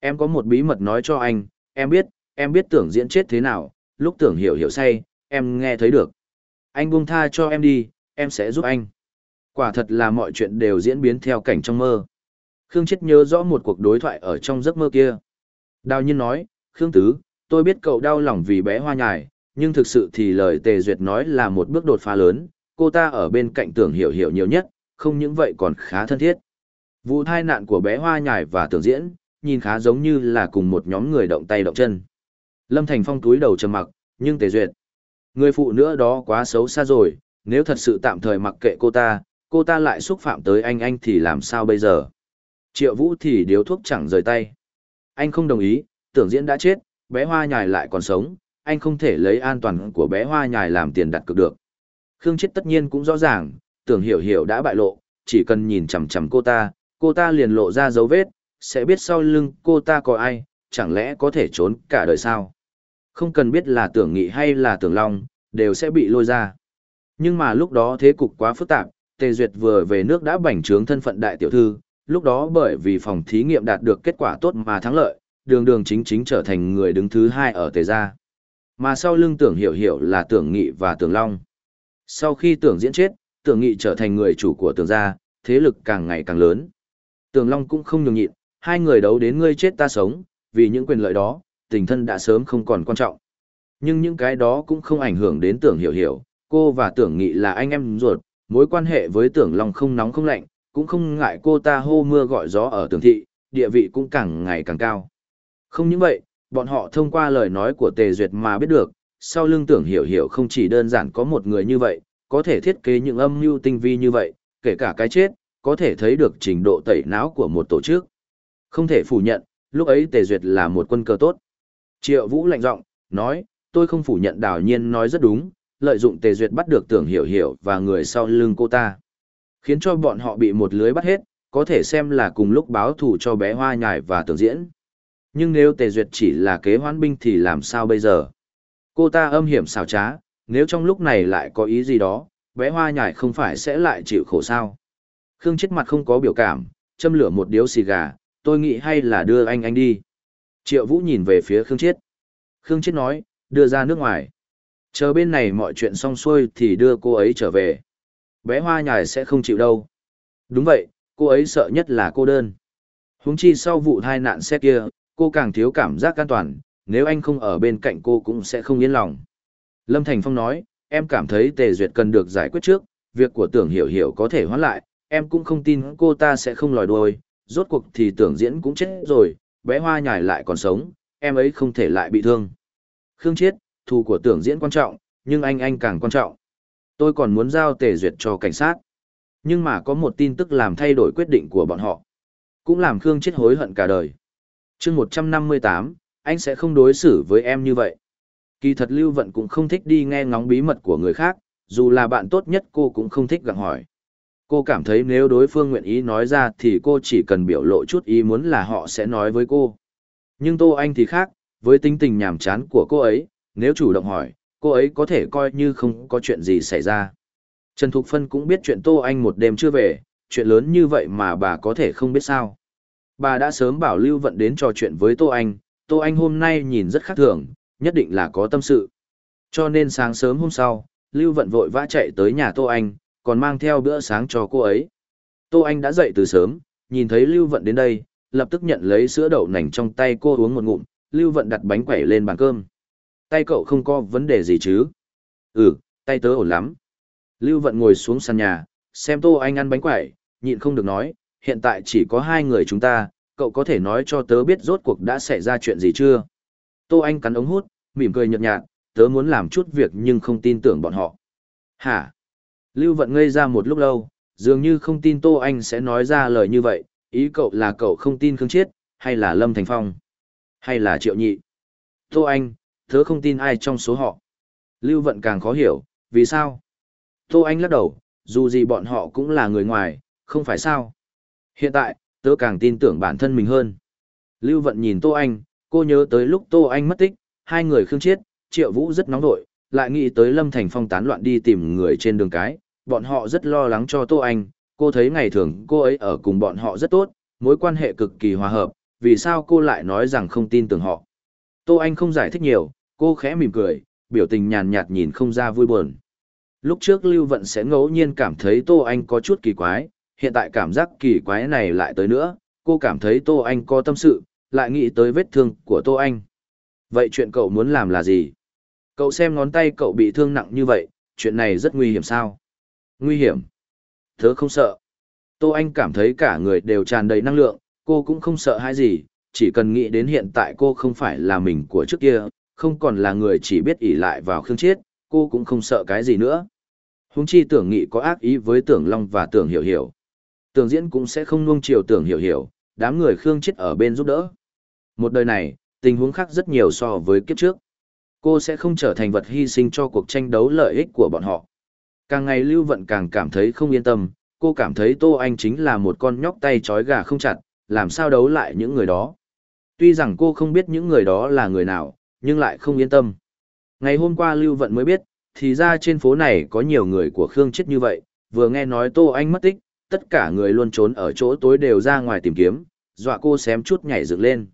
Em có một bí mật nói cho anh, em biết, em biết tưởng diễn chết thế nào, lúc tưởng hiểu hiểu say, em nghe thấy được. Anh buông tha cho em đi, em sẽ giúp anh. Quả thật là mọi chuyện đều diễn biến theo cảnh trong mơ. Khương Chết nhớ rõ một cuộc đối thoại ở trong giấc mơ kia. Đào nhiên nói, Khương Tứ, tôi biết cậu đau lòng vì bé hoa nhài, nhưng thực sự thì lời Tề Duyệt nói là một bước đột phá lớn, cô ta ở bên cạnh tưởng hiểu hiểu nhiều nhất, không những vậy còn khá thân thiết. Vụ thai nạn của bé hoa nhài và tưởng diễn, nhìn khá giống như là cùng một nhóm người động tay động chân. Lâm Thành Phong túi đầu trầm mặc, nhưng Tề Duyệt. Người phụ nữ đó quá xấu xa rồi, nếu thật sự tạm thời mặc kệ cô ta, cô ta lại xúc phạm tới anh anh thì làm sao bây giờ? Triệu Vũ thì điếu thuốc chẳng rời tay. Anh không đồng ý, tưởng diễn đã chết, bé hoa nhài lại còn sống, anh không thể lấy an toàn của bé hoa nhài làm tiền đặt cược được. Khương chết tất nhiên cũng rõ ràng, tưởng hiểu hiểu đã bại lộ, chỉ cần nhìn chằm chằm cô ta, cô ta liền lộ ra dấu vết, sẽ biết sau lưng cô ta có ai, chẳng lẽ có thể trốn cả đời sao? Không cần biết là tưởng nghị hay là tưởng long, đều sẽ bị lôi ra. Nhưng mà lúc đó thế cục quá phức tạp, Tề Duyệt vừa về nước đã bành trướng thân phận đại tiểu thư, lúc đó bởi vì phòng thí nghiệm đạt được kết quả tốt mà thắng lợi, đường đường chính chính trở thành người đứng thứ hai ở tề gia. Mà sau lưng tưởng hiểu hiểu là tưởng nghị và tưởng long. Sau khi tưởng diễn chết, tưởng nghị trở thành người chủ của tưởng gia, thế lực càng ngày càng lớn. Tưởng long cũng không nhường nhịn, hai người đấu đến ngươi chết ta sống, vì những quyền lợi đó, tình thân đã sớm không còn quan trọng. Nhưng những cái đó cũng không ảnh hưởng đến tưởng hiểu hiểu, cô và tưởng nghị là anh em ruột, mối quan hệ với tưởng long không nóng không lạnh, cũng không ngại cô ta hô mưa gọi gió ở tường thị, địa vị cũng càng ngày càng cao. Không những vậy, bọn họ thông qua lời nói của Tề Duyệt mà biết được, sau lưng tưởng hiểu hiểu không chỉ đơn giản có một người như vậy, có thể thiết kế những âm mưu tinh vi như vậy, kể cả cái chết, có thể thấy được trình độ tẩy não của một tổ chức. Không thể phủ nhận, lúc ấy Tề Duyệt là một quân cơ tốt. Triệu Vũ lạnh giọng nói, tôi không phủ nhận đào nhiên nói rất đúng, lợi dụng Tề Duyệt bắt được tưởng hiểu hiểu và người sau lưng cô ta khiến cho bọn họ bị một lưới bắt hết, có thể xem là cùng lúc báo thù cho bé hoa nhài và tưởng diễn. Nhưng nếu Tề Duyệt chỉ là kế hoãn binh thì làm sao bây giờ? Cô ta âm hiểm xảo trá, nếu trong lúc này lại có ý gì đó, bé hoa nhài không phải sẽ lại chịu khổ sao? Khương chết mặt không có biểu cảm, châm lửa một điếu xì gà, tôi nghĩ hay là đưa anh anh đi. Triệu Vũ nhìn về phía Khương chết. Khương chết nói, đưa ra nước ngoài. Chờ bên này mọi chuyện xong xuôi thì đưa cô ấy trở về bé hoa nhài sẽ không chịu đâu. Đúng vậy, cô ấy sợ nhất là cô đơn. Húng chi sau vụ tai nạn xe kia, cô càng thiếu cảm giác an toàn, nếu anh không ở bên cạnh cô cũng sẽ không yên lòng. Lâm Thành Phong nói, em cảm thấy Tề Duyệt cần được giải quyết trước, việc của tưởng hiểu hiểu có thể hoãn lại, em cũng không tin cô ta sẽ không lòi đuôi, rốt cuộc thì tưởng diễn cũng chết rồi, bé hoa nhài lại còn sống, em ấy không thể lại bị thương. Khương chết, thù của tưởng diễn quan trọng, nhưng anh anh càng quan trọng tôi còn muốn giao tề duyệt cho cảnh sát. Nhưng mà có một tin tức làm thay đổi quyết định của bọn họ. Cũng làm Khương chết hối hận cả đời. chương một trăm năm mươi tám, anh sẽ không đối xử với em như vậy. Kỳ thật Lưu Vận cũng không thích đi nghe ngóng bí mật của người khác, dù là bạn tốt nhất cô cũng không thích gặng hỏi. Cô cảm thấy nếu đối phương nguyện ý nói ra thì cô chỉ cần biểu lộ chút ý muốn là họ sẽ nói với cô. Nhưng Tô Anh thì khác, với tính tình nhàm chán của cô ấy, nếu chủ động hỏi, cô ấy có thể coi như không có chuyện gì xảy ra. Trần Thục Phân cũng biết chuyện Tô Anh một đêm chưa về, chuyện lớn như vậy mà bà có thể không biết sao. Bà đã sớm bảo Lưu Vận đến trò chuyện với Tô Anh, Tô Anh hôm nay nhìn rất khác thường, nhất định là có tâm sự. Cho nên sáng sớm hôm sau, Lưu Vận vội vã chạy tới nhà Tô Anh, còn mang theo bữa sáng cho cô ấy. Tô Anh đã dậy từ sớm, nhìn thấy Lưu Vận đến đây, lập tức nhận lấy sữa đậu nành trong tay cô uống một ngụm, Lưu Vận đặt bánh quẩy lên bàn cơm tay cậu không có vấn đề gì chứ? Ừ tay tớ ổn lắm. Lưu vận ngồi xuống sàn nhà, xem tô anh ăn bánh quẩy, nhịn không được nói, hiện tại chỉ có hai người chúng ta, cậu có thể nói cho tớ biết rốt cuộc đã xảy ra chuyện gì chưa? Tô anh cắn ống hút, mỉm cười nhợt nhạt, tớ muốn làm chút việc nhưng không tin tưởng bọn họ. Hả? Lưu vận ngây ra một lúc lâu, dường như không tin tô anh sẽ nói ra lời như vậy, ý cậu là cậu không tin khương chiết, hay là lâm thành phong? Hay là triệu nhị? Tô anh thớ không tin ai trong số họ. Lưu Vận càng khó hiểu, vì sao? Tô Anh lắc đầu, dù gì bọn họ cũng là người ngoài, không phải sao? Hiện tại, tớ càng tin tưởng bản thân mình hơn. Lưu Vận nhìn Tô Anh, cô nhớ tới lúc Tô Anh mất tích, hai người khương chết, triệu vũ rất nóng đội, lại nghĩ tới Lâm Thành Phong tán loạn đi tìm người trên đường cái, bọn họ rất lo lắng cho Tô Anh, cô thấy ngày thường cô ấy ở cùng bọn họ rất tốt, mối quan hệ cực kỳ hòa hợp, vì sao cô lại nói rằng không tin tưởng họ. Tô Anh không giải thích nhiều, cô khẽ mỉm cười, biểu tình nhàn nhạt nhìn không ra vui buồn. Lúc trước Lưu Vận sẽ ngẫu nhiên cảm thấy Tô Anh có chút kỳ quái, hiện tại cảm giác kỳ quái này lại tới nữa, cô cảm thấy Tô Anh có tâm sự, lại nghĩ tới vết thương của Tô Anh. Vậy chuyện cậu muốn làm là gì? Cậu xem ngón tay cậu bị thương nặng như vậy, chuyện này rất nguy hiểm sao? Nguy hiểm. Thớ không sợ. Tô Anh cảm thấy cả người đều tràn đầy năng lượng, cô cũng không sợ hãi gì, chỉ cần nghĩ đến hiện tại cô không phải là mình của trước kia, không còn là người chỉ biết ỷ lại vào khương chết, cô cũng không sợ cái gì nữa. Húng chi tưởng nghị có ác ý với tưởng long và tưởng hiểu hiểu. Tưởng diễn cũng sẽ không nuông chiều tưởng hiểu hiểu, đám người khương chết ở bên giúp đỡ. Một đời này, tình huống khác rất nhiều so với kiếp trước. Cô sẽ không trở thành vật hy sinh cho cuộc tranh đấu lợi ích của bọn họ. Càng ngày Lưu Vận càng cảm thấy không yên tâm, cô cảm thấy Tô Anh chính là một con nhóc tay trói gà không chặt, làm sao đấu lại những người đó. Tuy rằng cô không biết những người đó là người nào, nhưng lại không yên tâm. Ngày hôm qua Lưu Vận mới biết, thì ra trên phố này có nhiều người của Khương chết như vậy, vừa nghe nói Tô Anh mất tích, tất cả người luôn trốn ở chỗ tối đều ra ngoài tìm kiếm, dọa cô xém chút nhảy dựng lên.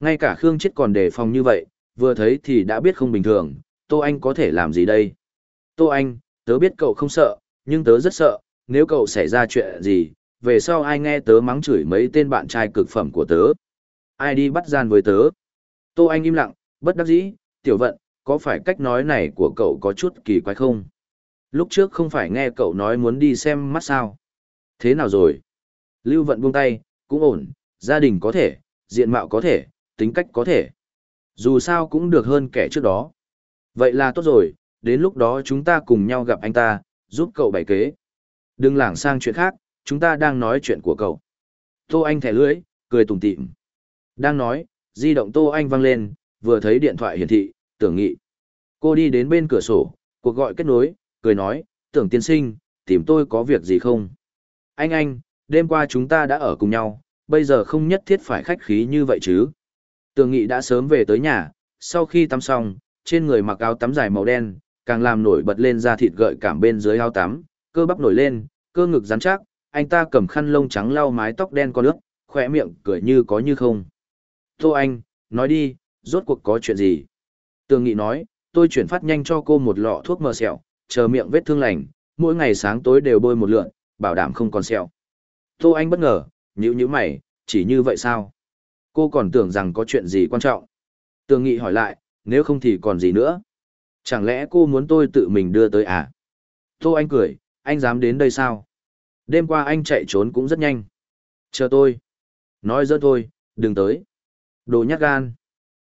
Ngay cả Khương chết còn đề phòng như vậy, vừa thấy thì đã biết không bình thường, Tô Anh có thể làm gì đây? Tô Anh, tớ biết cậu không sợ, nhưng tớ rất sợ, nếu cậu xảy ra chuyện gì, về sau ai nghe tớ mắng chửi mấy tên bạn trai cực phẩm của tớ, ai đi bắt gian với tớ. Tô Anh im lặng, bất đắc dĩ, tiểu vận, có phải cách nói này của cậu có chút kỳ quái không? Lúc trước không phải nghe cậu nói muốn đi xem mắt sao? Thế nào rồi? Lưu vận buông tay, cũng ổn, gia đình có thể, diện mạo có thể, tính cách có thể. Dù sao cũng được hơn kẻ trước đó. Vậy là tốt rồi, đến lúc đó chúng ta cùng nhau gặp anh ta, giúp cậu bày kế. Đừng lảng sang chuyện khác, chúng ta đang nói chuyện của cậu. Tô Anh thẻ lưỡi, cười tủm tỉm. Đang nói, di động Tô Anh văng lên, vừa thấy điện thoại hiển thị, tưởng nghị. Cô đi đến bên cửa sổ, cuộc gọi kết nối, cười nói, tưởng tiên sinh, tìm tôi có việc gì không? Anh anh, đêm qua chúng ta đã ở cùng nhau, bây giờ không nhất thiết phải khách khí như vậy chứ. Tưởng nghị đã sớm về tới nhà, sau khi tắm xong, trên người mặc áo tắm dài màu đen, càng làm nổi bật lên da thịt gợi cảm bên dưới áo tắm, cơ bắp nổi lên, cơ ngực rắn chắc, anh ta cầm khăn lông trắng lau mái tóc đen có nước, khoe miệng cười như có như không. Tô Anh, nói đi, rốt cuộc có chuyện gì? Tường Nghị nói, tôi chuyển phát nhanh cho cô một lọ thuốc mờ sẹo, chờ miệng vết thương lành, mỗi ngày sáng tối đều bôi một lượn, bảo đảm không còn sẹo. Tô Anh bất ngờ, nhữ nhữ mày, chỉ như vậy sao? Cô còn tưởng rằng có chuyện gì quan trọng. Tường Nghị hỏi lại, nếu không thì còn gì nữa? Chẳng lẽ cô muốn tôi tự mình đưa tới à? Tô Anh cười, anh dám đến đây sao? Đêm qua anh chạy trốn cũng rất nhanh. Chờ tôi. Nói dỡ thôi, đừng tới. Đồ nhát gan.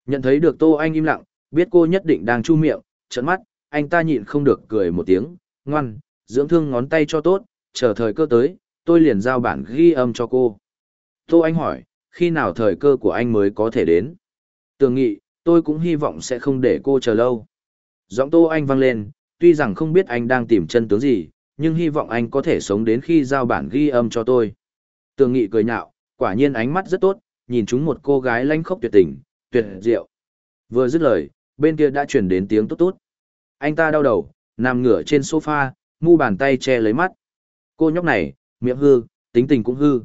Nhận thấy được Tô Anh im lặng, biết cô nhất định đang chu miệng, trợn mắt, anh ta nhịn không được cười một tiếng, ngoan, dưỡng thương ngón tay cho tốt, chờ thời cơ tới, tôi liền giao bản ghi âm cho cô. Tô Anh hỏi, khi nào thời cơ của anh mới có thể đến? Tường nghị, tôi cũng hy vọng sẽ không để cô chờ lâu. Giọng Tô Anh vang lên, tuy rằng không biết anh đang tìm chân tướng gì, nhưng hy vọng anh có thể sống đến khi giao bản ghi âm cho tôi. Tường nghị cười nhạo, quả nhiên ánh mắt rất tốt, nhìn chúng một cô gái lanh khốc tuyệt tình, tuyệt diệu. Vừa dứt lời, bên kia đã chuyển đến tiếng tốt tốt. Anh ta đau đầu, nằm ngửa trên sofa, mu bàn tay che lấy mắt. Cô nhóc này, miệng hư, tính tình cũng hư.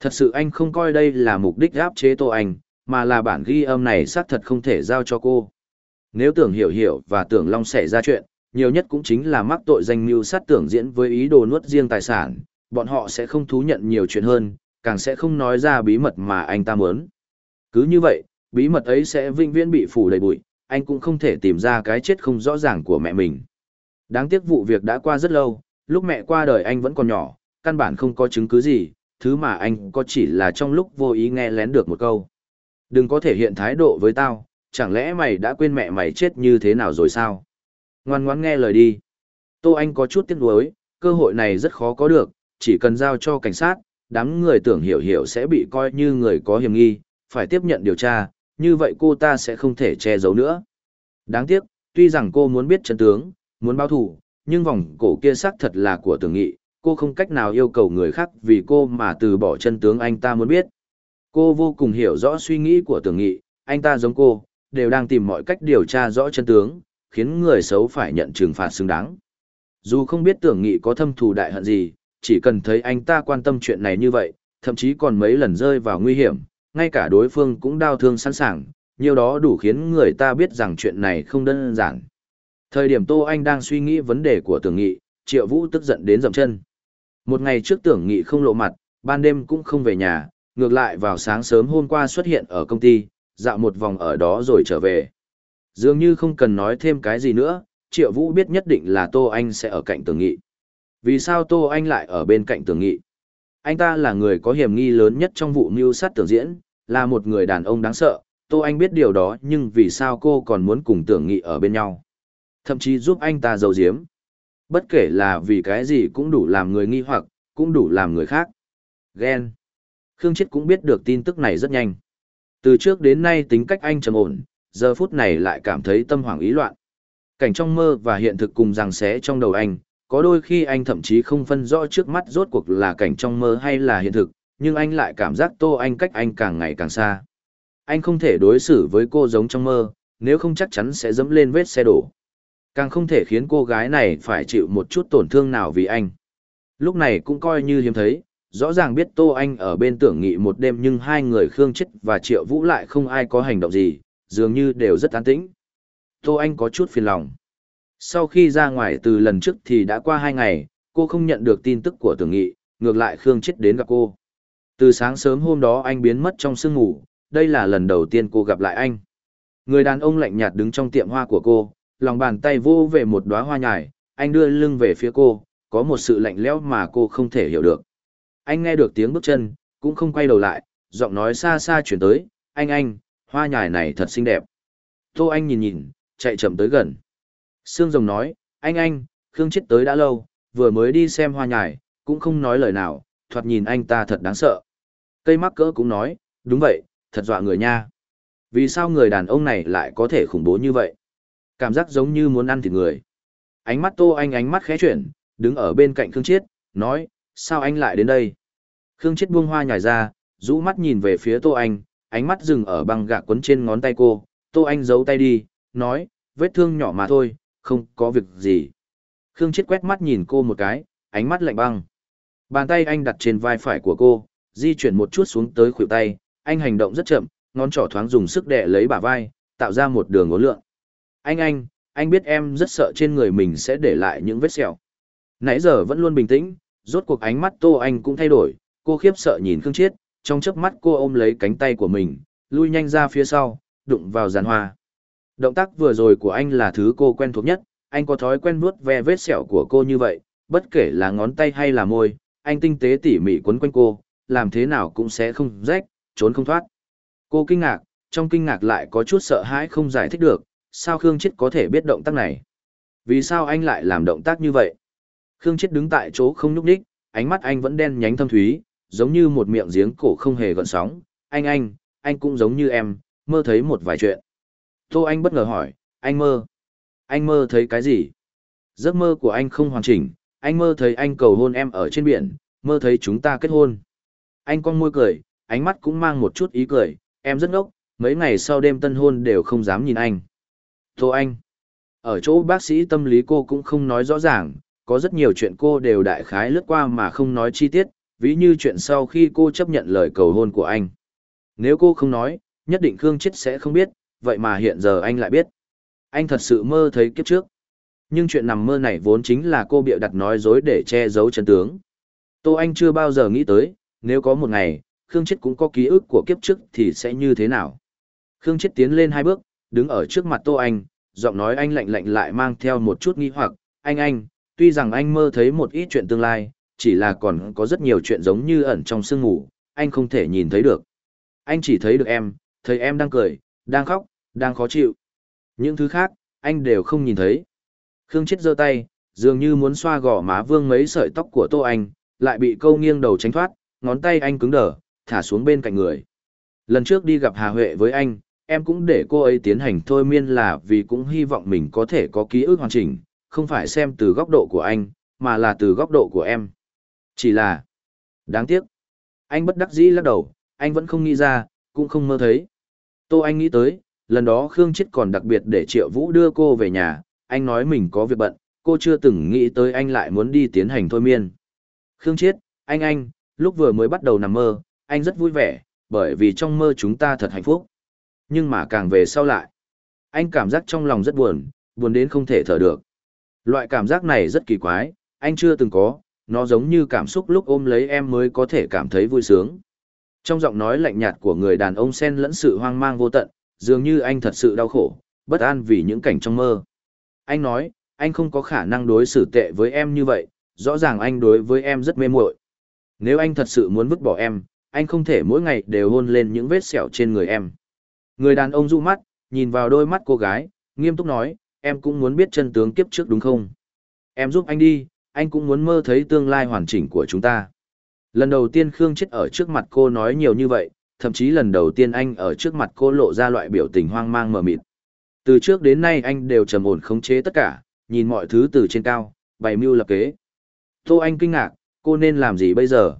Thật sự anh không coi đây là mục đích áp chế tô anh, mà là bản ghi âm này xác thật không thể giao cho cô. Nếu tưởng hiểu hiểu và tưởng long xảy ra chuyện, nhiều nhất cũng chính là mắc tội danh mưu sát tưởng diễn với ý đồ nuốt riêng tài sản, bọn họ sẽ không thú nhận nhiều chuyện hơn, càng sẽ không nói ra bí mật mà anh ta muốn. Cứ như vậy, bí mật ấy sẽ vĩnh viễn bị phủ đầy bụi, anh cũng không thể tìm ra cái chết không rõ ràng của mẹ mình. Đáng tiếc vụ việc đã qua rất lâu, lúc mẹ qua đời anh vẫn còn nhỏ, căn bản không có chứng cứ gì, thứ mà anh có chỉ là trong lúc vô ý nghe lén được một câu. Đừng có thể hiện thái độ với tao, chẳng lẽ mày đã quên mẹ mày chết như thế nào rồi sao? Ngoan ngoãn nghe lời đi. Tô Anh có chút tiếc nuối, cơ hội này rất khó có được, chỉ cần giao cho cảnh sát, đám người tưởng hiểu hiểu sẽ bị coi như người có hiểm nghi, phải tiếp nhận điều tra, như vậy cô ta sẽ không thể che giấu nữa. Đáng tiếc, tuy rằng cô muốn biết chân tướng, muốn báo thủ, nhưng vòng cổ kia xác thật là của tưởng nghị, cô không cách nào yêu cầu người khác vì cô mà từ bỏ chân tướng anh ta muốn biết. Cô vô cùng hiểu rõ suy nghĩ của tưởng nghị, anh ta giống cô, đều đang tìm mọi cách điều tra rõ chân tướng, khiến người xấu phải nhận trừng phạt xứng đáng. Dù không biết tưởng nghị có thâm thù đại hận gì, chỉ cần thấy anh ta quan tâm chuyện này như vậy, thậm chí còn mấy lần rơi vào nguy hiểm, ngay cả đối phương cũng đau thương sẵn sàng, nhiều đó đủ khiến người ta biết rằng chuyện này không đơn giản. Thời điểm Tô Anh đang suy nghĩ vấn đề của tưởng nghị, Triệu Vũ tức giận đến dầm chân. Một ngày trước tưởng nghị không lộ mặt, ban đêm cũng không về nhà, ngược lại vào sáng sớm hôm qua xuất hiện ở công ty, dạo một vòng ở đó rồi trở về. Dường như không cần nói thêm cái gì nữa, Triệu Vũ biết nhất định là Tô Anh sẽ ở cạnh tưởng nghị. Vì sao Tô Anh lại ở bên cạnh tưởng nghị? Anh ta là người có hiểm nghi lớn nhất trong vụ mưu sát tưởng diễn, là một người đàn ông đáng sợ. Tô Anh biết điều đó nhưng vì sao cô còn muốn cùng tưởng nghị ở bên nhau? Thậm chí giúp anh ta giấu diếm? Bất kể là vì cái gì cũng đủ làm người nghi hoặc, cũng đủ làm người khác. Ghen. Khương Chết cũng biết được tin tức này rất nhanh. Từ trước đến nay tính cách anh trầm ổn, giờ phút này lại cảm thấy tâm hoảng ý loạn. Cảnh trong mơ và hiện thực cùng giằng xé trong đầu anh, có đôi khi anh thậm chí không phân rõ trước mắt rốt cuộc là cảnh trong mơ hay là hiện thực, nhưng anh lại cảm giác Tô Anh cách anh càng ngày càng xa. Anh không thể đối xử với cô giống trong mơ, nếu không chắc chắn sẽ dẫm lên vết xe đổ. Càng không thể khiến cô gái này phải chịu một chút tổn thương nào vì anh. Lúc này cũng coi như hiếm thấy, rõ ràng biết Tô Anh ở bên tưởng nghị một đêm nhưng hai người Khương Chết và Triệu Vũ lại không ai có hành động gì, dường như đều rất an tĩnh. Tô Anh có chút phiền lòng. Sau khi ra ngoài từ lần trước thì đã qua hai ngày, cô không nhận được tin tức của tưởng nghị, ngược lại Khương Chết đến gặp cô. Từ sáng sớm hôm đó anh biến mất trong sương ngủ, đây là lần đầu tiên cô gặp lại anh. Người đàn ông lạnh nhạt đứng trong tiệm hoa của cô, lòng bàn tay vô về một đóa hoa nhài, anh đưa lưng về phía cô, có một sự lạnh lẽo mà cô không thể hiểu được. Anh nghe được tiếng bước chân, cũng không quay đầu lại, giọng nói xa xa chuyển tới, anh anh, hoa nhài này thật xinh đẹp. Tô Anh nhìn nhìn, chạy chậm tới gần. Sương Rồng nói, anh anh, Khương chết tới đã lâu, vừa mới đi xem hoa nhài, cũng không nói lời nào, thoạt nhìn anh ta thật đáng sợ. Cây mắc cỡ cũng nói, đúng vậy, thật dọa người nha. Vì sao người đàn ông này lại có thể khủng bố như vậy? Cảm giác giống như muốn ăn thịt người. Ánh mắt tô anh ánh mắt khẽ chuyển, đứng ở bên cạnh Khương Chiết, nói, sao anh lại đến đây? Khương Chiết buông hoa nhài ra, rũ mắt nhìn về phía tô anh, ánh mắt dừng ở băng gạ quấn trên ngón tay cô, tô anh giấu tay đi, nói, vết thương nhỏ mà thôi, không có việc gì. Khương Chết quét mắt nhìn cô một cái, ánh mắt lạnh băng. Bàn tay anh đặt trên vai phải của cô, di chuyển một chút xuống tới khuỷu tay, anh hành động rất chậm, ngón trỏ thoáng dùng sức đè lấy bả vai, tạo ra một đường ngốn lượn. Anh anh, anh biết em rất sợ trên người mình sẽ để lại những vết sẹo. Nãy giờ vẫn luôn bình tĩnh, rốt cuộc ánh mắt Tô Anh cũng thay đổi, cô khiếp sợ nhìn Khương Chiết, trong chớp mắt cô ôm lấy cánh tay của mình, lui nhanh ra phía sau, đụng vào giàn hoa. Động tác vừa rồi của anh là thứ cô quen thuộc nhất, anh có thói quen vuốt ve vết sẹo của cô như vậy, bất kể là ngón tay hay là môi, anh tinh tế tỉ mỉ quấn quanh cô, làm thế nào cũng sẽ không rách, trốn không thoát. Cô kinh ngạc, trong kinh ngạc lại có chút sợ hãi không giải thích được, sao Khương Chết có thể biết động tác này? Vì sao anh lại làm động tác như vậy? Khương Chết đứng tại chỗ không nhúc nhích, ánh mắt anh vẫn đen nhánh thâm thúy, giống như một miệng giếng cổ không hề gợn sóng. Anh anh, anh cũng giống như em, mơ thấy một vài chuyện. Tô Anh bất ngờ hỏi, anh mơ. Anh mơ thấy cái gì? Giấc mơ của anh không hoàn chỉnh, anh mơ thấy anh cầu hôn em ở trên biển, mơ thấy chúng ta kết hôn. Anh con môi cười, ánh mắt cũng mang một chút ý cười, em rất ngốc, mấy ngày sau đêm tân hôn đều không dám nhìn anh. Tô Anh. Ở chỗ bác sĩ tâm lý cô cũng không nói rõ ràng, có rất nhiều chuyện cô đều đại khái lướt qua mà không nói chi tiết, ví như chuyện sau khi cô chấp nhận lời cầu hôn của anh. Nếu cô không nói, nhất định Khương Chết sẽ không biết, vậy mà hiện giờ anh lại biết. Anh thật sự mơ thấy kiếp trước. Nhưng chuyện nằm mơ này vốn chính là cô bịa đặt nói dối để che giấu chân tướng. Tô Anh chưa bao giờ nghĩ tới, nếu có một ngày, Khương Chết cũng có ký ức của kiếp trước thì sẽ như thế nào. Khương Chết tiến lên hai bước, đứng ở trước mặt Tô Anh, giọng nói anh lạnh lạnh lại mang theo một chút nghi hoặc, anh anh, tuy rằng anh mơ thấy một ít chuyện tương lai, chỉ là còn có rất nhiều chuyện giống như ẩn trong sương ngủ, anh không thể nhìn thấy được. Anh chỉ thấy được em, thấy em đang cười, đang khóc, đang khó chịu. Những thứ khác, anh đều không nhìn thấy. Khương Chết giơ tay, dường như muốn xoa gò má vương mấy sợi tóc của Tô Anh, lại bị câu nghiêng đầu tránh thoát, ngón tay anh cứng đờ, thả xuống bên cạnh người. Lần trước đi gặp Hà Huệ với anh, em cũng để cô ấy tiến hành thôi miên là vì cũng hy vọng mình có thể có ký ức hoàn chỉnh, không phải xem từ góc độ của anh, mà là từ góc độ của em. Chỉ là... Đáng tiếc. Anh bất đắc dĩ lắc đầu, anh vẫn không nghĩ ra, cũng không mơ thấy. Tô Anh nghĩ tới, lần đó Khương Chết còn đặc biệt để Triệu Vũ đưa cô về nhà, anh nói mình có việc bận, cô chưa từng nghĩ tới anh lại muốn đi tiến hành thôi miên. Khương Chết, anh anh, lúc vừa mới bắt đầu nằm mơ, anh rất vui vẻ, bởi vì trong mơ chúng ta thật hạnh phúc. Nhưng mà càng về sau lại, anh cảm giác trong lòng rất buồn, buồn đến không thể thở được. Loại cảm giác này rất kỳ quái, anh chưa từng có, nó giống như cảm xúc lúc ôm lấy em mới có thể cảm thấy vui sướng. Trong giọng nói lạnh nhạt của người đàn ông sen lẫn sự hoang mang vô tận, dường như anh thật sự đau khổ, bất an vì những cảnh trong mơ. Anh nói, anh không có khả năng đối xử tệ với em như vậy, rõ ràng anh đối với em rất mê muội. Nếu anh thật sự muốn vứt bỏ em, anh không thể mỗi ngày đều hôn lên những vết sẹo trên người em. Người đàn ông du mắt, nhìn vào đôi mắt cô gái, nghiêm túc nói, em cũng muốn biết chân tướng kiếp trước đúng không? Em giúp anh đi, anh cũng muốn mơ thấy tương lai hoàn chỉnh của chúng ta. Lần đầu tiên Khương Chết ở trước mặt cô nói nhiều như vậy, thậm chí lần đầu tiên anh ở trước mặt cô lộ ra loại biểu tình hoang mang mờ mịt. Từ trước đến nay anh đều trầm ổn khống chế tất cả, nhìn mọi thứ từ trên cao, bày mưu lập kế. Tô Anh kinh ngạc, cô nên làm gì bây giờ?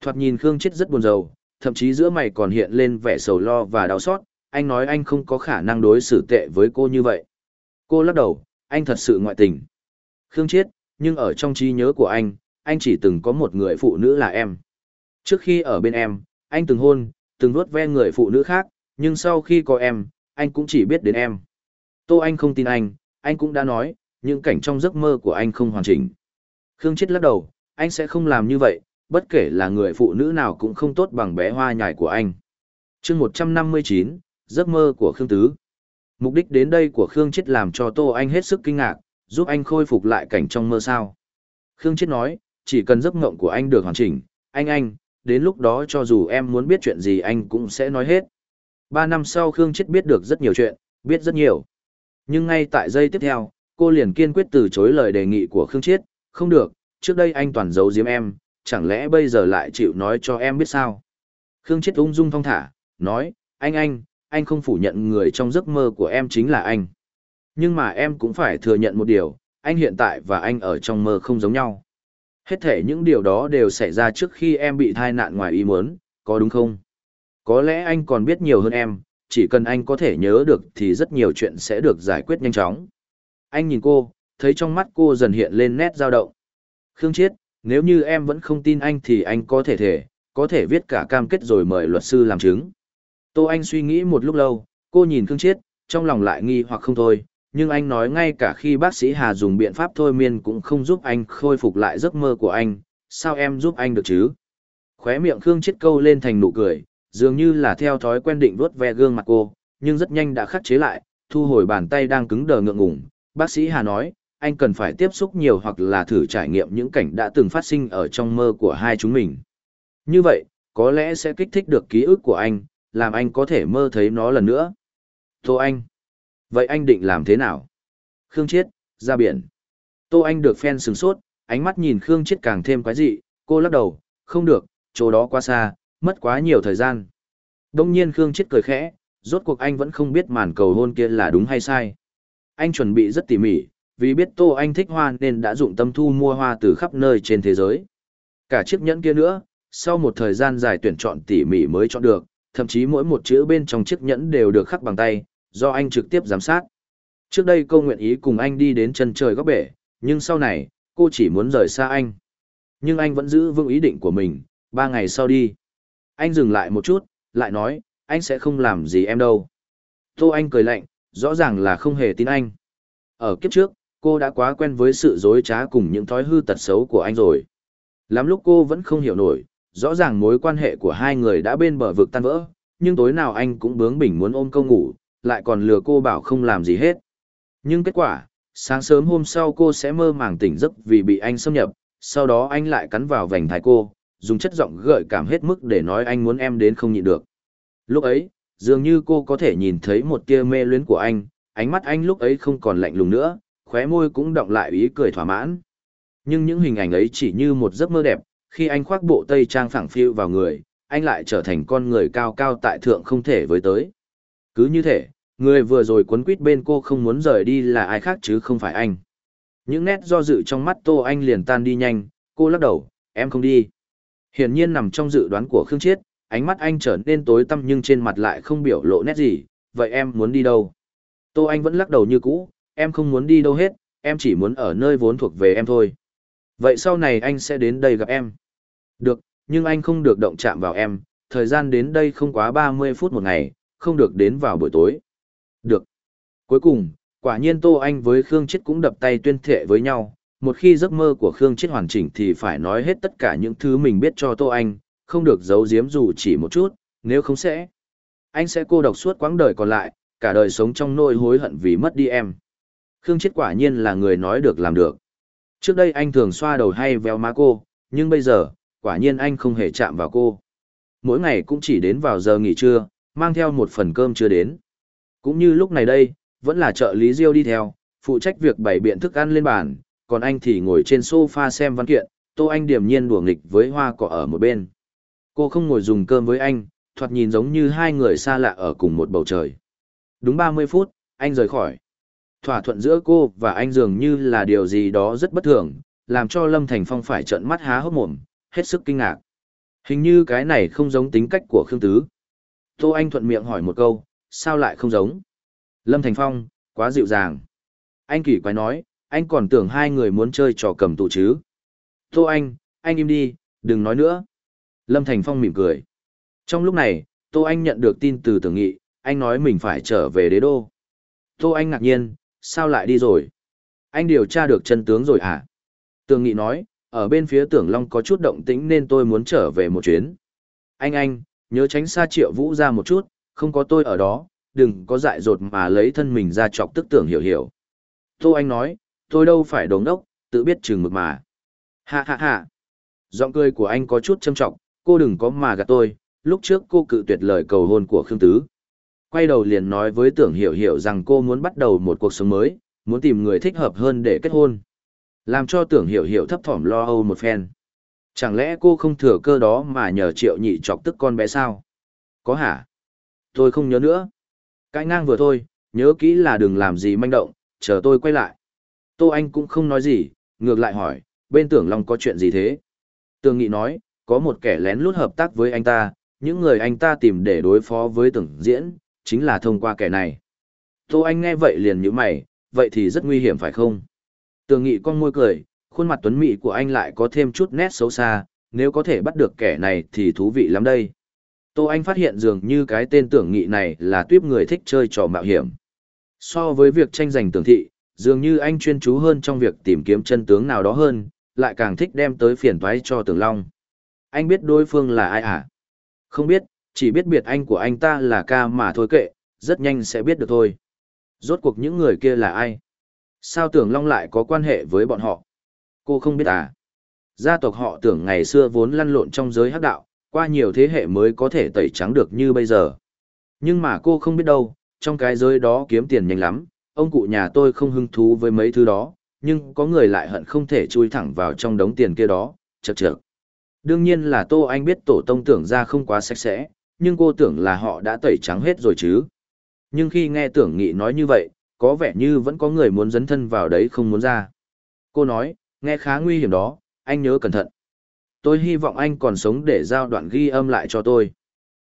Thoạt nhìn Khương Chết rất buồn rầu, thậm chí giữa mày còn hiện lên vẻ sầu lo và đau xót, anh nói anh không có khả năng đối xử tệ với cô như vậy. Cô lắc đầu, anh thật sự ngoại tình. Khương Chiết, nhưng ở trong trí nhớ của anh, anh chỉ từng có một người phụ nữ là em. Trước khi ở bên em, anh từng hôn, từng nuốt ve người phụ nữ khác, nhưng sau khi có em, anh cũng chỉ biết đến em. Tô Anh không tin anh, anh cũng đã nói, những cảnh trong giấc mơ của anh không hoàn chỉnh. Khương Chết lắc đầu, anh sẽ không làm như vậy, bất kể là người phụ nữ nào cũng không tốt bằng bé hoa nhài của anh. chương 159, giấc mơ của Khương Tứ. Mục đích đến đây của Khương Chết làm cho Tô Anh hết sức kinh ngạc, giúp anh khôi phục lại cảnh trong mơ sao. Khương Chết nói, chỉ cần giấc ngộng của anh được hoàn chỉnh, anh anh, đến lúc đó cho dù em muốn biết chuyện gì anh cũng sẽ nói hết. Ba năm sau Khương Chết biết được rất nhiều chuyện, biết rất nhiều. Nhưng ngay tại giây tiếp theo, cô liền kiên quyết từ chối lời đề nghị của Khương Chết, không được, trước đây anh toàn giấu giếm em, chẳng lẽ bây giờ lại chịu nói cho em biết sao? Khương Chết ung dung thong thả, nói, anh anh, anh không phủ nhận người trong giấc mơ của em chính là anh. Nhưng mà em cũng phải thừa nhận một điều, anh hiện tại và anh ở trong mơ không giống nhau. Hết thể những điều đó đều xảy ra trước khi em bị thai nạn ngoài ý muốn, có đúng không? Có lẽ anh còn biết nhiều hơn em, chỉ cần anh có thể nhớ được thì rất nhiều chuyện sẽ được giải quyết nhanh chóng. Anh nhìn cô, thấy trong mắt cô dần hiện lên nét dao động. Khương Chiết, nếu như em vẫn không tin anh thì anh có thể thể, có thể viết cả cam kết rồi mời luật sư làm chứng. Tô Anh suy nghĩ một lúc lâu, cô nhìn Khương Chiết, trong lòng lại nghi hoặc không thôi, nhưng anh nói ngay cả khi bác sĩ Hà dùng biện pháp thôi miên cũng không giúp anh khôi phục lại giấc mơ của anh, sao em giúp anh được chứ? Khóe miệng Khương Chiết câu lên thành nụ cười, dường như là theo thói quen định vuốt ve gương mặt cô, nhưng rất nhanh đã khắc chế lại, thu hồi bàn tay đang cứng đờ ngượng ngùng. Bác sĩ Hà nói, anh cần phải tiếp xúc nhiều hoặc là thử trải nghiệm những cảnh đã từng phát sinh ở trong mơ của hai chúng mình. Như vậy, có lẽ sẽ kích thích được ký ức của anh, làm anh có thể mơ thấy nó lần nữa. Thôi Anh Vậy anh định làm thế nào? Khương Chiết, ra biển. Tô Anh được phen sừng sốt, ánh mắt nhìn Khương Chiết càng thêm quái dị, cô lắc đầu, không được, chỗ đó quá xa, mất quá nhiều thời gian. Đông nhiên Khương Chiết cười khẽ, rốt cuộc anh vẫn không biết màn cầu hôn kia là đúng hay sai. Anh chuẩn bị rất tỉ mỉ, vì biết Tô Anh thích hoa nên đã dụng tâm thu mua hoa từ khắp nơi trên thế giới. Cả chiếc nhẫn kia nữa, sau một thời gian dài tuyển chọn tỉ mỉ mới chọn được, thậm chí mỗi một chữ bên trong chiếc nhẫn đều được khắc bằng tay, do anh trực tiếp giám sát. Trước đây cô nguyện ý cùng anh đi đến chân trời góc bể, nhưng sau này, cô chỉ muốn rời xa anh. Nhưng anh vẫn giữ vững ý định của mình, ba ngày sau đi. Anh dừng lại một chút, lại nói, anh sẽ không làm gì em đâu. Tô Anh cười lạnh, rõ ràng là không hề tin anh. Ở kiếp trước, cô đã quá quen với sự dối trá cùng những thói hư tật xấu của anh rồi. Lắm lúc cô vẫn không hiểu nổi, rõ ràng mối quan hệ của hai người đã bên bờ vực tan vỡ, nhưng tối nào anh cũng bướng bỉnh muốn ôm câu ngủ, lại còn lừa cô bảo không làm gì hết. Nhưng kết quả, sáng sớm hôm sau cô sẽ mơ màng tỉnh giấc vì bị anh xâm nhập, sau đó anh lại cắn vào vành thái cô, dùng chất giọng gợi cảm hết mức để nói anh muốn em đến không nhịn được. Lúc ấy, dường như cô có thể nhìn thấy một tia mê luyến của anh, ánh mắt anh lúc ấy không còn lạnh lùng nữa, khóe môi cũng động lại ý cười thỏa mãn. Nhưng những hình ảnh ấy chỉ như một giấc mơ đẹp, khi anh khoác bộ tây trang phẳng phiu vào người, anh lại trở thành con người cao cao tại thượng không thể với tới. Cứ như thế. Người vừa rồi quấn quýt bên cô không muốn rời đi là ai khác chứ không phải anh. Những nét do dự trong mắt Tô Anh liền tan đi nhanh, cô lắc đầu, em không đi. Hiển nhiên nằm trong dự đoán của Khương Chiết, ánh mắt anh trở nên tối tăm nhưng trên mặt lại không biểu lộ nét gì, vậy em muốn đi đâu? Tô Anh vẫn lắc đầu như cũ, em không muốn đi đâu hết, em chỉ muốn ở nơi vốn thuộc về em thôi. Vậy sau này anh sẽ đến đây gặp em. Được, nhưng anh không được động chạm vào em, thời gian đến đây không quá 30 phút một ngày, không được đến vào buổi tối. Được. Cuối cùng, quả nhiên Tô Anh với Khương Chết cũng đập tay tuyên thệ với nhau. Một khi giấc mơ của Khương Chết hoàn chỉnh thì phải nói hết tất cả những thứ mình biết cho Tô Anh, không được giấu giếm dù chỉ một chút, nếu không sẽ. Anh sẽ cô độc suốt quãng đời còn lại, cả đời sống trong nỗi hối hận vì mất đi em. Khương Chết quả nhiên là người nói được làm được. Trước đây anh thường xoa đầu hay véo má cô, nhưng bây giờ, quả nhiên anh không hề chạm vào cô. Mỗi ngày cũng chỉ đến vào giờ nghỉ trưa, mang theo một phần cơm chưa đến. Cũng như lúc này đây, vẫn là trợ lý Diêu đi theo, phụ trách việc bày biện thức ăn lên bàn, còn anh thì ngồi trên sofa xem văn kiện, Tô Anh điềm nhiên đùa nghịch với hoa cỏ ở một bên. Cô không ngồi dùng cơm với anh, thoạt nhìn giống như hai người xa lạ ở cùng một bầu trời. Đúng 30 phút, anh rời khỏi. Thỏa thuận giữa cô và anh dường như là điều gì đó rất bất thường, làm cho Lâm Thành Phong phải trợn mắt há hốc mồm, hết sức kinh ngạc. Hình như cái này không giống tính cách của Khương Tứ. Tô Anh thuận miệng hỏi một câu, sao lại không giống? Lâm Thành Phong, quá dịu dàng. Anh kỳ quái nói, anh còn tưởng hai người muốn chơi trò cầm tù chứ. Tô Anh, anh im đi, đừng nói nữa. Lâm Thành Phong mỉm cười. Trong lúc này, Tô Anh nhận được tin từ tưởng nghị, anh nói mình phải trở về đế đô. Tô Anh ngạc nhiên, sao lại đi rồi? Anh điều tra được chân tướng rồi à? Tưởng nghị nói, ở bên phía tưởng Long có chút động tĩnh nên tôi muốn trở về một chuyến. Anh anh, nhớ tránh xa triệu vũ ra một chút, không có tôi ở đó, đừng có dại dột mà lấy thân mình ra chọc tức tưởng hiểu hiểu. Tô Anh nói, tôi đâu phải đống đốc, tự biết chừng mực mà. Ha ha ha. Giọng cười của anh có chút châm trọng, cô đừng có mà gạt tôi, lúc trước cô cự tuyệt lời cầu hôn của Khương Tứ. Quay đầu liền nói với tưởng hiểu hiểu rằng cô muốn bắt đầu một cuộc sống mới, muốn tìm người thích hợp hơn để kết hôn. Làm cho tưởng hiểu hiểu thấp thỏm lo âu một phen. Chẳng lẽ cô không thừa cơ đó mà nhờ triệu nhị chọc tức con bé sao? Có hả? tôi không nhớ nữa. Cãi ngang vừa thôi, nhớ kỹ là đừng làm gì manh động, chờ tôi quay lại. Tô Anh cũng không nói gì, ngược lại hỏi, bên tưởng Long có chuyện gì thế? Tường Nghị nói, có một kẻ lén lút hợp tác với anh ta, những người anh ta tìm để đối phó với tưởng diễn, chính là thông qua kẻ này. Tô Anh nghe vậy liền nhíu mày, vậy thì rất nguy hiểm phải không? Tường Nghị con môi cười, khuôn mặt tuấn mỹ của anh lại có thêm chút nét xấu xa, nếu có thể bắt được kẻ này thì thú vị lắm đây. Tô Anh phát hiện dường như cái tên tưởng nghị này là tuyếp người thích chơi trò mạo hiểm. So với việc tranh giành tưởng thị, dường như anh chuyên chú hơn trong việc tìm kiếm chân tướng nào đó hơn, lại càng thích đem tới phiền toái cho tưởng long. Anh biết đối phương là ai à? Không biết, chỉ biết biệt anh của anh ta là ca mà thôi kệ, rất nhanh sẽ biết được thôi. Rốt cuộc những người kia là ai? Sao tưởng long lại có quan hệ với bọn họ? Cô không biết à? Gia tộc họ tưởng ngày xưa vốn lăn lộn trong giới hắc đạo, qua nhiều thế hệ mới có thể tẩy trắng được như bây giờ. Nhưng mà cô không biết đâu, trong cái giới đó kiếm tiền nhanh lắm, ông cụ nhà tôi không hứng thú với mấy thứ đó, nhưng có người lại hận không thể chui thẳng vào trong đống tiền kia đó, chật chật. Đương nhiên là Tô Anh biết tổ tông tưởng ra không quá sạch sẽ, nhưng cô tưởng là họ đã tẩy trắng hết rồi chứ. Nhưng khi nghe tưởng nghị nói như vậy, có vẻ như vẫn có người muốn dấn thân vào đấy không muốn ra. Cô nói, nghe khá nguy hiểm đó, anh nhớ cẩn thận tôi hy vọng anh còn sống để giao đoạn ghi âm lại cho tôi.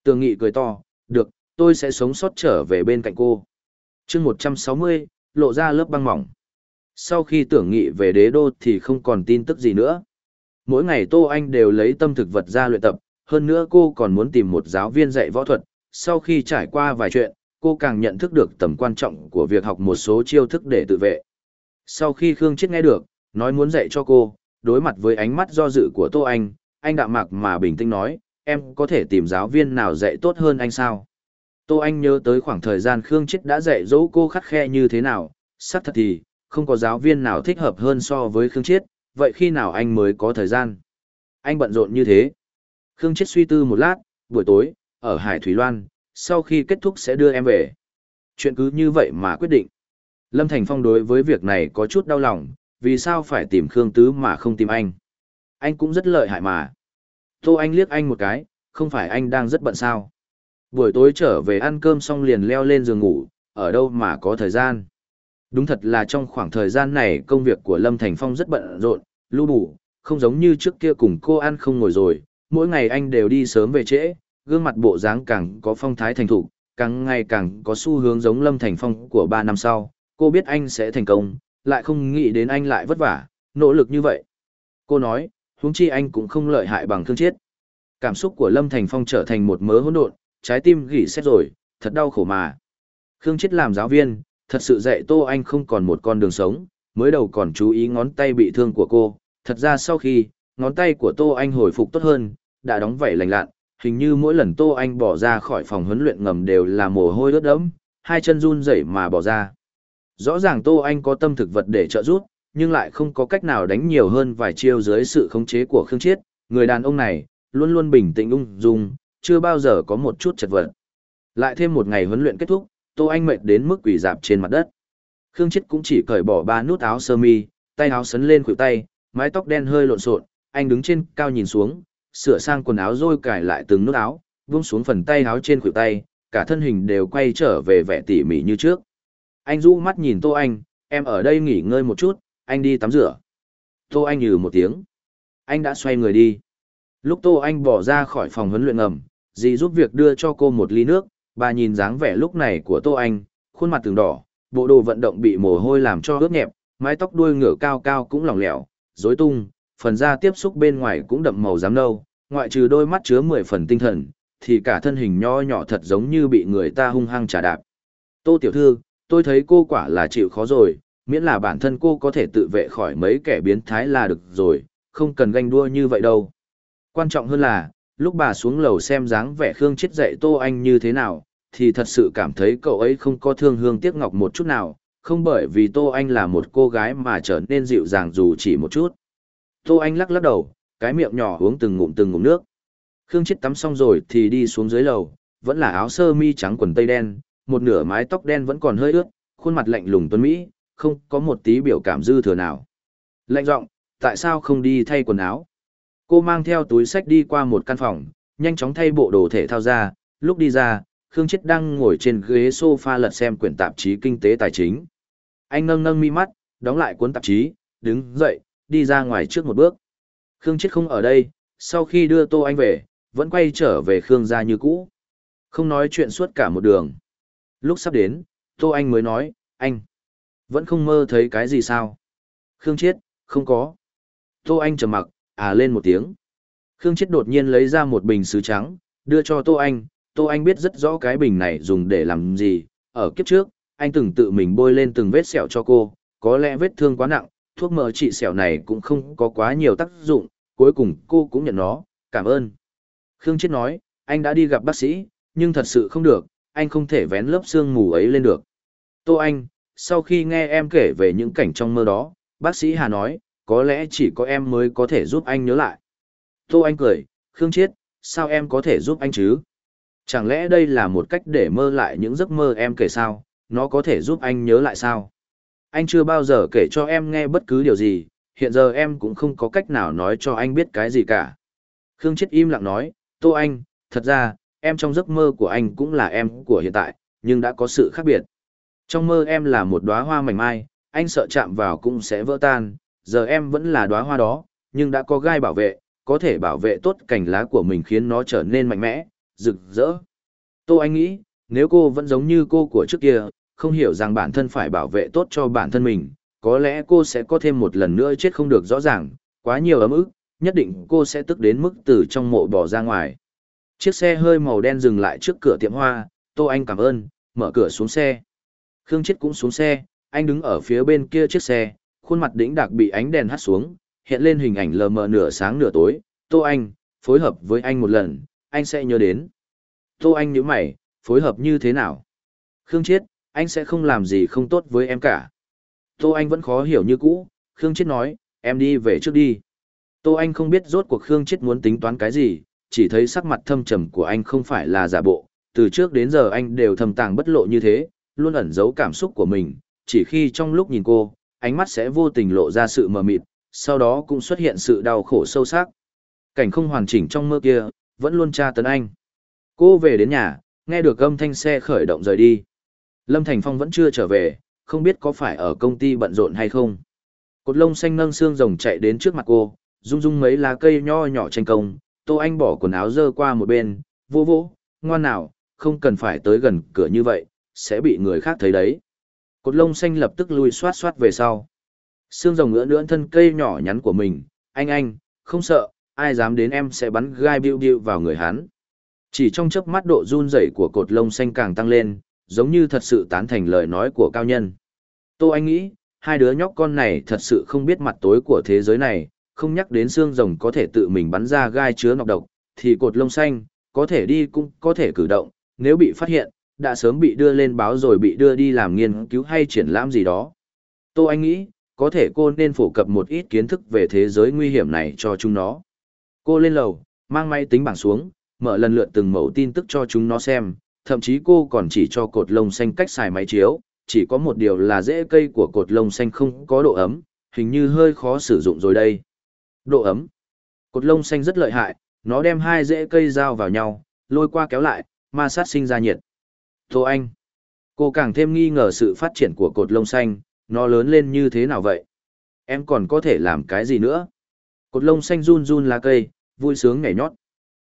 Tường Nghị cười to, được, tôi sẽ sống sót trở về bên cạnh cô. chương 160, lộ ra lớp băng mỏng. Sau khi tưởng nghị về đế đô thì không còn tin tức gì nữa. Mỗi ngày Tô Anh đều lấy tâm thực vật ra luyện tập, hơn nữa cô còn muốn tìm một giáo viên dạy võ thuật. Sau khi trải qua vài chuyện, cô càng nhận thức được tầm quan trọng của việc học một số chiêu thức để tự vệ. Sau khi Khương Chết nghe được, nói muốn dạy cho cô, đối mặt với ánh mắt do dự của Tô Anh, anh đạm mạc mà bình tĩnh nói, em có thể tìm giáo viên nào dạy tốt hơn anh sao? Tô Anh nhớ tới khoảng thời gian Khương Chết đã dạy dỗ cô khắt khe như thế nào, sắc thật thì, không có giáo viên nào thích hợp hơn so với Khương Chết, vậy khi nào anh mới có thời gian? Anh bận rộn như thế. Khương Chết suy tư một lát, buổi tối, ở Hải Thủy Loan, sau khi kết thúc sẽ đưa em về. Chuyện cứ như vậy mà quyết định. Lâm Thành Phong đối với việc này có chút đau lòng, vì sao phải tìm Khương Tứ mà không tìm anh? Anh cũng rất lợi hại mà. Tô Anh liếc anh một cái, không phải anh đang rất bận sao? Buổi tối trở về ăn cơm xong liền leo lên giường ngủ, ở đâu mà có thời gian? Đúng thật là trong khoảng thời gian này công việc của Lâm Thành Phong rất bận rộn, lưu đủ, không giống như trước kia cùng cô ăn không ngồi rồi, mỗi ngày anh đều đi sớm về trễ, gương mặt bộ dáng càng có phong thái thành thục, càng ngày càng có xu hướng giống Lâm Thành Phong của 3 năm sau, cô biết anh sẽ thành công, lại không nghĩ đến anh lại vất vả, nỗ lực như vậy. Cô nói, huống chi anh cũng không lợi hại bằng thương chết. Cảm xúc của Lâm Thành Phong trở thành một mớ hỗn độn, trái tim gỉ xét rồi, thật đau khổ mà. Khương Chết làm giáo viên, thật sự dạy Tô Anh không còn một con đường sống, mới đầu còn chú ý ngón tay bị thương của cô. Thật ra sau khi, ngón tay của Tô Anh hồi phục tốt hơn, đã đóng vảy lành lặn, hình như mỗi lần Tô Anh bỏ ra khỏi phòng huấn luyện ngầm đều là mồ hôi ướt đấm, hai chân run rẩy mà bỏ ra. Rõ ràng Tô Anh có tâm thực vật để trợ giúp, nhưng lại không có cách nào đánh nhiều hơn vài chiêu dưới sự khống chế của Khương Chiết, người đàn ông này luôn luôn bình tĩnh ung dung, chưa bao giờ có một chút chật vật. Lại thêm một ngày huấn luyện kết thúc, Tô Anh mệt đến mức quỳ dạp trên mặt đất. Khương Chiết cũng chỉ cởi bỏ ba nút áo sơ mi, tay áo sấn lên khuỷu tay, mái tóc đen hơi lộn xộn, anh đứng trên cao nhìn xuống, sửa sang quần áo rồi cài lại từng nút áo, buông xuống phần tay áo trên khuỷu tay, cả thân hình đều quay trở về vẻ tỉ mỉ như trước anh rũ mắt nhìn Tô Anh, em ở đây nghỉ ngơi một chút, anh đi tắm rửa. Tô Anh nhừ một tiếng. Anh đã xoay người đi. Lúc Tô Anh bỏ ra khỏi phòng huấn luyện ngầm, dì giúp việc đưa cho cô một ly nước, bà nhìn dáng vẻ lúc này của Tô Anh, khuôn mặt từng đỏ, bộ đồ vận động bị mồ hôi làm cho ướt nhẹp, mái tóc đuôi ngựa cao cao cũng lỏng lẻo, rối tung, phần da tiếp xúc bên ngoài cũng đậm màu giám nâu, ngoại trừ đôi mắt chứa mười phần tinh thần, thì cả thân hình nho nhỏ thật giống như bị người ta hung hăng trả đạp. Tô tiểu thư, tôi thấy cô quả là chịu khó rồi, miễn là bản thân cô có thể tự vệ khỏi mấy kẻ biến thái là được rồi, không cần ganh đua như vậy đâu. Quan trọng hơn là, lúc bà xuống lầu xem dáng vẻ Khương chết dậy Tô Anh như thế nào, thì thật sự cảm thấy cậu ấy không có thương hương tiếc ngọc một chút nào, không bởi vì Tô Anh là một cô gái mà trở nên dịu dàng dù chỉ một chút. Tô Anh lắc lắc đầu, cái miệng nhỏ uống từng ngụm từng ngụm nước. Khương chết tắm xong rồi thì đi xuống dưới lầu, vẫn là áo sơ mi trắng quần tây đen, một nửa mái tóc đen vẫn còn hơi ướt, khuôn mặt lạnh lùng tuấn mỹ, không có một tí biểu cảm dư thừa nào. Lạnh giọng, tại sao không đi thay quần áo? Cô mang theo túi sách đi qua một căn phòng, nhanh chóng thay bộ đồ thể thao ra, lúc đi ra, Khương Chết đang ngồi trên ghế sofa lật xem quyển tạp chí kinh tế tài chính. Anh nâng nâng mi mắt, đóng lại cuốn tạp chí, đứng dậy, đi ra ngoài trước một bước. Khương Chết không ở đây, sau khi đưa Tô Anh về, vẫn quay trở về Khương gia như cũ. Không nói chuyện suốt cả một đường. Lúc sắp đến, Tô Anh mới nói, anh, vẫn không mơ thấy cái gì sao? Khương Chiết, không có. Tô Anh trầm mặc, à lên một tiếng. Khương Chiết đột nhiên lấy ra một bình sứ trắng, đưa cho Tô Anh. Tô Anh biết rất rõ cái bình này dùng để làm gì. Ở kiếp trước, anh từng tự mình bôi lên từng vết sẹo cho cô, có lẽ vết thương quá nặng, thuốc mỡ trị sẹo này cũng không có quá nhiều tác dụng, cuối cùng cô cũng nhận nó, cảm ơn. Khương Chiết nói, anh đã đi gặp bác sĩ, nhưng thật sự không được, anh không thể vén lớp xương mù ấy lên được. Tô Anh, sau khi nghe em kể về những cảnh trong mơ đó, bác sĩ Hà nói, có lẽ chỉ có em mới có thể giúp anh nhớ lại. Tô Anh cười, Khương Chiết, sao em có thể giúp anh chứ? Chẳng lẽ đây là một cách để mơ lại những giấc mơ em kể sao, nó có thể giúp anh nhớ lại sao? Anh chưa bao giờ kể cho em nghe bất cứ điều gì, hiện giờ em cũng không có cách nào nói cho anh biết cái gì cả. Khương Chiết im lặng nói, Tô Anh, thật ra, em trong giấc mơ của anh cũng là em của hiện tại, nhưng đã có sự khác biệt. Trong mơ em là một đóa hoa mảnh mai, anh sợ chạm vào cũng sẽ vỡ tan, giờ em vẫn là đóa hoa đó, nhưng đã có gai bảo vệ, có thể bảo vệ tốt cành lá của mình khiến nó trở nên mạnh mẽ, rực rỡ. Tô Anh nghĩ, nếu cô vẫn giống như cô của trước kia, không hiểu rằng bản thân phải bảo vệ tốt cho bản thân mình, có lẽ cô sẽ có thêm một lần nữa chết không được rõ ràng, quá nhiều ấm ức, nhất định cô sẽ tức đến mức từ trong mộ bỏ ra ngoài. Chiếc xe hơi màu đen dừng lại trước cửa tiệm hoa, Tô Anh cảm ơn, mở cửa xuống xe. Khương Chết cũng xuống xe, anh đứng ở phía bên kia chiếc xe, khuôn mặt đĩnh đạc bị ánh đèn hắt xuống, hiện lên hình ảnh lờ mờ nửa sáng nửa tối. Tô Anh, phối hợp với anh một lần, anh sẽ nhớ đến. Tô Anh nhíu mày, phối hợp như thế nào? Khương Chết, anh sẽ không làm gì không tốt với em cả. Tô Anh vẫn khó hiểu như cũ, Khương Chết nói, em đi về trước đi. Tô Anh không biết rốt cuộc Khương Chết muốn tính toán cái gì, chỉ thấy sắc mặt thâm trầm của anh không phải là giả bộ, từ trước đến giờ anh đều thầm tàng bất lộ như thế, luôn ẩn giấu cảm xúc của mình, chỉ khi trong lúc nhìn cô, ánh mắt sẽ vô tình lộ ra sự mờ mịt, sau đó cũng xuất hiện sự đau khổ sâu sắc. Cảnh không hoàn chỉnh trong mơ kia, vẫn luôn tra tấn anh. Cô về đến nhà, nghe được âm thanh xe khởi động rời đi. Lâm Thành Phong vẫn chưa trở về, không biết có phải ở công ty bận rộn hay không. Cột lông xanh nâng xương rồng chạy đến trước mặt cô, rung rung mấy lá cây nho nhỏ tranh công, Tô Anh bỏ quần áo dơ qua một bên, vô vô, ngoan nào, không cần phải tới gần cửa như vậy, sẽ bị người khác thấy đấy. Cột lông xanh lập tức lui xoát xoát về sau. Xương rồng ngỡ nưỡn thân cây nhỏ nhắn của mình, anh anh, không sợ, ai dám đến em sẽ bắn gai biu biu vào người hắn. Chỉ trong chớp mắt độ run rẩy của cột lông xanh càng tăng lên, giống như thật sự tán thành lời nói của cao nhân. Tô Anh nghĩ, hai đứa nhóc con này thật sự không biết mặt tối của thế giới này, không nhắc đến xương rồng có thể tự mình bắn ra gai chứa nọc độc, thì cột lông xanh, có thể đi cũng có thể cử động, nếu bị phát hiện, đã sớm bị đưa lên báo rồi bị đưa đi làm nghiên cứu hay triển lãm gì đó. Tô Anh nghĩ, có thể cô nên phổ cập một ít kiến thức về thế giới nguy hiểm này cho chúng nó. Cô lên lầu, mang máy tính bảng xuống, mở lần lượt từng mẫu tin tức cho chúng nó xem, thậm chí cô còn chỉ cho cột lông xanh cách xài máy chiếu, chỉ có một điều là rễ cây của cột lông xanh không có độ ấm, hình như hơi khó sử dụng rồi đây. Độ ấm. Cột lông xanh rất lợi hại, nó đem hai rễ cây dao vào nhau, lôi qua kéo lại, ma sát sinh ra nhiệt. Tô Anh. Cô càng thêm nghi ngờ sự phát triển của cột lông xanh, nó lớn lên như thế nào vậy? Em còn có thể làm cái gì nữa? Cột lông xanh run run lá cây, vui sướng nhảy nhót.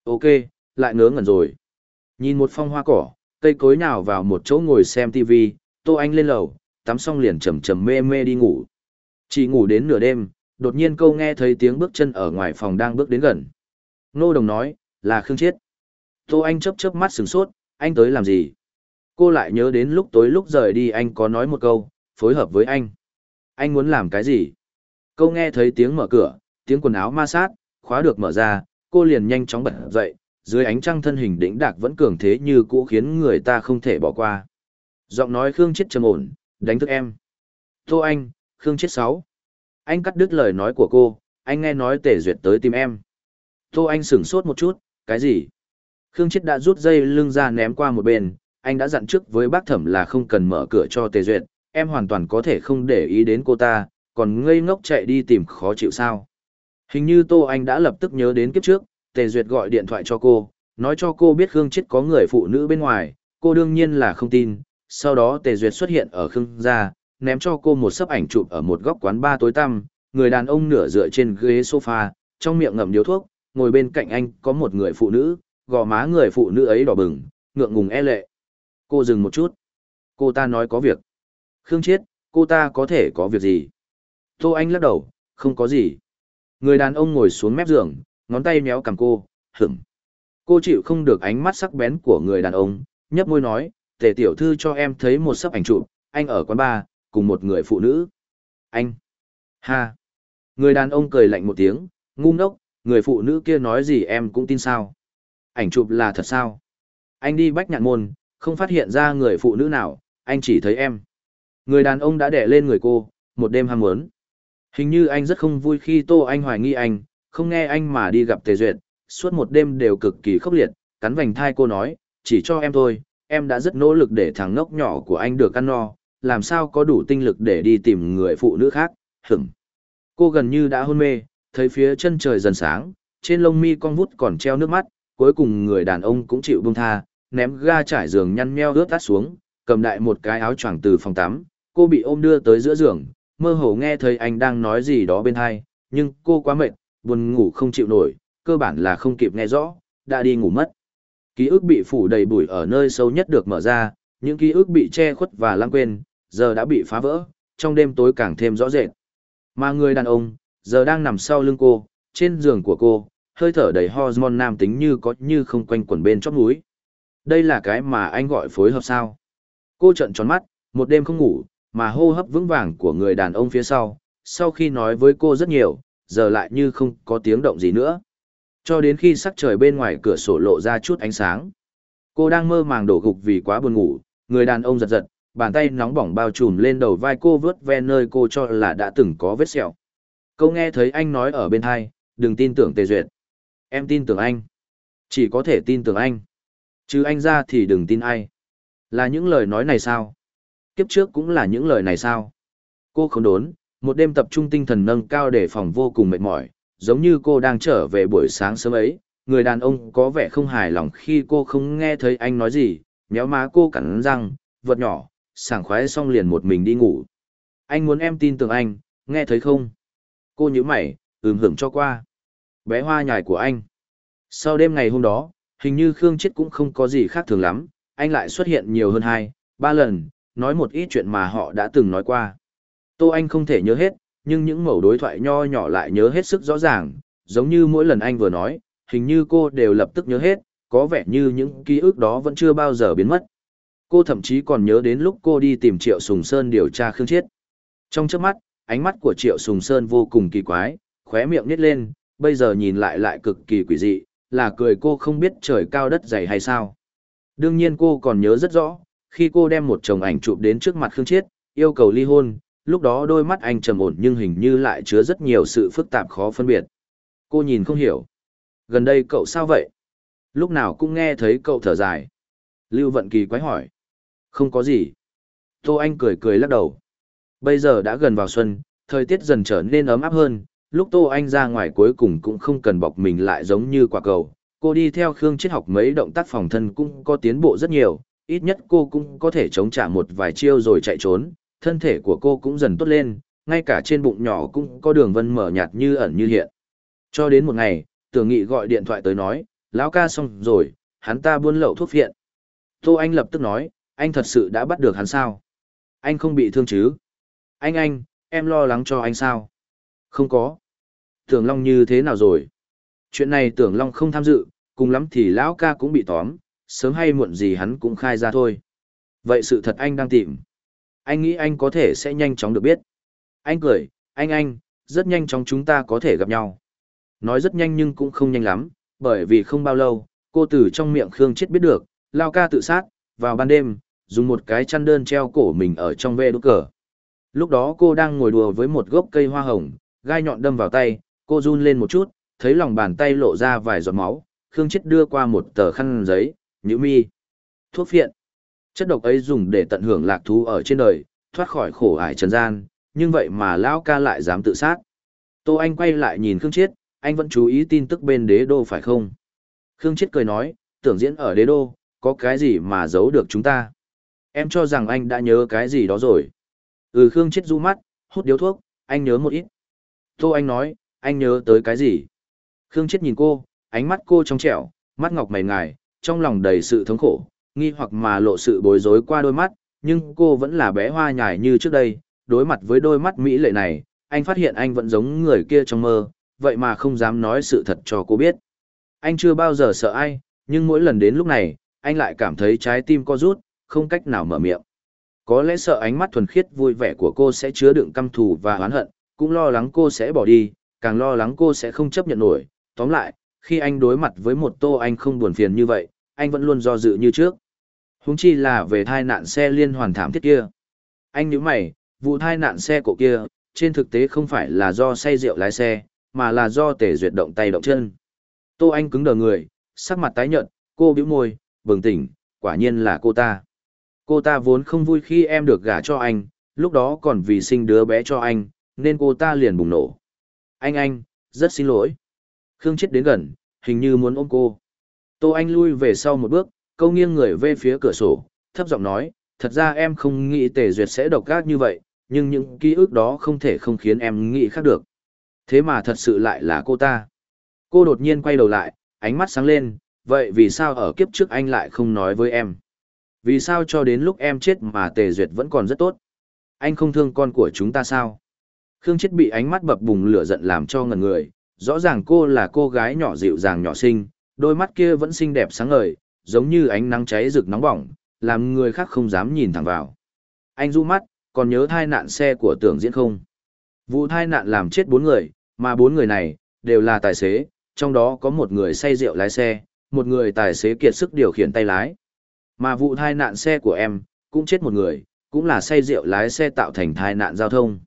Ok, lại ngớ ngẩn rồi. Nhìn một phong hoa cỏ, cây cối nào vào một chỗ ngồi xem tivi Tô Anh lên lầu, tắm xong liền chầm chầm mê mê đi ngủ. Chỉ ngủ đến nửa đêm, đột nhiên câu nghe thấy tiếng bước chân ở ngoài phòng đang bước đến gần. Nô Đồng nói, là Khương Chiết. Tô Anh chớp chớp mắt sửng sốt, anh tới làm gì? Cô lại nhớ đến lúc tối lúc rời đi anh có nói một câu, phối hợp với anh. Anh muốn làm cái gì? Câu nghe thấy tiếng mở cửa, tiếng quần áo ma sát, khóa được mở ra, cô liền nhanh chóng bật dậy, dưới ánh trăng thân hình đĩnh đạc vẫn cường thế như cũ khiến người ta không thể bỏ qua. Giọng nói Khương Chiết trầm ổn, đánh thức em. Tô Anh, Khương Chiết sáu anh cắt đứt lời nói của cô, anh nghe nói Tề Duyệt tới tìm em. Tô Anh sửng sốt một chút, cái gì? Khương Chết đã rút dây lưng ra ném qua một bên, anh đã dặn trước với bác thẩm là không cần mở cửa cho Tề Duyệt, em hoàn toàn có thể không để ý đến cô ta, còn ngây ngốc chạy đi tìm khó chịu sao. Hình như Tô Anh đã lập tức nhớ đến kiếp trước, Tề Duyệt gọi điện thoại cho cô, nói cho cô biết Khương Chết có người phụ nữ bên ngoài, cô đương nhiên là không tin, sau đó Tề Duyệt xuất hiện ở Khương gia, ném cho cô một sấp ảnh chụp ở một góc quán ba tối tăm, người đàn ông nửa dựa trên ghế sofa, trong miệng ngậm điếu thuốc, ngồi bên cạnh anh có một người phụ nữ, gò má người phụ nữ ấy đỏ bừng, ngượng ngùng e lệ. Cô dừng một chút. Cô ta nói có việc. Khương chết, cô ta có thể có việc gì? Tô Anh lắc đầu, không có gì. Người đàn ông ngồi xuống mép giường, ngón tay méo cầm cô, hửng. Cô chịu không được ánh mắt sắc bén của người đàn ông, nhấp môi nói, tề tiểu thư cho em thấy một sấp ảnh chụp, anh ở quán bar, cùng một người phụ nữ. Anh! Ha! Người đàn ông cười lạnh một tiếng, ngu ngốc, người phụ nữ kia nói gì em cũng tin sao. Ảnh chụp là thật sao? Anh đi bách nhạn môn, không phát hiện ra người phụ nữ nào, anh chỉ thấy em. Người đàn ông đã đẻ lên người cô, một đêm ham muốn. Hình như anh rất không vui khi Tô Anh hoài nghi anh, không nghe anh mà đi gặp Tề Duyệt, suốt một đêm đều cực kỳ khốc liệt, cắn vành thai cô nói, chỉ cho em thôi, em đã rất nỗ lực để thằng ngốc nhỏ của anh được ăn no, làm sao có đủ tinh lực để đi tìm người phụ nữ khác, hửng. Cô gần như đã hôn mê, thấy phía chân trời dần sáng, trên lông mi con vút còn treo nước mắt, cuối cùng người đàn ông cũng chịu buông tha, ném ga trải giường nhăn meo ướt tắt xuống, cầm đại một cái áo choàng từ phòng tắm, cô bị ôm đưa tới giữa giường, mơ hồ nghe thấy anh đang nói gì đó bên hai, nhưng cô quá mệt, buồn ngủ không chịu nổi, cơ bản là không kịp nghe rõ, đã đi ngủ mất. Ký ức bị phủ đầy bụi ở nơi sâu nhất được mở ra, những ký ức bị che khuất và lãng quên, giờ đã bị phá vỡ, trong đêm tối càng thêm rõ rệt. Mà người đàn ông, giờ đang nằm sau lưng cô, trên giường của cô, hơi thở đầy hormone nam tính như có như không quanh quẩn bên chóp núi. Đây là cái mà anh gọi phối hợp sao. Cô trợn tròn mắt, một đêm không ngủ, mà hô hấp vững vàng của người đàn ông phía sau, sau khi nói với cô rất nhiều, giờ lại như không có tiếng động gì nữa. Cho đến khi sắc trời bên ngoài cửa sổ lộ ra chút ánh sáng. Cô đang mơ màng đổ gục vì quá buồn ngủ, người đàn ông giật giật, bàn tay nóng bỏng bao trùm lên đầu vai cô vớt ve nơi cô cho là đã từng có vết sẹo. Câu nghe thấy anh nói ở bên hai, đừng tin tưởng Tề Duyệt. Em tin tưởng anh. Chỉ có thể tin tưởng anh. Chứ anh ra thì đừng tin ai. Là những lời nói này sao? Kiếp trước cũng là những lời này sao? Cô không đốn, một đêm tập trung tinh thần nâng cao để phòng vô cùng mệt mỏi, giống như cô đang trở về buổi sáng sớm ấy. Người đàn ông có vẻ không hài lòng khi cô không nghe thấy anh nói gì, méo má cô cắn răng, vật nhỏ, sảng khoái xong liền một mình đi ngủ. Anh muốn em tin tưởng anh, nghe thấy không? Cô nhíu mày, ừm hưởng cho qua. Bé hoa nhài của anh. Sau đêm ngày hôm đó, hình như Khương Chết cũng không có gì khác thường lắm, anh lại xuất hiện nhiều hơn hai, ba lần, nói một ít chuyện mà họ đã từng nói qua. Tô Anh không thể nhớ hết, nhưng những mẩu đối thoại nho nhỏ lại nhớ hết sức rõ ràng, giống như mỗi lần anh vừa nói, hình như cô đều lập tức nhớ hết, có vẻ như những ký ức đó vẫn chưa bao giờ biến mất cô thậm chí còn nhớ đến lúc cô đi tìm Triệu Sùng Sơn điều tra Khương Chiết. Trong trước mắt, ánh mắt của Triệu Sùng Sơn vô cùng kỳ quái, khóe miệng nít lên, bây giờ nhìn lại lại cực kỳ quỷ dị, là cười cô không biết trời cao đất dày hay sao. Đương nhiên cô còn nhớ rất rõ, khi cô đem một chồng ảnh chụp đến trước mặt Khương Chiết, yêu cầu ly hôn, lúc đó đôi mắt anh trầm ổn nhưng hình như lại chứa rất nhiều sự phức tạp khó phân biệt. Cô nhìn không hiểu. Gần đây cậu sao vậy? Lúc nào cũng nghe thấy cậu thở dài. Lưu Vận Kỳ quái hỏi. Không có gì. Tô Anh cười cười lắc đầu. Bây giờ đã gần vào xuân, thời tiết dần trở nên ấm áp hơn, lúc Tô Anh ra ngoài cuối cùng cũng không cần bọc mình lại giống như quả cầu. Cô đi theo Khương Triết học mấy động tác phòng thân cũng có tiến bộ rất nhiều, ít nhất cô cũng có thể chống trả một vài chiêu rồi chạy trốn, thân thể của cô cũng dần tốt lên, ngay cả trên bụng nhỏ cũng có đường vân mở nhạt như ẩn như hiện. Cho đến một ngày, Tưởng Nghị gọi điện thoại tới nói, lão ca xong rồi, hắn ta buôn lậu thuốc viện. Tô Anh lập tức nói, anh thật sự đã bắt được hắn sao? Anh không bị thương chứ? Anh anh, em lo lắng cho anh sao? Không có. Tưởng Long như thế nào rồi? Chuyện này Tưởng Long không tham dự, cùng lắm thì lão ca cũng bị tóm, sớm hay muộn gì hắn cũng khai ra thôi. Vậy sự thật anh đang tìm. Anh nghĩ anh có thể sẽ nhanh chóng được biết. Anh cười, anh anh, rất nhanh chóng chúng ta có thể gặp nhau. Nói rất nhanh nhưng cũng không nhanh lắm, bởi vì không bao lâu, cô tử trong miệng Khương chết biết được, Lao ca tự sát, vào ban đêm, dùng một cái chăn đơn treo cổ mình ở trong vệ đốt cờ. Lúc đó cô đang ngồi đùa với một gốc cây hoa hồng, gai nhọn đâm vào tay, cô run lên một chút, thấy lòng bàn tay lộ ra vài giọt máu, Khương Chết đưa qua một tờ khăn giấy, nhữ mi. Thuốc phiện. Chất độc ấy dùng để tận hưởng lạc thú ở trên đời, thoát khỏi khổ ải trần gian, nhưng vậy mà lão ca lại dám tự sát. Tô Anh quay lại nhìn Khương Chiết, anh vẫn chú ý tin tức bên đế đô phải không? Khương Chiết cười nói, tưởng diễn ở đế đô, có cái gì mà giấu được chúng ta? Em cho rằng anh đã nhớ cái gì đó rồi. Ừ Khương chết du mắt, hút điếu thuốc, anh nhớ một ít. Tô Anh nói, anh nhớ tới cái gì? Khương chết nhìn cô, ánh mắt cô trong trẻo, mắt ngọc mày ngài, trong lòng đầy sự thống khổ, nghi hoặc mà lộ sự bối rối qua đôi mắt, nhưng cô vẫn là bé hoa nhài như trước đây, đối mặt với đôi mắt mỹ lệ này, anh phát hiện anh vẫn giống người kia trong mơ, vậy mà không dám nói sự thật cho cô biết. Anh chưa bao giờ sợ ai, nhưng mỗi lần đến lúc này, anh lại cảm thấy trái tim co rút, không cách nào mở miệng. Có lẽ sợ ánh mắt thuần khiết vui vẻ của cô sẽ chứa đựng căm thù và oán hận, cũng lo lắng cô sẽ bỏ đi, càng lo lắng cô sẽ không chấp nhận nổi. Tóm lại, khi anh đối mặt với một tô anh không buồn phiền như vậy, anh vẫn luôn do dự như trước. Húng chi là về thai nạn xe liên hoàn thảm thiết kia. Anh nhíu mày, vụ thai nạn xe cổ kia, trên thực tế không phải là do say rượu lái xe, mà là do tể duyệt động tay động chân. Tô Anh cứng đờ người, sắc mặt tái nhợt, cô bĩu môi, bừng tỉnh, quả nhiên là cô ta. Cô ta vốn không vui khi em được gả cho anh, lúc đó còn vì sinh đứa bé cho anh, nên cô ta liền bùng nổ. Anh anh, rất xin lỗi. Khương chết đến gần, hình như muốn ôm cô. Tô Anh lui về sau một bước, câu nghiêng người về phía cửa sổ, thấp giọng nói, thật ra em không nghĩ Tề Duyệt sẽ độc ác như vậy, nhưng những ký ức đó không thể không khiến em nghĩ khác được. Thế mà thật sự lại là cô ta. Cô đột nhiên quay đầu lại, ánh mắt sáng lên, vậy vì sao ở kiếp trước anh lại không nói với em? Vì sao cho đến lúc em chết mà Tề Duyệt vẫn còn rất tốt? Anh không thương con của chúng ta sao? Khương Chết bị ánh mắt bập bùng lửa giận làm cho ngẩn người, rõ ràng cô là cô gái nhỏ dịu dàng nhỏ xinh, đôi mắt kia vẫn xinh đẹp sáng ngời, giống như ánh nắng cháy rực nóng bỏng, làm người khác không dám nhìn thẳng vào. Anh du mắt, còn nhớ thai nạn xe của tưởng diễn không? Vụ thai nạn làm chết bốn người, mà bốn người này, đều là tài xế, trong đó có một người say rượu lái xe, một người tài xế kiệt sức điều khiển tay lái. Mà vụ tai nạn xe của em, cũng chết một người, cũng là say rượu lái xe tạo thành tai nạn giao thông.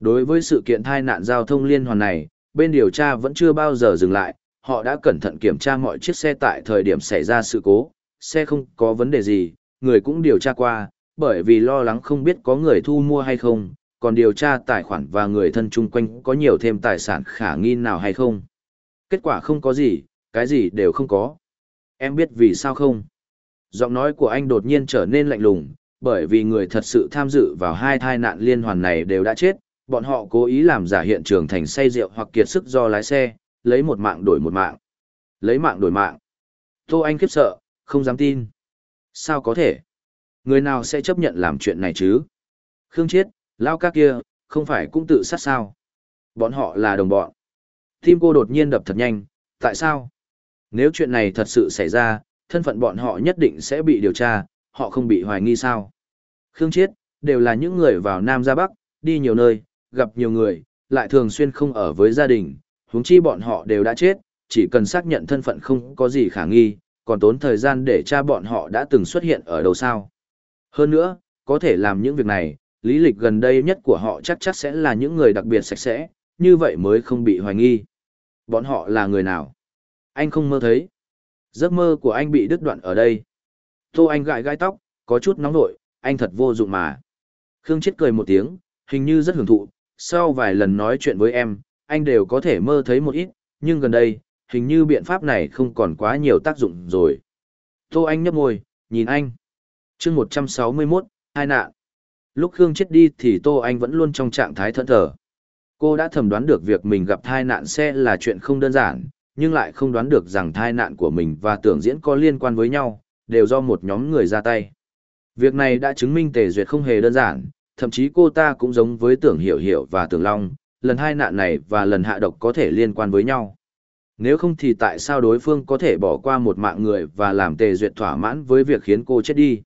Đối với sự kiện tai nạn giao thông liên hoàn này, bên điều tra vẫn chưa bao giờ dừng lại, họ đã cẩn thận kiểm tra mọi chiếc xe tại thời điểm xảy ra sự cố, xe không có vấn đề gì, người cũng điều tra qua, bởi vì lo lắng không biết có người thu mua hay không, còn điều tra tài khoản và người thân chung quanh có nhiều thêm tài sản khả nghi nào hay không. Kết quả không có gì, cái gì đều không có. Em biết vì sao không? Giọng nói của anh đột nhiên trở nên lạnh lùng, bởi vì người thật sự tham dự vào hai tai nạn liên hoàn này đều đã chết, bọn họ cố ý làm giả hiện trường thành say rượu hoặc kiệt sức do lái xe, lấy một mạng đổi một mạng. Lấy mạng đổi mạng. Tô Anh khiếp sợ, không dám tin. Sao có thể? Người nào sẽ chấp nhận làm chuyện này chứ? Khương chết Lao Các kia, không phải cũng tự sát sao? Bọn họ là đồng bọn. Tim cô đột nhiên đập thật nhanh, tại sao? Nếu chuyện này thật sự xảy ra, thân phận bọn họ nhất định sẽ bị điều tra, họ không bị hoài nghi sao. Khương Chiết, đều là những người vào Nam ra Bắc, đi nhiều nơi, gặp nhiều người, lại thường xuyên không ở với gia đình, huống chi bọn họ đều đã chết, chỉ cần xác nhận thân phận không có gì khả nghi, còn tốn thời gian để cha bọn họ đã từng xuất hiện ở đâu sao. Hơn nữa, có thể làm những việc này, lý lịch gần đây nhất của họ chắc chắc sẽ là những người đặc biệt sạch sẽ, như vậy mới không bị hoài nghi. Bọn họ là người nào? anh không mơ thấy. Giấc mơ của anh bị đứt đoạn ở đây. Tô Anh gãi gãi tóc, có chút nóng nổi, anh thật vô dụng mà. Khương Chết cười một tiếng, hình như rất hưởng thụ, sau vài lần nói chuyện với em, anh đều có thể mơ thấy một ít, nhưng gần đây, hình như biện pháp này không còn quá nhiều tác dụng rồi. Tô Anh nhấp môi, nhìn anh. chương 161, hai nạn. Lúc Khương chết đi thì Tô Anh vẫn luôn trong trạng thái thẫn thờ. Cô đã thẩm đoán được việc mình gặp tai nạn xe là chuyện không đơn giản, nhưng lại không đoán được rằng thai nạn của mình và tưởng diễn có liên quan với nhau, đều do một nhóm người ra tay. Việc này đã chứng minh Tề Duyệt không hề đơn giản, thậm chí cô ta cũng giống với tưởng hiểu hiểu và tưởng long, lần hai nạn này và lần hạ độc có thể liên quan với nhau. Nếu không thì tại sao đối phương có thể bỏ qua một mạng người và làm Tề Duyệt thỏa mãn với việc khiến cô chết đi?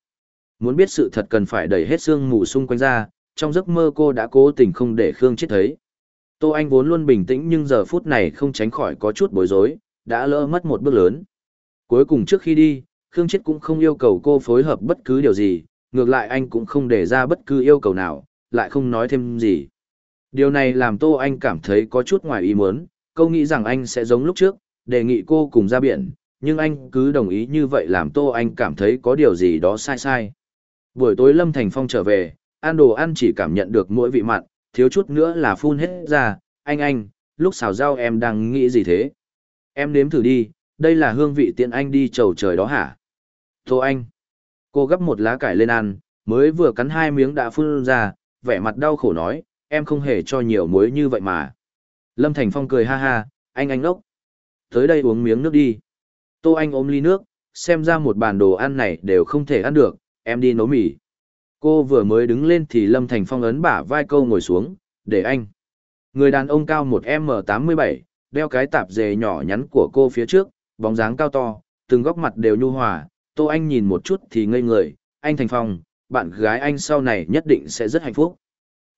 Muốn biết sự thật cần phải đẩy hết xương mù xung quanh ra, trong giấc mơ cô đã cố tình không để Khương chết thấy. Tô Anh vốn luôn bình tĩnh nhưng giờ phút này không tránh khỏi có chút bối rối, đã lỡ mất một bước lớn. Cuối cùng trước khi đi, Khương Chết cũng không yêu cầu cô phối hợp bất cứ điều gì, ngược lại anh cũng không để ra bất cứ yêu cầu nào, lại không nói thêm gì. Điều này làm Tô Anh cảm thấy có chút ngoài ý muốn, câu nghĩ rằng anh sẽ giống lúc trước, đề nghị cô cùng ra biển, nhưng anh cứ đồng ý như vậy làm Tô Anh cảm thấy có điều gì đó sai sai. Buổi tối Lâm Thành Phong trở về, ăn đồ ăn chỉ cảm nhận được mỗi vị mặn, thiếu chút nữa là phun hết ra, anh anh, lúc xào rau em đang nghĩ gì thế? Em nếm thử đi, đây là hương vị tiện anh đi chầu trời đó hả? Tô anh, cô gấp một lá cải lên ăn, mới vừa cắn hai miếng đã phun ra, vẻ mặt đau khổ nói, em không hề cho nhiều muối như vậy mà. Lâm Thành Phong cười ha ha, anh anh ốc. Tới đây uống miếng nước đi. Tô anh ôm ly nước, xem ra một bàn đồ ăn này đều không thể ăn được, em đi nấu mì. Cô vừa mới đứng lên thì Lâm Thành Phong ấn bả vai câu ngồi xuống, để anh. Người đàn ông cao một m tám mươi bảy, đeo cái tạp dề nhỏ nhắn của cô phía trước, bóng dáng cao to, từng góc mặt đều nhu hòa, Tô Anh nhìn một chút thì ngây người, anh Thành Phong, bạn gái anh sau này nhất định sẽ rất hạnh phúc.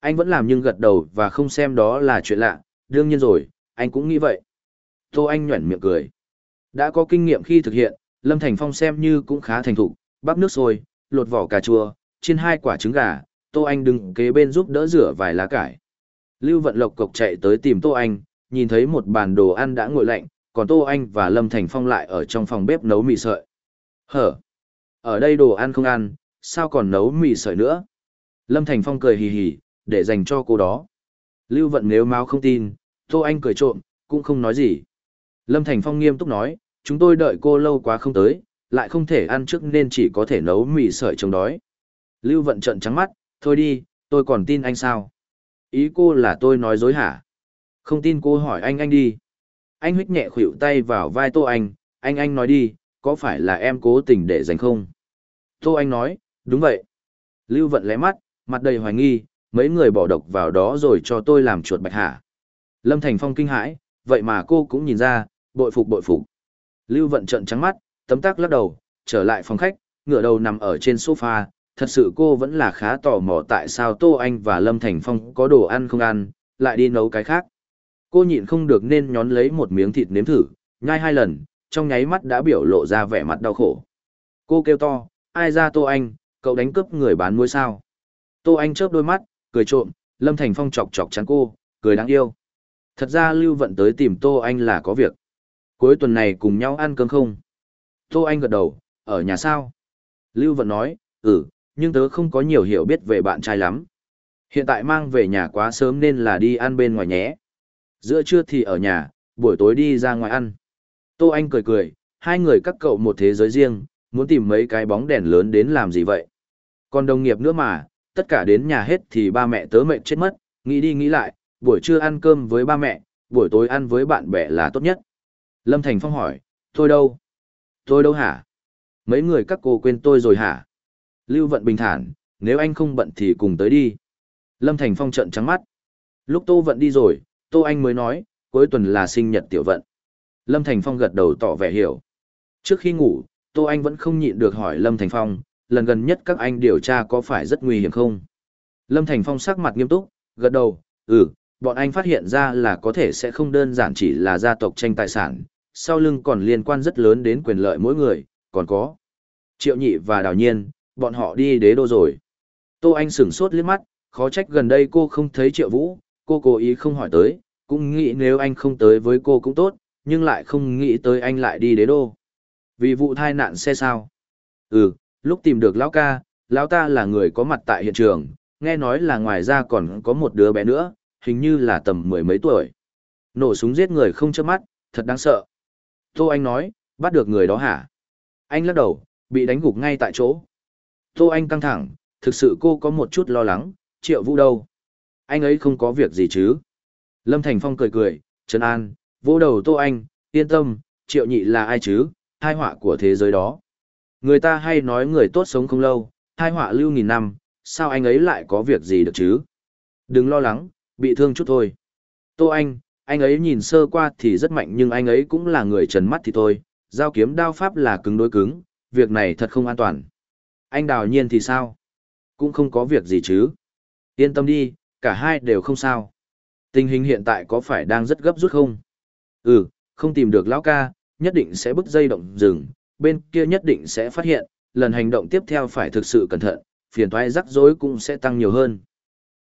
Anh vẫn làm nhưng gật đầu và không xem đó là chuyện lạ, đương nhiên rồi, anh cũng nghĩ vậy. Tô Anh nhuẩn miệng cười. Đã có kinh nghiệm khi thực hiện, Lâm Thành Phong xem như cũng khá thành thục, bắp nước sôi, lột vỏ cà chua, trên hai quả trứng gà, Tô Anh đứng kế bên giúp đỡ rửa vài lá cải. Lưu Vận Lộc cộc chạy tới tìm Tô Anh, nhìn thấy một bàn đồ ăn đã nguội lạnh, còn Tô Anh và Lâm Thành Phong lại ở trong phòng bếp nấu mì sợi. Hở? Ở đây đồ ăn không ăn, sao còn nấu mì sợi nữa? Lâm Thành Phong cười hì hì, để dành cho cô đó. Lưu Vận nếu máu không tin, Tô Anh cười trộm, cũng không nói gì. Lâm Thành Phong nghiêm túc nói, chúng tôi đợi cô lâu quá không tới, lại không thể ăn trước nên chỉ có thể nấu mì sợi chống đói. Lưu vận trận trắng mắt, thôi đi, tôi còn tin anh sao? Ý cô là tôi nói dối hả? Không tin cô hỏi anh anh đi. Anh huyết nhẹ khuỵu tay vào vai Tô Anh, anh anh nói đi, có phải là em cố tình để giành không? Tô Anh nói, đúng vậy. Lưu vận lé mắt, mặt đầy hoài nghi, mấy người bỏ độc vào đó rồi cho tôi làm chuột bạch hả? Lâm Thành Phong kinh hãi, vậy mà cô cũng nhìn ra, bội phục bội phục. Lưu vận trận trắng mắt, tấm tắc lắc đầu, trở lại phòng khách, ngửa đầu nằm ở trên sofa, thật sự cô vẫn là khá tò mò tại sao Tô Anh và Lâm Thành Phong có đồ ăn không ăn, lại đi nấu cái khác. Cô nhịn không được nên nhón lấy một miếng thịt nếm thử, nhai hai lần, trong nháy mắt đã biểu lộ ra vẻ mặt đau khổ. Cô kêu to, ai ra Tô Anh, cậu đánh cướp người bán muối sao. Tô Anh chớp đôi mắt, cười trộm, Lâm Thành Phong chọc chọc chắn cô, cười đáng yêu. Thật ra Lưu Vận tới tìm Tô Anh là có việc. Cuối tuần này cùng nhau ăn cơm không? Tô Anh gật đầu, ở nhà sao? Lưu Vận nói, ừ, nhưng tớ không có nhiều hiểu biết về bạn trai lắm. Hiện tại mang về nhà quá sớm nên là đi ăn bên ngoài nhé. Giữa trưa thì ở nhà, buổi tối đi ra ngoài ăn. Tô Anh cười cười, hai người các cậu một thế giới riêng, muốn tìm mấy cái bóng đèn lớn đến làm gì vậy? Còn đồng nghiệp nữa mà, tất cả đến nhà hết thì ba mẹ tớ mệnh chết mất, nghĩ đi nghĩ lại, buổi trưa ăn cơm với ba mẹ, buổi tối ăn với bạn bè là tốt nhất. Lâm Thành Phong hỏi, tôi đâu? Tôi đâu hả? Mấy người các cô quên tôi rồi hả? Lưu Vận bình thản, nếu anh không bận thì cùng tới đi. Lâm Thành Phong trợn trắng mắt. Lúc Tô Vận đi rồi, Tô Anh mới nói, cuối tuần là sinh nhật Tiểu Vận. Lâm Thành Phong gật đầu tỏ vẻ hiểu. Trước khi ngủ, Tô Anh vẫn không nhịn được hỏi Lâm Thành Phong, lần gần nhất các anh điều tra có phải rất nguy hiểm không? Lâm Thành Phong sắc mặt nghiêm túc, gật đầu, ừ, bọn anh phát hiện ra là có thể sẽ không đơn giản chỉ là gia tộc tranh tài sản, sau lưng còn liên quan rất lớn đến quyền lợi mỗi người, còn có. Triệu Nhị và Đào Nhiên, bọn họ đi đế đô rồi. Tô Anh sửng sốt liếc mắt, khó trách gần đây cô không thấy triệu vũ, cô cố ý không hỏi tới, cũng nghĩ nếu anh không tới với cô cũng tốt, nhưng lại không nghĩ tới anh lại đi đế đô. Vì vụ thai nạn xe sao? Ừ, lúc tìm được lão ca, lão ta là người có mặt tại hiện trường, nghe nói là ngoài ra còn có một đứa bé nữa, hình như là tầm mười mấy tuổi. Nổ súng giết người không chớp mắt, thật đáng sợ. Tô Anh nói, bắt được người đó hả? Anh lắc đầu, bị đánh gục ngay tại chỗ. Tô Anh căng thẳng, thực sự cô có một chút lo lắng, triệu vũ đâu? Anh ấy không có việc gì chứ? Lâm Thành Phong cười cười, Trần An, vỗ đầu Tô Anh, yên tâm, triệu nhị là ai chứ? Hai họa của thế giới đó. Người ta hay nói người tốt sống không lâu, hai họa lưu nghìn năm, sao anh ấy lại có việc gì được chứ? Đừng lo lắng, bị thương chút thôi. Tô Anh, anh ấy nhìn sơ qua thì rất mạnh nhưng anh ấy cũng là người trần mắt thì thôi, giao kiếm đao pháp là cứng đối cứng, việc này thật không an toàn anh đào nhiên thì sao? Cũng không có việc gì chứ. Yên tâm đi, cả hai đều không sao. Tình hình hiện tại có phải đang rất gấp rút không? Ừ, không tìm được lão ca, nhất định sẽ bứt dây động rừng, bên kia nhất định sẽ phát hiện, lần hành động tiếp theo phải thực sự cẩn thận, phiền toái rắc rối cũng sẽ tăng nhiều hơn.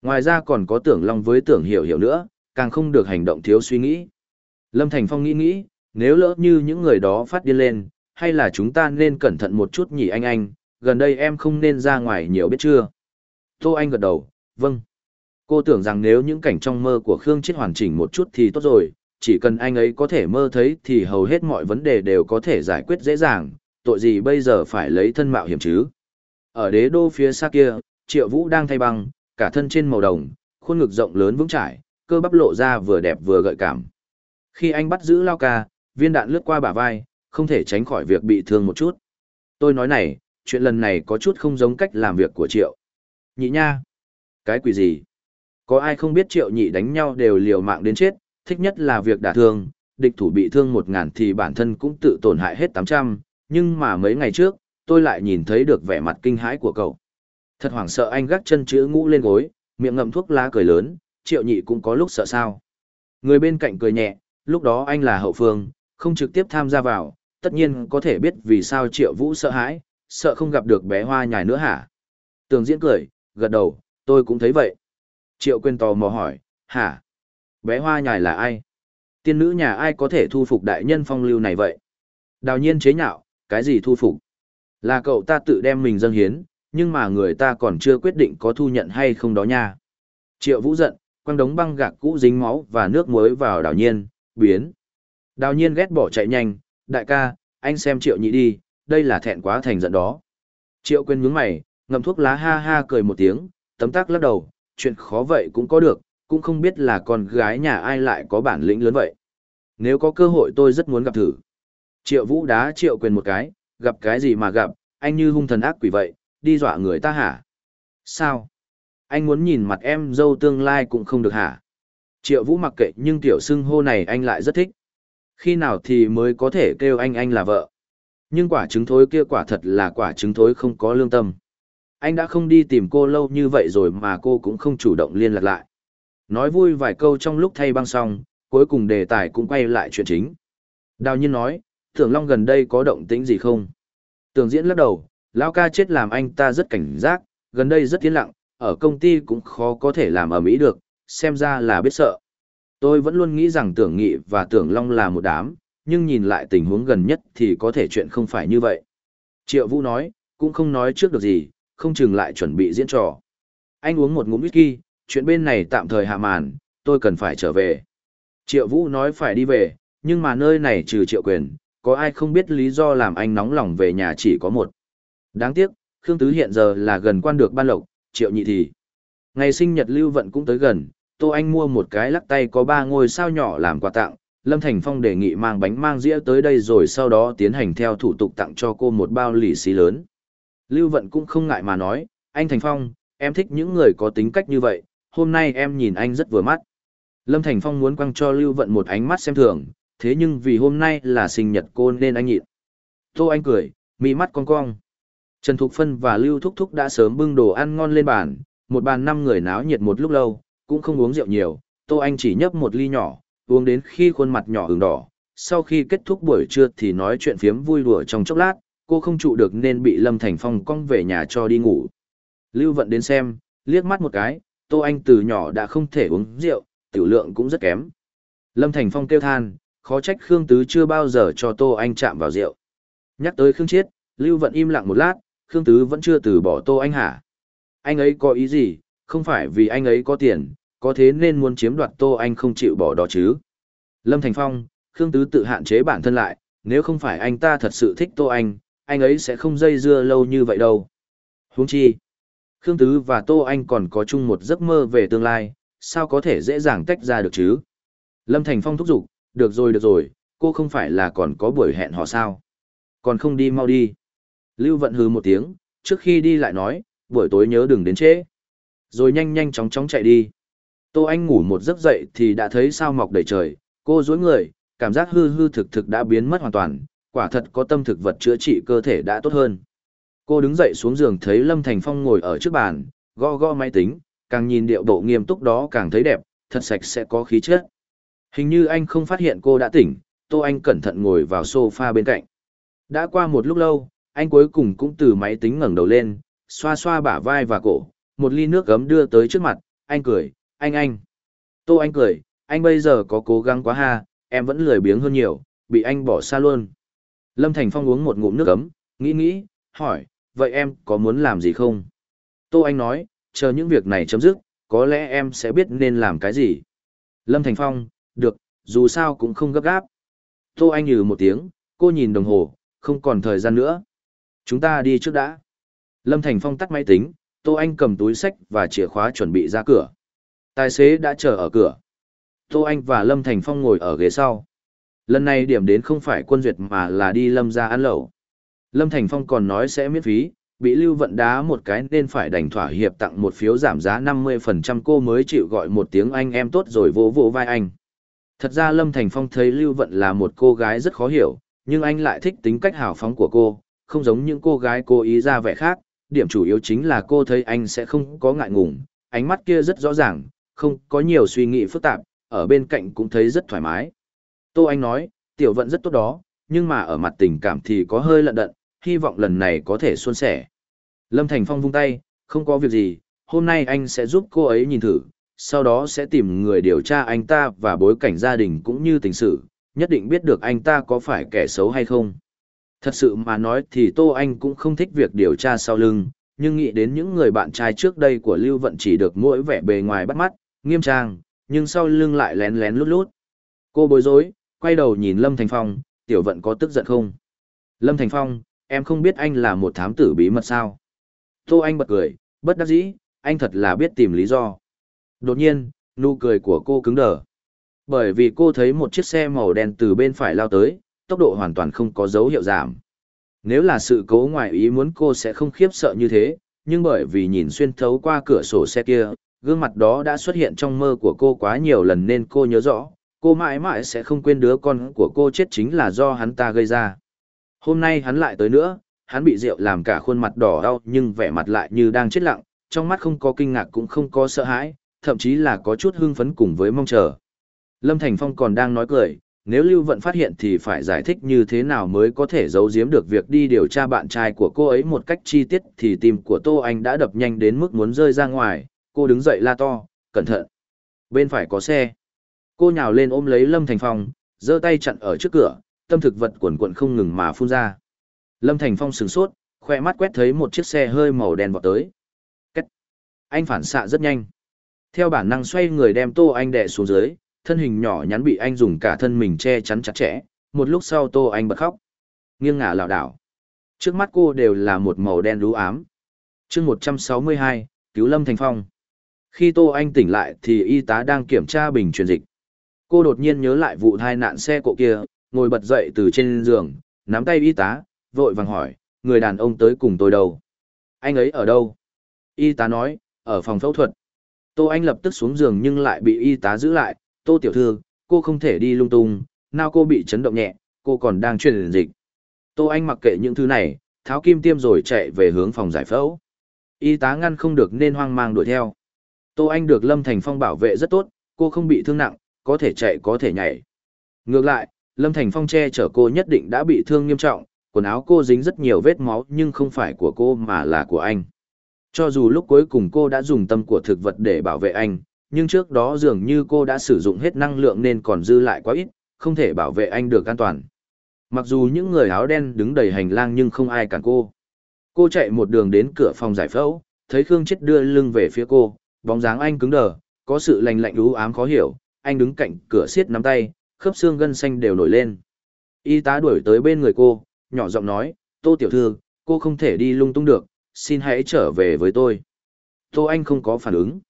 Ngoài ra còn có tưởng long với tưởng hiểu hiểu nữa, càng không được hành động thiếu suy nghĩ. Lâm Thành Phong nghĩ nghĩ, nếu lỡ như những người đó phát điên lên, hay là chúng ta nên cẩn thận một chút nhỉ anh anh, gần đây em không nên ra ngoài nhiều biết chưa? Tô Anh gật đầu, vâng. Cô tưởng rằng nếu những cảnh trong mơ của Khương Chết hoàn chỉnh một chút thì tốt rồi, chỉ cần anh ấy có thể mơ thấy thì hầu hết mọi vấn đề đều có thể giải quyết dễ dàng, tội gì bây giờ phải lấy thân mạo hiểm chứ? Ở đế đô phía xa kia, Triệu Vũ đang thay băng, cả thân trên màu đồng, khuôn ngực rộng lớn vững chãi, cơ bắp lộ ra vừa đẹp vừa gợi cảm. Khi anh bắt giữ Lao Ca, viên đạn lướt qua bả vai, không thể tránh khỏi việc bị thương một chút. Tôi nói này, chuyện lần này có chút không giống cách làm việc của triệu. Nhị nha, cái quỷ gì? Có ai không biết triệu nhị đánh nhau đều liều mạng đến chết, thích nhất là việc đả thương, địch thủ bị thương một ngàn thì bản thân cũng tự tổn hại hết tám trăm. nhưng mà mấy ngày trước, tôi lại nhìn thấy được vẻ mặt kinh hãi của cậu. Thật hoảng sợ anh gác chân chữ ngũ lên gối, miệng ngậm thuốc lá cười lớn, triệu nhị cũng có lúc sợ sao. Người bên cạnh cười nhẹ, lúc đó anh là hậu phương, không trực tiếp tham gia vào, tất nhiên có thể biết vì sao triệu vũ sợ hãi, sợ không gặp được bé hoa nhài nữa hả? Tường diễn cười, gật đầu, tôi cũng thấy vậy. Triệu quên tò mò hỏi, hả? Bé hoa nhài là ai? Tiên nữ nhà ai có thể thu phục đại nhân phong lưu này vậy? Đào nhiên chế nhạo, cái gì thu phục? Là cậu ta tự đem mình dâng hiến, nhưng mà người ta còn chưa quyết định có thu nhận hay không đó nha. Triệu vũ giận, quăng đống băng gạc cũ dính máu và nước muối vào đào nhiên, biến. Đào nhiên ghét bỏ chạy nhanh, đại ca, anh xem triệu nhị đi, đây là thẹn quá thành giận đó. Triệu quên nhướng mày, ngậm thuốc lá ha ha cười một tiếng, tấm tắc lắc đầu, chuyện khó vậy cũng có được, cũng không biết là con gái nhà ai lại có bản lĩnh lớn vậy. Nếu có cơ hội tôi rất muốn gặp thử. Triệu vũ đá triệu quên một cái, gặp cái gì mà gặp, anh như hung thần ác quỷ vậy, đi dọa người ta hả? Sao? Anh muốn nhìn mặt em dâu tương lai cũng không được hả? Triệu vũ mặc kệ nhưng tiểu xưng hô này anh lại rất thích. Khi nào thì mới có thể kêu anh anh là vợ? Nhưng quả trứng thối kia quả thật là quả trứng thối không có lương tâm. Anh đã không đi tìm cô lâu như vậy rồi mà cô cũng không chủ động liên lạc lại. Nói vui vài câu trong lúc thay băng xong, cuối cùng đề tài cũng quay lại chuyện chính. Đào nhiên nói, tưởng long gần đây có động tĩnh gì không? Tưởng diễn lắc đầu, lão ca chết làm anh ta rất cảnh giác, gần đây rất tiến lặng, ở công ty cũng khó có thể làm ở Mỹ được, xem ra là biết sợ. Tôi vẫn luôn nghĩ rằng tưởng nghị và tưởng long là một đám, nhưng nhìn lại tình huống gần nhất thì có thể chuyện không phải như vậy. Triệu Vũ nói, cũng không nói trước được gì, không chừng lại chuẩn bị diễn trò. Anh uống một ngụm whisky, chuyện bên này tạm thời hạ màn, tôi cần phải trở về. Triệu Vũ nói phải đi về, nhưng mà nơi này trừ Triệu Quyền, có ai không biết lý do làm anh nóng lòng về nhà chỉ có một. Đáng tiếc, Khương Tứ hiện giờ là gần quan được ban lộc, Triệu Nhị thì. Ngày sinh nhật Lưu Vận cũng tới gần, Tô Anh mua một cái lắc tay có ba ngôi sao nhỏ làm quà tặng, Lâm Thành Phong đề nghị mang bánh mang dĩa tới đây rồi sau đó tiến hành theo thủ tục tặng cho cô một bao lì xì lớn. Lưu Vận cũng không ngại mà nói, anh Thành Phong, em thích những người có tính cách như vậy, hôm nay em nhìn anh rất vừa mắt. Lâm Thành Phong muốn quăng cho Lưu Vận một ánh mắt xem thường, thế nhưng vì hôm nay là sinh nhật cô nên anh nhịn. Tô Anh cười, mị mắt cong cong. Trần Thục Phân và Lưu Thúc Thúc đã sớm bưng đồ ăn ngon lên bàn, một bàn năm người náo nhiệt một lúc lâu, cũng không uống rượu nhiều, Tô Anh chỉ nhấp một ly nhỏ, uống đến khi khuôn mặt nhỏ hừng đỏ. Sau khi kết thúc buổi trưa thì nói chuyện phiếm vui đùa trong chốc lát, cô không trụ được nên bị Lâm Thành Phong cong về nhà cho đi ngủ. Lưu Vận đến xem, liếc mắt một cái, Tô Anh từ nhỏ đã không thể uống rượu, tiểu lượng cũng rất kém. Lâm Thành Phong kêu than, khó trách Khương Tứ chưa bao giờ cho Tô Anh chạm vào rượu. Nhắc tới Khương Chiết, Lưu Vận im lặng một lát, Khương Tứ vẫn chưa từ bỏ Tô Anh hả? Anh ấy có ý gì, không phải vì anh ấy có tiền, có thế nên muốn chiếm đoạt Tô Anh không chịu bỏ đó chứ. Lâm Thành Phong, Khương Tứ tự hạn chế bản thân lại, nếu không phải anh ta thật sự thích Tô Anh, anh ấy sẽ không dây dưa lâu như vậy đâu. Huống chi, Khương Tứ và Tô Anh còn có chung một giấc mơ về tương lai, sao có thể dễ dàng tách ra được chứ? Lâm Thành Phong thúc giục, được rồi được rồi, cô không phải là còn có buổi hẹn họ sao? Còn không đi mau đi. Lưu Vận hừ một tiếng, trước khi đi lại nói, buổi tối nhớ đừng đến trễ. Rồi nhanh nhanh chóng chóng chạy đi. Tô Anh ngủ một giấc dậy thì đã thấy sao mọc đầy trời, cô dối người, cảm giác hư hư thực thực đã biến mất hoàn toàn, quả thật có tâm thực vật chữa trị cơ thể đã tốt hơn. Cô đứng dậy xuống giường thấy Lâm Thành Phong ngồi ở trước bàn, go go máy tính, càng nhìn điệu bộ nghiêm túc đó càng thấy đẹp, thật sạch sẽ có khí chất. Hình như anh không phát hiện cô đã tỉnh, Tô Anh cẩn thận ngồi vào sofa bên cạnh. Đã qua một lúc lâu, anh cuối cùng cũng từ máy tính ngẩng đầu lên, xoa xoa bả vai và cổ, một ly nước gấm đưa tới trước mặt, anh cười, anh anh. Tô Anh cười, anh bây giờ có cố gắng quá ha, em vẫn lười biếng hơn nhiều, bị anh bỏ xa luôn. Lâm Thành Phong uống một ngụm nước ấm, nghĩ nghĩ, hỏi, vậy em có muốn làm gì không? Tô Anh nói, chờ những việc này chấm dứt, có lẽ em sẽ biết nên làm cái gì. Lâm Thành Phong, được, dù sao cũng không gấp gáp. Tô Anh nhừ một tiếng, cô nhìn đồng hồ, không còn thời gian nữa. Chúng ta đi trước đã. Lâm Thành Phong tắt máy tính, Tô Anh cầm túi sách và chìa khóa chuẩn bị ra cửa. Tài xế đã chờ ở cửa. Tô Anh và Lâm Thành Phong ngồi ở ghế sau. Lần này điểm đến không phải quân duyệt mà là đi Lâm ra ăn lẩu. Lâm Thành Phong còn nói sẽ miễn phí, bị Lưu Vận đá một cái nên phải đành thỏa hiệp tặng một phiếu giảm giá 50% cô mới chịu gọi một tiếng anh em tốt rồi vỗ vỗ vai anh. Thật ra Lâm Thành Phong thấy Lưu Vận là một cô gái rất khó hiểu, nhưng anh lại thích tính cách hào phóng của cô, không giống những cô gái cố ý ra vẻ khác, điểm chủ yếu chính là cô thấy anh sẽ không có ngại ngùng, ánh mắt kia rất rõ ràng, không có nhiều suy nghĩ phức tạp, ở bên cạnh cũng thấy rất thoải mái. Tô Anh nói, tiểu vận rất tốt đó, nhưng mà ở mặt tình cảm thì có hơi lận đận, hy vọng lần này có thể suôn sẻ. Lâm Thành Phong vung tay, không có việc gì, hôm nay anh sẽ giúp cô ấy nhìn thử, sau đó sẽ tìm người điều tra anh ta và bối cảnh gia đình cũng như tình sự, nhất định biết được anh ta có phải kẻ xấu hay không. Thật sự mà nói thì Tô Anh cũng không thích việc điều tra sau lưng, nhưng nghĩ đến những người bạn trai trước đây của Lưu Vận chỉ được mỗi vẻ bề ngoài bắt mắt, nghiêm trang, nhưng sau lưng lại lén lén lút lút. Cô bối rối, quay đầu nhìn Lâm Thành Phong, tiểu vận có tức giận không? Lâm Thành Phong, em không biết anh là một thám tử bí mật sao? Tô Anh bật cười, bất đắc dĩ, anh thật là biết tìm lý do. Đột nhiên, nụ cười của cô cứng đờ. Bởi vì cô thấy một chiếc xe màu đen từ bên phải lao tới, tốc độ hoàn toàn không có dấu hiệu giảm. Nếu là sự cố ngoài ý muốn cô sẽ không khiếp sợ như thế, nhưng bởi vì nhìn xuyên thấu qua cửa sổ xe kia, gương mặt đó đã xuất hiện trong mơ của cô quá nhiều lần nên cô nhớ rõ, cô mãi mãi sẽ không quên đứa con của cô chết chính là do hắn ta gây ra. Hôm nay hắn lại tới nữa, hắn bị rượu làm cả khuôn mặt đỏ đau nhưng vẻ mặt lại như đang chết lặng, trong mắt không có kinh ngạc cũng không có sợ hãi, thậm chí là có chút hưng phấn cùng với mong chờ. Lâm Thành Phong còn đang nói cười, nếu Lưu Vận phát hiện thì phải giải thích như thế nào mới có thể giấu giếm được việc đi điều tra bạn trai của cô ấy một cách chi tiết thì tim của Tô Anh đã đập nhanh đến mức muốn rơi ra ngoài, cô đứng dậy la to, cẩn thận. Bên phải có xe. Cô nhào lên ôm lấy Lâm Thành Phong, giơ tay chặn ở trước cửa, tâm thực vật cuộn cuộn không ngừng mà phun ra. Lâm Thành Phong sửng sốt, khoe mắt quét thấy một chiếc xe hơi màu đen vọt tới. Cách. Anh phản xạ rất nhanh. Theo bản năng xoay người đem Tô Anh đè xuống dưới, thân hình nhỏ nhắn bị anh dùng cả thân mình che chắn chặt chẽ, một lúc sau Tô Anh bật khóc. Nghiêng ngả lảo đảo. Trước mắt cô đều là một màu đen lú ám. chương 162, Cứu Lâm Thành Phong. Khi Tô Anh tỉnh lại thì y tá đang kiểm tra bình truyền dịch. Cô đột nhiên nhớ lại vụ tai nạn xe cộ kia, ngồi bật dậy từ trên giường, nắm tay y tá, vội vàng hỏi, người đàn ông tới cùng tôi đâu? Anh ấy ở đâu? Y tá nói, ở phòng phẫu thuật. Tô Anh lập tức xuống giường nhưng lại bị y tá giữ lại, Tô Tiểu Thư, cô không thể đi lung tung, nào cô bị chấn động nhẹ, cô còn đang truyền dịch. Tô Anh mặc kệ những thứ này, tháo kim tiêm rồi chạy về hướng phòng giải phẫu. Y tá ngăn không được nên hoang mang đuổi theo. Tô Anh được Lâm Thành Phong bảo vệ rất tốt, cô không bị thương nặng, có thể chạy có thể nhảy. Ngược lại, Lâm Thành Phong che chở cô nhất định đã bị thương nghiêm trọng, quần áo cô dính rất nhiều vết máu nhưng không phải của cô mà là của anh. Cho dù lúc cuối cùng cô đã dùng tâm của thực vật để bảo vệ anh, nhưng trước đó dường như cô đã sử dụng hết năng lượng nên còn dư lại quá ít, không thể bảo vệ anh được an toàn. Mặc dù những người áo đen đứng đầy hành lang nhưng không ai cản cô. Cô chạy một đường đến cửa phòng giải phẫu, thấy Khương Chết đưa lưng về phía cô, bóng dáng anh cứng đờ, có sự lành lạnh u ám khó hiểu, anh đứng cạnh cửa xiết nắm tay, khớp xương gân xanh đều nổi lên. Y tá đuổi tới bên người cô, nhỏ giọng nói, "Tô tiểu thư, cô không thể đi lung tung được, xin hãy trở về với tôi." Tô Anh không có phản ứng.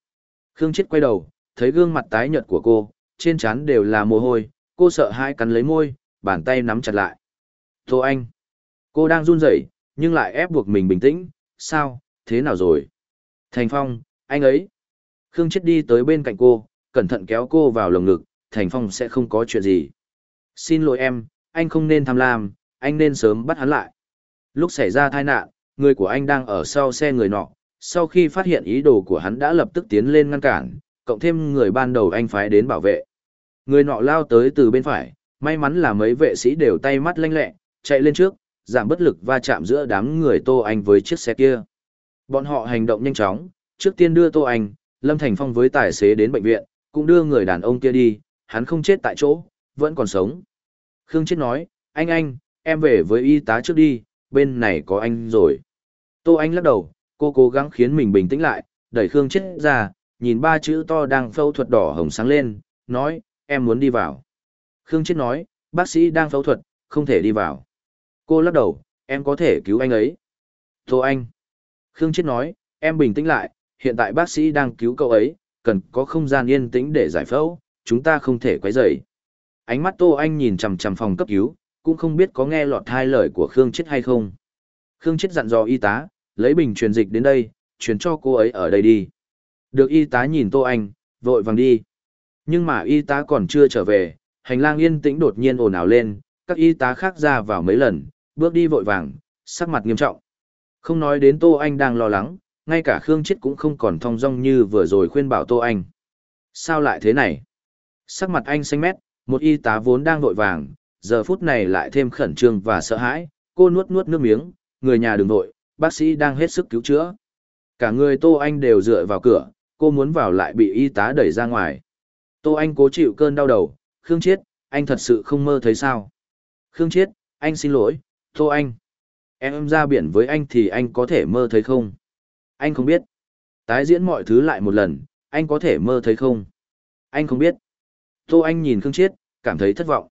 Khương Chết quay đầu, thấy gương mặt tái nhợt của cô, trên trán đều là mồ hôi, cô sợ hãi cắn lấy môi, bàn tay nắm chặt lại. "Tô Anh." Cô đang run rẩy, nhưng lại ép buộc mình bình tĩnh, "Sao? Thế nào rồi?" "Thành Phong, anh ấy, Khương Chết đi tới bên cạnh cô, cẩn thận kéo cô vào lồng ngực, Thành Phong sẽ không có chuyện gì. Xin lỗi em, anh không nên tham lam, anh nên sớm bắt hắn lại. Lúc xảy ra tai nạn, người của anh đang ở sau xe người nọ, sau khi phát hiện ý đồ của hắn đã lập tức tiến lên ngăn cản, cộng thêm người ban đầu anh phái đến bảo vệ. Người nọ lao tới từ bên phải, may mắn là mấy vệ sĩ đều tay mắt lanh lẹ, chạy lên trước, giảm bất lực va chạm giữa đám người Tô Anh với chiếc xe kia. Bọn họ hành động nhanh chóng, trước tiên đưa Tô Anh, Lâm Thành Phong với tài xế đến bệnh viện, cũng đưa người đàn ông kia đi, hắn không chết tại chỗ, vẫn còn sống. Khương Chết nói, anh anh, em về với y tá trước đi, bên này có anh rồi. Tô Anh lắc đầu, cô cố gắng khiến mình bình tĩnh lại, đẩy Khương Chết ra, nhìn ba chữ to đang phẫu thuật đỏ hồng sáng lên, nói, em muốn đi vào. Khương Chết nói, bác sĩ đang phẫu thuật, không thể đi vào. Cô lắc đầu, em có thể cứu anh ấy. Tô Anh. Khương Chết nói, em bình tĩnh lại, hiện tại bác sĩ đang cứu cậu ấy, cần có không gian yên tĩnh để giải phẫu, chúng ta không thể quấy rầy. Ánh mắt Tô Anh nhìn chằm chằm phòng cấp cứu, cũng không biết có nghe lọt hai lời của Khương Chết hay không. Khương Chết dặn dò y tá, lấy bình truyền dịch đến đây, truyền cho cô ấy ở đây đi. Được y tá nhìn Tô Anh, vội vàng đi. Nhưng mà y tá còn chưa trở về, hành lang yên tĩnh đột nhiên ồn ào lên, các y tá khác ra vào mấy lần, bước đi vội vàng, sắc mặt nghiêm trọng. Không nói đến Tô Anh đang lo lắng, ngay cả Khương Chết cũng không còn thong dong như vừa rồi khuyên bảo Tô Anh. Sao lại thế này? Sắc mặt anh xanh mét, một y tá vốn đang vội vàng, giờ phút này lại thêm khẩn trương và sợ hãi, cô nuốt nuốt nước miếng, người nhà đừng vội, bác sĩ đang hết sức cứu chữa. Cả người Tô Anh đều dựa vào cửa, cô muốn vào lại bị y tá đẩy ra ngoài. Tô Anh cố chịu cơn đau đầu, Khương Chiết, anh thật sự không mơ thấy sao. Khương Chiết, anh xin lỗi, Tô Anh. Em ra biển với anh thì anh có thể mơ thấy không? anh không biết. Tái diễn mọi thứ lại một lần, anh có thể mơ thấy không? Anh không biết. Tô Anh nhìn Khương Chiết, cảm thấy thất vọng.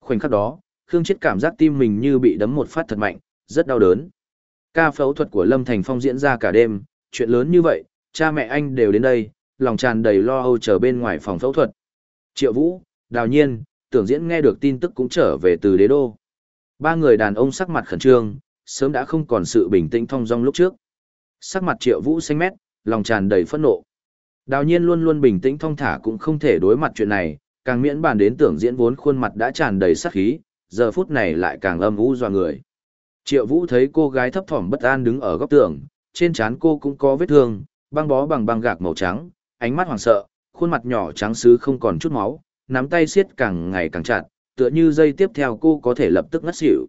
Khoảnh khắc đó, Khương Chiết cảm giác tim mình như bị đấm một phát thật mạnh, rất đau đớn. Ca phẫu thuật của Lâm Thành Phong diễn ra cả đêm, chuyện lớn như vậy, cha mẹ anh đều đến đây, lòng tràn đầy lo âu chờ bên ngoài phòng phẫu thuật. Triệu Vũ, Đào Nhiên, Tưởng Diễn nghe được tin tức cũng trở về từ đế đô. Ba người đàn ông sắc mặt khẩn trương, sớm đã không còn sự bình tĩnh thong dong lúc trước. Sắc mặt triệu vũ xanh mét, lòng tràn đầy phẫn nộ. Đào nhiên luôn luôn bình tĩnh thong thả cũng không thể đối mặt chuyện này, càng miễn bàn đến tưởng diễn vốn khuôn mặt đã tràn đầy sắc khí, giờ phút này lại càng âm u dọa người. Triệu vũ thấy cô gái thấp thỏm bất an đứng ở góc tường, trên trán cô cũng có vết thương, băng bó bằng băng gạc màu trắng, ánh mắt hoảng sợ, khuôn mặt nhỏ trắng sứ không còn chút máu, nắm tay siết càng ngày càng chặt, tựa như dây tiếp theo cô có thể lập tức ngất xỉu.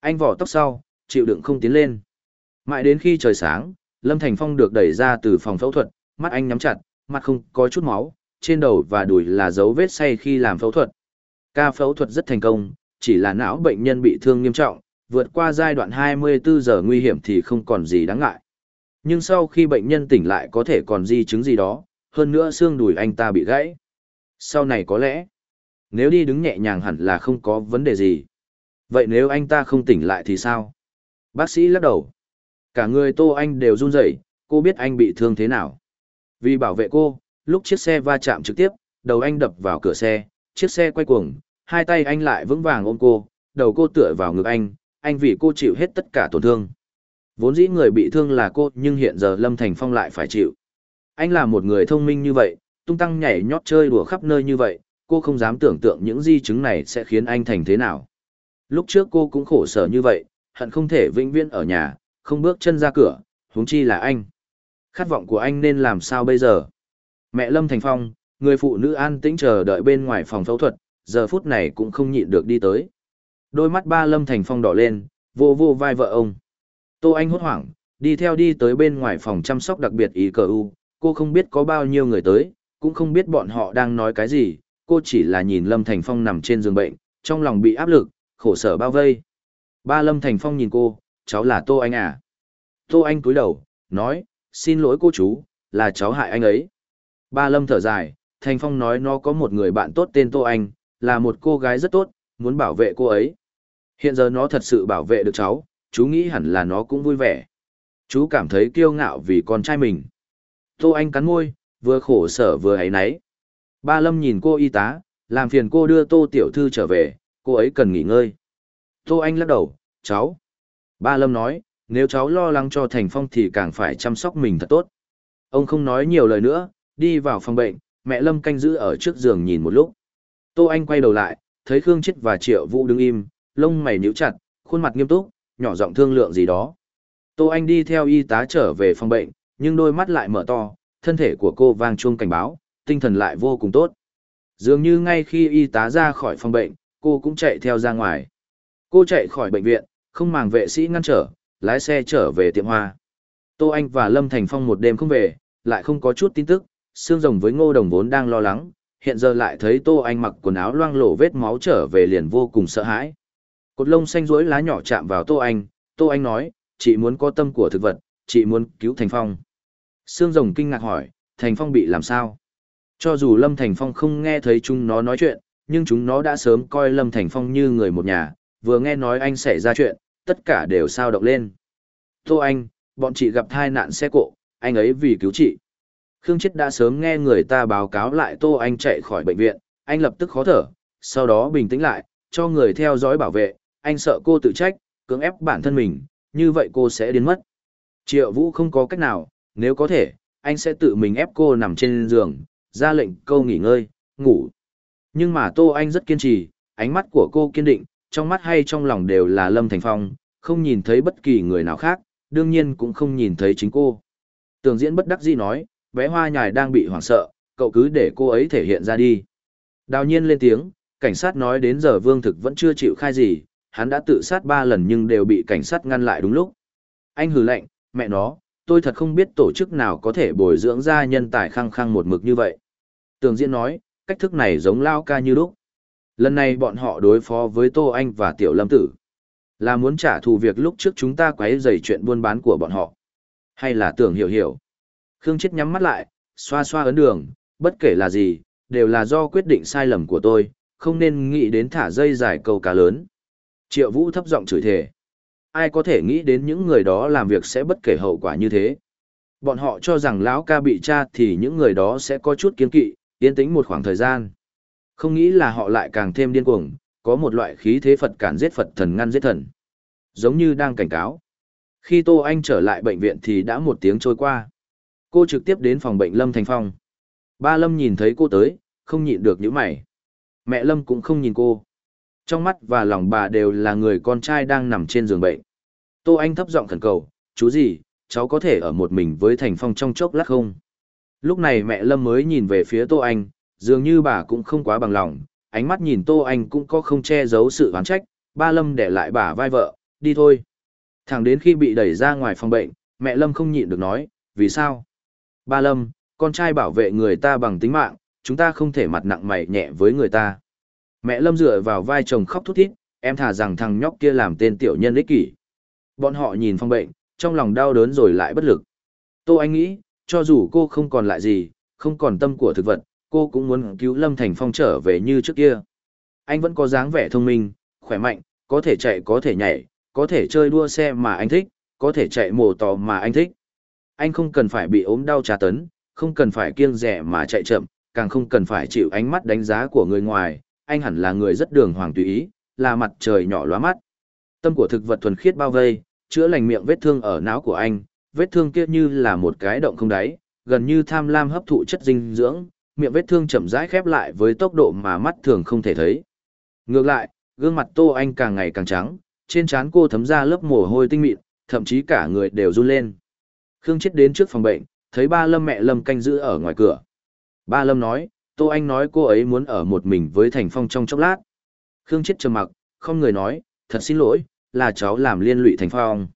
Anh vỏ tóc sau, chịu đựng không tiến lên. Mãi đến khi trời sáng, Lâm Thành Phong được đẩy ra từ phòng phẫu thuật, mắt anh nhắm chặt, mặt không có chút máu, trên đầu và đùi là dấu vết say khi làm phẫu thuật. Ca phẫu thuật rất thành công, chỉ là não bệnh nhân bị thương nghiêm trọng, vượt qua giai đoạn 24 giờ nguy hiểm thì không còn gì đáng ngại. Nhưng sau khi bệnh nhân tỉnh lại có thể còn di chứng gì đó, hơn nữa xương đùi anh ta bị gãy. Sau này có lẽ, nếu đi đứng nhẹ nhàng hẳn là không có vấn đề gì. Vậy nếu anh ta không tỉnh lại thì sao? Bác sĩ lắc đầu. Cả người Tô Anh đều run rẩy, cô biết anh bị thương thế nào. Vì bảo vệ cô, lúc chiếc xe va chạm trực tiếp, đầu anh đập vào cửa xe, chiếc xe quay cuồng, hai tay anh lại vững vàng ôm cô, đầu cô tựa vào ngực anh, anh vì cô chịu hết tất cả tổn thương. Vốn dĩ người bị thương là cô nhưng hiện giờ Lâm Thành Phong lại phải chịu. Anh là một người thông minh như vậy, tung tăng nhảy nhót chơi đùa khắp nơi như vậy, cô không dám tưởng tượng những di chứng này sẽ khiến anh thành thế nào. Lúc trước cô cũng khổ sở như vậy, hận không thể vĩnh viễn ở nhà, không bước chân ra cửa, huống chi là anh. Khát vọng của anh nên làm sao bây giờ? Mẹ Lâm Thành Phong, người phụ nữ an tĩnh chờ đợi bên ngoài phòng phẫu thuật, giờ phút này cũng không nhịn được đi tới. Đôi mắt ba Lâm Thành Phong đỏ lên, vô vô vai vợ ông. Tô Anh hốt hoảng, đi theo đi tới bên ngoài phòng chăm sóc đặc biệt ý cờ u, cô không biết có bao nhiêu người tới, cũng không biết bọn họ đang nói cái gì, cô chỉ là nhìn Lâm Thành Phong nằm trên giường bệnh, trong lòng bị áp lực, khổ sở bao vây. Ba Lâm Thành Phong nhìn cô, cháu là Tô Anh à. Tô Anh cúi đầu, nói, xin lỗi cô chú, là cháu hại anh ấy. Ba Lâm thở dài, Thành Phong nói nó có một người bạn tốt tên Tô Anh, là một cô gái rất tốt, muốn bảo vệ cô ấy. Hiện giờ nó thật sự bảo vệ được cháu, chú nghĩ hẳn là nó cũng vui vẻ. Chú cảm thấy kiêu ngạo vì con trai mình. Tô Anh cắn môi, vừa khổ sở vừa ấy náy. Ba Lâm nhìn cô y tá, làm phiền cô đưa Tô Tiểu Thư trở về, cô ấy cần nghỉ ngơi. Tô Anh lắc đầu, cháu. Ba Lâm nói, nếu cháu lo lắng cho Thành Phong thì càng phải chăm sóc mình thật tốt. Ông không nói nhiều lời nữa, đi vào phòng bệnh, mẹ Lâm canh giữ ở trước giường nhìn một lúc. Tô Anh quay đầu lại, thấy Khương Chết và Triệu Vũ đứng im, lông mày nhíu chặt, khuôn mặt nghiêm túc, nhỏ giọng thương lượng gì đó. Tô Anh đi theo y tá trở về phòng bệnh, nhưng đôi mắt lại mở to, thân thể của cô vang chuông cảnh báo, tinh thần lại vô cùng tốt. Dường như ngay khi y tá ra khỏi phòng bệnh, cô cũng chạy theo ra ngoài. Cô chạy khỏi bệnh viện, không màng vệ sĩ ngăn trở, lái xe trở về tiệm hoa. Tô Anh và Lâm Thành Phong một đêm không về, lại không có chút tin tức, Sương Rồng với Ngô Đồng vốn đang lo lắng, hiện giờ lại thấy Tô Anh mặc quần áo loang lổ vết máu trở về liền vô cùng sợ hãi. Cột lông xanh rối lá nhỏ chạm vào Tô Anh, Tô Anh nói, chị muốn có tâm của thực vật, chị muốn cứu Thành Phong. Sương Rồng kinh ngạc hỏi, Thành Phong bị làm sao? Cho dù Lâm Thành Phong không nghe thấy chúng nó nói chuyện, nhưng chúng nó đã sớm coi Lâm Thành Phong như người một nhà, vừa nghe nói anh xảy ra chuyện, tất cả đều sao động lên. Tô Anh, bọn chị gặp thai nạn xe cộ, anh ấy vì cứu chị. Khương Chết đã sớm nghe người ta báo cáo lại Tô Anh chạy khỏi bệnh viện, anh lập tức khó thở, sau đó bình tĩnh lại, cho người theo dõi bảo vệ, anh sợ cô tự trách, cưỡng ép bản thân mình, như vậy cô sẽ điên mất. Triệu Vũ không có cách nào, nếu có thể, anh sẽ tự mình ép cô nằm trên giường, ra lệnh câu nghỉ ngơi, ngủ. Nhưng mà Tô Anh rất kiên trì, ánh mắt của cô kiên định, trong mắt hay trong lòng đều là Lâm Thành Phong, không nhìn thấy bất kỳ người nào khác, đương nhiên cũng không nhìn thấy chính cô. Tường diễn bất đắc dĩ nói, bé hoa nhài đang bị hoảng sợ, cậu cứ để cô ấy thể hiện ra đi. Đào nhiên lên tiếng, cảnh sát nói đến giờ vương thực vẫn chưa chịu khai gì, hắn đã tự sát ba lần nhưng đều bị cảnh sát ngăn lại đúng lúc. Anh hừ lạnh, mẹ nó, tôi thật không biết tổ chức nào có thể bồi dưỡng ra nhân tài khăng khăng một mực như vậy. Tường diễn nói, cách thức này giống lao ca như lúc. Lần này bọn họ đối phó với Tô Anh và Tiểu Lâm Tử. Là muốn trả thù việc lúc trước chúng ta quấy rầy chuyện buôn bán của bọn họ. Hay là tưởng hiểu hiểu. Khương Chết nhắm mắt lại, xoa xoa ấn đường, bất kể là gì, đều là do quyết định sai lầm của tôi, không nên nghĩ đến thả dây dài câu cá lớn. Triệu Vũ thấp giọng chửi thề. Ai có thể nghĩ đến những người đó làm việc sẽ bất kể hậu quả như thế. Bọn họ cho rằng lão ca bị tra thì những người đó sẽ có chút kiến kỵ, yên tĩnh một khoảng thời gian. Không nghĩ là họ lại càng thêm điên cuồng, có một loại khí thế Phật cản giết Phật thần ngăn giết thần. Giống như đang cảnh cáo. Khi Tô Anh trở lại bệnh viện thì đã một tiếng trôi qua. Cô trực tiếp đến phòng bệnh Lâm Thành Phong. Ba Lâm nhìn thấy cô tới, không nhịn được những mày. Mẹ Lâm cũng không nhìn cô. Trong mắt và lòng bà đều là người con trai đang nằm trên giường bệnh. Tô Anh thấp giọng khẩn cầu, chú gì, cháu có thể ở một mình với Thành Phong trong chốc lát không? Lúc này mẹ Lâm mới nhìn về phía Tô Anh, dường như bà cũng không quá bằng lòng, ánh mắt nhìn Tô Anh cũng có không che giấu sự oán trách, ba Lâm để lại bà vai vợ, đi thôi. Thẳng đến khi bị đẩy ra ngoài phòng bệnh, mẹ Lâm không nhịn được nói, vì sao? Ba Lâm, con trai bảo vệ người ta bằng tính mạng, chúng ta không thể mặt nặng mày nhẹ với người ta. Mẹ Lâm dựa vào vai chồng khóc thút thít, em thả rằng thằng nhóc kia làm tên tiểu nhân ích kỷ. Bọn họ nhìn phòng bệnh, trong lòng đau đớn rồi lại bất lực. Tô Anh nghĩ, cho dù cô không còn lại gì, không còn tâm của thực vật, cô cũng muốn cứu Lâm Thành Phong trở về như trước kia. Anh vẫn có dáng vẻ thông minh, khỏe mạnh, có thể chạy có thể nhảy, có thể chơi đua xe mà anh thích, có thể chạy mổ tò mà anh thích. Anh không cần phải bị ốm đau trà tấn, không cần phải kiêng rẻ mà chạy chậm, càng không cần phải chịu ánh mắt đánh giá của người ngoài, anh hẳn là người rất đường hoàng tùy ý, là mặt trời nhỏ lóa mắt. Tâm của thực vật thuần khiết bao vây, chữa lành miệng vết thương ở não của anh, vết thương kia như là một cái động không đáy, gần như tham lam hấp thụ chất dinh dưỡng, miệng vết thương chậm rãi khép lại với tốc độ mà mắt thường không thể thấy. Ngược lại, gương mặt Tô Anh càng ngày càng trắng, trên trán cô thấm ra lớp mồ hôi tinh mịn, thậm chí cả người đều run lên. Khương chết đến trước phòng bệnh, thấy ba Lâm mẹ Lâm canh giữ ở ngoài cửa. Ba Lâm nói, Tô Anh nói cô ấy muốn ở một mình với Thành Phong trong chốc lát. Khương chết trầm mặc, không người nói, thật xin lỗi, là cháu làm liên lụy Thành Phong.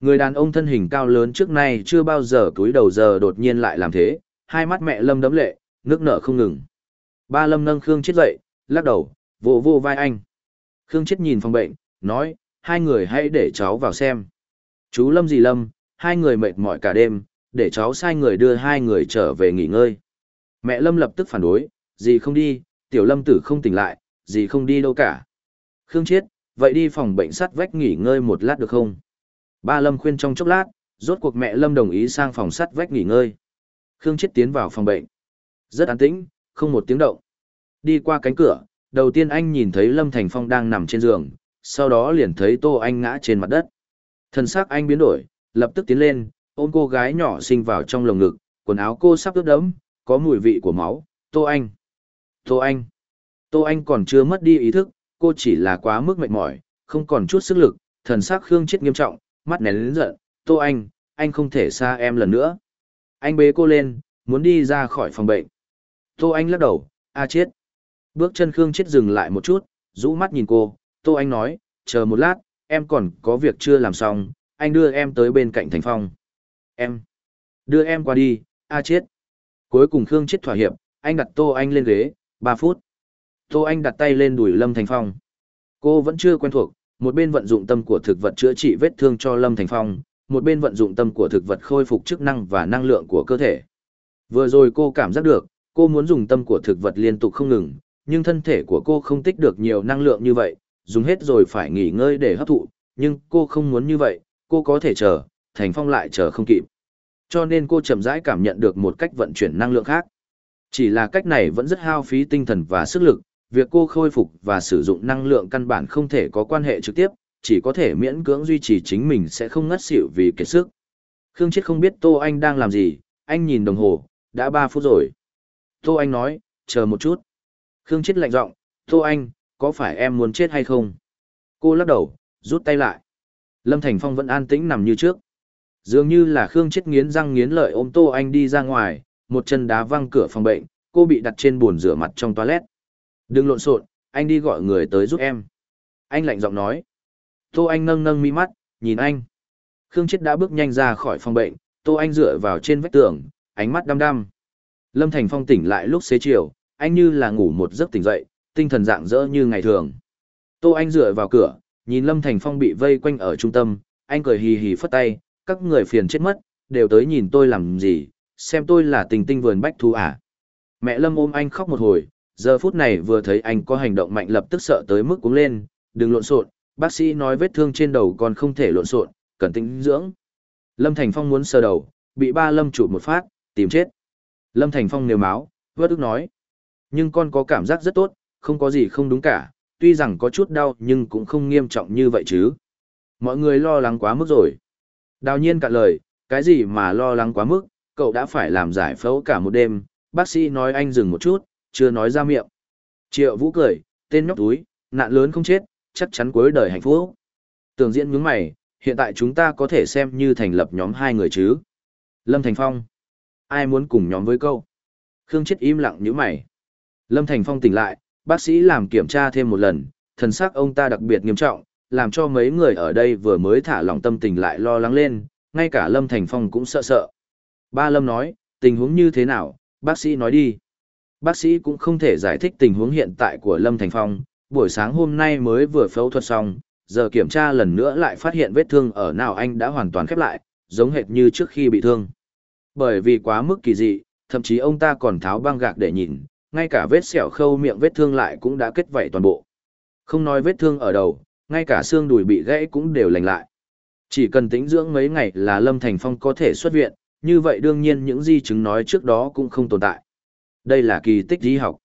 Người đàn ông thân hình cao lớn trước nay chưa bao giờ cúi đầu giờ đột nhiên lại làm thế, hai mắt mẹ Lâm đấm lệ, nước nở không ngừng. Ba lâm nâng Khương chết dậy, lắc đầu, vỗ vỗ vai anh. Khương chết nhìn phòng bệnh, nói, hai người hãy để cháu vào xem. Chú lâm gì lâm, hai người mệt mỏi cả đêm, để cháu sai người đưa hai người trở về nghỉ ngơi. Mẹ lâm lập tức phản đối, gì không đi, tiểu lâm tử không tỉnh lại, gì không đi đâu cả. Khương chết, vậy đi phòng bệnh sắt vách nghỉ ngơi một lát được không? Ba lâm khuyên trong chốc lát, rốt cuộc mẹ lâm đồng ý sang phòng sắt vách nghỉ ngơi. Khương chết tiến vào phòng bệnh. Rất an tĩnh, không một tiếng động. Đi qua cánh cửa, đầu tiên anh nhìn thấy Lâm Thành Phong đang nằm trên giường, sau đó liền thấy Tô Anh ngã trên mặt đất. thân xác anh biến đổi, lập tức tiến lên, ôm cô gái nhỏ sinh vào trong lồng ngực, quần áo cô sắp ướt đẫm, có mùi vị của máu, Tô Anh. Tô Anh. Tô Anh còn chưa mất đi ý thức, cô chỉ là quá mức mệt mỏi, không còn chút sức lực, thần sắc Khương chết nghiêm trọng, mắt nén lớn giận, Tô Anh, anh không thể xa em lần nữa. Anh bế cô lên, muốn đi ra khỏi phòng bệnh. Tô Anh lắc đầu, a chết. Bước chân Khương chết dừng lại một chút, rũ mắt nhìn cô, Tô Anh nói, chờ một lát, em còn có việc chưa làm xong, anh đưa em tới bên cạnh thành phong. Em. Đưa em qua đi, a chết. Cuối cùng Khương chết thỏa hiệp, anh đặt Tô Anh lên ghế, Ba phút. Tô Anh đặt tay lên đùi Lâm Thành Phong. Cô vẫn chưa quen thuộc, một bên vận dụng tâm của thực vật chữa trị vết thương cho Lâm Thành Phong, một bên vận dụng tâm của thực vật khôi phục chức năng và năng lượng của cơ thể. Vừa rồi cô cảm giác được, cô muốn dùng tâm của thực vật liên tục không ngừng, nhưng thân thể của cô không tích được nhiều năng lượng như vậy, dùng hết rồi phải nghỉ ngơi để hấp thụ, nhưng cô không muốn như vậy, cô có thể chờ, Thành Phong lại chờ không kịp. Cho nên cô chậm rãi cảm nhận được một cách vận chuyển năng lượng khác. Chỉ là cách này vẫn rất hao phí tinh thần và sức lực, việc cô khôi phục và sử dụng năng lượng căn bản không thể có quan hệ trực tiếp, chỉ có thể miễn cưỡng duy trì chính mình sẽ không ngất xỉu vì kiệt sức. Khương Chiết không biết Tô Anh đang làm gì, anh nhìn đồng hồ, đã ba phút rồi. Tô Anh nói, chờ một chút. Khương chết lạnh giọng, Tô Anh, có phải em muốn chết hay không? Cô lắc đầu, rút tay lại. Lâm Thành Phong vẫn an tĩnh nằm như trước. Dường như là Khương chết nghiến răng nghiến lợi ôm Tô Anh đi ra ngoài, một chân đá văng cửa phòng bệnh, cô bị đặt trên bồn rửa mặt trong toilet. Đừng lộn xộn, anh đi gọi người tới giúp em. Anh lạnh giọng nói. Tô Anh nâng nâng mi mắt, nhìn anh. Khương chết đã bước nhanh ra khỏi phòng bệnh, Tô Anh dựa vào trên vách tường, ánh mắt đăm đăm. Lâm Thành Phong tỉnh lại lúc xế chiều, anh như là ngủ một giấc tỉnh dậy, tinh thần dạng dỡ như ngày thường. Tô Anh dựa vào cửa, nhìn Lâm Thành Phong bị vây quanh ở trung tâm, anh cười hì hì phất tay, các người phiền chết mất, đều tới nhìn tôi làm gì, xem tôi là tình tinh vườn bách thú à. Mẹ Lâm ôm anh khóc một hồi, giờ phút này vừa thấy anh có hành động mạnh lập tức sợ tới mức cuống lên, đừng lộn xộn, bác sĩ nói vết thương trên đầu còn không thể lộn xộn, cần tĩnh dưỡng. Lâm Thành Phong muốn sờ đầu, bị ba Lâm chụp một phát, tìm chết. Lâm Thành Phong nêu máu, vớt ức nói. Nhưng con có cảm giác rất tốt, không có gì không đúng cả, tuy rằng có chút đau nhưng cũng không nghiêm trọng như vậy chứ. Mọi người lo lắng quá mức rồi. Đào nhiên cạn lời, cái gì mà lo lắng quá mức, cậu đã phải làm giải phẫu cả một đêm, bác sĩ nói anh dừng một chút, chưa nói ra miệng. Triệu Vũ cười, tên nhóc túi, nạn lớn không chết, chắc chắn cuối đời hạnh phúc. Tưởng diễn nhướng mày, hiện tại chúng ta có thể xem như thành lập nhóm hai người chứ. Lâm Thành Phong ai muốn cùng nhóm với câu. Khương Chết im lặng như mày. Lâm Thành Phong tỉnh lại, bác sĩ làm kiểm tra thêm một lần, thần sắc ông ta đặc biệt nghiêm trọng, làm cho mấy người ở đây vừa mới thả lòng tâm tình lại lo lắng lên, ngay cả Lâm Thành Phong cũng sợ sợ. Ba Lâm nói, tình huống như thế nào, bác sĩ nói đi. Bác sĩ cũng không thể giải thích tình huống hiện tại của Lâm Thành Phong, buổi sáng hôm nay mới vừa phẫu thuật xong, giờ kiểm tra lần nữa lại phát hiện vết thương ở nào anh đã hoàn toàn khép lại, giống hệt như trước khi bị thương. Bởi vì quá mức kỳ dị, thậm chí ông ta còn tháo băng gạc để nhìn, ngay cả vết sẹo khâu miệng vết thương lại cũng đã kết vảy toàn bộ. Không nói vết thương ở đầu, ngay cả xương đùi bị gãy cũng đều lành lại. Chỉ cần tĩnh dưỡng mấy ngày là Lâm Thành Phong có thể xuất viện, như vậy đương nhiên những di chứng nói trước đó cũng không tồn tại. Đây là kỳ tích y học.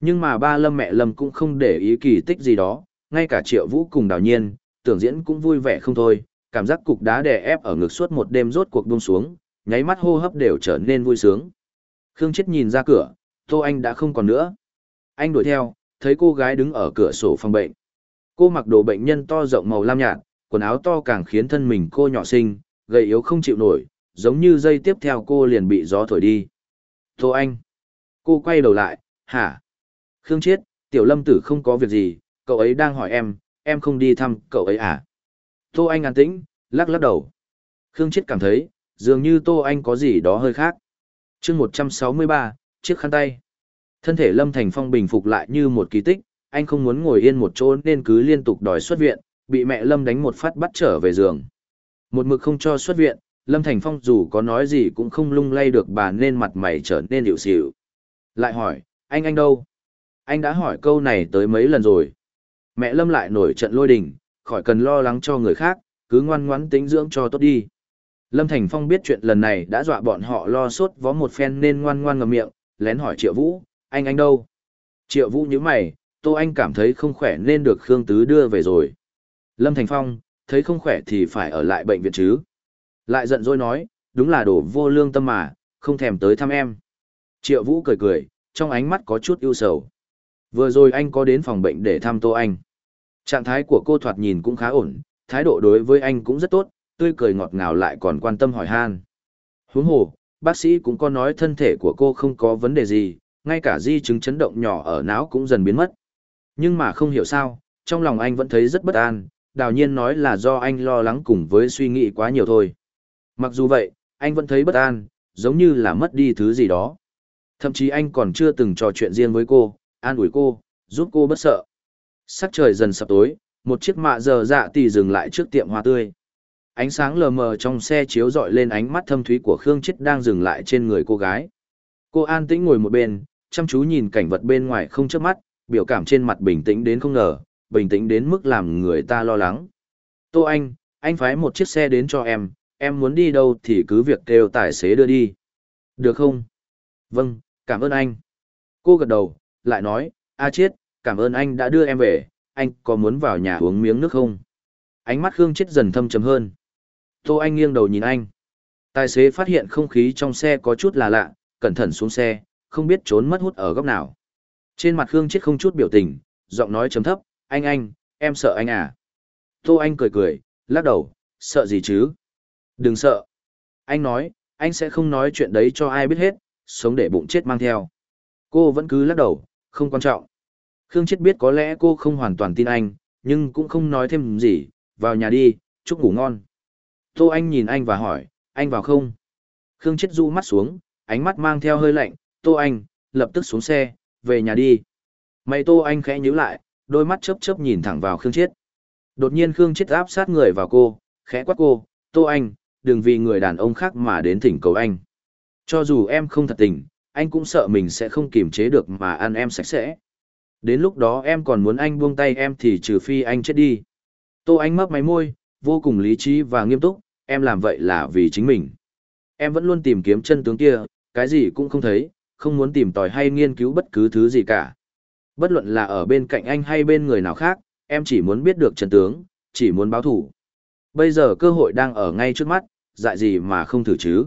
Nhưng mà ba Lâm mẹ Lâm cũng không để ý kỳ tích gì đó, ngay cả Triệu Vũ cùng đào nhiên, tưởng diễn cũng vui vẻ không thôi, cảm giác cục đá đè ép ở ngực suốt một đêm rốt cuộc buông xuống, nháy mắt hô hấp đều trở nên vui sướng. Khương Chết nhìn ra cửa, Tô Anh đã không còn nữa. Anh đuổi theo, thấy cô gái đứng ở cửa sổ phòng bệnh. Cô mặc đồ bệnh nhân to rộng màu lam nhạt, quần áo to càng khiến thân mình cô nhỏ xinh, gầy yếu không chịu nổi, giống như dây tiếp theo cô liền bị gió thổi đi. Tô Anh. Cô quay đầu lại, hả? Khương Chiết, tiểu lâm tử không có việc gì, cậu ấy đang hỏi em, em không đi thăm cậu ấy à? Tô Anh an tĩnh, lắc lắc đầu. Khương Chiết cảm thấy, dường như Tô Anh có gì đó hơi khác. chương 163, chiếc khăn tay. Thân thể Lâm Thành Phong bình phục lại như một kỳ tích, anh không muốn ngồi yên một chỗ nên cứ liên tục đòi xuất viện, bị mẹ Lâm đánh một phát bắt trở về giường. Một mực không cho xuất viện, Lâm Thành Phong dù có nói gì cũng không lung lay được bà nên mặt mày trở nên điệu xỉu. Lại hỏi, anh anh đâu? Anh đã hỏi câu này tới mấy lần rồi. Mẹ Lâm lại nổi trận lôi đình, khỏi cần lo lắng cho người khác, cứ ngoan ngoãn tính dưỡng cho tốt đi. Lâm Thành Phong biết chuyện lần này đã dọa bọn họ lo sốt vó một phen nên ngoan ngoan ngậm miệng, lén hỏi Triệu Vũ, anh anh đâu? Triệu Vũ như mày, Tô Anh cảm thấy không khỏe nên được Khương Tứ đưa về rồi. Lâm Thành Phong, thấy không khỏe thì phải ở lại bệnh viện chứ. Lại giận dỗi nói, đúng là đồ vô lương tâm mà, không thèm tới thăm em. Triệu Vũ cười cười, trong ánh mắt có chút ưu sầu. Vừa rồi anh có đến phòng bệnh để thăm Tô Anh. Trạng thái của cô thoạt nhìn cũng khá ổn, thái độ đối với anh cũng rất tốt, tươi cười ngọt ngào lại còn quan tâm hỏi han. Huống hồ, bác sĩ cũng có nói thân thể của cô không có vấn đề gì, ngay cả di chứng chấn động nhỏ ở não cũng dần biến mất. Nhưng mà không hiểu sao, trong lòng anh vẫn thấy rất bất an, đào nhiên nói là do anh lo lắng cùng với suy nghĩ quá nhiều thôi. Mặc dù vậy, anh vẫn thấy bất an, giống như là mất đi thứ gì đó. Thậm chí anh còn chưa từng trò chuyện riêng với cô, an ủi cô, giúp cô bất sợ. Sắc trời dần sập tối, một chiếc mạ giờ dạ tỷ dừng lại trước tiệm hoa tươi ánh sáng lờ mờ trong xe chiếu rọi lên ánh mắt thâm thúy của Khương Chết đang dừng lại trên người cô gái. Cô an tĩnh ngồi một bên, chăm chú nhìn cảnh vật bên ngoài không chớp mắt, biểu cảm trên mặt bình tĩnh đến không ngờ, bình tĩnh đến mức làm người ta lo lắng. Tô Anh, anh phái một chiếc xe đến cho em, em muốn đi đâu thì cứ việc kêu tài xế đưa đi. Được không? Vâng, cảm ơn anh. Cô gật đầu, lại nói, A Chiết, cảm ơn anh đã đưa em về, anh có muốn vào nhà uống miếng nước không? Ánh mắt Khương Chết dần thâm trầm hơn. Tô Anh nghiêng đầu nhìn anh. Tài xế phát hiện không khí trong xe có chút là lạ, cẩn thận xuống xe, không biết trốn mất hút ở góc nào. Trên mặt Khương Chết không chút biểu tình, giọng nói chấm thấp, anh anh, em sợ anh à. Tô Anh cười cười, lắc đầu, sợ gì chứ? Đừng sợ. Anh nói, anh sẽ không nói chuyện đấy cho ai biết hết, sống để bụng chết mang theo. Cô vẫn cứ lắc đầu, không quan trọng. Khương Chết biết có lẽ cô không hoàn toàn tin anh, nhưng cũng không nói thêm gì, vào nhà đi, chúc ngủ ngon. Tô Anh nhìn anh và hỏi, anh vào không? Khương Chết du mắt xuống, ánh mắt mang theo hơi lạnh, Tô Anh, lập tức xuống xe, về nhà đi. Mày Tô Anh khẽ nhíu lại, đôi mắt chớp chớp nhìn thẳng vào Khương Chết. Đột nhiên Khương Chết áp sát người vào cô, khẽ quát cô, Tô Anh, đừng vì người đàn ông khác mà đến thỉnh cầu anh. Cho dù em không thật tình, anh cũng sợ mình sẽ không kiềm chế được mà ăn em sạch sẽ. Đến lúc đó em còn muốn anh buông tay em thì trừ phi anh chết đi. Tô Anh mấp máy môi, vô cùng lý trí và nghiêm túc, em làm vậy là vì chính mình. Em vẫn luôn tìm kiếm chân tướng kia, cái gì cũng không thấy, không muốn tìm tòi hay nghiên cứu bất cứ thứ gì cả. Bất luận là ở bên cạnh anh hay bên người nào khác, em chỉ muốn biết được chân tướng, chỉ muốn báo thủ. Bây giờ cơ hội đang ở ngay trước mắt, dại gì mà không thử chứ.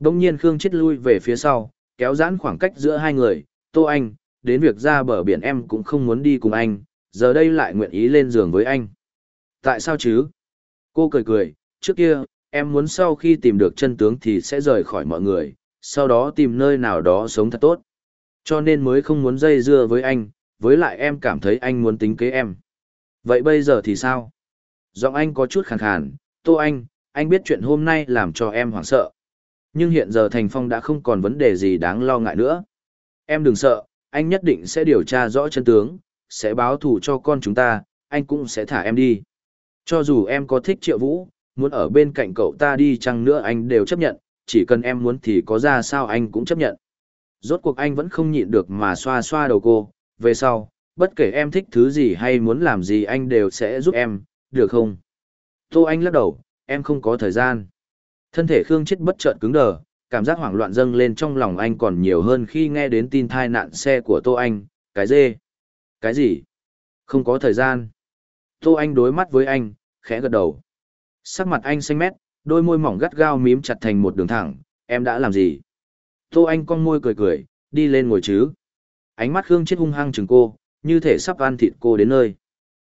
Đông nhiên Khương chết lui về phía sau, kéo giãn khoảng cách giữa hai người, Tô Anh, đến việc ra bờ biển em cũng không muốn đi cùng anh, giờ đây lại nguyện ý lên giường với anh. Tại sao chứ? Cô cười cười, trước kia, em muốn sau khi tìm được chân tướng thì sẽ rời khỏi mọi người, sau đó tìm nơi nào đó sống thật tốt. Cho nên mới không muốn dây dưa với anh, với lại em cảm thấy anh muốn tính kế em. Vậy bây giờ thì sao? Giọng anh có chút khàn khàn, Tô Anh, anh biết chuyện hôm nay làm cho em hoảng sợ. Nhưng hiện giờ Thành Phong đã không còn vấn đề gì đáng lo ngại nữa. Em đừng sợ, anh nhất định sẽ điều tra rõ chân tướng, sẽ báo thù cho con chúng ta, anh cũng sẽ thả em đi. Cho dù em có thích triệu vũ, muốn ở bên cạnh cậu ta đi chăng nữa anh đều chấp nhận, chỉ cần em muốn thì có ra sao anh cũng chấp nhận. Rốt cuộc anh vẫn không nhịn được mà xoa xoa đầu cô, về sau, bất kể em thích thứ gì hay muốn làm gì anh đều sẽ giúp em, được không? Tô Anh lắc đầu, em không có thời gian. Thân thể Khương Chết bất chợt cứng đờ, cảm giác hoảng loạn dâng lên trong lòng anh còn nhiều hơn khi nghe đến tin thai nạn xe của Tô Anh, cái dê. Cái gì? Không có thời gian. Tô Anh đối mắt với anh, khẽ gật đầu. Sắc mặt anh xanh mét, đôi môi mỏng gắt gao mím chặt thành một đường thẳng, em đã làm gì? Tô Anh cong môi cười cười, đi lên ngồi chứ. Ánh mắt Khương chết hung hăng chừng cô, như thể sắp ăn thịt cô đến nơi.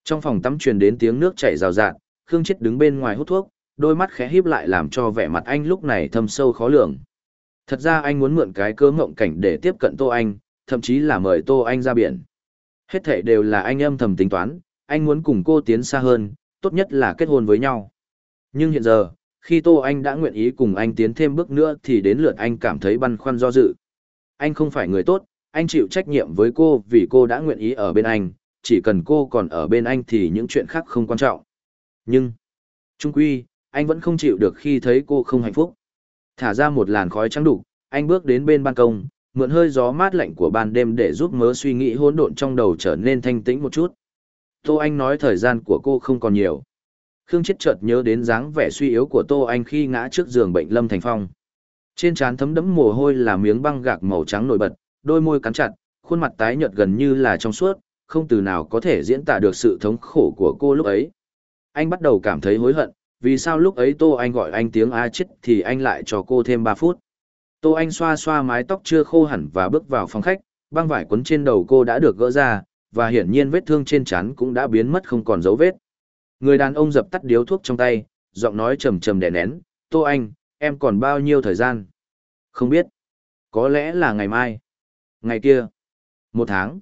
Trong phòng tắm truyền đến tiếng nước chảy rào rạt, Khương chết đứng bên ngoài hút thuốc, đôi mắt khẽ híp lại làm cho vẻ mặt anh lúc này thâm sâu khó lường. Thật ra anh muốn mượn cái cơ ngộng cảnh để tiếp cận Tô Anh, thậm chí là mời Tô Anh ra biển. Hết thể đều là anh âm thầm tính toán, anh muốn cùng cô tiến xa hơn, tốt nhất là kết hôn với nhau. Nhưng hiện giờ, khi Tô Anh đã nguyện ý cùng anh tiến thêm bước nữa thì đến lượt anh cảm thấy băn khoăn do dự. Anh không phải người tốt, anh chịu trách nhiệm với cô vì cô đã nguyện ý ở bên anh, chỉ cần cô còn ở bên anh thì những chuyện khác không quan trọng. Nhưng, trung quy, anh vẫn không chịu được khi thấy cô không hạnh phúc. Thả ra một làn khói trắng đủ, anh bước đến bên ban công, mượn hơi gió mát lạnh của ban đêm để giúp mớ suy nghĩ hỗn độn trong đầu trở nên thanh tĩnh một chút. Tô Anh nói thời gian của cô không còn nhiều. Khương Chết chợt nhớ đến dáng vẻ suy yếu của Tô Anh khi ngã trước giường bệnh Lâm Thành Phong. Trên trán thấm đẫm mồ hôi là miếng băng gạc màu trắng nổi bật, đôi môi cắn chặt, khuôn mặt tái nhợt gần như là trong suốt, không từ nào có thể diễn tả được sự thống khổ của cô lúc ấy. Anh bắt đầu cảm thấy hối hận, vì sao lúc ấy Tô Anh gọi anh tiếng A chết thì anh lại cho cô thêm ba phút. Tô Anh xoa xoa mái tóc chưa khô hẳn và bước vào phòng khách, băng vải quấn trên đầu cô đã được gỡ ra, và hiển nhiên vết thương trên trán cũng đã biến mất không còn dấu vết. Người đàn ông dập tắt điếu thuốc trong tay, giọng nói trầm trầm đè nén, "Tô Anh, em còn bao nhiêu thời gian?" "Không biết, có lẽ là ngày mai." "Ngày kia?" "Một tháng."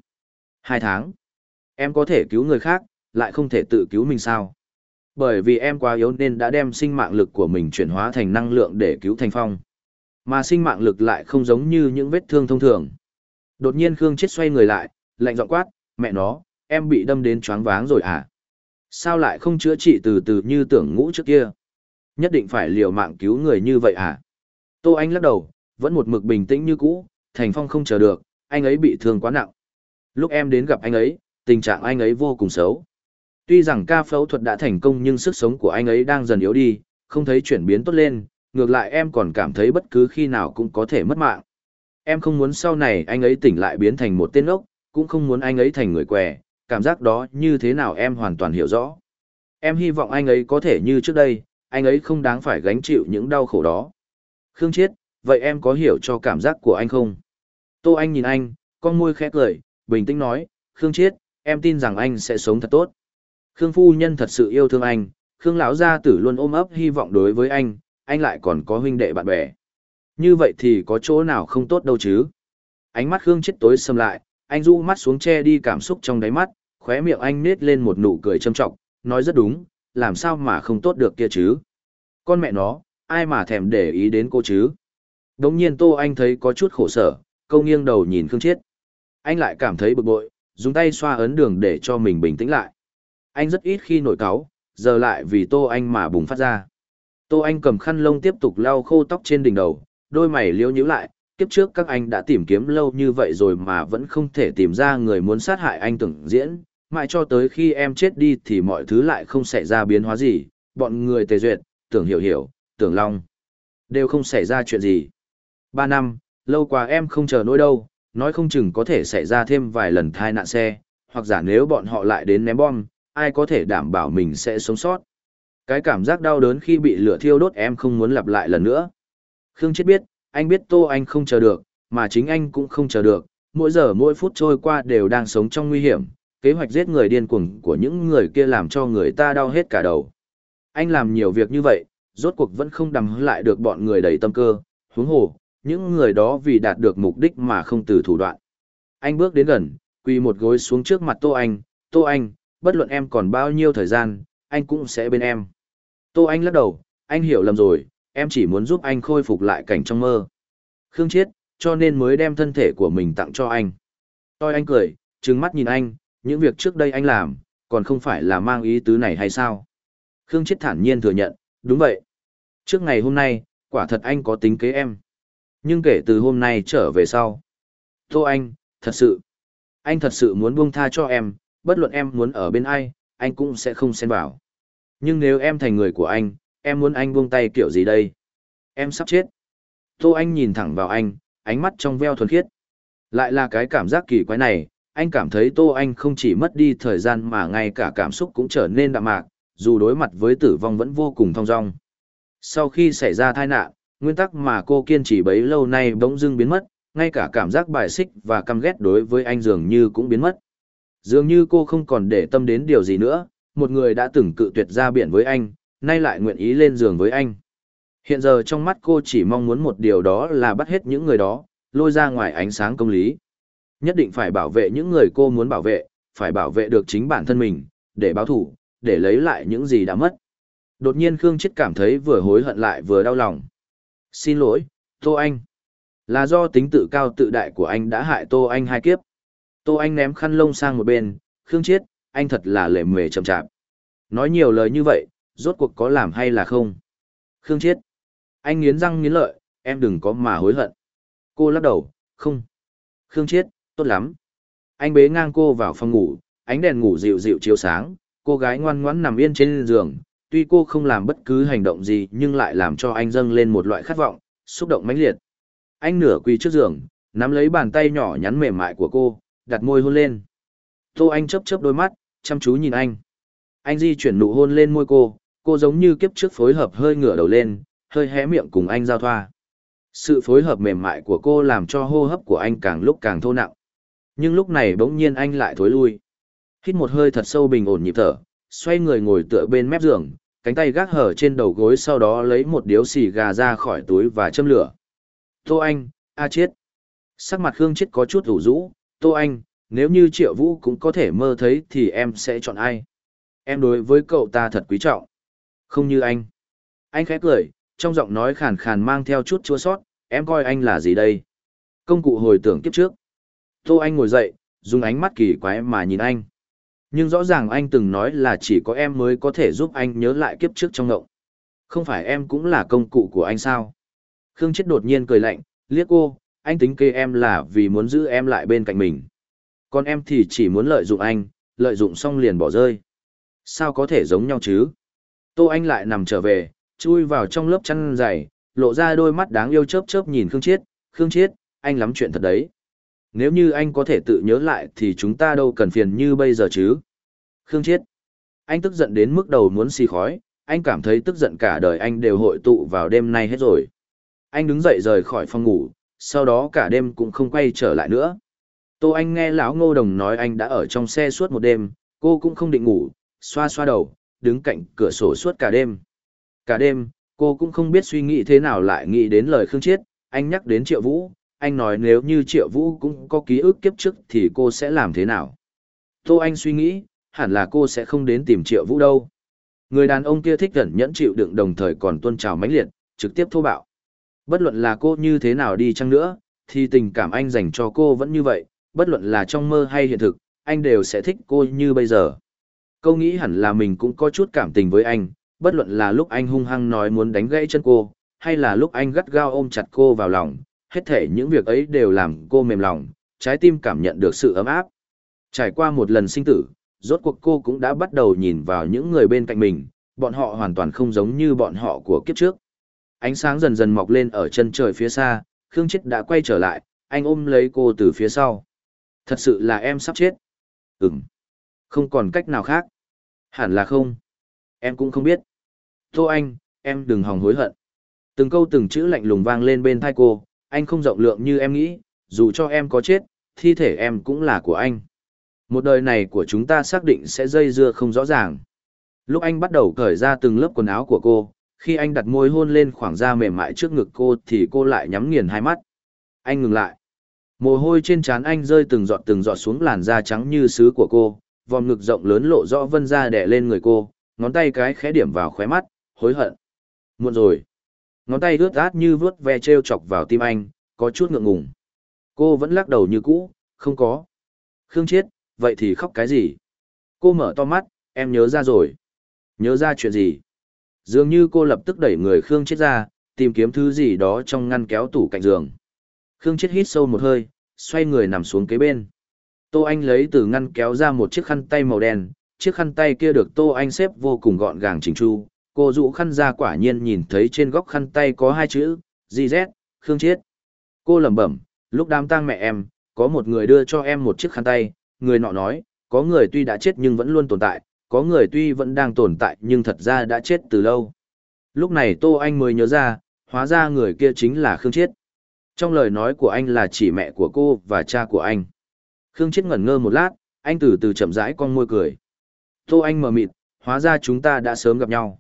"Hai tháng." "Em có thể cứu người khác, lại không thể tự cứu mình sao?" Bởi vì em quá yếu nên đã đem sinh mạng lực của mình chuyển hóa thành năng lượng để cứu Thành Phong. Mà sinh mạng lực lại không giống như những vết thương thông thường. Đột nhiên Khương Chết xoay người lại, lạnh giọng quát, "Mẹ nó, em bị đâm đến choáng váng rồi à?" Sao lại không chữa trị từ từ như tưởng ngũ trước kia? Nhất định phải liều mạng cứu người như vậy à? Tô Anh lắc đầu, vẫn một mực bình tĩnh như cũ, Thành Phong không chờ được, anh ấy bị thương quá nặng. Lúc em đến gặp anh ấy, tình trạng anh ấy vô cùng xấu. Tuy rằng ca phẫu thuật đã thành công nhưng sức sống của anh ấy đang dần yếu đi, không thấy chuyển biến tốt lên, ngược lại em còn cảm thấy bất cứ khi nào cũng có thể mất mạng. Em không muốn sau này anh ấy tỉnh lại biến thành một tên ốc, cũng không muốn anh ấy thành người què, cảm giác đó như thế nào em hoàn toàn hiểu rõ. Em hy vọng anh ấy có thể như trước đây, anh ấy không đáng phải gánh chịu những đau khổ đó. Khương Chiết, vậy em có hiểu cho cảm giác của anh không? Tô Anh nhìn anh, con môi khẽ cười, bình tĩnh nói, Khương Chiết, em tin rằng anh sẽ sống thật tốt. Khương Phu Nhân thật sự yêu thương anh, Khương Lão Gia Tử luôn ôm ấp hy vọng đối với anh, anh lại còn có huynh đệ bạn bè. Như vậy thì có chỗ nào không tốt đâu chứ? Ánh mắt Khương Chiết tối sầm lại, anh du mắt xuống che đi cảm xúc trong đáy mắt, khóe miệng anh nết lên một nụ cười châm trọng, nói rất đúng, làm sao mà không tốt được kia chứ. Con mẹ nó, ai mà thèm để ý đến cô chứ. Đống nhiên Tô Anh thấy có chút khổ sở, câu nghiêng đầu nhìn Khương Chiết. Anh lại cảm thấy bực bội, dùng tay xoa ấn đường để cho mình bình tĩnh lại. Anh rất ít khi nổi cáu, giờ lại vì Tô Anh mà bùng phát ra. Tô Anh cầm khăn lông tiếp tục lau khô tóc trên đỉnh đầu, đôi mày liễu nhíu lại, kiếp trước các anh đã tìm kiếm lâu như vậy rồi mà vẫn không thể tìm ra người muốn sát hại anh tưởng diễn, mãi cho tới khi em chết đi thì mọi thứ lại không xảy ra biến hóa gì, bọn người tề duyệt, tưởng hiểu hiểu, tưởng long, đều không xảy ra chuyện gì. Ba năm, lâu quá em không chờ nỗi đâu, nói không chừng có thể xảy ra thêm vài lần thai nạn xe, hoặc giả nếu bọn họ lại đến ném bom, ai có thể đảm bảo mình sẽ sống sót. Cái cảm giác đau đớn khi bị lửa thiêu đốt em không muốn lặp lại lần nữa. Khương Chết biết, anh biết Tô Anh không chờ được, mà chính anh cũng không chờ được, mỗi giờ mỗi phút trôi qua đều đang sống trong nguy hiểm, kế hoạch giết người điên cuồng của những người kia làm cho người ta đau hết cả đầu. Anh làm nhiều việc như vậy, rốt cuộc vẫn không đầm lại được bọn người đầy tâm cơ, huống hồ, những người đó vì đạt được mục đích mà không từ thủ đoạn. Anh bước đến gần, quỳ một gối xuống trước mặt Tô Anh, Tô Anh, bất luận em còn bao nhiêu thời gian, anh cũng sẽ bên em. Tô Anh lắc đầu, anh hiểu lầm rồi, em chỉ muốn giúp anh khôi phục lại cảnh trong mơ. Khương Chiết, cho nên mới đem thân thể của mình tặng cho anh. Tôi anh cười, trừng mắt nhìn anh, những việc trước đây anh làm, còn không phải là mang ý tứ này hay sao? Khương Chiết thản nhiên thừa nhận, đúng vậy. Trước ngày hôm nay, quả thật anh có tính kế em. Nhưng kể từ hôm nay trở về sau. Tô anh, thật sự. Anh thật sự muốn buông tha cho em, bất luận em muốn ở bên ai, anh cũng sẽ không xen vào. Nhưng nếu em thành người của anh, em muốn anh buông tay kiểu gì đây? Em sắp chết. Tô Anh nhìn thẳng vào anh, ánh mắt trong veo thuần khiết. Lại là cái cảm giác kỳ quái này, anh cảm thấy Tô Anh không chỉ mất đi thời gian mà ngay cả cảm xúc cũng trở nên đạm mạc, dù đối mặt với tử vong vẫn vô cùng thong dong. Sau khi xảy ra tai nạn, nguyên tắc mà cô kiên trì bấy lâu nay bỗng dưng biến mất, ngay cả cảm giác bài xích và căm ghét đối với anh dường như cũng biến mất. Dường như cô không còn để tâm đến điều gì nữa, một người đã từng cự tuyệt ra biển với anh, nay lại nguyện ý lên giường với anh. Hiện giờ trong mắt cô chỉ mong muốn một điều đó là bắt hết những người đó, lôi ra ngoài ánh sáng công lý. Nhất định phải bảo vệ những người cô muốn bảo vệ, phải bảo vệ được chính bản thân mình, để báo thủ, để lấy lại những gì đã mất. Đột nhiên Khương Chết cảm thấy vừa hối hận lại vừa đau lòng. Xin lỗi, Tô Anh. Là do tính tự cao tự đại của anh đã hại Tô Anh hai kiếp. Tô Anh ném khăn lông sang một bên, Khương Chết, anh thật là lệ mề chậm chạp. Nói nhiều lời như vậy, rốt cuộc có làm hay là không? Khương Chiết. Anh nghiến răng nghiến lợi, em đừng có mà hối hận. Cô lắc đầu, không. Khương Chiết, tốt lắm. Anh bế ngang cô vào phòng ngủ, ánh đèn ngủ dịu dịu chiếu sáng, cô gái ngoan ngoãn nằm yên trên giường. Tuy cô không làm bất cứ hành động gì nhưng lại làm cho anh dâng lên một loại khát vọng, xúc động mãnh liệt. Anh nửa quỳ trước giường, nắm lấy bàn tay nhỏ nhắn mềm mại của cô, đặt môi hôn lên. Tô Anh chớp chớp đôi mắt, chăm chú nhìn anh. Anh di chuyển nụ hôn lên môi cô, cô giống như kiếp trước phối hợp hơi ngửa đầu lên, hơi hé miệng cùng anh giao thoa. Sự phối hợp mềm mại của cô làm cho hô hấp của anh càng lúc càng thô nặng. Nhưng lúc này bỗng nhiên anh lại thối lui. Hít một hơi thật sâu bình ổn nhịp thở, xoay người ngồi tựa bên mép giường, cánh tay gác hở trên đầu gối sau đó lấy một điếu xì gà ra khỏi túi và châm lửa. Tô Anh, A chết. Sắc mặt Khương Chiết có chút ủ rũ, Tô Anh, nếu như Triệu Vũ cũng có thể mơ thấy thì em sẽ chọn ai? Em đối với cậu ta thật quý trọng. Không như anh. Anh khẽ cười, trong giọng nói khàn khàn mang theo chút chua sót, em coi anh là gì đây? Công cụ hồi tưởng kiếp trước. Tô Anh ngồi dậy, dùng ánh mắt kỳ quái mà nhìn anh. Nhưng rõ ràng anh từng nói là chỉ có em mới có thể giúp anh nhớ lại kiếp trước trong ngộng. Không phải em cũng là công cụ của anh sao? Khương Chết đột nhiên cười lạnh, liếc cô, anh tính kê em là vì muốn giữ em lại bên cạnh mình. Còn em thì chỉ muốn lợi dụng anh, lợi dụng xong liền bỏ rơi. Sao có thể giống nhau chứ? Tô Anh lại nằm trở về, chui vào trong lớp chăn dày, lộ ra đôi mắt đáng yêu chớp chớp nhìn Khương Chiết, Khương Chiết, anh lắm chuyện thật đấy. Nếu như anh có thể tự nhớ lại thì chúng ta đâu cần phiền như bây giờ chứ. Khương Chiết, anh tức giận đến mức đầu muốn xì khói, anh cảm thấy tức giận cả đời anh đều hội tụ vào đêm nay hết rồi. Anh đứng dậy rời khỏi phòng ngủ, sau đó cả đêm cũng không quay trở lại nữa. Tô Anh nghe lão Ngô Đồng nói anh đã ở trong xe suốt một đêm, cô cũng không định ngủ, xoa xoa đầu, đứng cạnh cửa sổ suốt cả đêm. Cả đêm, cô cũng không biết suy nghĩ thế nào lại nghĩ đến lời Khương Chiết, anh nhắc đến Triệu Vũ, anh nói nếu như Triệu Vũ cũng có ký ức kiếp trước thì cô sẽ làm thế nào. Tô Anh suy nghĩ, hẳn là cô sẽ không đến tìm Triệu Vũ đâu. Người đàn ông kia thích gần nhẫn chịu đựng đồng thời còn tuân trào mãnh liệt, trực tiếp thô bạo. Bất luận là cô như thế nào đi chăng nữa, thì tình cảm anh dành cho cô vẫn như vậy, bất luận là trong mơ hay hiện thực, anh đều sẽ thích cô như bây giờ câu nghĩ hẳn là mình cũng có chút cảm tình với anh, bất luận là lúc anh hung hăng nói muốn đánh gãy chân cô, hay là lúc anh gắt gao ôm chặt cô vào lòng, hết thể những việc ấy đều làm cô mềm lòng, trái tim cảm nhận được sự ấm áp. Trải qua một lần sinh tử, rốt cuộc cô cũng đã bắt đầu nhìn vào những người bên cạnh mình, bọn họ hoàn toàn không giống như bọn họ của kiếp trước. Ánh sáng dần dần mọc lên ở chân trời phía xa, Khương Chết đã quay trở lại, anh ôm lấy cô từ phía sau. Thật sự là em sắp chết. Ừm, không còn cách nào khác. Hẳn là không. Em cũng không biết. Tô Anh, em đừng hòng hối hận. Từng câu từng chữ lạnh lùng vang lên bên thai cô, anh không rộng lượng như em nghĩ, dù cho em có chết, thi thể em cũng là của anh. Một đời này của chúng ta xác định sẽ dây dưa không rõ ràng. Lúc anh bắt đầu cởi ra từng lớp quần áo của cô, khi anh đặt môi hôn lên khoảng da mềm mại trước ngực cô thì cô lại nhắm nghiền hai mắt. Anh ngừng lại. Mồ hôi trên trán anh rơi từng giọt từng giọt xuống làn da trắng như sứ của cô, vòm ngực rộng lớn lộ rõ vân ra đẻ lên người cô, ngón tay cái khẽ điểm vào khóe mắt, hối hận. Muộn rồi. Ngón tay ướt át như vướt ve treo chọc vào tim anh, có chút ngượng ngùng. Cô vẫn lắc đầu như cũ, không có. Khương Chiết, vậy thì khóc cái gì? Cô mở to mắt, em nhớ ra rồi. Nhớ ra chuyện gì? Dường như cô lập tức đẩy người Khương Chiết ra, tìm kiếm thứ gì đó trong ngăn kéo tủ cạnh giường. Khương Chiết hít sâu một hơi, xoay người nằm xuống kế bên. Tô Anh lấy từ ngăn kéo ra một chiếc khăn tay màu đen, chiếc khăn tay kia được Tô Anh xếp vô cùng gọn gàng chỉnh chu. Cô dụ khăn ra quả nhiên nhìn thấy trên góc khăn tay có hai chữ, GZ, Khương Chiết. Cô lẩm bẩm, lúc đám tang mẹ em, có một người đưa cho em một chiếc khăn tay, người nọ nói, có người tuy đã chết nhưng vẫn luôn tồn tại, có người tuy vẫn đang tồn tại nhưng thật ra đã chết từ lâu. Lúc này Tô Anh mới nhớ ra, hóa ra người kia chính là Khương Chiết. Trong lời nói của anh là chỉ mẹ của cô và cha của anh. Khương Chết ngẩn ngơ một lát, anh từ từ chậm rãi con môi cười. Tô Anh mở mịt, hóa ra chúng ta đã sớm gặp nhau.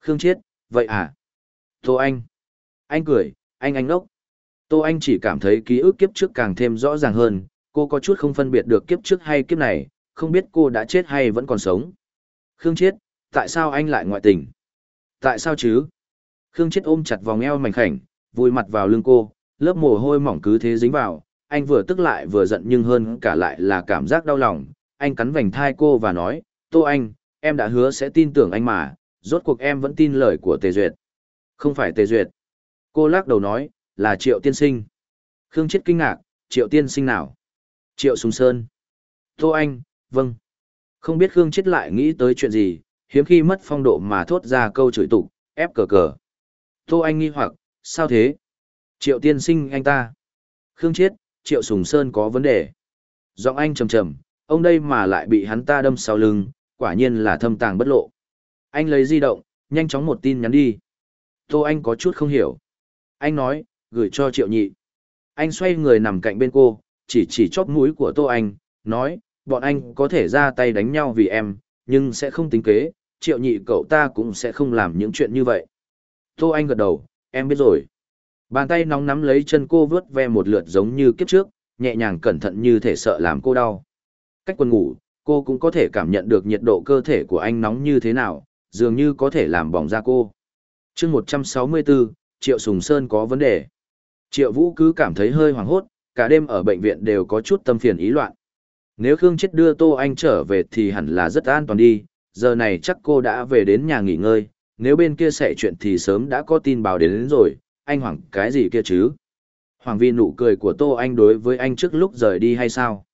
Khương Chết, vậy à? Tô Anh. Anh cười, anh anh ngốc. Tô Anh chỉ cảm thấy ký ức kiếp trước càng thêm rõ ràng hơn, cô có chút không phân biệt được kiếp trước hay kiếp này, không biết cô đã chết hay vẫn còn sống. Khương Chết, tại sao anh lại ngoại tình? Tại sao chứ? Khương Chết ôm chặt vòng eo mảnh khảnh, vùi mặt vào lưng cô, lớp mồ hôi mỏng cứ thế dính vào, anh vừa tức lại vừa giận nhưng hơn cả lại là cảm giác đau lòng, anh cắn vành thai cô và nói, Tô Anh, em đã hứa sẽ tin tưởng anh mà, rốt cuộc em vẫn tin lời của Tề Duyệt. Không phải Tề Duyệt. Cô lắc đầu nói, là Triệu Tiên Sinh. Khương Chết kinh ngạc, Triệu Tiên Sinh nào? Triệu Sùng Sơn. Tô Anh, vâng. Không biết Khương Chết lại nghĩ tới chuyện gì, hiếm khi mất phong độ mà thốt ra câu chửi tục, ép cờ cờ. Tô Anh nghi hoặc, sao thế? Triệu Tiên Sinh anh ta. Khương Chết, Triệu Sùng Sơn có vấn đề. Giọng anh trầm trầm, ông đây mà lại bị hắn ta đâm sau lưng, quả nhiên là thâm tàng bất lộ. Anh lấy di động, nhanh chóng một tin nhắn đi. Tô Anh có chút không hiểu. Anh nói, gửi cho Triệu Nhị. Anh xoay người nằm cạnh bên cô, chỉ chỉ chóp mũi của Tô Anh, nói, bọn anh có thể ra tay đánh nhau vì em, nhưng sẽ không tính kế, Triệu Nhị cậu ta cũng sẽ không làm những chuyện như vậy. Tô Anh gật đầu, em biết rồi. Bàn tay nóng nắm lấy chân cô vớt ve một lượt giống như kiếp trước, nhẹ nhàng cẩn thận như thể sợ làm cô đau. Cách quần ngủ, cô cũng có thể cảm nhận được nhiệt độ cơ thể của anh nóng như thế nào, dường như có thể làm bỏng da cô. chương 164, Triệu Sùng Sơn có vấn đề. Triệu Vũ cứ cảm thấy hơi hoảng hốt, cả đêm ở bệnh viện đều có chút tâm phiền ý loạn. Nếu Khương Chết đưa Tô Anh trở về thì hẳn là rất an toàn đi, giờ này chắc cô đã về đến nhà nghỉ ngơi, nếu bên kia xảy chuyện thì sớm đã có tin báo đến, đến rồi, anh hoàng cái gì kia chứ? Hoàng vì nụ cười của Tô Anh đối với anh trước lúc rời đi hay sao?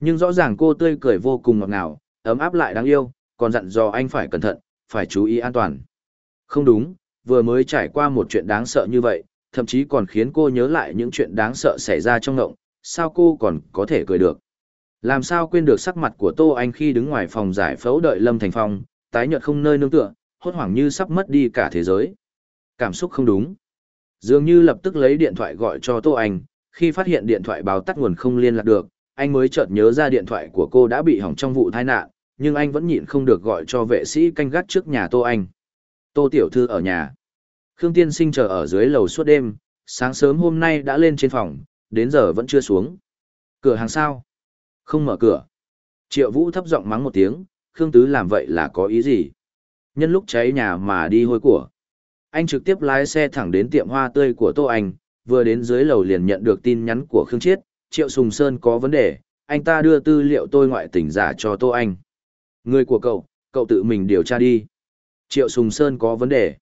Nhưng rõ ràng cô tươi cười vô cùng ngọt ngào, ấm áp lại đáng yêu, còn dặn dò anh phải cẩn thận, phải chú ý an toàn. Không đúng, vừa mới trải qua một chuyện đáng sợ như vậy, thậm chí còn khiến cô nhớ lại những chuyện đáng sợ xảy ra trong ngộng, sao cô còn có thể cười được. Làm sao quên được sắc mặt của Tô Anh khi đứng ngoài phòng giải phẫu đợi Lâm Thành Phong, tái nhợt không nơi nương tựa, hốt hoảng như sắp mất đi cả thế giới. Cảm xúc không đúng. Dường như lập tức lấy điện thoại gọi cho Tô Anh, khi phát hiện điện thoại báo tắt nguồn không liên lạc được, anh mới chợt nhớ ra điện thoại của cô đã bị hỏng trong vụ tai nạn, nhưng anh vẫn nhịn không được gọi cho vệ sĩ canh gác trước nhà Tô Anh. Tô Tiểu Thư ở nhà. Khương Tiên Sinh chờ ở dưới lầu suốt đêm, sáng sớm hôm nay đã lên trên phòng, đến giờ vẫn chưa xuống. Cửa hàng sao? Không mở cửa. Triệu Vũ thấp giọng mắng một tiếng, Khương Tứ làm vậy là có ý gì? Nhân lúc cháy nhà mà đi hôi của anh trực tiếp lái xe thẳng đến tiệm hoa tươi của Tô Anh, vừa đến dưới lầu liền nhận được tin nhắn của Khương Chiết, Triệu Sùng Sơn có vấn đề, anh ta đưa tư liệu tôi ngoại tình giả cho Tô Anh. Người của cậu, cậu tự mình điều tra đi. Triệu Sùng Sơn có vấn đề.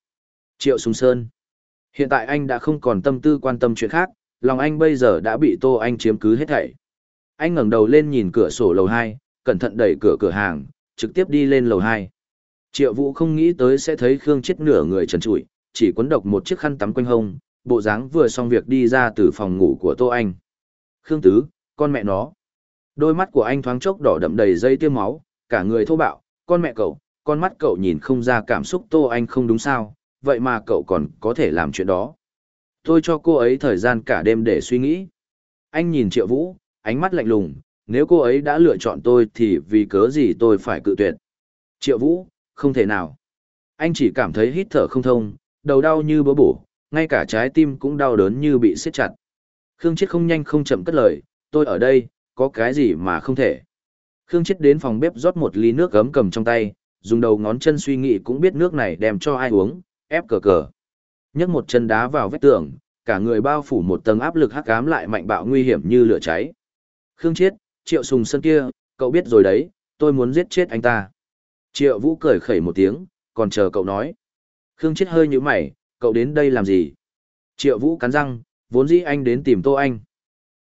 Triệu Sùng Sơn. Hiện tại anh đã không còn tâm tư quan tâm chuyện khác, lòng anh bây giờ đã bị Tô Anh chiếm cứ hết thảy. Anh ngẩng đầu lên nhìn cửa sổ lầu hai, cẩn thận đẩy cửa cửa hàng, trực tiếp đi lên lầu hai. Triệu Vũ không nghĩ tới sẽ thấy Khương chết nửa người trần trụi, chỉ quấn độc một chiếc khăn tắm quanh hông, bộ dáng vừa xong việc đi ra từ phòng ngủ của Tô Anh. Khương Tứ, con mẹ nó. Đôi mắt của anh thoáng chốc đỏ đậm đầy dây tiêm máu, cả người thô bạo, con mẹ cậu, con mắt cậu nhìn không ra cảm xúc Tô Anh không đúng sao, vậy mà cậu còn có thể làm chuyện đó. Tôi cho cô ấy thời gian cả đêm để suy nghĩ. Anh nhìn Triệu Vũ, ánh mắt lạnh lùng, nếu cô ấy đã lựa chọn tôi thì vì cớ gì tôi phải cự tuyệt. Triệu Vũ, không thể nào. Anh chỉ cảm thấy hít thở không thông, đầu đau như bớ bổ, ngay cả trái tim cũng đau đớn như bị siết chặt. Khương Chết không nhanh không chậm cất lời, tôi ở đây, có cái gì mà không thể. Khương Chết đến phòng bếp rót một ly nước gấm cầm trong tay, dùng đầu ngón chân suy nghĩ cũng biết nước này đem cho ai uống, ép cờ cờ. Nhấc một chân đá vào vết tường, cả người bao phủ một tầng áp lực hắc ám lại mạnh bạo nguy hiểm như lửa cháy. Khương Chiết, Triệu Sùng Sơn kia, cậu biết rồi đấy, tôi muốn giết chết anh ta. Triệu Vũ cười khẩy một tiếng, còn chờ cậu nói. Khương Chết hơi như mày, cậu đến đây làm gì? Triệu Vũ cắn răng, vốn dĩ anh đến tìm Tô Anh.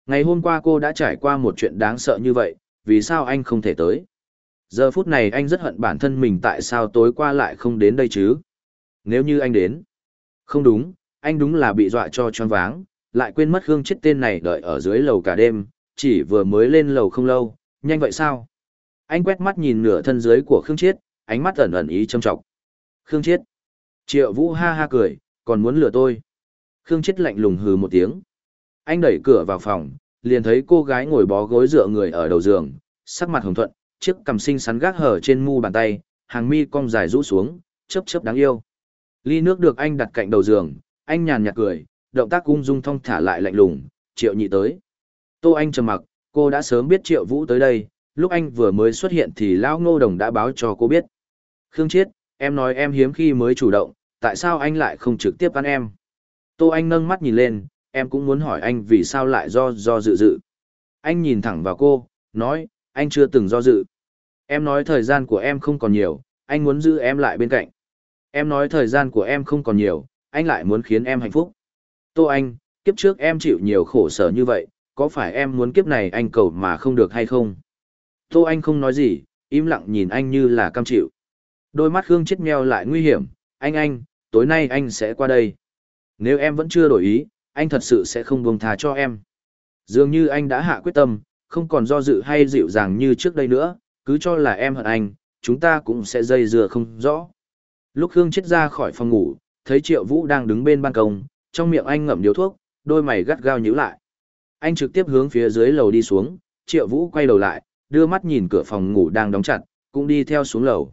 Ngày hôm qua cô đã trải qua một chuyện đáng sợ như vậy, vì sao anh không thể tới? Giờ phút này anh rất hận bản thân mình tại sao tối qua lại không đến đây chứ? Nếu như anh đến... Không đúng, anh đúng là bị dọa cho choáng váng, lại quên mất Khương Chết tên này đợi ở dưới lầu cả đêm, chỉ vừa mới lên lầu không lâu, nhanh vậy sao? Anh quét mắt nhìn nửa thân dưới của Khương Chết, ánh mắt ẩn ẩn ý châm trọng. Khương Chết Triệu Vũ ha ha cười, còn muốn lừa tôi. Khương Chết lạnh lùng hừ một tiếng. Anh đẩy cửa vào phòng, liền thấy cô gái ngồi bó gối dựa người ở đầu giường, sắc mặt hồng thuận, chiếc cằm xinh xắn gác hở trên mu bàn tay, hàng mi cong dài rũ xuống, chớp chớp đáng yêu. Ly nước được anh đặt cạnh đầu giường, anh nhàn nhạt cười, động tác ung dung thong thả lại lạnh lùng, Triệu Nhị tới. Tô Anh trầm mặc, cô đã sớm biết Triệu Vũ tới đây, lúc anh vừa mới xuất hiện thì Lão Ngô Đồng đã báo cho cô biết. Khương Chiết, em nói em hiếm khi mới chủ động, tại sao anh lại không trực tiếp ăn em? Tô Anh nâng mắt nhìn lên, em cũng muốn hỏi anh vì sao lại do do dự dự. Anh nhìn thẳng vào cô, nói, anh chưa từng do dự. Em nói thời gian của em không còn nhiều, anh muốn giữ em lại bên cạnh. Em nói thời gian của em không còn nhiều, anh lại muốn khiến em hạnh phúc. Tô Anh, kiếp trước em chịu nhiều khổ sở như vậy, có phải em muốn kiếp này anh cầu mà không được hay không? Tô Anh không nói gì, im lặng nhìn anh như là cam chịu. Đôi mắt Khương chết meo lại nguy hiểm, anh anh, tối nay anh sẽ qua đây. Nếu em vẫn chưa đổi ý, anh thật sự sẽ không buông thà cho em. Dường như anh đã hạ quyết tâm, không còn do dự hay dịu dàng như trước đây nữa, cứ cho là em hận anh, chúng ta cũng sẽ dây dừa không rõ. Lúc Hương chết ra khỏi phòng ngủ, thấy Triệu Vũ đang đứng bên ban công, trong miệng anh ngậm điếu thuốc, đôi mày gắt gao nhíu lại. Anh trực tiếp hướng phía dưới lầu đi xuống, Triệu Vũ quay đầu lại, đưa mắt nhìn cửa phòng ngủ đang đóng chặt, cũng đi theo xuống lầu.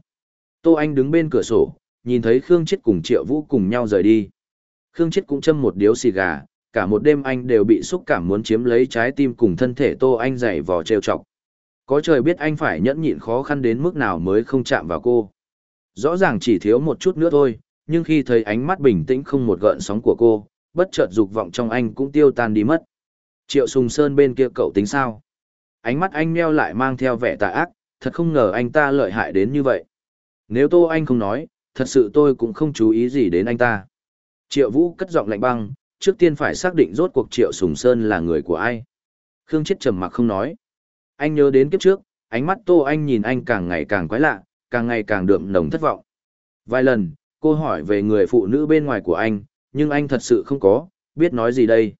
Tô Anh đứng bên cửa sổ, nhìn thấy Khương Chết cùng Triệu Vũ cùng nhau rời đi. Khương Chết cũng châm một điếu xì gà, cả một đêm anh đều bị xúc cảm muốn chiếm lấy trái tim cùng thân thể Tô Anh dày vò trêu chọc. Có trời biết anh phải nhẫn nhịn khó khăn đến mức nào mới không chạm vào cô. Rõ ràng chỉ thiếu một chút nữa thôi, nhưng khi thấy ánh mắt bình tĩnh không một gợn sóng của cô, bất chợt dục vọng trong anh cũng tiêu tan đi mất. Triệu Sùng Sơn bên kia cậu tính sao? Ánh mắt anh meo lại mang theo vẻ tà ác, thật không ngờ anh ta lợi hại đến như vậy. Nếu Tô Anh không nói, thật sự tôi cũng không chú ý gì đến anh ta. Triệu Vũ cất giọng lạnh băng, trước tiên phải xác định rốt cuộc Triệu Sùng Sơn là người của ai. Khương Chết trầm mặc không nói. Anh nhớ đến kiếp trước, ánh mắt Tô Anh nhìn anh càng ngày càng quái lạ, càng ngày càng đượm nồng thất vọng. Vài lần, cô hỏi về người phụ nữ bên ngoài của anh, nhưng anh thật sự không có, biết nói gì đây.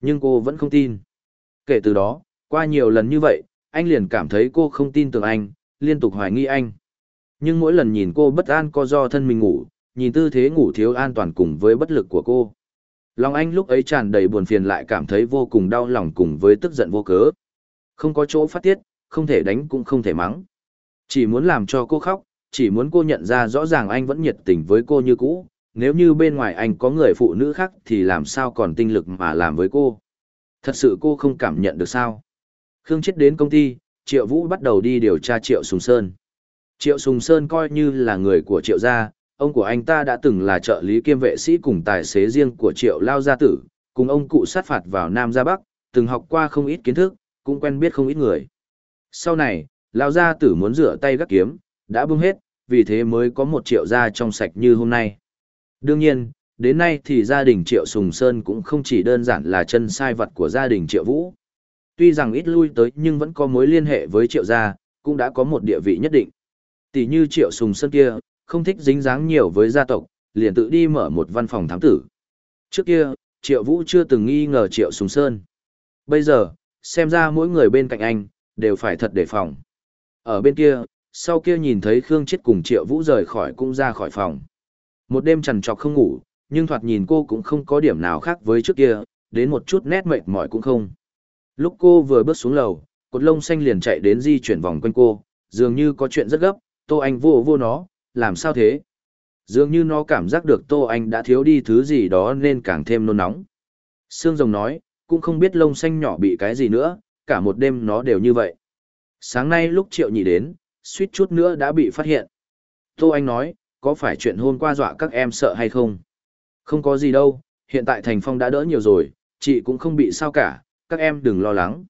Nhưng cô vẫn không tin. Kể từ đó, qua nhiều lần như vậy, anh liền cảm thấy cô không tin tưởng anh, liên tục hoài nghi anh. Nhưng mỗi lần nhìn cô bất an co do thân mình ngủ, nhìn tư thế ngủ thiếu an toàn cùng với bất lực của cô. Lòng anh lúc ấy tràn đầy buồn phiền lại cảm thấy vô cùng đau lòng cùng với tức giận vô cớ. Không có chỗ phát tiết, không thể đánh cũng không thể mắng. Chỉ muốn làm cho cô khóc, chỉ muốn cô nhận ra rõ ràng anh vẫn nhiệt tình với cô như cũ, nếu như bên ngoài anh có người phụ nữ khác thì làm sao còn tinh lực mà làm với cô. Thật sự cô không cảm nhận được sao. Khương chết đến công ty, Triệu Vũ bắt đầu đi điều tra Triệu Sùng Sơn. Triệu Sùng Sơn coi như là người của Triệu gia, ông của anh ta đã từng là trợ lý kiêm vệ sĩ cùng tài xế riêng của Triệu Lao gia tử, cùng ông cụ sát phạt vào Nam gia Bắc, từng học qua không ít kiến thức, cũng quen biết không ít người. Sau này, Lao gia tử muốn rửa tay gắt kiếm, đã bưng hết, vì thế mới có một triệu gia trong sạch như hôm nay. Đương nhiên, đến nay thì gia đình Triệu Sùng Sơn cũng không chỉ đơn giản là chân sai vật của gia đình Triệu Vũ. Tuy rằng ít lui tới nhưng vẫn có mối liên hệ với Triệu gia, cũng đã có một địa vị nhất định tỷ như triệu sùng sân kia, không thích dính dáng nhiều với gia tộc, liền tự đi mở một văn phòng thám tử. Trước kia, Triệu Vũ chưa từng nghi ngờ Triệu Sùng Sơn. Bây giờ, xem ra mỗi người bên cạnh anh, đều phải thật đề phòng. Ở bên kia, sau kia nhìn thấy Khương Chết cùng Triệu Vũ rời khỏi cũng ra khỏi phòng. Một đêm trằn trọc không ngủ, nhưng thoạt nhìn cô cũng không có điểm nào khác với trước kia, đến một chút nét mệt mỏi cũng không. Lúc cô vừa bước xuống lầu, cột lông xanh liền chạy đến di chuyển vòng quanh cô, dường như có chuyện rất gấp, Tô Anh vô vô nó, làm sao thế? Dường như nó cảm giác được Tô Anh đã thiếu đi thứ gì đó nên càng thêm nôn nóng. Sương rồng nói, cũng không biết lông xanh nhỏ bị cái gì nữa, cả một đêm nó đều như vậy. Sáng nay lúc triệu nhị đến, suýt chút nữa đã bị phát hiện. Tô Anh nói, có phải chuyện hôm qua dọa các em sợ hay không? Không có gì đâu, hiện tại Thành Phong đã đỡ nhiều rồi, chị cũng không bị sao cả, các em đừng lo lắng.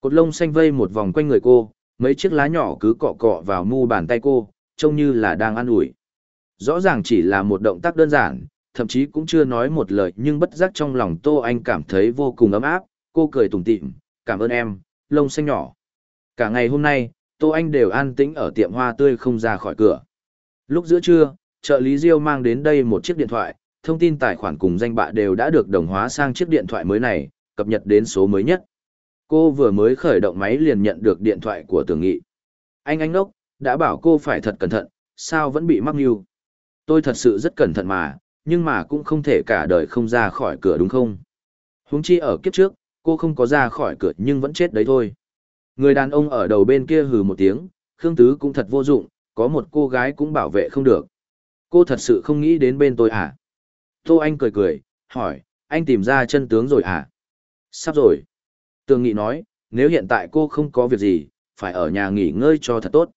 Cột lông xanh vây một vòng quanh người cô, mấy chiếc lá nhỏ cứ cọ cọ vào mu bàn tay cô, trông như là đang ăn ủi. Rõ ràng chỉ là một động tác đơn giản, thậm chí cũng chưa nói một lời nhưng bất giác trong lòng Tô Anh cảm thấy vô cùng ấm áp, cô cười tủm tỉm, cảm ơn em, lông xanh nhỏ. Cả ngày hôm nay, Tô Anh đều an tĩnh ở tiệm hoa tươi không ra khỏi cửa. Lúc giữa trưa, trợ lý Diêu mang đến đây một chiếc điện thoại, thông tin tài khoản cùng danh bạ đều đã được đồng hóa sang chiếc điện thoại mới này, cập nhật đến số mới nhất. Cô vừa mới khởi động máy liền nhận được điện thoại của Tưởng Nghị. Anh anh ốc, đã bảo cô phải thật cẩn thận, sao vẫn bị mắc mưu. Tôi thật sự rất cẩn thận mà, nhưng mà cũng không thể cả đời không ra khỏi cửa đúng không? Huống chi ở kiếp trước, cô không có ra khỏi cửa nhưng vẫn chết đấy thôi. Người đàn ông ở đầu bên kia hừ một tiếng, Khương Tứ cũng thật vô dụng, có một cô gái cũng bảo vệ không được. Cô thật sự không nghĩ đến bên tôi à? Tô Anh cười cười, hỏi, anh tìm ra chân tướng rồi à? Sắp rồi. Tường Nghị nói, nếu hiện tại cô không có việc gì, phải ở nhà nghỉ ngơi cho thật tốt.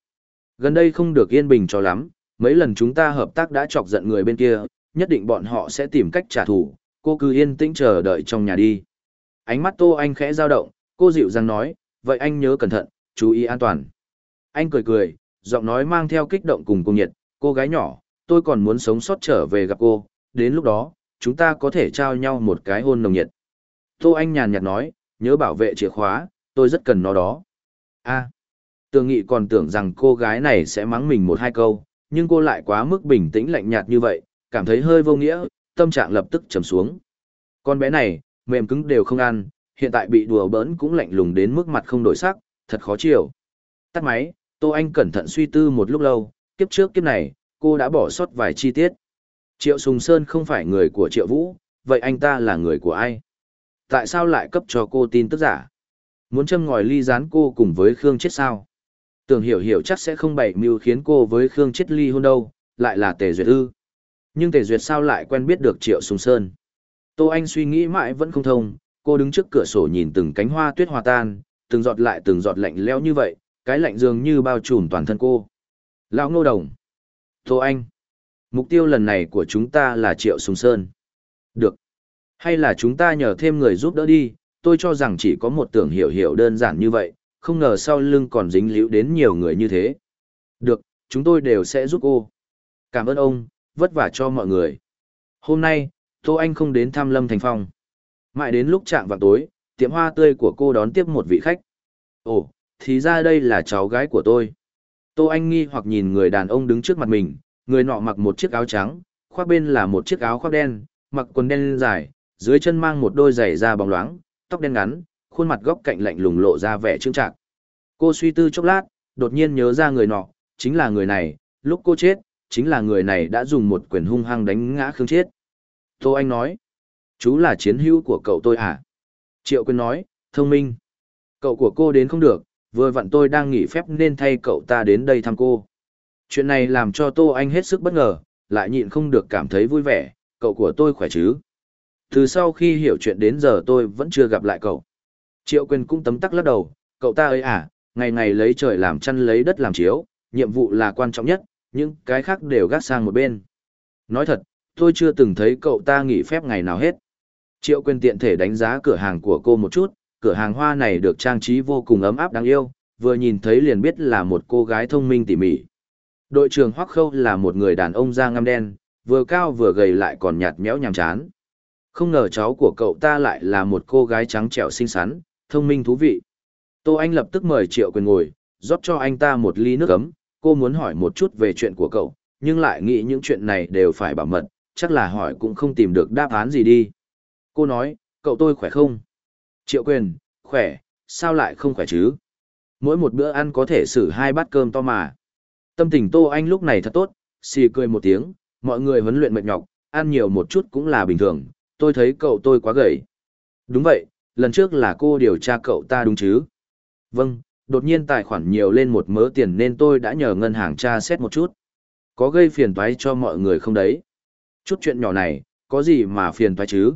Gần đây không được yên bình cho lắm, mấy lần chúng ta hợp tác đã chọc giận người bên kia, nhất định bọn họ sẽ tìm cách trả thù, cô cứ yên tĩnh chờ đợi trong nhà đi. Ánh mắt Tô Anh khẽ dao động, cô dịu dàng nói, vậy anh nhớ cẩn thận, chú ý an toàn. Anh cười cười, giọng nói mang theo kích động cùng cùng nhiệt, cô gái nhỏ, tôi còn muốn sống sót trở về gặp cô, đến lúc đó, chúng ta có thể trao nhau một cái hôn nồng nhiệt. Tô Anh nhàn nhạt nói, nhớ bảo vệ chìa khóa, tôi rất cần nó đó. a à, tường nghị còn tưởng rằng cô gái này sẽ mắng mình một hai câu, nhưng cô lại quá mức bình tĩnh lạnh nhạt như vậy, cảm thấy hơi vô nghĩa, tâm trạng lập tức trầm xuống. Con bé này, mềm cứng đều không ăn, hiện tại bị đùa bỡn cũng lạnh lùng đến mức mặt không đổi sắc, thật khó chịu. Tắt máy, Tô Anh cẩn thận suy tư một lúc lâu, kiếp trước kiếp này, cô đã bỏ sót vài chi tiết. Triệu Sùng Sơn không phải người của Triệu Vũ, vậy anh ta là người của ai? tại sao lại cấp cho cô tin tức giả? Muốn châm ngòi ly gián cô cùng với Khương chết sao? Tưởng hiểu hiểu chắc sẽ không bày mưu khiến cô với Khương chết ly hôn đâu, lại là Tề Duyệt ư. Nhưng Tề Duyệt sao lại quen biết được Triệu Sùng Sơn? Tô Anh suy nghĩ mãi vẫn không thông, cô đứng trước cửa sổ nhìn từng cánh hoa tuyết hòa tan, từng giọt lại từng giọt lạnh lẽo như vậy, cái lạnh dường như bao trùm toàn thân cô. Lão Ngô Đồng. Tô Anh. Mục tiêu lần này của chúng ta là Triệu Sùng Sơn. Được. Hay là chúng ta nhờ thêm người giúp đỡ đi, tôi cho rằng chỉ có một tưởng hiểu hiểu đơn giản như vậy, không ngờ sau lưng còn dính líu đến nhiều người như thế. Được, chúng tôi đều sẽ giúp cô. Cảm ơn ông, vất vả cho mọi người. Hôm nay, Tô Anh không đến thăm Lâm Thành Phong. Mãi đến lúc trạng vào tối, tiệm hoa tươi của cô đón tiếp một vị khách. Ồ, thì ra đây là cháu gái của tôi. Tô Anh nghi hoặc nhìn người đàn ông đứng trước mặt mình, người nọ mặc một chiếc áo trắng, khoác bên là một chiếc áo khoác đen, mặc quần đen dài, dưới chân mang một đôi giày da bóng loáng, tóc đen ngắn, khuôn mặt góc cạnh lạnh lùng lộ ra vẻ trương trạc. Cô suy tư chốc lát, đột nhiên nhớ ra người nọ, chính là người này, lúc cô chết, chính là người này đã dùng một quyền hung hăng đánh ngã Khương chết. Tô Anh nói, chú là chiến hữu của cậu tôi à? Triệu Quyên nói, thông minh. Cậu của cô đến không được, vừa vặn tôi đang nghỉ phép nên thay cậu ta đến đây thăm cô. Chuyện này làm cho Tô Anh hết sức bất ngờ, lại nhịn không được cảm thấy vui vẻ, cậu của tôi khỏe chứ. Từ sau khi hiểu chuyện đến giờ tôi vẫn chưa gặp lại cậu. Triệu Quyền cũng tấm tắc lắc đầu, cậu ta ấy à, ngày ngày lấy trời làm chăn lấy đất làm chiếu, nhiệm vụ là quan trọng nhất, những cái khác đều gác sang một bên. Nói thật, tôi chưa từng thấy cậu ta nghỉ phép ngày nào hết. Triệu Quyền tiện thể đánh giá cửa hàng của cô một chút, cửa hàng hoa này được trang trí vô cùng ấm áp đáng yêu, vừa nhìn thấy liền biết là một cô gái thông minh tỉ mỉ. Đội trưởng Hoắc Khâu là một người đàn ông da ngăm đen, vừa cao vừa gầy lại còn nhạt nhẽo nhàm chán. Không ngờ cháu của cậu ta lại là một cô gái trắng trẻo xinh xắn, thông minh thú vị. Tô Anh lập tức mời Triệu Quyền ngồi, rót cho anh ta một ly nước ấm, cô muốn hỏi một chút về chuyện của cậu, nhưng lại nghĩ những chuyện này đều phải bảo mật, chắc là hỏi cũng không tìm được đáp án gì đi. Cô nói, cậu tôi khỏe không? Triệu Quyền, khỏe, sao lại không khỏe chứ? Mỗi một bữa ăn có thể xử hai bát cơm to mà. Tâm tình Tô Anh lúc này thật tốt, xì cười một tiếng, mọi người huấn luyện mệt nhọc, ăn nhiều một chút cũng là bình thường, tôi thấy cậu tôi quá gầy. Đúng vậy, lần trước là cô điều tra cậu ta đúng chứ? Vâng, đột nhiên tài khoản nhiều lên một mớ tiền nên tôi đã nhờ ngân hàng tra xét một chút. Có gây phiền toái cho mọi người không đấy? Chút chuyện nhỏ này, có gì mà phiền toái chứ?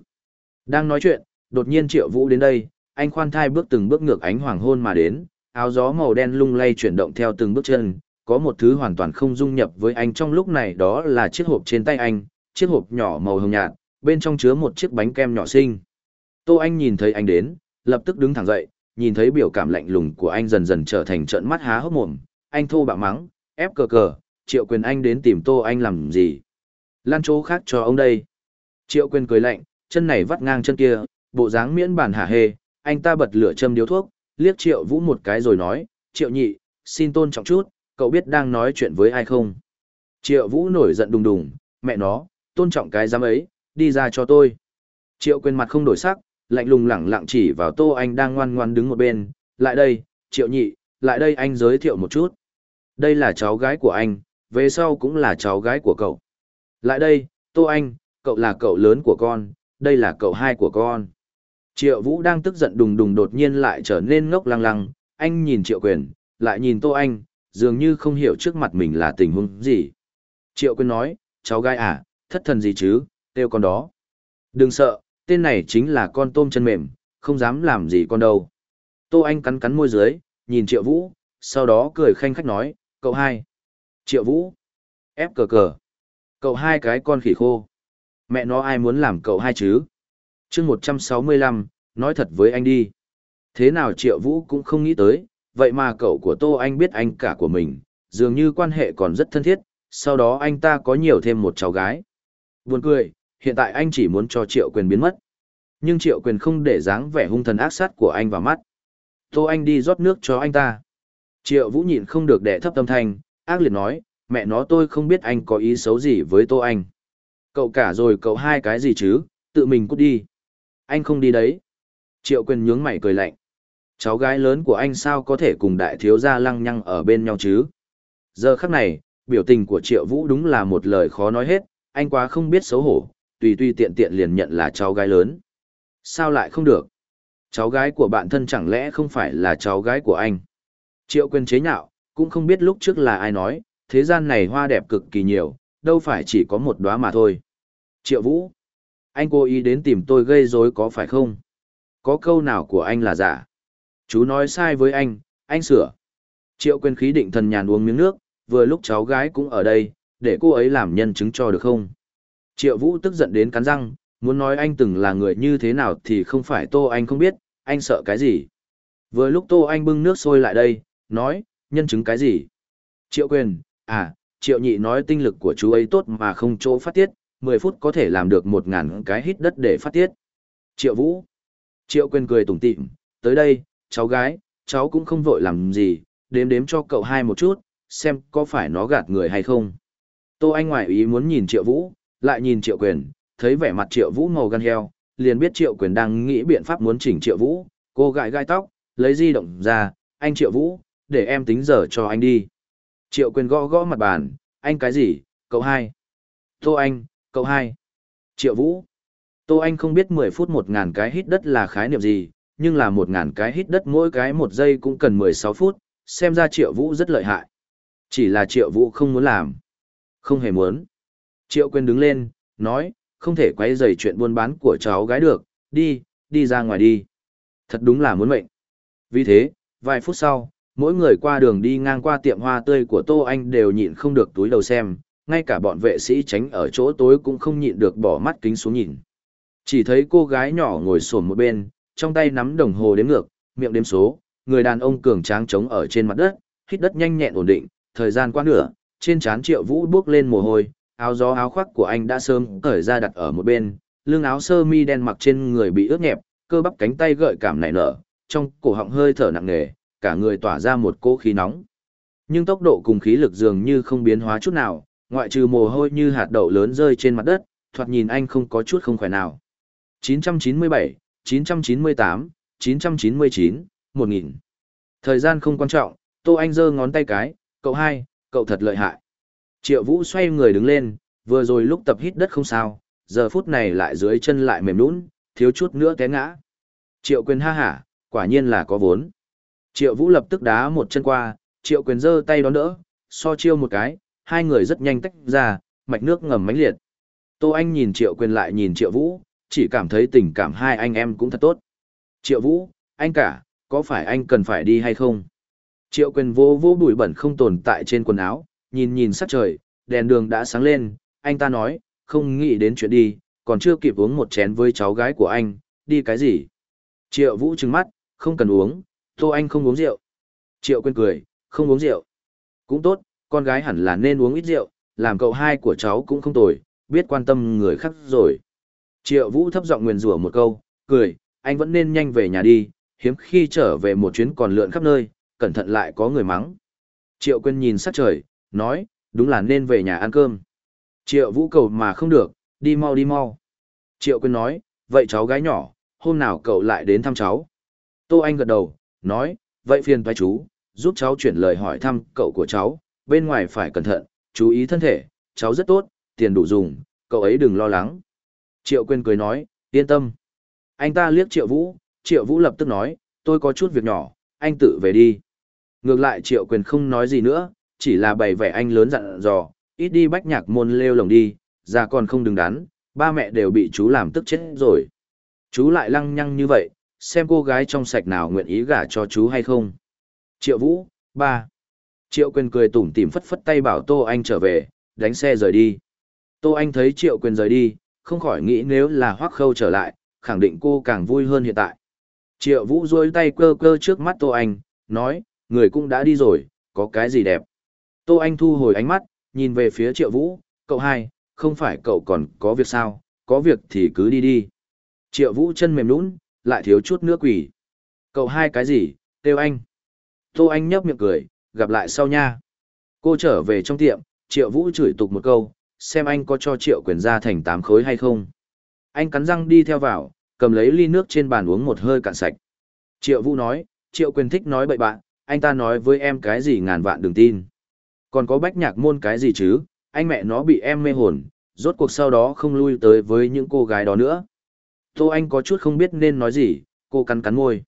Đang nói chuyện, đột nhiên Triệu Vũ đến đây, anh khoan thai bước từng bước ngược ánh hoàng hôn mà đến, áo gió màu đen lung lay chuyển động theo từng bước chân, có một thứ hoàn toàn không dung nhập với anh trong lúc này đó là chiếc hộp trên tay anh, chiếc hộp nhỏ màu hồng nhạt, bên trong chứa một chiếc bánh kem nhỏ xinh. Tô Anh nhìn thấy anh đến, lập tức đứng thẳng dậy, nhìn thấy biểu cảm lạnh lùng của anh dần dần trở thành trận mắt há hốc mồm, anh thô bạo mắng, ép cờ cờ, Triệu Quyền anh đến tìm Tô Anh làm gì? Lan chỗ khác cho ông đây. Triệu Quyền cười lạnh, chân này vắt ngang chân kia, bộ dáng miễn bản hả hê, anh ta bật lửa châm điếu thuốc, liếc Triệu Vũ một cái rồi nói, Triệu nhị, xin tôn trọng chút, cậu biết đang nói chuyện với ai không? Triệu Vũ nổi giận đùng đùng, mẹ nó, tôn trọng cái giám ấy, đi ra cho tôi. Triệu quyền mặt không đổi sắc, lạnh lùng lẳng lặng chỉ vào Tô Anh đang ngoan ngoan đứng một bên, lại đây, Triệu nhị, lại đây anh giới thiệu một chút. Đây là cháu gái của anh, về sau cũng là cháu gái của cậu. Lại đây, Tô Anh, cậu là cậu lớn của con, đây là cậu hai của con. Triệu Vũ đang tức giận đùng đùng đột nhiên lại trở nên ngốc lăng lăng, anh nhìn Triệu Quyền, lại nhìn Tô Anh, dường như không hiểu trước mặt mình là tình huống gì. Triệu Quyền nói, cháu gái à, thất thần gì chứ, kêu con đó. Đừng sợ, tên này chính là con tôm chân mềm, không dám làm gì con đâu. Tô Anh cắn cắn môi dưới, nhìn Triệu Vũ, sau đó cười khanh khách nói, cậu hai. Triệu Vũ, ép cờ cờ. Cậu hai cái con khỉ khô. Mẹ nó ai muốn làm cậu hai chứ? chương 165, nói thật với anh đi. Thế nào Triệu Vũ cũng không nghĩ tới, vậy mà cậu của Tô Anh biết anh cả của mình, dường như quan hệ còn rất thân thiết, sau đó anh ta có nhiều thêm một cháu gái. Buồn cười, hiện tại anh chỉ muốn cho triệu quyền biến mất. Nhưng triệu quyền không để dáng vẻ hung thần ác sát của anh vào mắt. Tô anh đi rót nước cho anh ta. Triệu vũ nhịn không được đẻ thấp tâm thanh, ác liệt nói, mẹ nó tôi không biết anh có ý xấu gì với tô anh. Cậu cả rồi cậu hai cái gì chứ, tự mình cút đi. Anh không đi đấy. Triệu quyền nhướng mày cười lạnh. Cháu gái lớn của anh sao có thể cùng đại thiếu gia lăng nhăng ở bên nhau chứ? Giờ khắc này, biểu tình của triệu vũ đúng là một lời khó nói hết, anh quá không biết xấu hổ, tùy tùy tiện tiện liền nhận là cháu gái lớn. Sao lại không được? Cháu gái của bạn thân chẳng lẽ không phải là cháu gái của anh? Triệu quên chế nhạo, cũng không biết lúc trước là ai nói, thế gian này hoa đẹp cực kỳ nhiều, đâu phải chỉ có một đóa mà thôi. Triệu Vũ, anh cố ý đến tìm tôi gây rối có phải không? Có câu nào của anh là giả? Chú nói sai với anh, anh sửa. Triệu quên khí định thần nhàn uống miếng nước, vừa lúc cháu gái cũng ở đây, để cô ấy làm nhân chứng cho được không? Triệu Vũ tức giận đến cắn răng, muốn nói anh từng là người như thế nào thì không phải Tô Anh không biết, anh sợ cái gì. Vừa lúc Tô Anh bưng nước sôi lại đây, nói, nhân chứng cái gì? Triệu Quyền, à, Triệu Nhị nói tinh lực của chú ấy tốt mà không chỗ phát tiết, 10 phút có thể làm được 1.000 cái hít đất để phát tiết. Triệu Vũ, Triệu Quyền cười tủm tỉm, tới đây, cháu gái, cháu cũng không vội làm gì, đếm đếm cho cậu hai một chút, xem có phải nó gạt người hay không. Tô Anh ngoại ý muốn nhìn Triệu Vũ, lại nhìn triệu quyền, thấy vẻ mặt triệu vũ màu gan heo, liền biết triệu quyền đang nghĩ biện pháp muốn chỉnh triệu vũ, cô gãi gai tóc, lấy di động ra, anh triệu vũ, để em tính giờ cho anh đi. Triệu quyền gõ gõ mặt bàn, anh cái gì, cậu hai. Tô anh, cậu hai. Triệu vũ. Tô anh không biết 10 phút một ngàn cái hít đất là khái niệm gì, nhưng là một ngàn cái hít đất mỗi cái một giây cũng cần 16 phút, xem ra triệu vũ rất lợi hại. Chỉ là triệu vũ không muốn làm. Không hề muốn. Triệu Quyên đứng lên, nói, không thể quay dày chuyện buôn bán của cháu gái được, đi, đi ra ngoài đi. Thật đúng là muốn mệnh. Vì thế, vài phút sau, mỗi người qua đường đi ngang qua tiệm hoa tươi của Tô Anh đều nhịn không được túi đầu xem, ngay cả bọn vệ sĩ tránh ở chỗ tối cũng không nhịn được bỏ mắt kính xuống nhìn. Chỉ thấy cô gái nhỏ ngồi xổm một bên, trong tay nắm đồng hồ đếm ngược, miệng đếm số, người đàn ông cường tráng trống ở trên mặt đất, hít đất nhanh nhẹn ổn định, thời gian qua nửa, trên trán Triệu Vũ bước lên mồ hôi, áo gió áo khoác của anh đã sớm cởi ra đặt ở một bên, lưng áo sơ mi đen mặc trên người bị ướt nhẹp, cơ bắp cánh tay gợi cảm nảy nở, trong cổ họng hơi thở nặng nề, cả người tỏa ra một cỗ khí nóng. Nhưng tốc độ cùng khí lực dường như không biến hóa chút nào, ngoại trừ mồ hôi như hạt đậu lớn rơi trên mặt đất, thoạt nhìn anh không có chút không khỏe nào. 997, 998, 999, 1000. Thời gian không quan trọng, Tô Anh giơ ngón tay cái, cậu hai, cậu thật lợi hại. Triệu Vũ xoay người đứng lên, vừa rồi lúc tập hít đất không sao, giờ phút này lại dưới chân lại mềm nhũn, thiếu chút nữa té ngã. Triệu Quyền ha hả, quả nhiên là có vốn. Triệu Vũ lập tức đá một chân qua, Triệu Quyền giơ tay đón đỡ, so chiêu một cái, hai người rất nhanh tách ra, mạch nước ngầm mãnh liệt. Tô Anh nhìn Triệu Quyền lại nhìn Triệu Vũ, chỉ cảm thấy tình cảm hai anh em cũng thật tốt. Triệu Vũ, anh cả, có phải anh cần phải đi hay không? Triệu Quyền vô vô bụi bẩn không tồn tại trên quần áo, nhìn nhìn sắc trời, đèn đường đã sáng lên, anh ta nói, không nghĩ đến chuyện đi, còn chưa kịp uống một chén với cháu gái của anh, đi cái gì? Triệu Vũ trừng mắt, không cần uống, Tô Anh không uống rượu. Triệu quên cười, không uống rượu. Cũng tốt, con gái hẳn là nên uống ít rượu, làm cậu hai của cháu cũng không tồi, biết quan tâm người khác rồi. Triệu Vũ thấp giọng nguyền rủa một câu, cười, anh vẫn nên nhanh về nhà đi, hiếm khi trở về một chuyến còn lượn khắp nơi, cẩn thận lại có người mắng. Triệu Quyên nhìn sát trời, nói, đúng là nên về nhà ăn cơm. Triệu vũ cầu mà không được, đi mau đi mau. Triệu quyên nói, vậy cháu gái nhỏ, hôm nào cậu lại đến thăm cháu. Tô Anh gật đầu, nói, vậy phiền thoái chú, giúp cháu chuyển lời hỏi thăm cậu của cháu, bên ngoài phải cẩn thận, chú ý thân thể, cháu rất tốt, tiền đủ dùng, cậu ấy đừng lo lắng. Triệu quyên cười nói, yên tâm. Anh ta liếc triệu vũ, triệu vũ lập tức nói, tôi có chút việc nhỏ, anh tự về đi. Ngược lại triệu quyền không nói gì nữa, chỉ là bày vẻ anh lớn dặn dò, ít đi bách nhạc môn lêu lồng đi, già còn không đừng đắn, ba mẹ đều bị chú làm tức chết rồi. Chú lại lăng nhăng như vậy, xem cô gái trong sạch nào nguyện ý gả cho chú hay không. Triệu Vũ, ba. Triệu Quyền cười tủm tỉm phất phất tay bảo Tô Anh trở về, đánh xe rời đi. Tô Anh thấy Triệu Quyền rời đi, không khỏi nghĩ nếu là Hoắc Khâu trở lại, khẳng định cô càng vui hơn hiện tại. Triệu Vũ rôi tay cơ cơ trước mắt Tô Anh, nói, người cũng đã đi rồi, có cái gì đẹp. Tô Anh thu hồi ánh mắt, nhìn về phía Triệu Vũ, cậu hai, không phải cậu còn có việc sao, có việc thì cứ đi đi. Triệu Vũ chân mềm nũng, lại thiếu chút nữa quỷ. Cậu hai cái gì, kêu anh. Tô Anh nhấp miệng cười, gặp lại sau nha. Cô trở về trong tiệm, Triệu Vũ chửi tục một câu, xem anh có cho Triệu quyền ra thành tám khối hay không. Anh cắn răng đi theo vào, cầm lấy ly nước trên bàn uống một hơi cạn sạch. Triệu Vũ nói, Triệu quyền thích nói bậy bạn, anh ta nói với em cái gì ngàn vạn đừng tin. Còn có bách nhạc môn cái gì chứ, anh mẹ nó bị em mê hồn, rốt cuộc sau đó không lui tới với những cô gái đó nữa. Tô Anh có chút không biết nên nói gì, cô cắn cắn môi.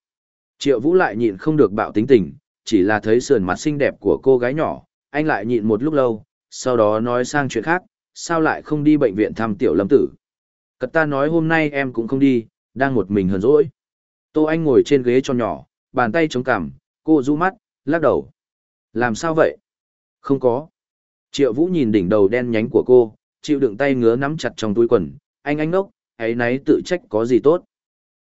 Triệu Vũ lại nhịn không được bạo tính tình, chỉ là thấy sườn mặt xinh đẹp của cô gái nhỏ, anh lại nhịn một lúc lâu, sau đó nói sang chuyện khác, sao lại không đi bệnh viện thăm tiểu lâm tử. Cật ta nói hôm nay em cũng không đi, đang một mình hờn rỗi. Tô Anh ngồi trên ghế cho nhỏ, bàn tay chống cằm, cô du mắt, lắc đầu. Làm sao vậy? Không có. Triệu Vũ nhìn đỉnh đầu đen nhánh của cô, chịu đựng tay ngứa nắm chặt trong túi quần, anh anh ngốc, ấy nấy tự trách có gì tốt.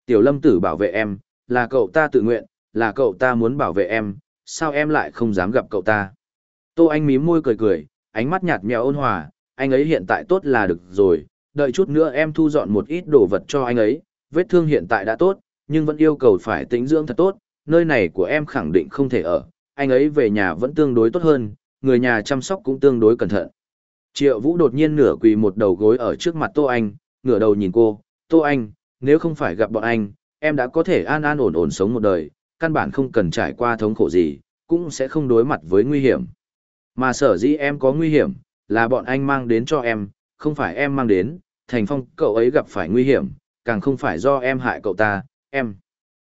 Tiểu lâm tử bảo vệ em, là cậu ta tự nguyện, là cậu ta muốn bảo vệ em, sao em lại không dám gặp cậu ta. Tô anh mím môi cười cười, ánh mắt nhạt mèo ôn hòa, anh ấy hiện tại tốt là được rồi, đợi chút nữa em thu dọn một ít đồ vật cho anh ấy, vết thương hiện tại đã tốt, nhưng vẫn yêu cầu phải tĩnh dưỡng thật tốt, nơi này của em khẳng định không thể ở, anh ấy về nhà vẫn tương đối tốt hơn, người nhà chăm sóc cũng tương đối cẩn thận. Triệu Vũ đột nhiên nửa quỳ một đầu gối ở trước mặt Tô Anh, ngửa đầu nhìn cô, Tô Anh, nếu không phải gặp bọn anh, em đã có thể an an ổn ổn sống một đời, căn bản không cần trải qua thống khổ gì, cũng sẽ không đối mặt với nguy hiểm. Mà sở dĩ em có nguy hiểm, là bọn anh mang đến cho em, không phải em mang đến, Thành Phong cậu ấy gặp phải nguy hiểm, càng không phải do em hại cậu ta, em.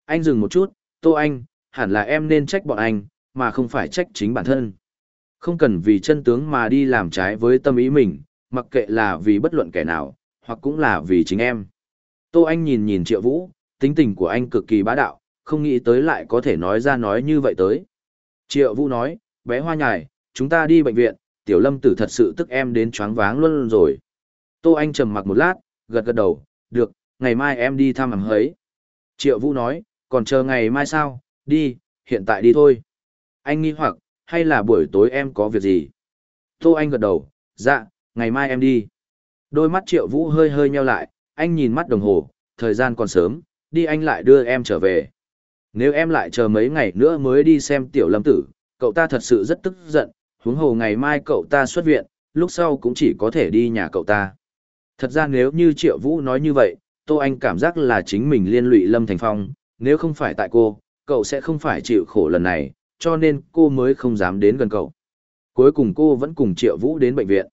Anh dừng một chút, Tô Anh, hẳn là em nên trách bọn anh, mà không phải trách chính bản thân. Không cần vì chân tướng mà đi làm trái với tâm ý mình, mặc kệ là vì bất luận kẻ nào, hoặc cũng là vì chính em. Tô Anh nhìn nhìn Triệu Vũ, tính tình của anh cực kỳ bá đạo, không nghĩ tới lại có thể nói ra nói như vậy tới. Triệu Vũ nói, bé hoa nhài, chúng ta đi bệnh viện, tiểu lâm tử thật sự tức em đến choáng váng luôn rồi. Tô Anh trầm mặc một lát, gật gật đầu, được, ngày mai em đi thăm hằng ấy. Triệu Vũ nói, còn chờ ngày mai sao, đi, hiện tại đi thôi. Anh nghi hoặc, hay là buổi tối em có việc gì? Tô Anh gật đầu, dạ, ngày mai em đi. Đôi mắt triệu vũ hơi hơi nheo lại, anh nhìn mắt đồng hồ, thời gian còn sớm, đi anh lại đưa em trở về. Nếu em lại chờ mấy ngày nữa mới đi xem tiểu lâm tử, cậu ta thật sự rất tức giận, huống hồ ngày mai cậu ta xuất viện, lúc sau cũng chỉ có thể đi nhà cậu ta. Thật ra nếu như Triệu Vũ nói như vậy, Tô Anh cảm giác là chính mình liên lụy Lâm Thành Phong, nếu không phải tại cô, cậu sẽ không phải chịu khổ lần này, cho nên cô mới không dám đến gần cậu. Cuối cùng cô vẫn cùng Triệu Vũ đến bệnh viện.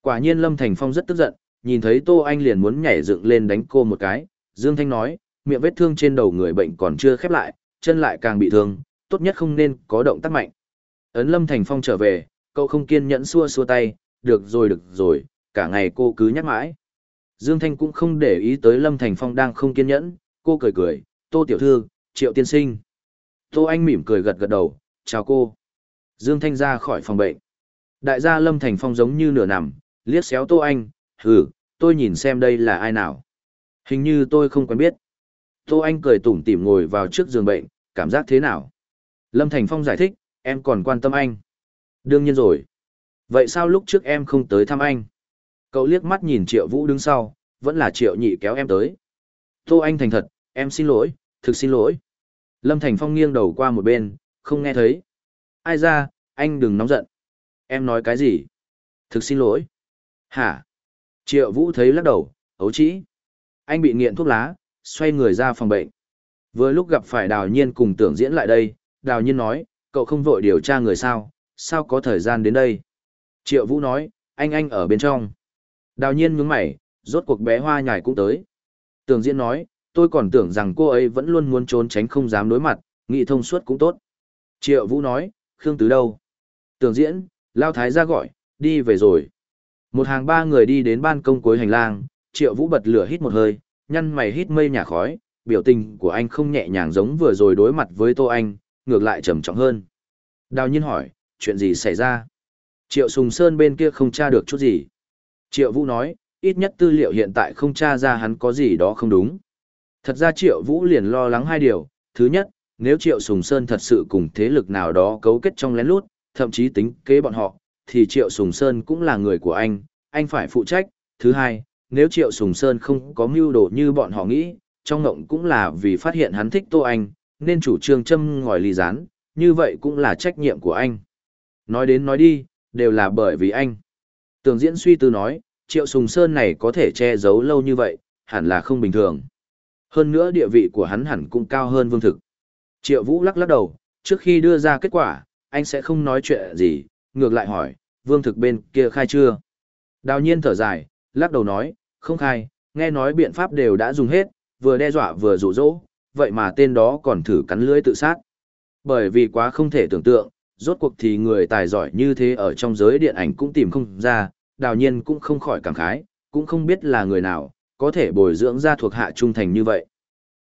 Quả nhiên Lâm Thành Phong rất tức giận, nhìn thấy Tô Anh liền muốn nhảy dựng lên đánh cô một cái. Dương Thanh nói, miệng vết thương trên đầu người bệnh còn chưa khép lại, chân lại càng bị thương, tốt nhất không nên có động tác mạnh. Ấn Lâm Thành Phong trở về, cậu không kiên nhẫn xua xua tay, được rồi được rồi, cả ngày cô cứ nhắc mãi. Dương Thanh cũng không để ý tới Lâm Thành Phong đang không kiên nhẫn, cô cười cười, Tô Tiểu Thư, Triệu Tiên Sinh. Tô Anh mỉm cười gật gật đầu, chào cô. Dương Thanh ra khỏi phòng bệnh. Đại gia Lâm Thành Phong giống như nửa nằm, liếc xéo Tô Anh, hừ, tôi nhìn xem đây là ai nào. Hình như tôi không quen biết. Tô Anh cười tủm tỉm ngồi vào trước giường bệnh, cảm giác thế nào? Lâm Thành Phong giải thích, em còn quan tâm anh. Đương nhiên rồi. Vậy sao lúc trước em không tới thăm anh? Cậu liếc mắt nhìn Triệu Vũ đứng sau, vẫn là Triệu Nhị kéo em tới. Tô Anh thành thật, em xin lỗi, thực xin lỗi. Lâm Thành Phong nghiêng đầu qua một bên, không nghe thấy. Ai ra, anh đừng nóng giận. Em nói cái gì? Thực xin lỗi. Hả? Triệu Vũ thấy lắc đầu, ấu trĩ. Anh bị nghiện thuốc lá, xoay người ra phòng bệnh. Vừa lúc gặp phải Đào Nhiên cùng tưởng diễn lại đây, Đào Nhiên nói, cậu không vội điều tra người sao, sao có thời gian đến đây? Triệu Vũ nói, anh anh ở bên trong. Đào Nhiên nhướng mày, rốt cuộc bé hoa nhài cũng tới. Tưởng diễn nói, tôi còn tưởng rằng cô ấy vẫn luôn muốn trốn tránh không dám đối mặt, nghị thông suốt cũng tốt. Triệu Vũ nói, Khương Tứ đâu? tường diễn, Lao Thái ra gọi, đi về rồi. Một hàng ba người đi đến ban công cuối hành lang, Triệu Vũ bật lửa hít một hơi, nhăn mày hít mây nhà khói, biểu tình của anh không nhẹ nhàng giống vừa rồi đối mặt với Tô Anh, ngược lại trầm trọng hơn. Đào nhiên hỏi, chuyện gì xảy ra? Triệu Sùng Sơn bên kia không tra được chút gì. Triệu Vũ nói, ít nhất tư liệu hiện tại không tra ra hắn có gì đó không đúng. Thật ra Triệu Vũ liền lo lắng hai điều, thứ nhất, nếu Triệu Sùng Sơn thật sự cùng thế lực nào đó cấu kết trong lén lút, thậm chí tính kế bọn họ, thì Triệu Sùng Sơn cũng là người của anh, anh phải phụ trách. Thứ hai, nếu Triệu Sùng Sơn không có mưu đồ như bọn họ nghĩ, trong ngộng cũng là vì phát hiện hắn thích Tô Anh, nên chủ trương châm ngòi ly rán, như vậy cũng là trách nhiệm của anh. Nói đến nói đi, đều là bởi vì anh. Tường diễn suy tư nói, Triệu Sùng Sơn này có thể che giấu lâu như vậy, hẳn là không bình thường hơn nữa địa vị của hắn hẳn cũng cao hơn vương thực. Triệu Vũ lắc lắc đầu, trước khi đưa ra kết quả, anh sẽ không nói chuyện gì, ngược lại hỏi, vương thực bên kia khai chưa? Đào nhiên thở dài, lắc đầu nói, không khai, nghe nói biện pháp đều đã dùng hết, vừa đe dọa vừa dụ dỗ, vậy mà tên đó còn thử cắn lưới tự sát. Bởi vì quá không thể tưởng tượng, rốt cuộc thì người tài giỏi như thế ở trong giới điện ảnh cũng tìm không ra, đào nhiên cũng không khỏi cảm khái, cũng không biết là người nào, có thể bồi dưỡng ra thuộc hạ trung thành như vậy.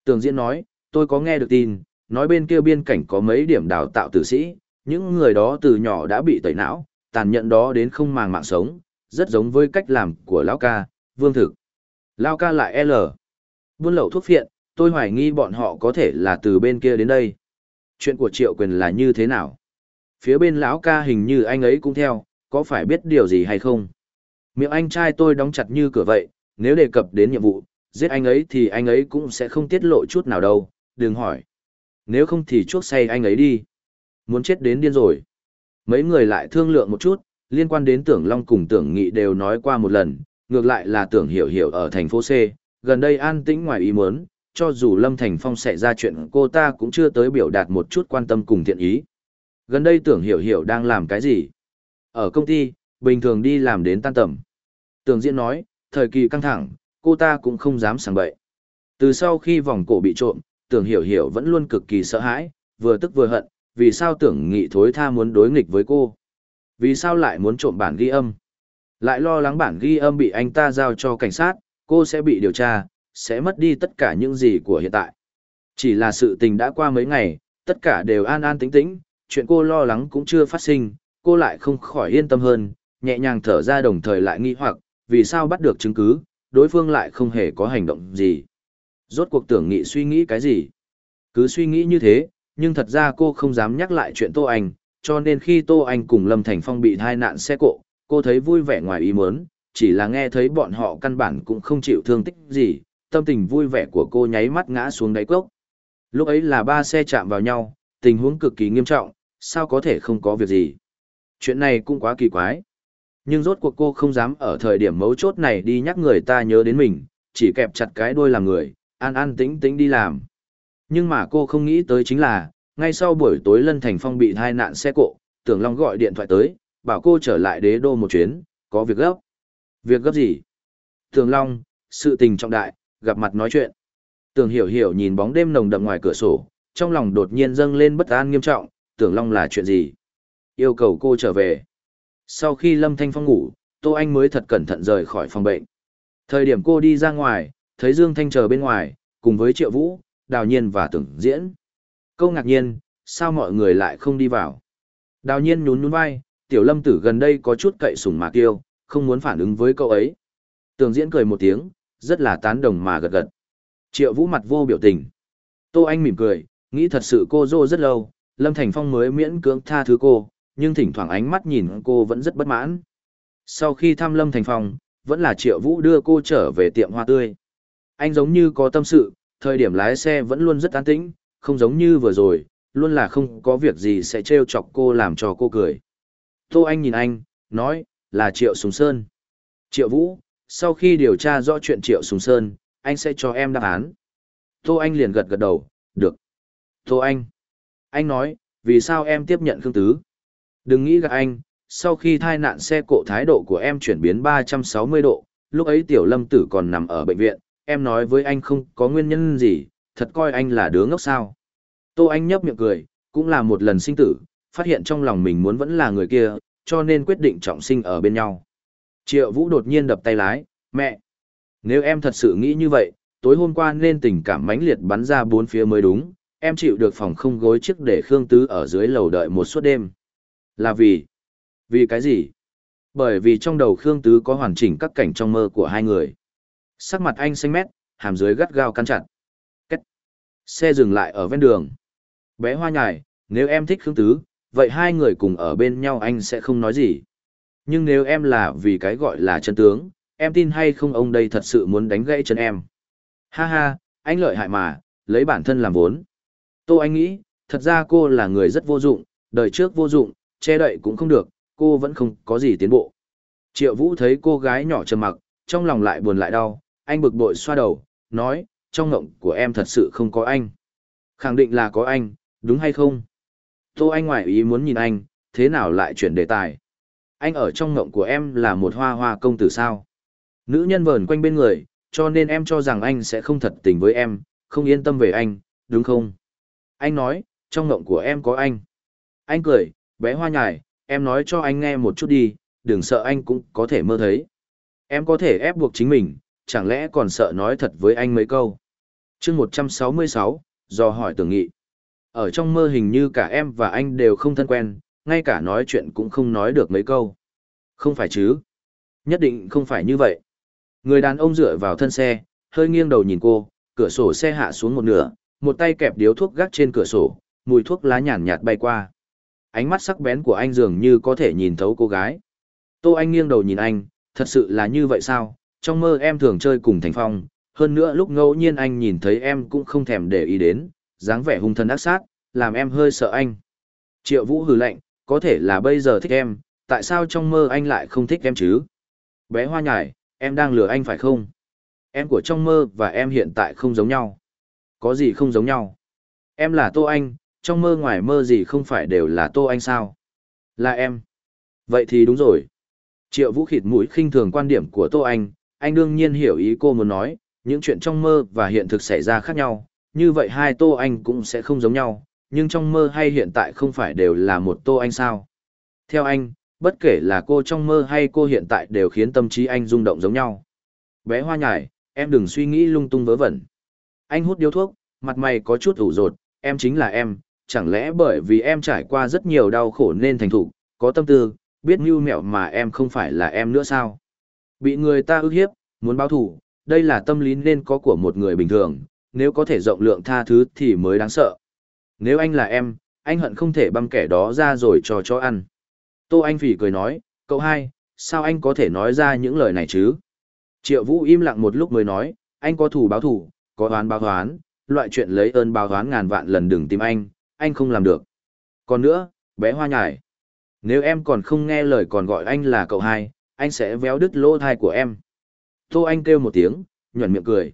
Tường Diễn nói, tôi có nghe được tin, nói bên kia biên cảnh có mấy điểm đào tạo tử sĩ, những người đó từ nhỏ đã bị tẩy não, tàn nhẫn đó đến không màng mạng sống, rất giống với cách làm của Lão Ca, Vương Thực. Lão Ca lại L. Buôn lậu thuốc phiện, tôi hoài nghi bọn họ có thể là từ bên kia đến đây. Chuyện của Triệu Quyền là như thế nào? Phía bên Lão Ca hình như anh ấy cũng theo, có phải biết điều gì hay không? Miệng anh trai tôi đóng chặt như cửa vậy, nếu đề cập đến nhiệm vụ, giết anh ấy thì anh ấy cũng sẽ không tiết lộ chút nào đâu, đừng hỏi. Nếu không thì chuốc say anh ấy đi. Muốn chết đến điên rồi. Mấy người lại thương lượng một chút, liên quan đến tưởng Long cùng tưởng Nghị đều nói qua một lần, ngược lại là tưởng Hiểu Hiểu ở thành phố C, gần đây an tĩnh ngoài ý muốn, cho dù Lâm Thành Phong xảy ra chuyện cô ta cũng chưa tới biểu đạt một chút quan tâm cùng thiện ý. Gần đây tưởng Hiểu Hiểu đang làm cái gì? Ở công ty, bình thường đi làm đến tan tầm. Tưởng Diễn nói, thời kỳ căng thẳng, cô ta cũng không dám sảng bậy. Từ sau khi vòng cổ bị trộm, tưởng hiểu hiểu vẫn luôn cực kỳ sợ hãi, vừa tức vừa hận, vì sao tưởng nghị thối tha muốn đối nghịch với cô. Vì sao lại muốn trộm bản ghi âm. Lại lo lắng bản ghi âm bị anh ta giao cho cảnh sát, cô sẽ bị điều tra, sẽ mất đi tất cả những gì của hiện tại. Chỉ là sự tình đã qua mấy ngày, tất cả đều an an tĩnh tĩnh, chuyện cô lo lắng cũng chưa phát sinh, cô lại không khỏi yên tâm hơn, nhẹ nhàng thở ra đồng thời lại nghi hoặc, vì sao bắt được chứng cứ, đối phương lại không hề có hành động gì. Rốt cuộc tưởng nghị suy nghĩ cái gì? Cứ suy nghĩ như thế, nhưng thật ra cô không dám nhắc lại chuyện Tô Anh, cho nên khi Tô Anh cùng Lâm Thành Phong bị thai nạn xe cộ, cô thấy vui vẻ ngoài ý muốn, chỉ là nghe thấy bọn họ căn bản cũng không chịu thương tích gì, tâm tình vui vẻ của cô nháy mắt ngã xuống đáy cốc. Lúc ấy là ba xe chạm vào nhau, tình huống cực kỳ nghiêm trọng, sao có thể không có việc gì. Chuyện này cũng quá kỳ quái. Nhưng rốt cuộc cô không dám ở thời điểm mấu chốt này đi nhắc người ta nhớ đến mình, chỉ kẹp chặt cái đôi làm người, an an tĩnh tĩnh đi làm. Nhưng mà cô không nghĩ tới chính là, ngay sau buổi tối Lân Thành Phong bị hai nạn xe cộ, Tưởng Long gọi điện thoại tới, bảo cô trở lại đế đô một chuyến, có việc gấp. Việc gấp gì? Tưởng Long, sự tình trọng đại, gặp mặt nói chuyện. Tưởng Hiểu Hiểu nhìn bóng đêm nồng đậm ngoài cửa sổ, trong lòng đột nhiên dâng lên bất an nghiêm trọng, Tưởng Long là chuyện gì? Yêu cầu cô trở về. Sau khi Lâm Thanh Phong ngủ, Tô Anh mới thật cẩn thận rời khỏi phòng bệnh. Thời điểm cô đi ra ngoài, thấy Dương Thanh chờ bên ngoài, cùng với Triệu Vũ, Đào Nhiên và Tưởng Diễn. Câu ngạc nhiên, sao mọi người lại không đi vào? Đào Nhiên nhún nhún vai, Tiểu Lâm Tử gần đây có chút cậy sùng mà kiêu, không muốn phản ứng với câu ấy. Tưởng Diễn cười một tiếng, rất là tán đồng mà gật gật. Triệu Vũ mặt vô biểu tình. Tô Anh mỉm cười, nghĩ thật sự cô dô rất lâu, Lâm Thành Phong mới miễn cưỡng tha thứ cô, nhưng thỉnh thoảng ánh mắt nhìn cô vẫn rất bất mãn. Sau khi thăm Lâm Thành phòng, vẫn là Triệu Vũ đưa cô trở về tiệm hoa tươi. Anh giống như có tâm sự, thời điểm lái xe vẫn luôn rất an tĩnh, không giống như vừa rồi, luôn là không có việc gì sẽ trêu chọc cô làm cho cô cười. Tô Anh nhìn anh, nói, là Triệu Sùng Sơn. Triệu Vũ, sau khi điều tra rõ chuyện Triệu Sùng Sơn, anh sẽ cho em đáp án. Tô Anh liền gật gật đầu, được. Tô Anh. Anh nói, vì sao em tiếp nhận Khương Tứ? Đừng nghĩ gặp anh, sau khi thai nạn xe cộ thái độ của em chuyển biến 360 độ, lúc ấy tiểu lâm tử còn nằm ở bệnh viện, em nói với anh không có nguyên nhân gì, thật coi anh là đứa ngốc sao. Tô Anh nhấp miệng cười, cũng là một lần sinh tử, phát hiện trong lòng mình muốn vẫn là người kia, cho nên quyết định trọng sinh ở bên nhau. Triệu Vũ đột nhiên đập tay lái, mẹ, nếu em thật sự nghĩ như vậy, tối hôm qua nên tình cảm mãnh liệt bắn ra bốn phía mới đúng, em chịu được phòng không gối chiếc để Khương Tứ ở dưới lầu đợi một suốt đêm. Là vì... Vì cái gì? Bởi vì trong đầu Khương Tứ có hoàn chỉnh các cảnh trong mơ của hai người. Sắc mặt anh xanh mét, hàm dưới gắt gao cắn chặt. Cách. Xe dừng lại ở ven đường. Bé hoa nhài, nếu em thích Khương Tứ, vậy hai người cùng ở bên nhau anh sẽ không nói gì. Nhưng nếu em là vì cái gọi là chân tướng, em tin hay không ông đây thật sự muốn đánh gãy chân em. Ha ha, anh lợi hại mà, lấy bản thân làm vốn. Tô Anh nghĩ, thật ra cô là người rất vô dụng, đời trước vô dụng, che đậy cũng không được, cô vẫn không có gì tiến bộ. Triệu Vũ thấy cô gái nhỏ trầm mặc, trong lòng lại buồn lại đau, anh bực bội xoa đầu, nói, trong ngộng của em thật sự không có anh. Khẳng định là có anh, đúng hay không? Tô Anh ngoại ý muốn nhìn anh, thế nào lại chuyển đề tài? Anh ở trong ngộng của em là một hoa hoa công tử sao? Nữ nhân vờn quanh bên người, cho nên em cho rằng anh sẽ không thật tình với em, không yên tâm về anh, đúng không? Anh nói, trong ngộng của em có anh. Anh cười, bé hoa nhài, em nói cho anh nghe một chút đi, đừng sợ anh cũng có thể mơ thấy. Em có thể ép buộc chính mình, chẳng lẽ còn sợ nói thật với anh mấy câu. chương 166, do hỏi tưởng nghị. Ở trong mơ hình như cả em và anh đều không thân quen, ngay cả nói chuyện cũng không nói được mấy câu. Không phải chứ. Nhất định không phải như vậy. Người đàn ông dựa vào thân xe, hơi nghiêng đầu nhìn cô, cửa sổ xe hạ xuống một nửa, một tay kẹp điếu thuốc gác trên cửa sổ, mùi thuốc lá nhàn nhạt bay qua ánh mắt sắc bén của anh dường như có thể nhìn thấu cô gái. Tô Anh nghiêng đầu nhìn anh, thật sự là như vậy sao? Trong mơ em thường chơi cùng Thành Phong, hơn nữa lúc ngẫu nhiên anh nhìn thấy em cũng không thèm để ý đến, dáng vẻ hung thần ác sát, làm em hơi sợ anh. Triệu Vũ hừ lạnh, có thể là bây giờ thích em, tại sao trong mơ anh lại không thích em chứ? Bé hoa nhải, em đang lừa anh phải không? Em của trong mơ và em hiện tại không giống nhau. Có gì không giống nhau? Em là Tô Anh, trong mơ ngoài mơ gì không phải đều là tô anh sao? Là em. Vậy thì đúng rồi. Triệu vũ khịt mũi khinh thường quan điểm của tô anh, anh đương nhiên hiểu ý cô muốn nói, những chuyện trong mơ và hiện thực xảy ra khác nhau, như vậy hai tô anh cũng sẽ không giống nhau, nhưng trong mơ hay hiện tại không phải đều là một tô anh sao? Theo anh, bất kể là cô trong mơ hay cô hiện tại đều khiến tâm trí anh rung động giống nhau. Bé hoa nhải, em đừng suy nghĩ lung tung vớ vẩn. Anh hút điếu thuốc, mặt mày có chút ủ rột, em chính là em, chẳng lẽ bởi vì em trải qua rất nhiều đau khổ nên thành thục, có tâm tư, biết mưu mẹo mà em không phải là em nữa sao? Bị người ta ức hiếp, muốn báo thù, đây là tâm lý nên có của một người bình thường, nếu có thể rộng lượng tha thứ thì mới đáng sợ. Nếu anh là em, anh hận không thể băm kẻ đó ra rồi cho cho ăn. Tô Anh Phỉ cười nói, cậu hai, sao anh có thể nói ra những lời này chứ? Triệu Vũ im lặng một lúc mới nói, anh có thù báo thù, có oán báo oán, loại chuyện lấy ơn báo oán ngàn vạn lần đừng tìm anh, anh không làm được. Còn nữa, bé hoa nhải. Nếu em còn không nghe lời còn gọi anh là cậu hai, anh sẽ véo đứt lỗ thai của em. Tô Anh kêu một tiếng, nhuẩn miệng cười.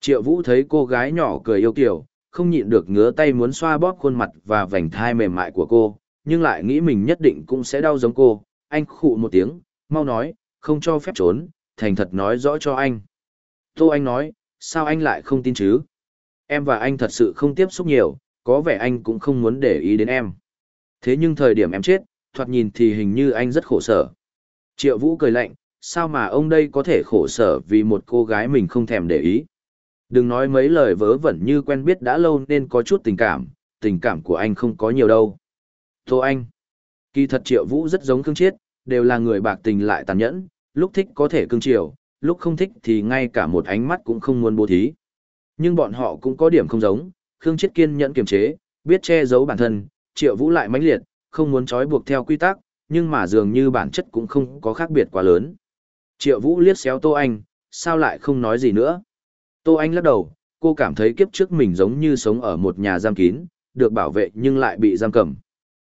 Triệu Vũ thấy cô gái nhỏ cười yêu kiểu, không nhịn được ngứa tay muốn xoa bóp khuôn mặt và vành thai mềm mại của cô, nhưng lại nghĩ mình nhất định cũng sẽ đau giống cô. Anh khụ một tiếng, mau nói, không cho phép trốn, thành thật nói rõ cho anh. Tô Anh nói, sao anh lại không tin chứ? Em và anh thật sự không tiếp xúc nhiều, có vẻ anh cũng không muốn để ý đến em. Thế nhưng thời điểm em chết, thoạt nhìn thì hình như anh rất khổ sở. Triệu Vũ cười lạnh, sao mà ông đây có thể khổ sở vì một cô gái mình không thèm để ý. Đừng nói mấy lời vớ vẩn như quen biết đã lâu nên có chút tình cảm, tình cảm của anh không có nhiều đâu. thô anh, kỳ thật Triệu Vũ rất giống Khương Chiết, đều là người bạc tình lại tàn nhẫn, lúc thích có thể cưng chiều, lúc không thích thì ngay cả một ánh mắt cũng không muốn bố thí. Nhưng bọn họ cũng có điểm không giống, Khương Chiết kiên nhẫn kiềm chế, biết che giấu bản thân, Triệu Vũ lại mãnh liệt, không muốn trói buộc theo quy tắc, nhưng mà dường như bản chất cũng không có khác biệt quá lớn. Triệu Vũ liếc xéo Tô Anh, sao lại không nói gì nữa? Tô Anh lắc đầu, cô cảm thấy kiếp trước mình giống như sống ở một nhà giam kín, được bảo vệ nhưng lại bị giam cầm.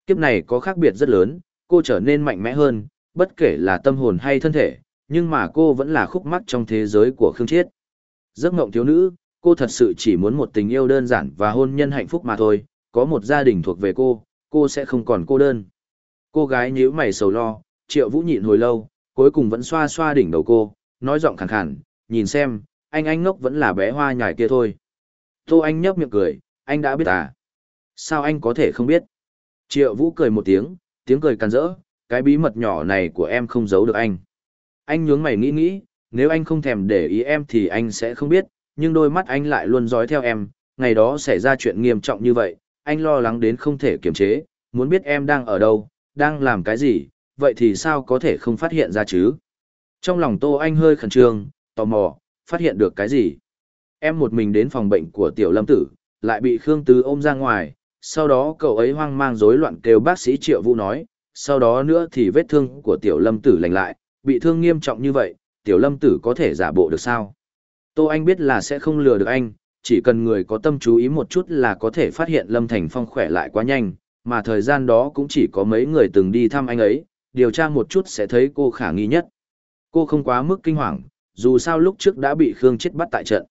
Kiếp này có khác biệt rất lớn, cô trở nên mạnh mẽ hơn, bất kể là tâm hồn hay thân thể, nhưng mà cô vẫn là khúc mắc trong thế giới của Khương Chiết. Giấc mộng thiếu nữ, cô thật sự chỉ muốn một tình yêu đơn giản và hôn nhân hạnh phúc mà thôi, có một gia đình thuộc về cô, cô sẽ không còn cô đơn. Cô gái nhíu mày sầu lo, Triệu Vũ nhịn hồi lâu, cuối cùng vẫn xoa xoa đỉnh đầu cô, nói giọng khàn khàn, nhìn xem, anh anh ngốc vẫn là bé hoa nhài kia thôi. Tô anh nhấp miệng cười, anh đã biết à? Sao anh có thể không biết? Triệu Vũ cười một tiếng, tiếng cười càn rỡ, cái bí mật nhỏ này của em không giấu được anh. Anh nhướng mày nghĩ nghĩ, nếu anh không thèm để ý em thì anh sẽ không biết, nhưng đôi mắt anh lại luôn dõi theo em, ngày đó xảy ra chuyện nghiêm trọng như vậy, anh lo lắng đến không thể kiềm chế, muốn biết em đang ở đâu, đang làm cái gì, vậy thì sao có thể không phát hiện ra chứ? Trong lòng Tô Anh hơi khẩn trương, tò mò, phát hiện được cái gì? Em một mình đến phòng bệnh của tiểu lâm tử, lại bị Khương Tứ ôm ra ngoài, sau đó cậu ấy hoang mang rối loạn kêu bác sĩ Triệu Vũ nói, sau đó nữa thì vết thương của tiểu lâm tử lành lại, bị thương nghiêm trọng như vậy, tiểu lâm tử có thể giả bộ được sao? Tô Anh biết là sẽ không lừa được anh, chỉ cần người có tâm chú ý một chút là có thể phát hiện Lâm Thành Phong khỏe lại quá nhanh, mà thời gian đó cũng chỉ có mấy người từng đi thăm anh ấy, điều tra một chút sẽ thấy cô khả nghi nhất. Cô không quá mức kinh hoàng, dù sao lúc trước đã bị Khương chết bắt tại trận.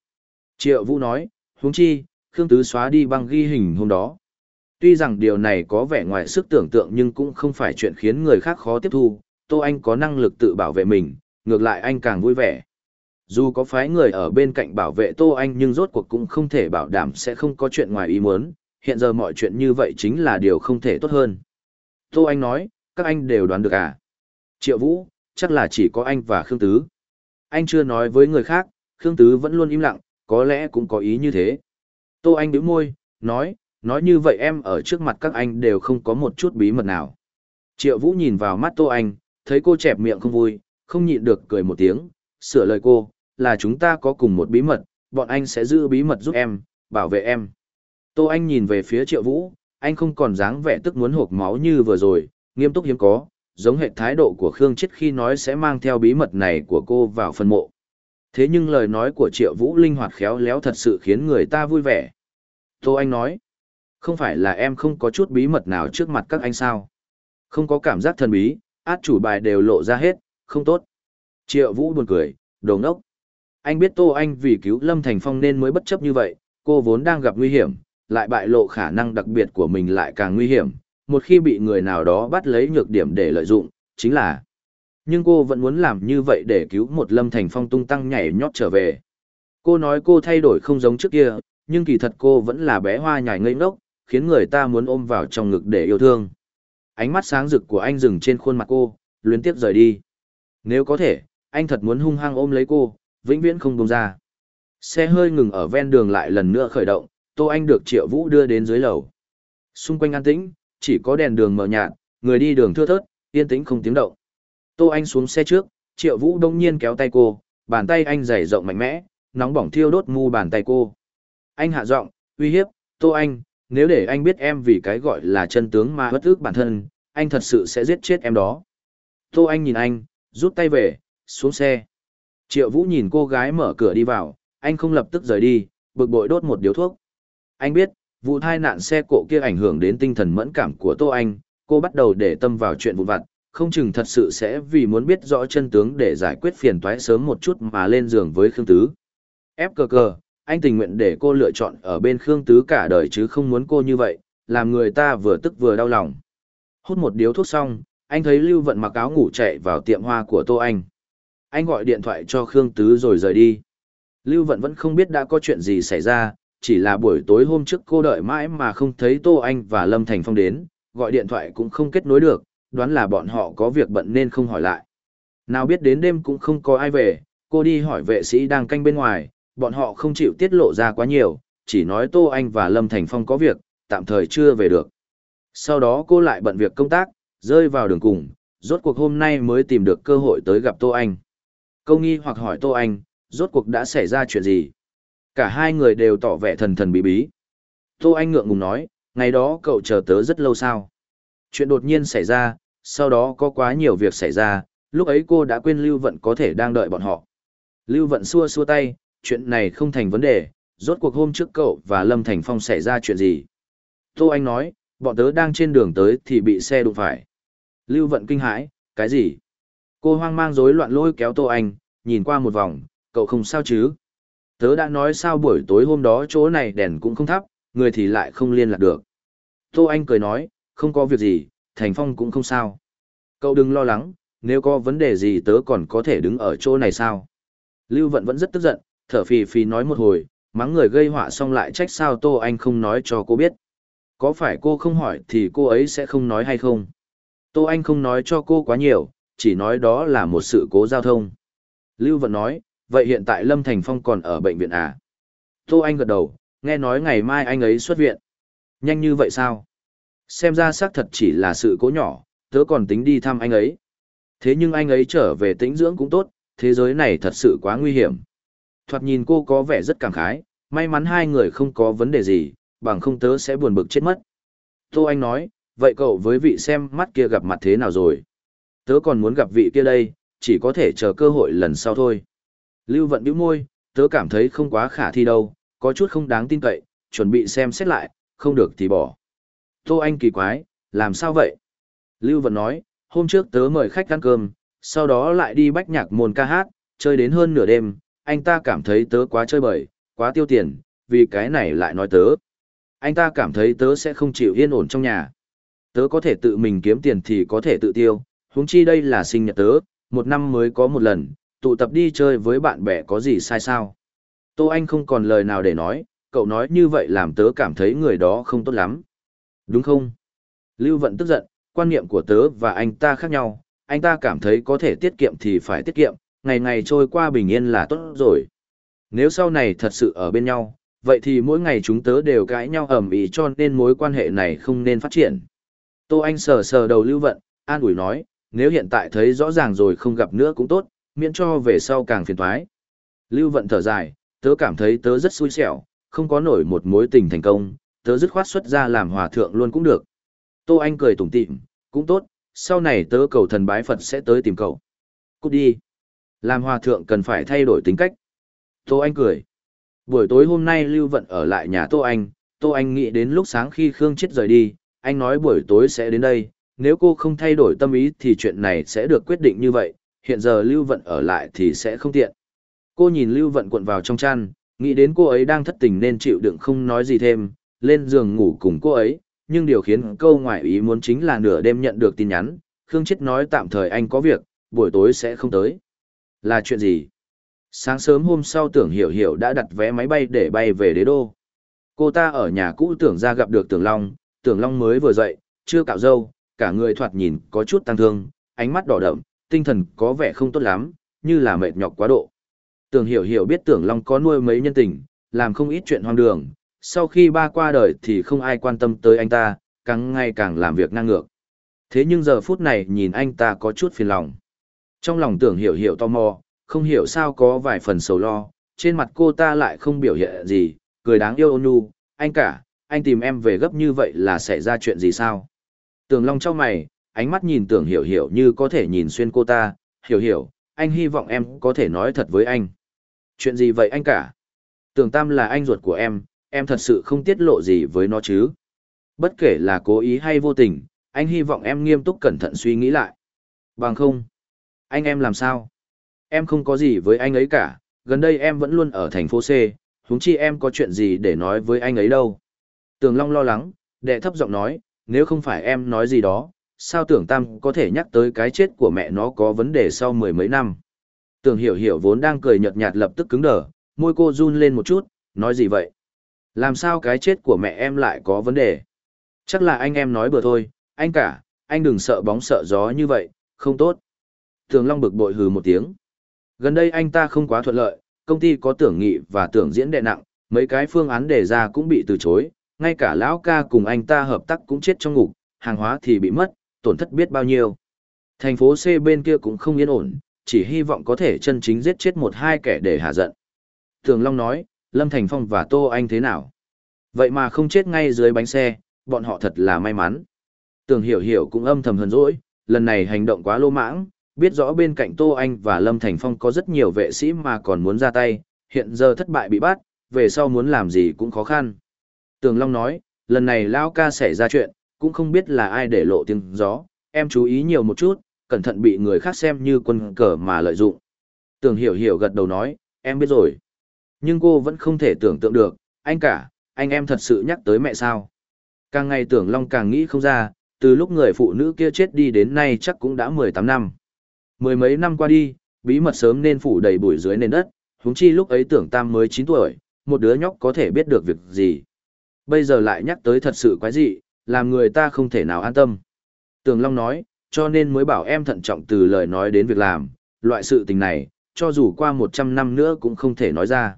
Triệu Vũ nói, Húng chi, Khương Tứ xóa đi băng ghi hình hôm đó. Tuy rằng điều này có vẻ ngoài sức tưởng tượng nhưng cũng không phải chuyện khiến người khác khó tiếp thu, Tô Anh có năng lực tự bảo vệ mình, ngược lại anh càng vui vẻ. Dù có phái người ở bên cạnh bảo vệ Tô Anh nhưng rốt cuộc cũng không thể bảo đảm sẽ không có chuyện ngoài ý muốn, hiện giờ mọi chuyện như vậy chính là điều không thể tốt hơn. Tô Anh nói, các anh đều đoán được à? Triệu Vũ, chắc là chỉ có anh và Khương Tứ. Anh chưa nói với người khác, Khương Tứ vẫn luôn im lặng, có lẽ cũng có ý như thế. Tô Anh bĩu môi, nói, nói như vậy em ở trước mặt các anh đều không có một chút bí mật nào. Triệu Vũ nhìn vào mắt Tô Anh, thấy cô chẹp miệng không vui, không nhịn được cười một tiếng, sửa lời cô, là chúng ta có cùng một bí mật, bọn anh sẽ giữ bí mật giúp em, bảo vệ em. Tô Anh nhìn về phía Triệu Vũ, anh không còn dáng vẻ tức muốn hộp máu như vừa rồi, nghiêm túc hiếm có, giống hệ thái độ của Khương Chết khi nói sẽ mang theo bí mật này của cô vào phân mộ. Thế nhưng lời nói của Triệu Vũ linh hoạt khéo léo thật sự khiến người ta vui vẻ. Tô Anh nói, không phải là em không có chút bí mật nào trước mặt các anh sao? Không có cảm giác thần bí, át chủ bài đều lộ ra hết, không tốt. Triệu Vũ buồn cười, đồ ngốc. Anh biết Tô Anh vì cứu Lâm Thành Phong nên mới bất chấp như vậy, cô vốn đang gặp nguy hiểm, lại bại lộ khả năng đặc biệt của mình lại càng nguy hiểm, một khi bị người nào đó bắt lấy nhược điểm để lợi dụng, chính là... Nhưng cô vẫn muốn làm như vậy để cứu một Lâm Thành Phong tung tăng nhảy nhót trở về. Cô nói cô thay đổi không giống trước kia, nhưng kỳ thật cô vẫn là bé hoa nhài ngây ngốc, khiến người ta muốn ôm vào trong ngực để yêu thương. Ánh mắt sáng rực của anh dừng trên khuôn mặt cô, luyến tiếp rời đi. Nếu có thể, anh thật muốn hung hăng ôm lấy cô, vĩnh viễn không bông ra. Xe hơi ngừng ở ven đường lại lần nữa khởi động, Tô Anh được Triệu Vũ đưa đến dưới lầu. Xung quanh an tĩnh, chỉ có đèn đường mờ nhạt, người đi đường thưa thớt, yên tĩnh không tiếng động. Tô Anh xuống xe trước, Triệu Vũ đông nhiên kéo tay cô, bàn tay anh dày rộng mạnh mẽ, nóng bỏng thiêu đốt mu bàn tay cô. Anh hạ giọng, uy hiếp, Tô Anh, nếu để anh biết em vì cái gọi là chân tướng mà bất ức bản thân, anh thật sự sẽ giết chết em đó. Tô Anh nhìn anh, rút tay về, xuống xe. Triệu Vũ nhìn cô gái mở cửa đi vào, anh không lập tức rời đi, bực bội đốt một điếu thuốc. Anh biết, vụ tai nạn xe cộ kia ảnh hưởng đến tinh thần mẫn cảm của Tô Anh, cô bắt đầu để tâm vào chuyện vụn vặt, không chừng thật sự sẽ vì muốn biết rõ chân tướng để giải quyết phiền toái sớm một chút mà lên giường với Khương Tứ. Ép cờ cờ, anh tình nguyện để cô lựa chọn ở bên Khương Tứ cả đời chứ không muốn cô như vậy, làm người ta vừa tức vừa đau lòng. Hút một điếu thuốc xong, anh thấy Lưu Vận mặc áo ngủ chạy vào tiệm hoa của Tô Anh. Anh gọi điện thoại cho Khương Tứ rồi rời đi. Lưu Vận vẫn không biết đã có chuyện gì xảy ra, chỉ là buổi tối hôm trước cô đợi mãi mà không thấy Tô Anh và Lâm Thành Phong đến, gọi điện thoại cũng không kết nối được, đoán là bọn họ có việc bận nên không hỏi lại. Nào biết đến đêm cũng không có ai về, cô đi hỏi vệ sĩ đang canh bên ngoài, bọn họ không chịu tiết lộ ra quá nhiều, chỉ nói Tô Anh và Lâm Thành Phong có việc, tạm thời chưa về được. Sau đó cô lại bận việc công tác, rơi vào đường cùng, rốt cuộc hôm nay mới tìm được cơ hội tới gặp Tô Anh câu nghi hoặc hỏi Tô Anh, rốt cuộc đã xảy ra chuyện gì? Cả hai người đều tỏ vẻ thần thần bí bí. Tô Anh ngượng ngùng nói, ngày đó cậu chờ tớ rất lâu sao? Chuyện đột nhiên xảy ra, sau đó có quá nhiều việc xảy ra, lúc ấy cô đã quên Lưu Vận có thể đang đợi bọn họ. Lưu Vận xua xua tay, chuyện này không thành vấn đề, rốt cuộc hôm trước cậu và Lâm Thành Phong xảy ra chuyện gì? Tô Anh nói, bọn tớ đang trên đường tới thì bị xe đụng phải. Lưu Vận kinh hãi, cái gì? Cô hoang mang rối loạn lôi kéo Tô Anh, nhìn qua một vòng, cậu không sao chứ? Tớ đã nói sao buổi tối hôm đó chỗ này đèn cũng không thắp, người thì lại không liên lạc được. Tô Anh cười nói, không có việc gì, Thành Phong cũng không sao. Cậu đừng lo lắng, nếu có vấn đề gì tớ còn có thể đứng ở chỗ này sao? Lưu Vận vẫn rất tức giận, thở phì phì nói một hồi, mắng người gây họa xong lại trách sao Tô Anh không nói cho cô biết. Có phải cô không hỏi thì cô ấy sẽ không nói hay không? Tô Anh không nói cho cô quá nhiều, chỉ nói đó là một sự cố giao thông. Lưu Vận nói, vậy hiện tại Lâm Thành Phong còn ở bệnh viện à? Tô Anh gật đầu, nghe nói ngày mai anh ấy xuất viện. Nhanh như vậy sao? Xem ra xác thật chỉ là sự cố nhỏ, tớ còn tính đi thăm anh ấy. Thế nhưng anh ấy trở về tĩnh dưỡng cũng tốt, thế giới này thật sự quá nguy hiểm. Thoạt nhìn cô có vẻ rất cảm khái, may mắn hai người không có vấn đề gì, bằng không tớ sẽ buồn bực chết mất. Tô Anh nói, vậy cậu với vị xem mắt kia gặp mặt thế nào rồi? tớ còn muốn gặp vị kia đây, chỉ có thể chờ cơ hội lần sau thôi. Lưu vận bĩu môi, tớ cảm thấy không quá khả thi đâu, có chút không đáng tin cậy, chuẩn bị xem xét lại, không được thì bỏ. Tô Anh kỳ quái, làm sao vậy? Lưu vận nói, hôm trước tớ mời khách ăn cơm, sau đó lại đi bách nhạc môn ca hát, chơi đến hơn nửa đêm, anh ta cảm thấy tớ quá chơi bời, quá tiêu tiền, vì cái này lại nói tớ. Anh ta cảm thấy tớ sẽ không chịu yên ổn trong nhà. Tớ có thể tự mình kiếm tiền thì có thể tự tiêu, huống chi đây là sinh nhật tớ, một năm mới có một lần, tụ tập đi chơi với bạn bè có gì sai sao. Tô Anh không còn lời nào để nói, cậu nói như vậy làm tớ cảm thấy người đó không tốt lắm. Đúng không? Lưu Vận tức giận, quan niệm của tớ và anh ta khác nhau, anh ta cảm thấy có thể tiết kiệm thì phải tiết kiệm, ngày ngày trôi qua bình yên là tốt rồi. Nếu sau này thật sự ở bên nhau, vậy thì mỗi ngày chúng tớ đều cãi nhau ầm ĩ cho nên mối quan hệ này không nên phát triển. Tô Anh sờ sờ đầu Lưu Vận, an ủi nói, nếu hiện tại thấy rõ ràng rồi không gặp nữa cũng tốt, miễn cho về sau càng phiền toái. Lưu Vận thở dài, tớ cảm thấy tớ rất xui xẻo, không có nổi một mối tình thành công, tớ dứt khoát xuất ra làm hòa thượng luôn cũng được. Tô Anh cười tủm tỉm, cũng tốt, sau này tớ cầu thần bái Phật sẽ tới tìm cậu. Cút đi. Làm hòa thượng cần phải thay đổi tính cách. Tô Anh cười. Buổi tối hôm nay Lưu Vận ở lại nhà Tô Anh, Tô Anh nghĩ đến lúc sáng khi Khương Chết rời đi, anh nói buổi tối sẽ đến đây, nếu cô không thay đổi tâm ý thì chuyện này sẽ được quyết định như vậy, hiện giờ Lưu Vận ở lại thì sẽ không tiện. Cô nhìn Lưu Vận cuộn vào trong chăn, nghĩ đến cô ấy đang thất tình nên chịu đựng không nói gì thêm, lên giường ngủ cùng cô ấy, nhưng điều khiến câu ngoại ý muốn chính là nửa đêm nhận được tin nhắn, Khương Chết nói tạm thời anh có việc, buổi tối sẽ không tới. Là chuyện gì? Sáng sớm hôm sau tưởng hiểu hiểu đã đặt vé máy bay để bay về đế đô. Cô ta ở nhà cũ tưởng ra gặp được tưởng Long, tưởng Long mới vừa dậy, chưa cạo râu, cả người thoạt nhìn có chút tăng thương, ánh mắt đỏ đậm, tinh thần có vẻ không tốt lắm, như là mệt nhọc quá độ. Tưởng hiểu hiểu biết tưởng Long có nuôi mấy nhân tình, làm không ít chuyện hoang đường, sau khi ba qua đời thì không ai quan tâm tới anh ta, càng ngày càng làm việc năng ngược. Thế nhưng giờ phút này nhìn anh ta có chút phiền lòng. Trong lòng tưởng hiểu hiểu tò mò, không hiểu sao có vài phần sầu lo, trên mặt cô ta lại không biểu hiện gì, cười đáng yêu ôn nhu, anh cả, anh tìm em về gấp như vậy là xảy ra chuyện gì sao? Tường Long trao mày, ánh mắt nhìn tưởng hiểu hiểu như có thể nhìn xuyên cô ta, hiểu hiểu, anh hy vọng em có thể nói thật với anh. Chuyện gì vậy anh cả? Tưởng Tam là anh ruột của em, em thật sự không tiết lộ gì với nó chứ. Bất kể là cố ý hay vô tình, anh hy vọng em nghiêm túc cẩn thận suy nghĩ lại. Bằng không, anh em làm sao? Em không có gì với anh ấy cả, gần đây em vẫn luôn ở thành phố C, huống chi em có chuyện gì để nói với anh ấy đâu. Tường Long lo lắng, đệ thấp giọng nói, nếu không phải em nói gì đó, sao tưởng tam có thể nhắc tới cái chết của mẹ nó có vấn đề sau mười mấy năm. Tưởng hiểu hiểu vốn đang cười nhợt nhạt lập tức cứng đờ, môi cô run lên một chút, nói gì vậy? Làm sao cái chết của mẹ em lại có vấn đề? Chắc là anh em nói bừa thôi, anh cả, anh đừng sợ bóng sợ gió như vậy, không tốt. Tường Long bực bội hừ một tiếng. Gần đây anh ta không quá thuận lợi, công ty có tưởng nghị và tưởng diễn đệ nặng, mấy cái phương án đề ra cũng bị từ chối, ngay cả lão ca cùng anh ta hợp tác cũng chết trong ngục, hàng hóa thì bị mất, tổn thất biết bao nhiêu. Thành phố C bên kia cũng không yên ổn, chỉ hy vọng có thể chân chính giết chết một hai kẻ để hạ giận. Thường Long nói, Lâm Thành Phong và Tô Anh thế nào? Vậy mà không chết ngay dưới bánh xe, bọn họ thật là may mắn. Tường Hiểu Hiểu cũng âm thầm hờn dỗi, lần này hành động quá lô mãng, biết rõ bên cạnh Tô Anh và Lâm Thành Phong có rất nhiều vệ sĩ mà còn muốn ra tay, hiện giờ thất bại bị bắt, về sau muốn làm gì cũng khó khăn. Tường Long nói, lần này Lao ca xảy ra chuyện, cũng không biết là ai để lộ tiếng gió, em chú ý nhiều một chút, cẩn thận bị người khác xem như quân cờ mà lợi dụng. Tường Hiểu Hiểu gật đầu nói, em biết rồi. Nhưng cô vẫn không thể tưởng tượng được, anh cả, anh em thật sự nhắc tới mẹ sao. Càng ngày Tường Long càng nghĩ không ra, từ lúc người phụ nữ kia chết đi đến nay chắc cũng đã 18 năm. Mười mấy năm qua đi, bí mật sớm nên phủ đầy bụi dưới nền đất, huống chi lúc ấy Tưởng Tam mới 9 tuổi, một đứa nhóc có thể biết được việc gì bây giờ lại nhắc tới thật sự quái dị, làm người ta không thể nào an tâm. Tường Long nói, cho nên mới bảo em thận trọng từ lời nói đến việc làm, loại sự tình này, cho dù qua 100 năm nữa cũng không thể nói ra.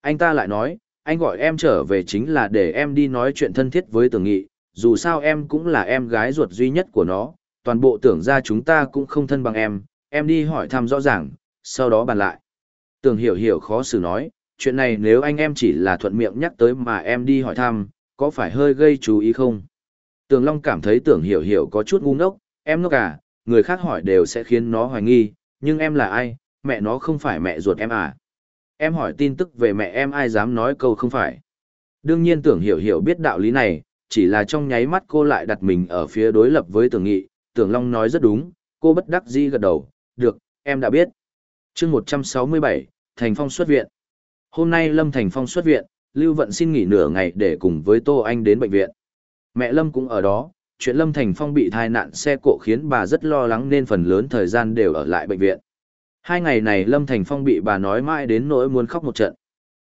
Anh ta lại nói, anh gọi em trở về chính là để em đi nói chuyện thân thiết với Tưởng Nghị, dù sao em cũng là em gái ruột duy nhất của nó, toàn bộ tưởng ra chúng ta cũng không thân bằng em, em đi hỏi thăm rõ ràng, sau đó bàn lại. Tường Hiểu Hiểu khó xử nói, chuyện này nếu anh em chỉ là thuận miệng nhắc tới mà em đi hỏi thăm, có phải hơi gây chú ý không? Tường Long cảm thấy tưởng hiểu hiểu có chút ngu ngốc, em ngốc à, người khác hỏi đều sẽ khiến nó hoài nghi, nhưng em là ai, mẹ nó không phải mẹ ruột em à? Em hỏi tin tức về mẹ em ai dám nói câu không phải. Đương nhiên tưởng hiểu hiểu biết đạo lý này, chỉ là trong nháy mắt cô lại đặt mình ở phía đối lập với tưởng nghị, tưởng Long nói rất đúng, cô bất đắc dĩ gật đầu, được, em đã biết. chương 167, Thành Phong xuất viện. Hôm nay Lâm Thành Phong xuất viện, Lưu Vận xin nghỉ nửa ngày để cùng với Tô Anh đến bệnh viện. Mẹ Lâm cũng ở đó, chuyện Lâm Thành Phong bị tai nạn xe cộ khiến bà rất lo lắng nên phần lớn thời gian đều ở lại bệnh viện. Hai ngày này Lâm Thành Phong bị bà nói mãi đến nỗi muốn khóc một trận.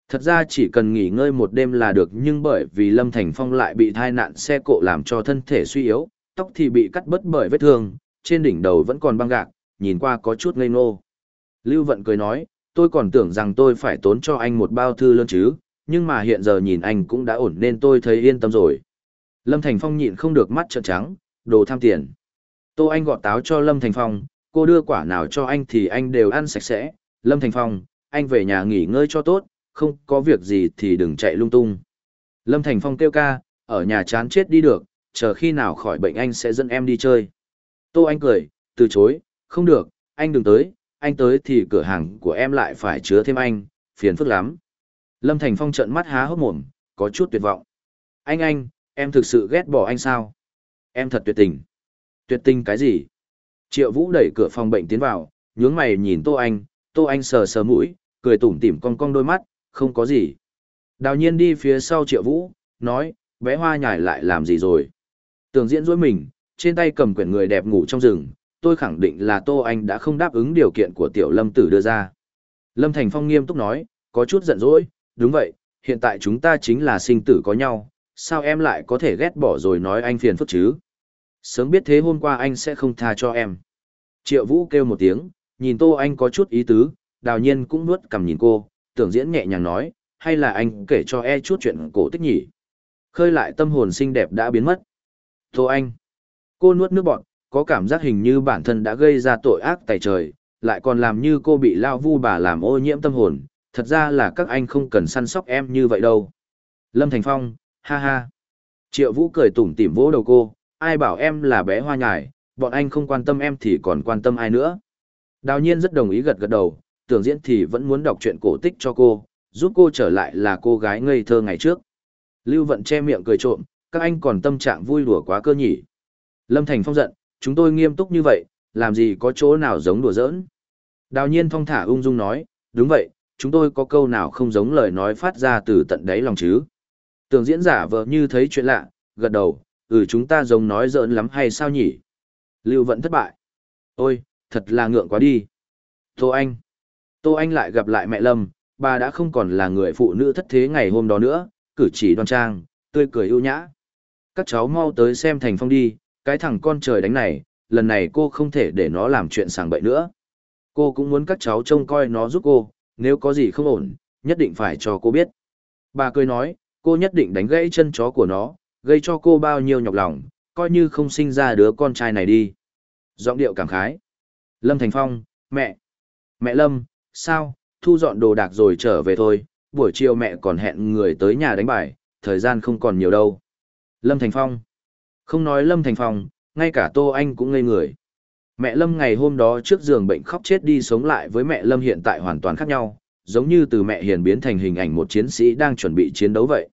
Thật ra chỉ cần nghỉ ngơi một đêm là được nhưng bởi vì Lâm Thành Phong lại bị tai nạn xe cộ làm cho thân thể suy yếu, tóc thì bị cắt bớt bởi vết thương, trên đỉnh đầu vẫn còn băng gạc, nhìn qua có chút ngây ngô. Lưu Vận cười nói, tôi còn tưởng rằng tôi phải tốn cho anh một bao thư lớn chứ, nhưng mà hiện giờ nhìn anh cũng đã ổn nên tôi thấy yên tâm rồi. Lâm Thành Phong nhịn không được mắt trợn trắng, đồ tham tiền. Tô Anh gọt táo cho Lâm Thành Phong, cô đưa quả nào cho anh thì anh đều ăn sạch sẽ. Lâm Thành Phong, anh về nhà nghỉ ngơi cho tốt, không có việc gì thì đừng chạy lung tung. Lâm Thành Phong kêu ca, ở nhà chán chết đi được, chờ khi nào khỏi bệnh anh sẽ dẫn em đi chơi. Tô Anh cười, từ chối, không được, anh đừng tới, anh tới thì cửa hàng của em lại phải chứa thêm anh, phiền phức lắm. Lâm Thành Phong trợn mắt há hốc mồm, có chút tuyệt vọng. Anh anh, em thực sự ghét bỏ anh sao? Em thật tuyệt tình. Tuyệt tình cái gì? Triệu Vũ đẩy cửa phòng bệnh tiến vào, nhướng mày nhìn Tô Anh, Tô Anh sờ sờ mũi, cười tủm tỉm cong cong đôi mắt, không có gì. Đào nhiên đi phía sau Triệu Vũ, nói, bé hoa nhải lại làm gì rồi? Tường diễn dối mình, trên tay cầm quyển người đẹp ngủ trong rừng, tôi khẳng định là Tô Anh đã không đáp ứng điều kiện của tiểu lâm tử đưa ra. Lâm Thành Phong nghiêm túc nói, có chút giận dỗi, đúng vậy, hiện tại chúng ta chính là sinh tử có nhau, sao em lại có thể ghét bỏ rồi nói anh phiền phức chứ? Sớm biết thế hôm qua anh sẽ không tha cho em. Triệu Vũ kêu một tiếng, nhìn Tô Anh có chút ý tứ, đào nhiên cũng nuốt cằm nhìn cô, tưởng diễn nhẹ nhàng nói, hay là anh kể cho e chút chuyện cổ tích nhỉ? Khơi lại tâm hồn xinh đẹp đã biến mất. Tô Anh. Cô nuốt nước bọt, có cảm giác hình như bản thân đã gây ra tội ác tài trời, lại còn làm như cô bị lao vu bà làm ô nhiễm tâm hồn, thật ra là các anh không cần săn sóc em như vậy đâu. Lâm Thành Phong, ha ha. Triệu Vũ cười tủm tỉm vỗ đầu cô, ai bảo em là bé hoa nhài, bọn anh không quan tâm em thì còn quan tâm ai nữa. Đào nhiên rất đồng ý gật gật đầu, tưởng diễn thì vẫn muốn đọc truyện cổ tích cho cô, giúp cô trở lại là cô gái ngây thơ ngày trước. Lưu Vận che miệng cười trộm, các anh còn tâm trạng vui đùa quá cơ nhỉ. Lâm Thành Phong giận, chúng tôi nghiêm túc như vậy, làm gì có chỗ nào giống đùa giỡn. Đào nhiên thong thả ung dung nói, đúng vậy, chúng tôi có câu nào không giống lời nói phát ra từ tận đáy lòng chứ. Tưởng diễn giả vợ như thấy chuyện lạ, gật đầu, ừ chúng ta giống nói giỡn lắm hay sao nhỉ? Lưu vẫn thất bại. Ôi, thật là ngượng quá đi. Tô Anh. Tô Anh lại gặp lại mẹ Lâm, bà đã không còn là người phụ nữ thất thế ngày hôm đó nữa, cử chỉ đoan trang, tươi cười ưu nhã. Các cháu mau tới xem thành phong đi, cái thằng con trời đánh này, lần này cô không thể để nó làm chuyện sàng bậy nữa. Cô cũng muốn các cháu trông coi nó giúp cô, nếu có gì không ổn, nhất định phải cho cô biết. Bà cười nói, cô nhất định đánh gãy chân chó của nó, gây cho cô bao nhiêu nhọc lòng, coi như không sinh ra đứa con trai này đi. Giọng điệu cảm khái. Lâm Thành Phong, mẹ. Mẹ Lâm, sao, thu dọn đồ đạc rồi trở về thôi, buổi chiều mẹ còn hẹn người tới nhà đánh bài, thời gian không còn nhiều đâu. Lâm Thành Phong. Không nói Lâm Thành Phong, ngay cả Tô Anh cũng ngây người. Mẹ Lâm ngày hôm đó trước giường bệnh khóc chết đi sống lại với mẹ Lâm hiện tại hoàn toàn khác nhau, giống như từ mẹ hiền biến thành hình ảnh một chiến sĩ đang chuẩn bị chiến đấu vậy.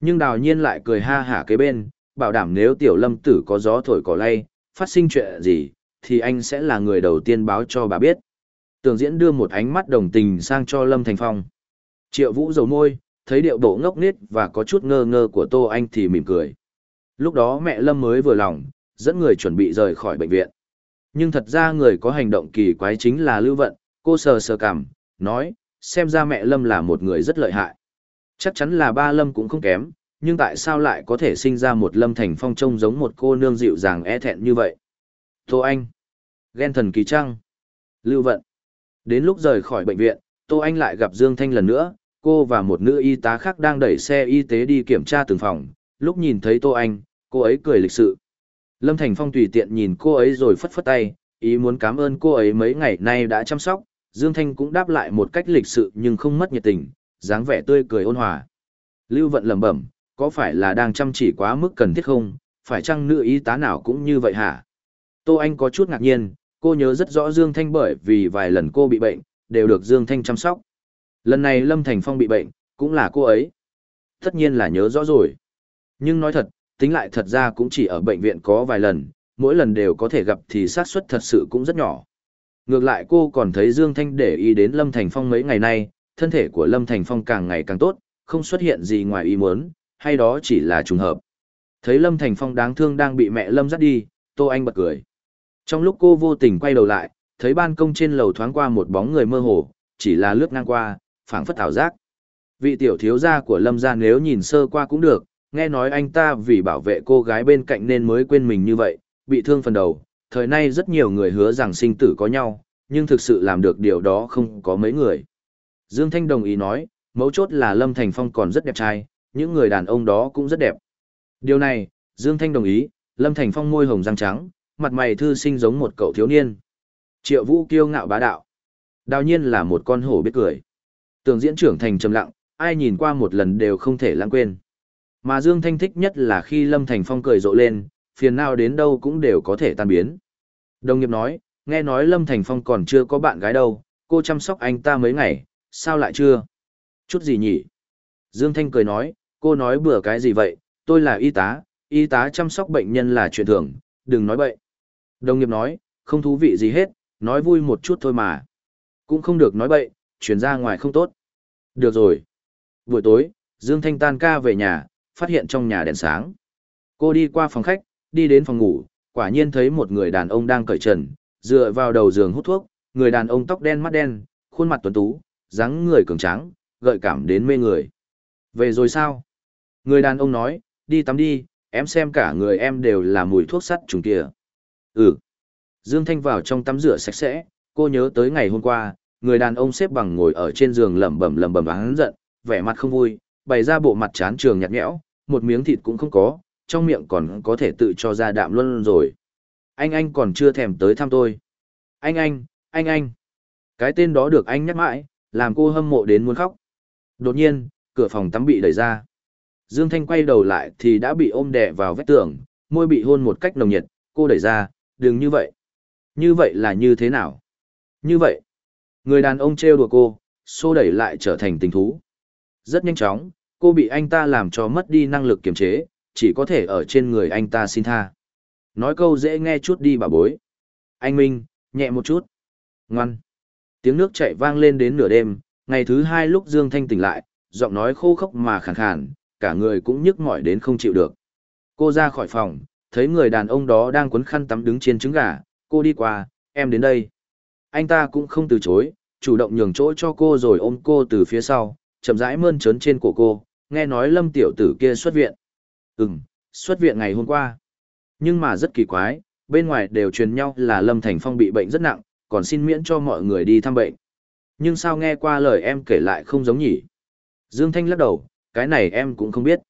Nhưng đào nhiên lại cười ha hả kế bên, bảo đảm nếu tiểu lâm tử có gió thổi cỏ lay, phát sinh chuyện gì, thì anh sẽ là người đầu tiên báo cho bà biết. Tường diễn đưa một ánh mắt đồng tình sang cho Lâm Thành Phong. Triệu vũ dầu môi, thấy điệu bộ ngốc nghếch và có chút ngơ ngơ của Tô Anh thì mỉm cười. Lúc đó mẹ Lâm mới vừa lòng, dẫn người chuẩn bị rời khỏi bệnh viện. Nhưng thật ra người có hành động kỳ quái chính là Lưu Vận, cô sờ sờ cằm, nói, xem ra mẹ Lâm là một người rất lợi hại. Chắc chắn là ba Lâm cũng không kém, nhưng tại sao lại có thể sinh ra một Lâm Thành Phong trông giống một cô nương dịu dàng e thẹn như vậy? Tô Anh, ghen thần kỳ trăng, Lưu Vận. Đến lúc rời khỏi bệnh viện, Tô Anh lại gặp Dương Thanh lần nữa, cô và một nữ y tá khác đang đẩy xe y tế đi kiểm tra từng phòng, lúc nhìn thấy Tô Anh, Cô ấy cười lịch sự. Lâm Thành Phong tùy tiện nhìn cô ấy rồi phất phất tay, ý muốn cảm ơn cô ấy mấy ngày nay đã chăm sóc, Dương Thanh cũng đáp lại một cách lịch sự nhưng không mất nhiệt tình, dáng vẻ tươi cười ôn hòa. Lưu Vận lẩm bẩm, có phải là đang chăm chỉ quá mức cần thiết không, phải chăng nữ y tá nào cũng như vậy hả? Tô Anh có chút ngạc nhiên, cô nhớ rất rõ Dương Thanh bởi vì vài lần cô bị bệnh, đều được Dương Thanh chăm sóc. Lần này Lâm Thành Phong bị bệnh, cũng là cô ấy. Tất nhiên là nhớ rõ rồi. Nhưng nói thật, tính lại thật ra cũng chỉ ở bệnh viện có vài lần, mỗi lần đều có thể gặp thì xác suất thật sự cũng rất nhỏ. Ngược lại cô còn thấy Dương Thanh để ý đến Lâm Thành Phong mấy ngày nay, thân thể của Lâm Thành Phong càng ngày càng tốt, không xuất hiện gì ngoài ý muốn, hay đó chỉ là trùng hợp. Thấy Lâm Thành Phong đáng thương đang bị mẹ Lâm dắt đi, Tô Anh bật cười. Trong lúc cô vô tình quay đầu lại, thấy ban công trên lầu thoáng qua một bóng người mơ hồ, chỉ là lướt ngang qua, phảng phất ảo giác. Vị tiểu thiếu gia của Lâm gia nếu nhìn sơ qua cũng được, nghe nói anh ta vì bảo vệ cô gái bên cạnh nên mới quên mình như vậy, bị thương phần đầu, thời nay rất nhiều người hứa rằng sinh tử có nhau, nhưng thực sự làm được điều đó không có mấy người. Dương Thanh đồng ý nói, mấu chốt là Lâm Thành Phong còn rất đẹp trai, những người đàn ông đó cũng rất đẹp. Điều này, Dương Thanh đồng ý, Lâm Thành Phong môi hồng răng trắng, mặt mày thư sinh giống một cậu thiếu niên. Triệu Vũ kiêu ngạo bá đạo. Đào nhiên là một con hổ biết cười. Tường diễn trưởng thành trầm lặng, ai nhìn qua một lần đều không thể lãng quên. Mà Dương Thanh thích nhất là khi Lâm Thành Phong cười rộ lên, phiền nào đến đâu cũng đều có thể tan biến. Đồng nghiệp nói, nghe nói Lâm Thành Phong còn chưa có bạn gái đâu, cô chăm sóc anh ta mấy ngày, sao lại chưa? Chút gì nhỉ? Dương Thanh cười nói, cô nói bừa cái gì vậy, tôi là y tá, y tá chăm sóc bệnh nhân là chuyện thường, đừng nói bậy. Đồng nghiệp nói, không thú vị gì hết, nói vui một chút thôi mà. Cũng không được nói bậy, chuyển ra ngoài không tốt. Được rồi. Buổi tối, Dương Thanh tan ca về nhà, phát hiện trong nhà đèn sáng. Cô đi qua phòng khách, đi đến phòng ngủ, quả nhiên thấy một người đàn ông đang cởi trần, dựa vào đầu giường hút thuốc, người đàn ông tóc đen mắt đen, khuôn mặt tuấn tú, dáng người cường tráng, gợi cảm đến mê người. Về rồi sao? Người đàn ông nói, đi tắm đi, em xem cả người em đều là mùi thuốc sắt trùng kia. Ừ. Dương Thanh vào trong tắm rửa sạch sẽ, cô nhớ tới ngày hôm qua, người đàn ông xếp bằng ngồi ở trên giường lẩm bẩm lẩm bẩm và hắn giận, vẻ mặt không vui, bày ra bộ mặt chán trường nhạt nhẽo, một miếng thịt cũng không có, trong miệng còn có thể tự cho ra đạm luôn rồi. Anh anh còn chưa thèm tới thăm tôi. Anh anh, anh anh. Cái tên đó được anh nhắc mãi, làm cô hâm mộ đến muốn khóc. Đột nhiên, cửa phòng tắm bị đẩy ra. Dương Thanh quay đầu lại thì đã bị ôm đè vào vách tường, môi bị hôn một cách nồng nhiệt, cô đẩy ra, đừng như vậy. Như vậy là như thế nào? Như vậy. Người đàn ông trêu đùa cô, xô đẩy lại trở thành tình thú. Rất nhanh chóng, cô bị anh ta làm cho mất đi năng lực kiềm chế, chỉ có thể ở trên người anh ta xin tha. Nói câu dễ nghe chút đi bà bối. Anh Minh, nhẹ một chút. Ngoan. Tiếng nước chảy vang lên đến nửa đêm, ngày thứ hai lúc Dương Thanh tỉnh lại, giọng nói khô khốc mà khàn khàn, cả người cũng nhức mỏi đến không chịu được. Cô ra khỏi phòng, thấy người đàn ông đó đang quấn khăn tắm đứng trên trứng gà, cô đi qua, em đến đây. Anh ta cũng không từ chối, chủ động nhường chỗ cho cô rồi ôm cô từ phía sau, chậm rãi mơn trớn trên cổ cô, nghe nói lâm tiểu tử kia xuất viện. Ừm, xuất viện ngày hôm qua. Nhưng mà rất kỳ quái, bên ngoài đều truyền nhau là lâm thành phong bị bệnh rất nặng, còn xin miễn cho mọi người đi thăm bệnh. Nhưng sao nghe qua lời em kể lại không giống nhỉ? Dương Thanh lắc đầu, cái này em cũng không biết.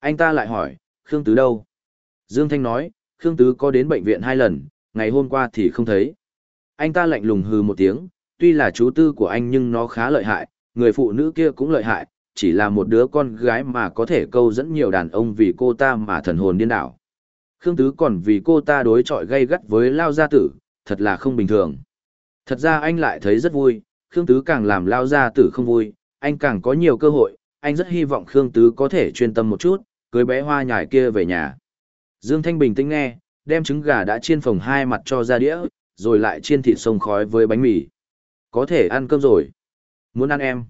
Anh ta lại hỏi, Khương Tứ đâu? Dương Thanh nói, Khương Tứ có đến bệnh viện hai lần, ngày hôm qua thì không thấy. Anh ta lạnh lùng hừ một tiếng, tuy là chú tư của anh nhưng nó khá lợi hại, người phụ nữ kia cũng lợi hại, chỉ là một đứa con gái mà có thể câu dẫn nhiều đàn ông vì cô ta mà thần hồn điên đảo. Khương Tứ còn vì cô ta đối chọi gay gắt với Lao Gia Tử, thật là không bình thường. Thật ra anh lại thấy rất vui, Khương Tứ càng làm Lao Gia Tử không vui, anh càng có nhiều cơ hội, anh rất hy vọng Khương Tứ có thể chuyên tâm một chút, cưới bé hoa nhải kia về nhà. Dương Thanh bình tĩnh nghe, đem trứng gà đã chiên phồng hai mặt cho ra đĩa, rồi lại chiên thịt sông khói với bánh mì. Có thể ăn cơm rồi. Muốn ăn em.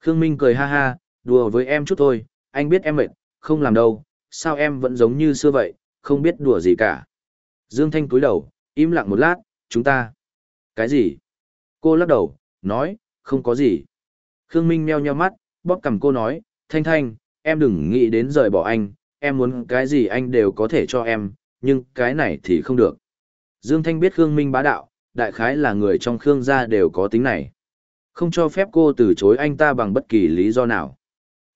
Khương Minh cười ha ha, đùa với em chút thôi, anh biết em mệt, không làm đâu, sao em vẫn giống như xưa vậy, không biết đùa gì cả. Dương Thanh cúi đầu, im lặng một lát, chúng ta. Cái gì? Cô lắc đầu, nói, không có gì. Khương Minh meo nheo mắt, bóp cầm cô nói, Thanh Thanh, em đừng nghĩ đến rời bỏ anh, em muốn cái gì anh đều có thể cho em, nhưng cái này thì không được. Dương Thanh biết Khương Minh bá đạo, đại khái là người trong Khương gia đều có tính này không cho phép cô từ chối anh ta bằng bất kỳ lý do nào.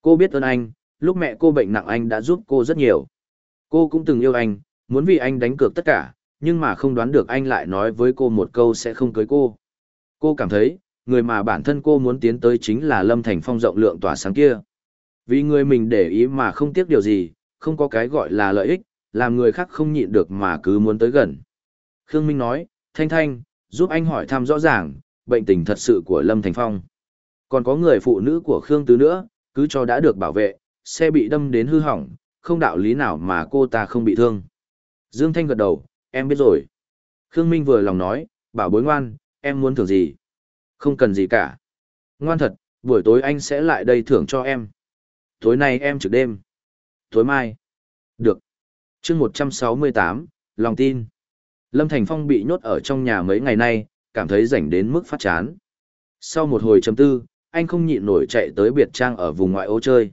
Cô biết ơn anh, lúc mẹ cô bệnh nặng anh đã giúp cô rất nhiều. Cô cũng từng yêu anh, muốn vì anh đánh cược tất cả, nhưng mà không đoán được anh lại nói với cô một câu sẽ không cưới cô. Cô cảm thấy, người mà bản thân cô muốn tiến tới chính là Lâm Thành Phong rộng lượng tỏa sáng kia. Vì người mình để ý mà không tiếc điều gì, không có cái gọi là lợi ích, làm người khác không nhịn được mà cứ muốn tới gần. Khương Minh nói, Thanh Thanh, giúp anh hỏi thăm rõ ràng, bệnh tình thật sự của Lâm Thành Phong. Còn có người phụ nữ của Khương Tứ nữa, cứ cho đã được bảo vệ, xe bị đâm đến hư hỏng, không đạo lý nào mà cô ta không bị thương. Dương Thanh gật đầu, em biết rồi. Khương Minh vừa lòng nói, bảo bối ngoan, em muốn thưởng gì? Không cần gì cả. Ngoan thật, buổi tối anh sẽ lại đây thưởng cho em. Tối nay em trực đêm. Tối mai. Được. chương 168, lòng tin. Lâm Thành Phong bị nhốt ở trong nhà mấy ngày nay, cảm thấy rảnh đến mức phát chán. Sau một hồi chấm tư, anh không nhịn nổi chạy tới biệt trang ở vùng ngoại ô chơi.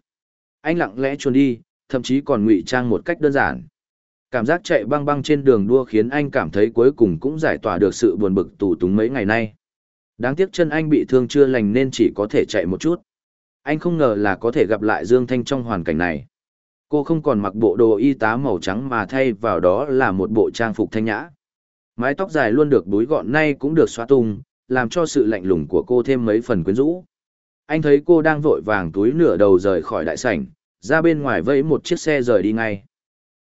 Anh lặng lẽ chuồn đi, thậm chí còn ngụy trang một cách đơn giản. Cảm giác chạy băng băng trên đường đua khiến anh cảm thấy cuối cùng cũng giải tỏa được sự buồn bực tù túng mấy ngày nay. Đáng tiếc chân anh bị thương chưa lành nên chỉ có thể chạy một chút. Anh không ngờ là có thể gặp lại Dương Thanh trong hoàn cảnh này. Cô không còn mặc bộ đồ y tá màu trắng mà thay vào đó là một bộ trang phục thanh nhã mái tóc dài luôn được búi gọn nay cũng được xóa tung, làm cho sự lạnh lùng của cô thêm mấy phần quyến rũ. Anh thấy cô đang vội vàng túi nửa đầu rời khỏi đại sảnh, ra bên ngoài vẫy một chiếc xe rời đi ngay.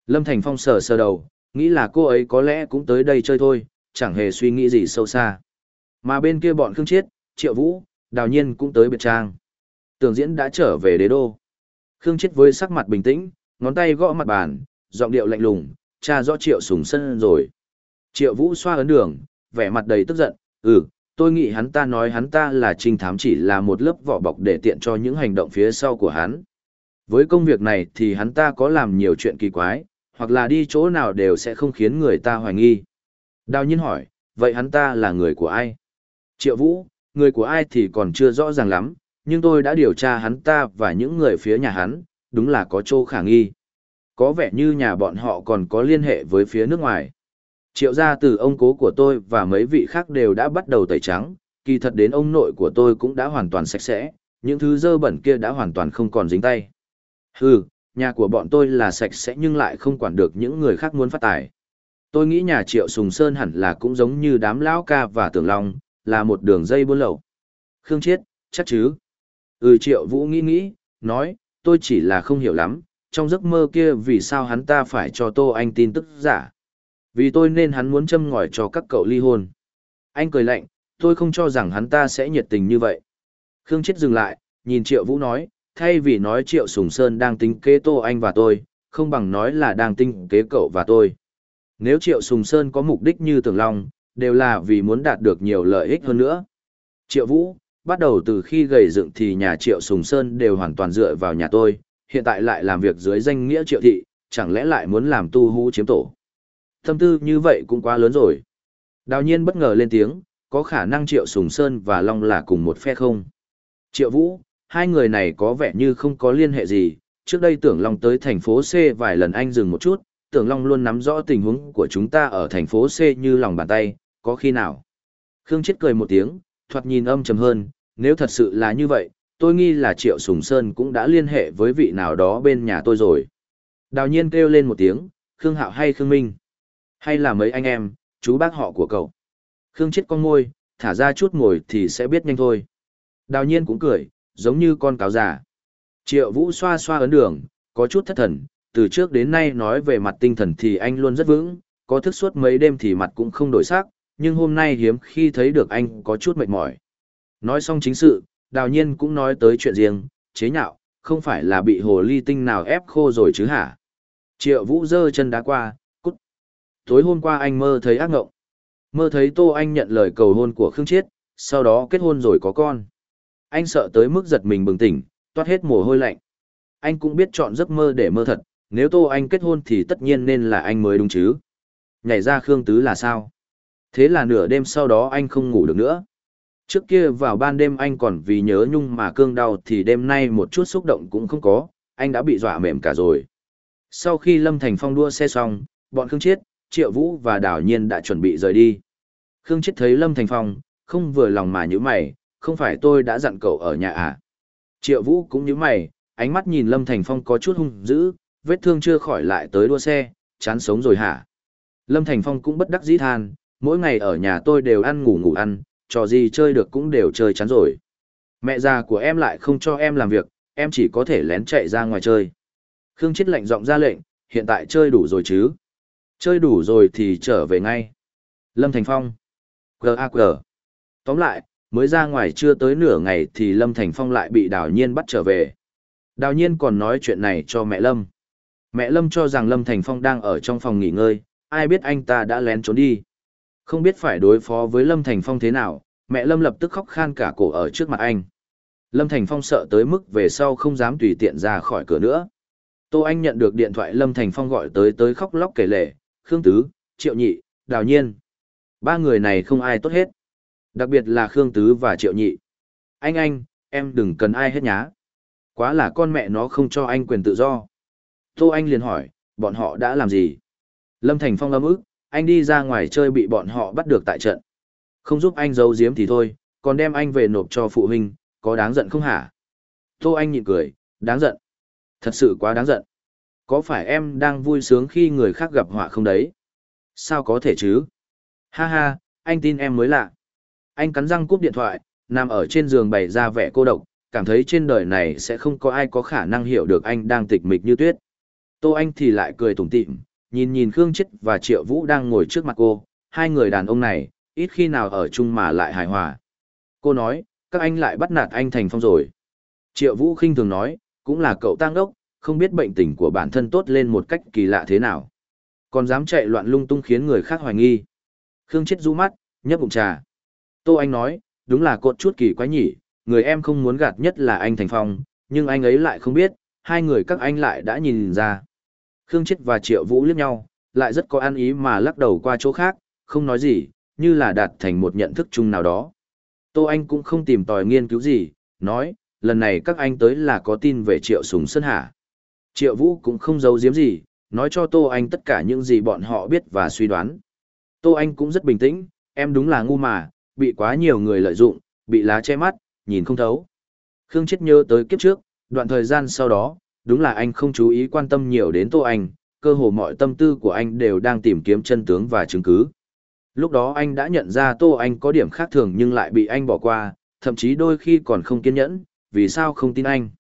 Lâm Thành Phong sờ sờ đầu, nghĩ là cô ấy có lẽ cũng tới đây chơi thôi, chẳng hề suy nghĩ gì sâu xa. Mà bên kia bọn Khương Chiết, Triệu Vũ, Đào Nhiên cũng tới biệt trang. Tường diễn đã trở về đế đô. Khương Chiết với sắc mặt bình tĩnh, ngón tay gõ mặt bàn, giọng điệu lạnh lùng, cha rõ Triệu Sùng Sân rồi. Triệu Vũ xoa ấn đường, vẻ mặt đầy tức giận, ừ, tôi nghĩ hắn ta nói hắn ta là trinh thám chỉ là một lớp vỏ bọc để tiện cho những hành động phía sau của hắn. Với công việc này thì hắn ta có làm nhiều chuyện kỳ quái, hoặc là đi chỗ nào đều sẽ không khiến người ta hoài nghi. Đào nhiên hỏi, vậy hắn ta là người của ai? Triệu Vũ, người của ai thì còn chưa rõ ràng lắm, nhưng tôi đã điều tra hắn ta và những người phía nhà hắn, đúng là có chỗ khả nghi. Có vẻ như nhà bọn họ còn có liên hệ với phía nước ngoài. Triệu gia từ ông cố của tôi và mấy vị khác đều đã bắt đầu tẩy trắng, kỳ thật đến ông nội của tôi cũng đã hoàn toàn sạch sẽ, những thứ dơ bẩn kia đã hoàn toàn không còn dính tay. Hừ, nhà của bọn tôi là sạch sẽ nhưng lại không quản được những người khác muốn phát tài. Tôi nghĩ nhà Triệu Sùng Sơn hẳn là cũng giống như đám lão ca và tưởng long, là một đường dây buôn lậu. Khương Chiết, chắc chứ? Ừ Triệu Vũ nghĩ nghĩ, nói, tôi chỉ là không hiểu lắm, trong giấc mơ kia vì sao hắn ta phải cho Tô Anh tin tức giả. Vì tôi nên hắn muốn châm ngòi cho các cậu ly hôn. Anh cười lạnh, tôi không cho rằng hắn ta sẽ nhiệt tình như vậy. Khương Chết dừng lại, nhìn Triệu Vũ nói, thay vì nói Triệu Sùng Sơn đang tính kế Tô Anh và tôi, không bằng nói là đang tính kế cậu và tôi. Nếu Triệu Sùng Sơn có mục đích như Tưởng Long, đều là vì muốn đạt được nhiều lợi ích hơn nữa. Triệu Vũ, bắt đầu từ khi gầy dựng thì nhà Triệu Sùng Sơn đều hoàn toàn dựa vào nhà tôi, hiện tại lại làm việc dưới danh nghĩa Triệu Thị, chẳng lẽ lại muốn làm tu hú chiếm tổ. Tâm tư như vậy cũng quá lớn rồi. Đào nhiên bất ngờ lên tiếng, có khả năng Triệu Sùng Sơn và Long là cùng một phe không? Triệu Vũ, hai người này có vẻ như không có liên hệ gì, trước đây tưởng Long tới thành phố C vài lần anh dừng một chút, tưởng Long luôn nắm rõ tình huống của chúng ta ở thành phố C như lòng bàn tay, có khi nào? Khương Chết cười một tiếng, thoạt nhìn âm trầm hơn, nếu thật sự là như vậy, tôi nghi là Triệu Sùng Sơn cũng đã liên hệ với vị nào đó bên nhà tôi rồi. Đào nhiên kêu lên một tiếng, Khương Hạo hay Khương Minh. Hay là mấy anh em, chú bác họ của cậu. Khương chết con môi, thả ra chút ngồi thì sẽ biết nhanh thôi. Đào nhiên cũng cười, giống như con cáo già. Triệu vũ xoa xoa ấn đường, có chút thất thần, từ trước đến nay nói về mặt tinh thần thì anh luôn rất vững, có thức suốt mấy đêm thì mặt cũng không đổi sắc, nhưng hôm nay hiếm khi thấy được anh có chút mệt mỏi. Nói xong chính sự, đào nhiên cũng nói tới chuyện riêng, chế nhạo, không phải là bị hồ ly tinh nào ép khô rồi chứ hả? Triệu vũ giơ chân đá qua, tối hôm qua anh mơ thấy ác ngộng. Mơ thấy Tô Anh nhận lời cầu hôn của Khương Chiết, sau đó kết hôn rồi có con. Anh sợ tới mức giật mình bừng tỉnh, toát hết mồ hôi lạnh. Anh cũng biết chọn giấc mơ để mơ thật, nếu Tô Anh kết hôn thì tất nhiên nên là anh mới đúng chứ. Nhảy ra Khương Tứ là sao? Thế là nửa đêm sau đó anh không ngủ được nữa. Trước kia vào ban đêm anh còn vì nhớ nhung mà cương đau thì đêm nay một chút xúc động cũng không có, anh đã bị dọa mềm cả rồi. Sau khi Lâm Thành Phong đua xe xong, bọn Khương Chiết, Triệu Vũ và Đào Nhiên đã chuẩn bị rời đi. Khương Chết thấy Lâm Thành Phong, không vừa lòng mà như mày, không phải tôi đã dặn cậu ở nhà à? Triệu Vũ cũng như mày, ánh mắt nhìn Lâm Thành Phong có chút hung dữ, vết thương chưa khỏi lại tới đua xe, chán sống rồi hả? Lâm Thành Phong cũng bất đắc dĩ than, mỗi ngày ở nhà tôi đều ăn ngủ ngủ ăn, trò gì chơi được cũng đều chơi chán rồi. Mẹ già của em lại không cho em làm việc, em chỉ có thể lén chạy ra ngoài chơi. Khương Chết lạnh giọng ra lệnh, hiện tại chơi đủ rồi chứ. Chơi đủ rồi thì trở về ngay. Lâm Thành Phong. G.A.G. Tóm lại, mới ra ngoài chưa tới nửa ngày thì Lâm Thành Phong lại bị Đào Nhiên bắt trở về. Đào Nhiên còn nói chuyện này cho mẹ Lâm. Mẹ Lâm cho rằng Lâm Thành Phong đang ở trong phòng nghỉ ngơi, ai biết anh ta đã lén trốn đi. Không biết phải đối phó với Lâm Thành Phong thế nào, mẹ Lâm lập tức khóc khan cả cổ ở trước mặt anh. Lâm Thành Phong sợ tới mức về sau không dám tùy tiện ra khỏi cửa nữa. Tô Anh nhận được điện thoại Lâm Thành Phong gọi tới tới khóc lóc kể lể, Khương Tứ, Triệu Nhị, Đào Nhiên. Ba người này không ai tốt hết. Đặc biệt là Khương Tứ và Triệu Nhị. Anh anh, em đừng cần ai hết nhá. Quá là con mẹ nó không cho anh quyền tự do. Tô Anh liền hỏi, bọn họ đã làm gì? Lâm Thành Phong lâm ức, anh đi ra ngoài chơi bị bọn họ bắt được tại trận. Không giúp anh giấu giếm thì thôi, còn đem anh về nộp cho phụ huynh, có đáng giận không hả? Tô Anh nhịn cười, đáng giận. Thật sự quá đáng giận có phải em đang vui sướng khi người khác gặp họa không đấy? Sao có thể chứ? Ha ha, anh tin em mới lạ. Anh cắn răng cúp điện thoại, nằm ở trên giường bày ra vẻ cô độc, cảm thấy trên đời này sẽ không có ai có khả năng hiểu được anh đang tịch mịch như tuyết. Tô Anh thì lại cười tủm tỉm, nhìn nhìn Khương Chết và Triệu Vũ đang ngồi trước mặt cô, hai người đàn ông này, ít khi nào ở chung mà lại hài hòa. Cô nói, các anh lại bắt nạt anh thành phong rồi. Triệu Vũ khinh thường nói, cũng là cậu tang đốc, không biết bệnh tình của bản thân tốt lên một cách kỳ lạ thế nào. Còn dám chạy loạn lung tung khiến người khác hoài nghi. Khương chết rũ mắt, nhấp bụng trà. Tô Anh nói, đúng là cột chút kỳ quái nhỉ, người em không muốn gạt nhất là anh Thành Phong, nhưng anh ấy lại không biết, hai người các anh lại đã nhìn ra. Khương chết và Triệu Vũ liếc nhau, lại rất có an ý mà lắc đầu qua chỗ khác, không nói gì, như là đạt thành một nhận thức chung nào đó. Tô Anh cũng không tìm tòi nghiên cứu gì, nói, lần này các anh tới là có tin về Triệu Sùng Sơn Hà. Triệu Vũ cũng không giấu giếm gì, nói cho Tô Anh tất cả những gì bọn họ biết và suy đoán. Tô Anh cũng rất bình tĩnh, em đúng là ngu mà, bị quá nhiều người lợi dụng, bị lá che mắt, nhìn không thấu. Khương Chết nhớ tới kiếp trước, đoạn thời gian sau đó, đúng là anh không chú ý quan tâm nhiều đến Tô Anh, cơ hồ mọi tâm tư của anh đều đang tìm kiếm chân tướng và chứng cứ. Lúc đó anh đã nhận ra Tô Anh có điểm khác thường nhưng lại bị anh bỏ qua, thậm chí đôi khi còn không kiên nhẫn, vì sao không tin anh?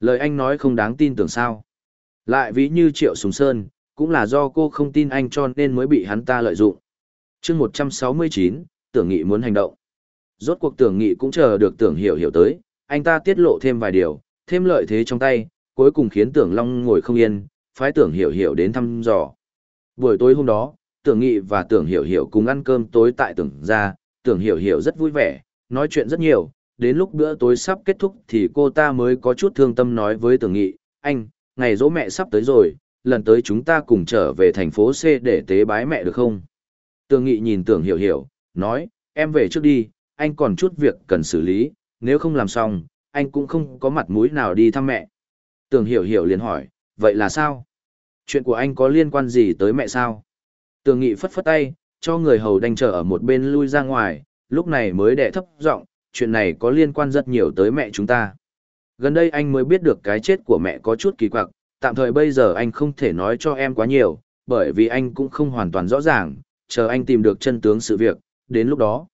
Lời anh nói không đáng tin tưởng sao? Lại ví như Triệu Sùng Sơn, cũng là do cô không tin anh cho nên mới bị hắn ta lợi dụng. chương 169, tưởng nghị muốn hành động. Rốt cuộc tưởng nghị cũng chờ được tưởng hiểu hiểu tới, anh ta tiết lộ thêm vài điều, thêm lợi thế trong tay, cuối cùng khiến tưởng long ngồi không yên, phái tưởng hiểu hiểu đến thăm dò. Buổi tối hôm đó, tưởng nghị và tưởng hiểu hiểu cùng ăn cơm tối tại tưởng gia, tưởng hiểu hiểu rất vui vẻ, nói chuyện rất nhiều, đến lúc bữa tối sắp kết thúc thì cô ta mới có chút thương tâm nói với tưởng nghị, anh, ngày dỗ mẹ sắp tới rồi, lần tới chúng ta cùng trở về thành phố C để tế bái mẹ được không? Tường Nghị nhìn Tưởng Hiểu Hiểu, nói, em về trước đi, anh còn chút việc cần xử lý, nếu không làm xong, anh cũng không có mặt mũi nào đi thăm mẹ. Tường Hiểu Hiểu liền hỏi, vậy là sao? Chuyện của anh có liên quan gì tới mẹ sao? Tường Nghị phất phất tay, cho người hầu đành chờ ở một bên lui ra ngoài, lúc này mới đẻ thấp giọng, chuyện này có liên quan rất nhiều tới mẹ chúng ta gần đây anh mới biết được cái chết của mẹ có chút kỳ quặc, tạm thời bây giờ anh không thể nói cho em quá nhiều, bởi vì anh cũng không hoàn toàn rõ ràng, chờ anh tìm được chân tướng sự việc, đến lúc đó.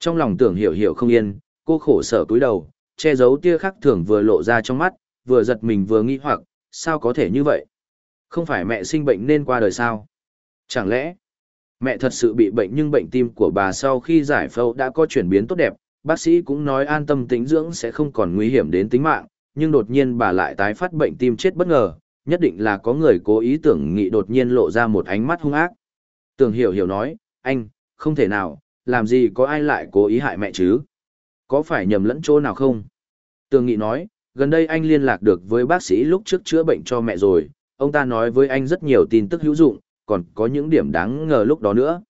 Trong lòng tưởng hiểu hiểu không yên, cô khổ sở cúi đầu, che giấu tia khắc thường vừa lộ ra trong mắt, vừa giật mình vừa nghĩ hoặc, sao có thể như vậy? Không phải mẹ sinh bệnh nên qua đời sao? Chẳng lẽ mẹ thật sự bị bệnh nhưng bệnh tim của bà sau khi giải phẫu đã có chuyển biến tốt đẹp, bác sĩ cũng nói an tâm tĩnh dưỡng sẽ không còn nguy hiểm đến tính mạng, nhưng đột nhiên bà lại tái phát bệnh tim chết bất ngờ, nhất định là có người cố ý tưởng nghị đột nhiên lộ ra một ánh mắt hung ác. Tưởng hiểu hiểu nói, anh, không thể nào, làm gì có ai lại cố ý hại mẹ chứ? Có phải nhầm lẫn chỗ nào không? Tưởng nghị nói, gần đây anh liên lạc được với bác sĩ lúc trước chữa bệnh cho mẹ rồi, ông ta nói với anh rất nhiều tin tức hữu dụng, còn có những điểm đáng ngờ lúc đó nữa.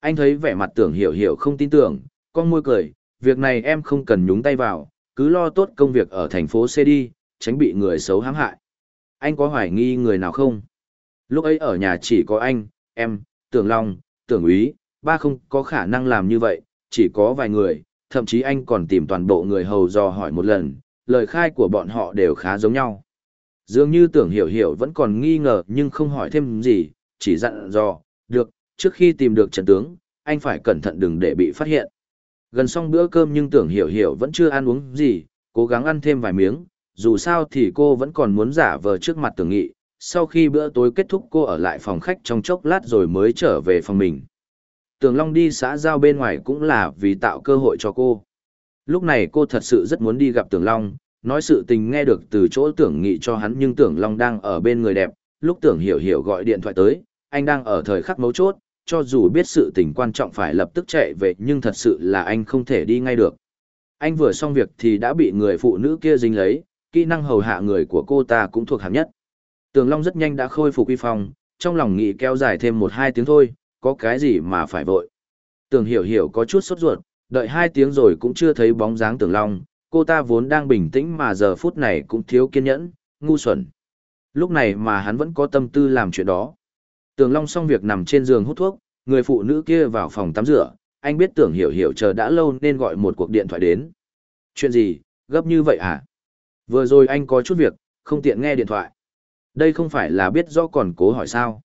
Anh thấy vẻ mặt tưởng hiểu hiểu không tin tưởng, con môi cười, việc này em không cần nhúng tay vào, cứ lo tốt công việc ở thành phố C đi, tránh bị người xấu hãm hại. Anh có hoài nghi người nào không? Lúc ấy ở nhà chỉ có anh, em, tưởng long, tưởng úy, ba không có khả năng làm như vậy, chỉ có vài người, thậm chí anh còn tìm toàn bộ người hầu dò hỏi một lần, lời khai của bọn họ đều khá giống nhau. Dường như tưởng hiểu hiểu vẫn còn nghi ngờ nhưng không hỏi thêm gì, chỉ dặn dò, được, trước khi tìm được trận tướng, anh phải cẩn thận đừng để bị phát hiện. Gần xong bữa cơm nhưng tưởng hiểu hiểu vẫn chưa ăn uống gì, cố gắng ăn thêm vài miếng, dù sao thì cô vẫn còn muốn giả vờ trước mặt tưởng nghị. Sau khi bữa tối kết thúc cô ở lại phòng khách trong chốc lát rồi mới trở về phòng mình. Tưởng Long đi xã giao bên ngoài cũng là vì tạo cơ hội cho cô. Lúc này cô thật sự rất muốn đi gặp Tưởng Long, nói sự tình nghe được từ chỗ Tưởng Nghị cho hắn nhưng Tưởng Long đang ở bên người đẹp, lúc Tưởng Hiểu Hiểu gọi điện thoại tới, anh đang ở thời khắc mấu chốt, cho dù biết sự tình quan trọng phải lập tức chạy về nhưng thật sự là anh không thể đi ngay được. Anh vừa xong việc thì đã bị người phụ nữ kia dính lấy, kỹ năng hầu hạ người của cô ta cũng thuộc hạng nhất. Tường Long rất nhanh đã khôi phục uy phong, trong lòng nghĩ kéo dài thêm một hai tiếng thôi, có cái gì mà phải vội. Tường Hiểu Hiểu có chút sốt ruột, đợi hai tiếng rồi cũng chưa thấy bóng dáng Tường Long, cô ta vốn đang bình tĩnh mà giờ phút này cũng thiếu kiên nhẫn, ngu xuẩn. Lúc này mà hắn vẫn có tâm tư làm chuyện đó. Tường Long xong việc nằm trên giường hút thuốc, người phụ nữ kia vào phòng tắm rửa, anh biết tưởng hiểu hiểu chờ đã lâu nên gọi một cuộc điện thoại đến. Chuyện gì, gấp như vậy à? Vừa rồi anh có chút việc, không tiện nghe điện thoại. Đây không phải là biết rõ còn cố hỏi sao.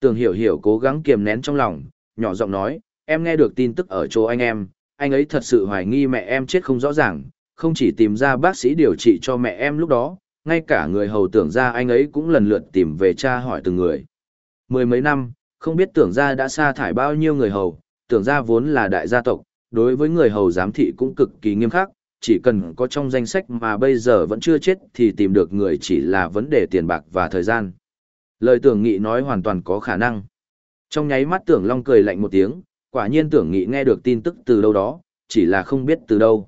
Tưởng hiểu hiểu cố gắng kiềm nén trong lòng, nhỏ giọng nói, em nghe được tin tức ở chỗ anh em, anh ấy thật sự hoài nghi mẹ em chết không rõ ràng, không chỉ tìm ra bác sĩ điều trị cho mẹ em lúc đó, ngay cả người hầu tưởng ra anh ấy cũng lần lượt tìm về cha hỏi từng người. Mười mấy năm, không biết tưởng gia đã sa thải bao nhiêu người hầu, tưởng gia vốn là đại gia tộc, đối với người hầu giám thị cũng cực kỳ nghiêm khắc, chỉ cần có trong danh sách mà bây giờ vẫn chưa chết thì tìm được người chỉ là vấn đề tiền bạc và thời gian. Lời tưởng nghị nói hoàn toàn có khả năng. Trong nháy mắt tưởng long cười lạnh một tiếng, quả nhiên tưởng nghị nghe được tin tức từ đâu đó, chỉ là không biết từ đâu.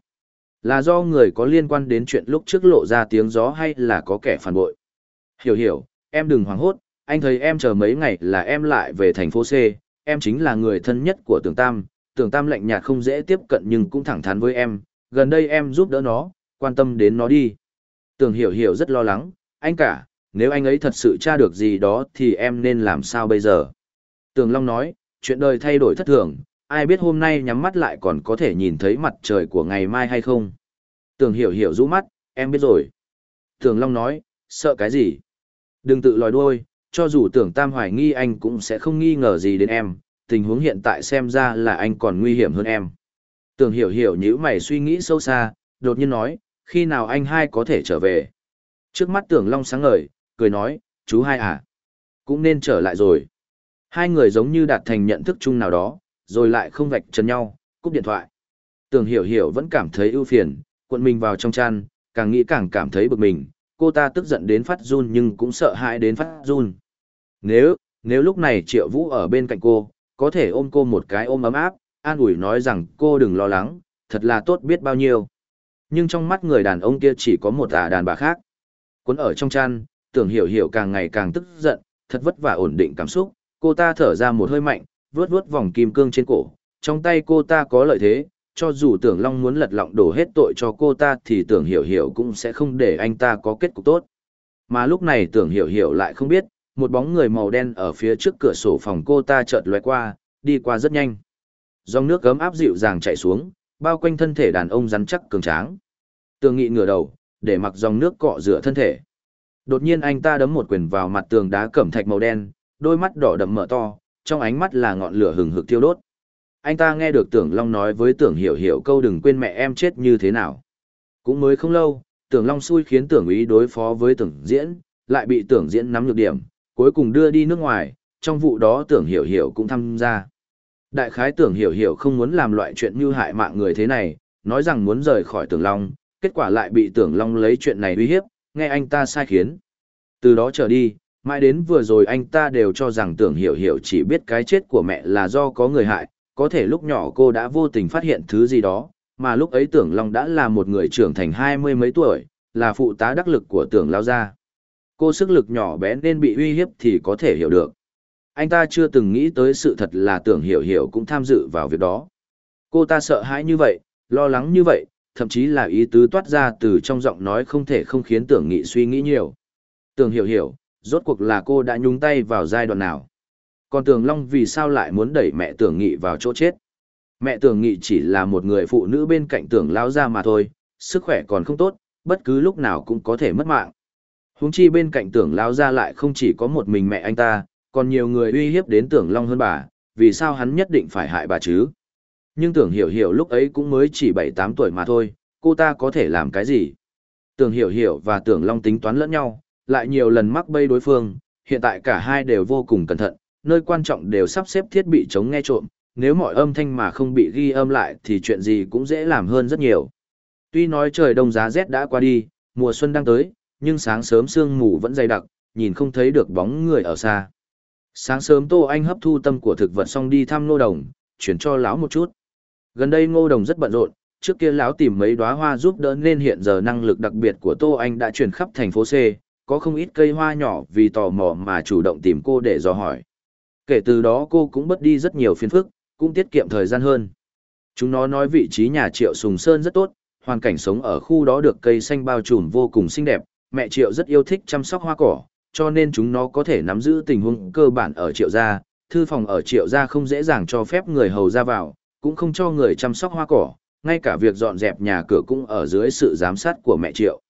Là do người có liên quan đến chuyện lúc trước lộ ra tiếng gió hay là có kẻ phản bội. Hiểu hiểu, em đừng hoảng hốt, anh thấy em chờ mấy ngày là em lại về thành phố C, em chính là người thân nhất của Tường Tam, Tường Tam lạnh nhạt không dễ tiếp cận nhưng cũng thẳng thắn với em, gần đây em giúp đỡ nó, quan tâm đến nó đi. Tường Hiểu Hiểu rất lo lắng, anh cả, nếu anh ấy thật sự tra được gì đó thì em nên làm sao bây giờ? Tường Long nói, chuyện đời thay đổi thất thường, ai biết hôm nay nhắm mắt lại còn có thể nhìn thấy mặt trời của ngày mai hay không? Tường Hiểu Hiểu rũ mắt, em biết rồi. Tường Long nói, sợ cái gì? Đừng tự lòi đuôi, cho dù tưởng tam hoài nghi anh cũng sẽ không nghi ngờ gì đến em, tình huống hiện tại xem ra là anh còn nguy hiểm hơn em. Tưởng hiểu hiểu nhữ mày suy nghĩ sâu xa, đột nhiên nói, khi nào anh hai có thể trở về. Trước mắt tưởng long sáng ngời, cười nói, chú hai à, cũng nên trở lại rồi. Hai người giống như đạt thành nhận thức chung nào đó, rồi lại không vạch trần nhau, cúp điện thoại. Tưởng hiểu hiểu vẫn cảm thấy ưu phiền, cuộn mình vào trong chăn, càng nghĩ càng cảm thấy bực mình, cô ta tức giận đến phát run nhưng cũng sợ hãi đến phát run. Nếu, nếu lúc này Triệu Vũ ở bên cạnh cô, có thể ôm cô một cái ôm ấm áp, an ủi nói rằng cô đừng lo lắng, thật là tốt biết bao nhiêu. Nhưng trong mắt người đàn ông kia chỉ có một ả đàn bà khác. Cuốn ở trong chăn, tưởng hiểu hiểu càng ngày càng tức giận, thật vất vả ổn định cảm xúc, cô ta thở ra một hơi mạnh, vướt vướt vòng kim cương trên cổ, trong tay cô ta có lợi thế, cho dù tưởng long muốn lật lọng đổ hết tội cho cô ta thì tưởng hiểu hiểu cũng sẽ không để anh ta có kết cục tốt. Mà lúc này tưởng hiểu hiểu lại không biết, một bóng người màu đen ở phía trước cửa sổ phòng cô ta chợt lóe qua, đi qua rất nhanh. Dòng nước cấm áp dịu dàng chạy xuống, bao quanh thân thể đàn ông rắn chắc cường tráng. Tường nghị ngửa đầu, để mặc dòng nước cọ rửa thân thể. Đột nhiên anh ta đấm một quyền vào mặt tường đá cẩm thạch màu đen, đôi mắt đỏ đậm mở to, trong ánh mắt là ngọn lửa hừng hực thiêu đốt anh ta nghe được tưởng long nói với tưởng hiểu hiểu câu đừng quên mẹ em chết như thế nào. Cũng mới không lâu, tưởng long xui khiến tưởng ý đối phó với tưởng diễn, lại bị tưởng diễn nắm nhược điểm, cuối cùng đưa đi nước ngoài, trong vụ đó tưởng hiểu hiểu cũng tham gia. Đại khái tưởng hiểu hiểu không muốn làm loại chuyện như hại mạng người thế này, nói rằng muốn rời khỏi tưởng long, kết quả lại bị tưởng long lấy chuyện này uy hiếp, nghe anh ta sai khiến. Từ đó trở đi, mãi đến vừa rồi anh ta đều cho rằng tưởng hiểu hiểu chỉ biết cái chết của mẹ là do có người hại có thể lúc nhỏ cô đã vô tình phát hiện thứ gì đó, mà lúc ấy tưởng Long đã là một người trưởng thành hai mươi mấy tuổi, là phụ tá đắc lực của tưởng Lao Gia. Cô sức lực nhỏ bé nên bị uy hiếp thì có thể hiểu được. Anh ta chưa từng nghĩ tới sự thật là tưởng hiểu hiểu cũng tham dự vào việc đó. Cô ta sợ hãi như vậy, lo lắng như vậy, thậm chí là ý tứ toát ra từ trong giọng nói không thể không khiến tưởng nghị suy nghĩ nhiều. Tưởng hiểu hiểu, rốt cuộc là cô đã nhúng tay vào giai đoạn nào. Còn Tường Long vì sao lại muốn đẩy mẹ Tưởng Nghị vào chỗ chết? Mẹ Tưởng Nghị chỉ là một người phụ nữ bên cạnh Tưởng Lao ra mà thôi, sức khỏe còn không tốt, bất cứ lúc nào cũng có thể mất mạng. Huống chi bên cạnh Tưởng Lao ra lại không chỉ có một mình mẹ anh ta, còn nhiều người uy hiếp đến Tưởng Long hơn bà, vì sao hắn nhất định phải hại bà chứ? Nhưng Tưởng Hiểu Hiểu lúc ấy cũng mới chỉ 7-8 tuổi mà thôi, cô ta có thể làm cái gì? Tưởng Hiểu Hiểu và Tưởng Long tính toán lẫn nhau, lại nhiều lần mắc bây đối phương, hiện tại cả hai đều vô cùng cẩn thận, nơi quan trọng đều sắp xếp thiết bị chống nghe trộm, nếu mọi âm thanh mà không bị ghi âm lại thì chuyện gì cũng dễ làm hơn rất nhiều. Tuy nói trời đông giá rét đã qua đi, mùa xuân đang tới, nhưng sáng sớm sương mù vẫn dày đặc, nhìn không thấy được bóng người ở xa. Sáng sớm Tô Anh hấp thu tâm của thực vật xong đi thăm Ngô Đồng, chuyển cho lão một chút. Gần đây Ngô Đồng rất bận rộn, trước kia lão tìm mấy đóa hoa giúp đỡ nên hiện giờ năng lực đặc biệt của Tô Anh đã chuyển khắp thành phố C, có không ít cây hoa nhỏ vì tò mò mà chủ động tìm cô để dò hỏi kể từ đó cô cũng bớt đi rất nhiều phiền phức, cũng tiết kiệm thời gian hơn. Chúng nó nói vị trí nhà Triệu Sùng Sơn rất tốt, hoàn cảnh sống ở khu đó được cây xanh bao trùm vô cùng xinh đẹp, mẹ Triệu rất yêu thích chăm sóc hoa cỏ, cho nên chúng nó có thể nắm giữ tình huống cơ bản ở Triệu gia, thư phòng ở Triệu gia không dễ dàng cho phép người hầu ra vào, cũng không cho người chăm sóc hoa cỏ, ngay cả việc dọn dẹp nhà cửa cũng ở dưới sự giám sát của mẹ Triệu.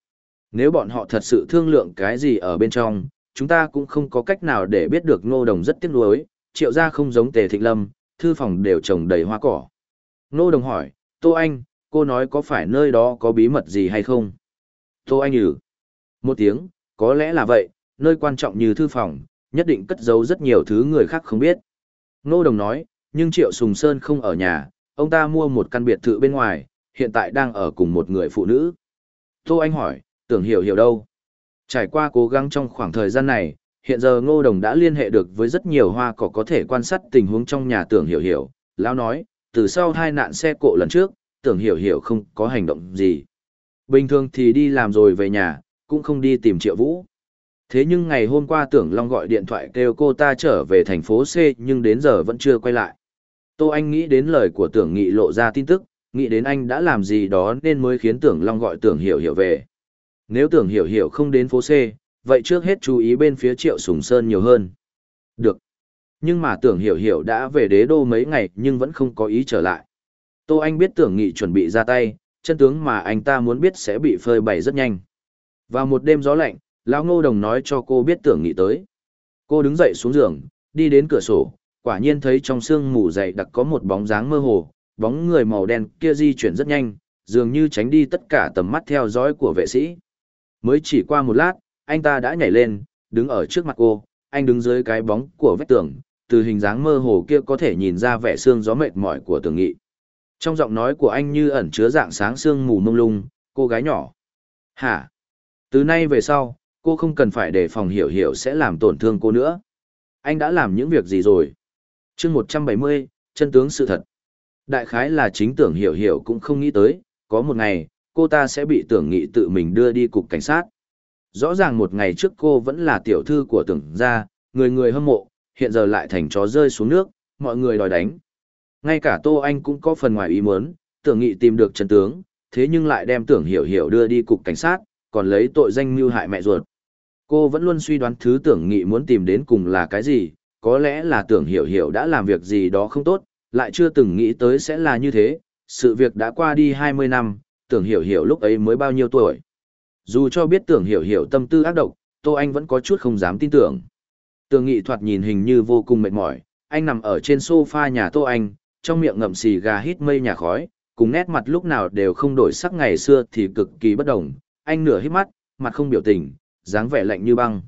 Nếu bọn họ thật sự thương lượng cái gì ở bên trong, chúng ta cũng không có cách nào để biết được ngô đồng rất tiếc nuối, triệu gia không giống tề thịnh lâm, thư phòng đều trồng đầy hoa cỏ. Ngô đồng hỏi, Tô Anh, cô nói có phải nơi đó có bí mật gì hay không? Tô Anh ừ. Một tiếng, có lẽ là vậy, nơi quan trọng như thư phòng, nhất định cất giấu rất nhiều thứ người khác không biết. Ngô đồng nói, nhưng triệu Sùng Sơn không ở nhà, ông ta mua một căn biệt thự bên ngoài, hiện tại đang ở cùng một người phụ nữ. Tô Anh hỏi, tưởng hiểu hiểu đâu? Trải qua cố gắng trong khoảng thời gian này, hiện giờ Ngô Đồng đã liên hệ được với rất nhiều hoa cỏ có thể quan sát tình huống trong nhà tưởng hiểu hiểu. Lão nói, từ sau hai nạn xe cộ lần trước, tưởng hiểu hiểu không có hành động gì. Bình thường thì đi làm rồi về nhà, cũng không đi tìm triệu vũ. Thế nhưng ngày hôm qua tưởng Long gọi điện thoại kêu cô ta trở về thành phố C nhưng đến giờ vẫn chưa quay lại. Tô Anh nghĩ đến lời của tưởng nghị lộ ra tin tức, nghĩ đến anh đã làm gì đó nên mới khiến tưởng Long gọi tưởng hiểu hiểu về. Nếu tưởng hiểu hiểu không đến phố C, vậy trước hết chú ý bên phía Triệu Sùng Sơn nhiều hơn. Được. Nhưng mà tưởng hiểu hiểu đã về đế đô mấy ngày nhưng vẫn không có ý trở lại. Tô Anh biết tưởng nghị chuẩn bị ra tay, chân tướng mà anh ta muốn biết sẽ bị phơi bày rất nhanh. Vào một đêm gió lạnh, lão ngô đồng nói cho cô biết tưởng nghị tới. Cô đứng dậy xuống giường, đi đến cửa sổ, quả nhiên thấy trong sương mù dày đặc có một bóng dáng mơ hồ, bóng người màu đen kia di chuyển rất nhanh, dường như tránh đi tất cả tầm mắt theo dõi của vệ sĩ. Mới chỉ qua một lát, anh ta đã nhảy lên, đứng ở trước mặt cô, anh đứng dưới cái bóng của vách tường, từ hình dáng mơ hồ kia có thể nhìn ra vẻ xương gió mệt mỏi của tường nghị. Trong giọng nói của anh như ẩn chứa dạng sáng sương mù mông lung, cô gái nhỏ. Hả? Từ nay về sau, cô không cần phải đề phòng hiểu hiểu sẽ làm tổn thương cô nữa. Anh đã làm những việc gì rồi? chương 170, chân tướng sự thật. Đại khái là chính tưởng hiểu hiểu cũng không nghĩ tới, có một ngày, cô ta sẽ bị tưởng nghị tự mình đưa đi cục cảnh sát. Rõ ràng một ngày trước cô vẫn là tiểu thư của tưởng gia, người người hâm mộ, hiện giờ lại thành chó rơi xuống nước, mọi người đòi đánh. Ngay cả Tô Anh cũng có phần ngoài ý muốn, tưởng nghị tìm được chân tướng, thế nhưng lại đem tưởng hiểu hiểu đưa đi cục cảnh sát, còn lấy tội danh mưu hại mẹ ruột. Cô vẫn luôn suy đoán thứ tưởng nghị muốn tìm đến cùng là cái gì, có lẽ là tưởng hiểu hiểu đã làm việc gì đó không tốt, lại chưa từng nghĩ tới sẽ là như thế. Sự việc đã qua đi 20 năm, tưởng hiểu hiểu lúc ấy mới bao nhiêu tuổi. Dù cho biết tưởng hiểu hiểu tâm tư ác độc, Tô Anh vẫn có chút không dám tin tưởng. Tưởng nghị thoạt nhìn hình như vô cùng mệt mỏi, anh nằm ở trên sofa nhà Tô Anh, trong miệng ngậm xì gà hít mây nhà khói, cùng nét mặt lúc nào đều không đổi sắc ngày xưa thì cực kỳ bất đồng. Anh nửa hít mắt, mặt không biểu tình, dáng vẻ lạnh như băng.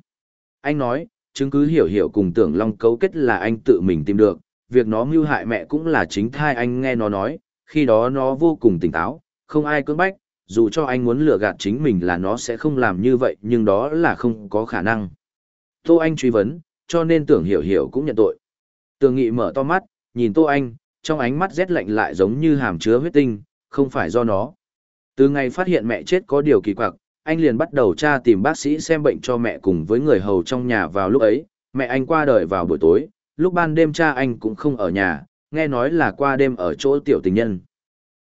Anh nói, chứng cứ hiểu hiểu cùng tưởng long cấu kết là anh tự mình tìm được, việc nó mưu hại mẹ cũng là chính thai anh nghe nó nói, khi đó nó vô cùng tỉnh táo, không ai cưỡng bách, dù cho anh muốn lừa gạt chính mình là nó sẽ không làm như vậy nhưng đó là không có khả năng. Tô Anh truy vấn, cho nên tưởng hiểu hiểu cũng nhận tội. Tường nghị mở to mắt, nhìn Tô Anh, trong ánh mắt rét lạnh lại giống như hàm chứa huyết tinh, không phải do nó. Từ ngày phát hiện mẹ chết có điều kỳ quặc, anh liền bắt đầu tra tìm bác sĩ xem bệnh cho mẹ cùng với người hầu trong nhà vào lúc ấy, mẹ anh qua đời vào buổi tối, lúc ban đêm cha anh cũng không ở nhà, nghe nói là qua đêm ở chỗ tiểu tình nhân.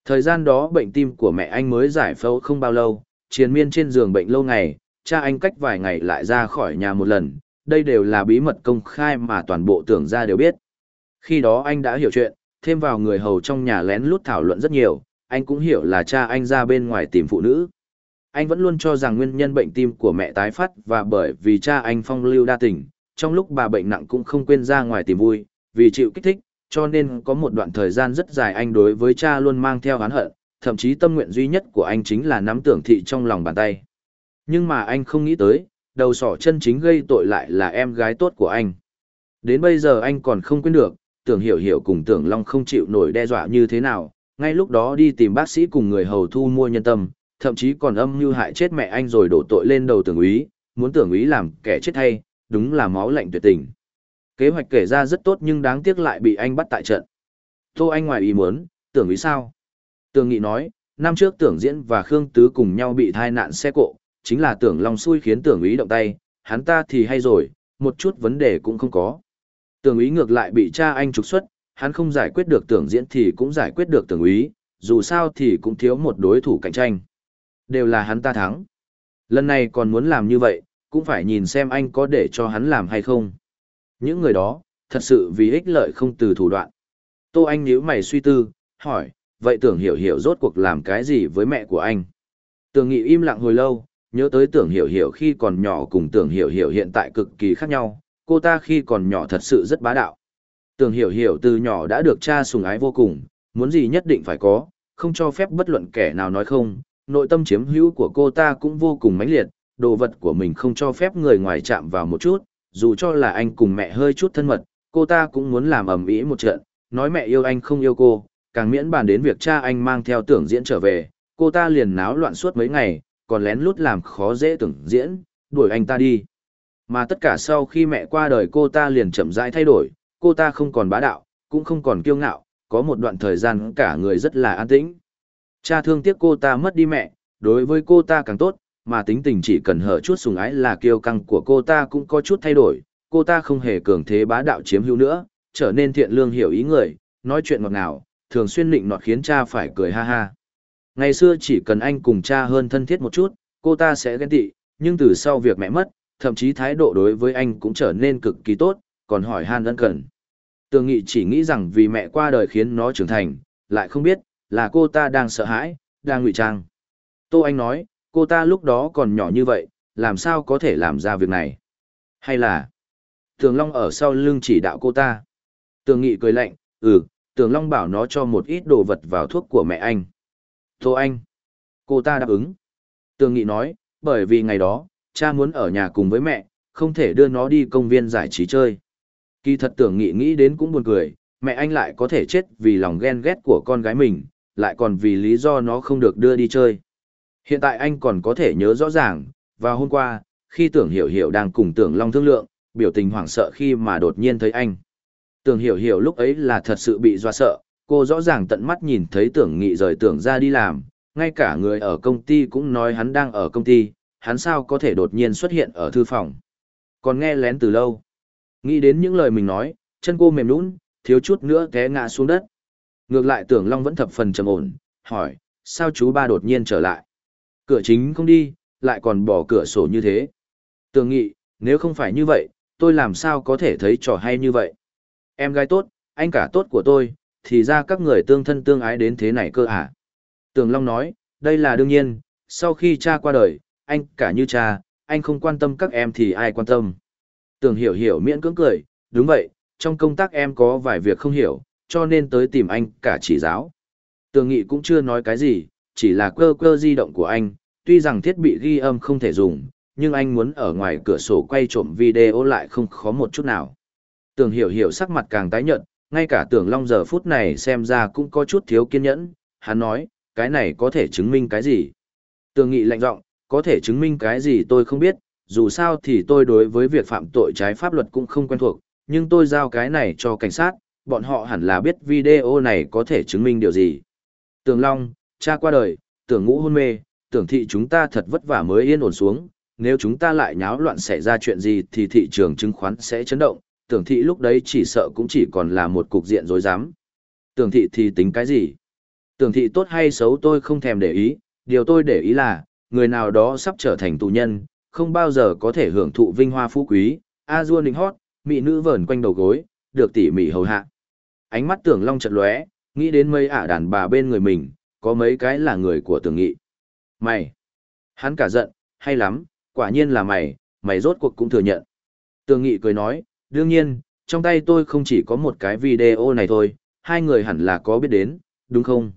Thời gian đó bệnh tim của mẹ anh mới giải phẫu không bao lâu, chiến miên trên giường bệnh lâu ngày, cha anh cách vài ngày lại ra khỏi nhà một lần, đây đều là bí mật công khai mà toàn bộ tưởng ra đều biết. Khi đó anh đã hiểu chuyện, thêm vào người hầu trong nhà lén lút thảo luận rất nhiều, anh cũng hiểu là cha anh ra bên ngoài tìm phụ nữ. Anh vẫn luôn cho rằng nguyên nhân bệnh tim của mẹ tái phát và bởi vì cha anh phong lưu đa tình, trong lúc bà bệnh nặng cũng không quên ra ngoài tìm vui, vì chịu kích thích, cho nên có một đoạn thời gian rất dài anh đối với cha luôn mang theo oán hận, thậm chí tâm nguyện duy nhất của anh chính là nắm tưởng thị trong lòng bàn tay. Nhưng mà anh không nghĩ tới, đầu sỏ chân chính gây tội lại là em gái tốt của anh. Đến bây giờ anh còn không quên được, tưởng hiểu hiểu cùng tưởng long không chịu nổi đe dọa như thế nào, ngay lúc đó đi tìm bác sĩ cùng người hầu thu mua nhân tâm, thậm chí còn âm như hại chết mẹ anh rồi đổ tội lên đầu tưởng úy, muốn tưởng úy làm kẻ chết thay, đúng là máu lạnh tuyệt tình. Kế hoạch kể ra rất tốt nhưng đáng tiếc lại bị anh bắt tại trận. Tô Anh ngoài ý muốn, tưởng ý sao? Tưởng Nghị nói, năm trước tưởng diễn và Khương Tứ cùng nhau bị thai nạn xe cộ, chính là tưởng lòng xui khiến tưởng ý động tay, hắn ta thì hay rồi, một chút vấn đề cũng không có. Tưởng ý ngược lại bị cha anh trục xuất, hắn không giải quyết được tưởng diễn thì cũng giải quyết được tưởng ý, dù sao thì cũng thiếu một đối thủ cạnh tranh. Đều là hắn ta thắng. Lần này còn muốn làm như vậy, cũng phải nhìn xem anh có để cho hắn làm hay không. Những người đó, thật sự vì ích lợi không từ thủ đoạn. Tô Anh nhíu mày suy tư, hỏi, vậy tưởng hiểu hiểu rốt cuộc làm cái gì với mẹ của anh? Tưởng nghị im lặng hồi lâu, nhớ tới tưởng hiểu hiểu khi còn nhỏ cùng tưởng hiểu hiểu hiện tại cực kỳ khác nhau, cô ta khi còn nhỏ thật sự rất bá đạo. Tưởng hiểu hiểu từ nhỏ đã được cha sùng ái vô cùng, muốn gì nhất định phải có, không cho phép bất luận kẻ nào nói không, nội tâm chiếm hữu của cô ta cũng vô cùng mãnh liệt, đồ vật của mình không cho phép người ngoài chạm vào một chút, dù cho là anh cùng mẹ hơi chút thân mật, cô ta cũng muốn làm ầm ĩ một trận, nói mẹ yêu anh không yêu cô, càng miễn bàn đến việc cha anh mang theo tưởng diễn trở về, cô ta liền náo loạn suốt mấy ngày, còn lén lút làm khó dễ tưởng diễn, đuổi anh ta đi. Mà tất cả sau khi mẹ qua đời cô ta liền chậm rãi thay đổi, cô ta không còn bá đạo, cũng không còn kiêu ngạo, có một đoạn thời gian cả người rất là an tĩnh. Cha thương tiếc cô ta mất đi mẹ, đối với cô ta càng tốt, mà tính tình chỉ cần hở chút sùng ái là kiêu căng của cô ta cũng có chút thay đổi, cô ta không hề cường thế bá đạo chiếm hữu nữa, trở nên thiện lương hiểu ý người, nói chuyện ngọt ngào, thường xuyên định nọt khiến cha phải cười ha ha. Ngày xưa chỉ cần anh cùng cha hơn thân thiết một chút, cô ta sẽ ghen tị, nhưng từ sau việc mẹ mất, thậm chí thái độ đối với anh cũng trở nên cực kỳ tốt, còn hỏi han ân cần. Tường Nghị chỉ nghĩ rằng vì mẹ qua đời khiến nó trưởng thành, lại không biết là cô ta đang sợ hãi, đang ngụy trang. Tô Anh nói, cô ta lúc đó còn nhỏ như vậy, làm sao có thể làm ra việc này? Hay là, Tường Long ở sau lưng chỉ đạo cô ta? Tường Nghị cười lạnh, ừ, Tường Long bảo nó cho một ít đồ vật vào thuốc của mẹ anh. Tô anh, cô ta đáp ứng. Tường Nghị nói, bởi vì ngày đó, cha muốn ở nhà cùng với mẹ, không thể đưa nó đi công viên giải trí chơi. Kỳ thật Tường Nghị nghĩ đến cũng buồn cười, mẹ anh lại có thể chết vì lòng ghen ghét của con gái mình, lại còn vì lý do nó không được đưa đi chơi. Hiện tại anh còn có thể nhớ rõ ràng, và hôm qua, khi tưởng hiểu hiểu đang cùng tưởng long thương lượng, biểu tình hoảng sợ khi mà đột nhiên thấy anh. Tưởng hiểu hiểu lúc ấy là thật sự bị doa sợ, cô rõ ràng tận mắt nhìn thấy tưởng nghị rời tưởng ra đi làm, ngay cả người ở công ty cũng nói hắn đang ở công ty, hắn sao có thể đột nhiên xuất hiện ở thư phòng. Còn nghe lén từ lâu. Nghĩ đến những lời mình nói, chân cô mềm nũng, thiếu chút nữa té ngã xuống đất. Ngược lại tưởng Long vẫn thập phần trầm ổn, hỏi, sao chú ba đột nhiên trở lại? cửa chính không đi, lại còn bỏ cửa sổ như thế. Tường nghị, nếu không phải như vậy, tôi làm sao có thể thấy trò hay như vậy? Em gái tốt, anh cả tốt của tôi, thì ra các người tương thân tương ái đến thế này cơ à? Tường Long nói, đây là đương nhiên, sau khi cha qua đời, anh cả như cha, anh không quan tâm các em thì ai quan tâm. Tường hiểu hiểu miễn cưỡng cười, đúng vậy, trong công tác em có vài việc không hiểu, cho nên tới tìm anh cả chỉ giáo. Tường Nghị cũng chưa nói cái gì, chỉ là quơ quơ di động của anh, tuy rằng thiết bị ghi âm không thể dùng, nhưng anh muốn ở ngoài cửa sổ quay trộm video lại không khó một chút nào. Tường hiểu hiểu sắc mặt càng tái nhợt, ngay cả Tường long giờ phút này xem ra cũng có chút thiếu kiên nhẫn, hắn nói, cái này có thể chứng minh cái gì? Tường nghị lạnh giọng, có thể chứng minh cái gì tôi không biết, dù sao thì tôi đối với việc phạm tội trái pháp luật cũng không quen thuộc, nhưng tôi giao cái này cho cảnh sát, bọn họ hẳn là biết video này có thể chứng minh điều gì. Tường Long, cha qua đời, Tường ngũ hôn mê, tưởng thị chúng ta thật vất vả mới yên ổn xuống, nếu chúng ta lại nháo loạn xảy ra chuyện gì thì thị trường chứng khoán sẽ chấn động, tưởng thị lúc đấy chỉ sợ cũng chỉ còn là một cục diện rối rắm. Tưởng thị thì tính cái gì? Tưởng thị tốt hay xấu tôi không thèm để ý, điều tôi để ý là, người nào đó sắp trở thành tù nhân, không bao giờ có thể hưởng thụ vinh hoa phú quý, a dua Ninh hót, mị nữ vờn quanh đầu gối, được tỉ mỉ hầu hạ. Ánh mắt tưởng long chợt lóe, nghĩ đến mấy ả đàn bà bên người mình, có mấy cái là người của tưởng nghị. Mày! Hắn cả giận, hay lắm, quả nhiên là mày, mày rốt cuộc cũng thừa nhận. Tường Nghị cười nói, đương nhiên, trong tay tôi không chỉ có một cái video này thôi, hai người hẳn là có biết đến, đúng không?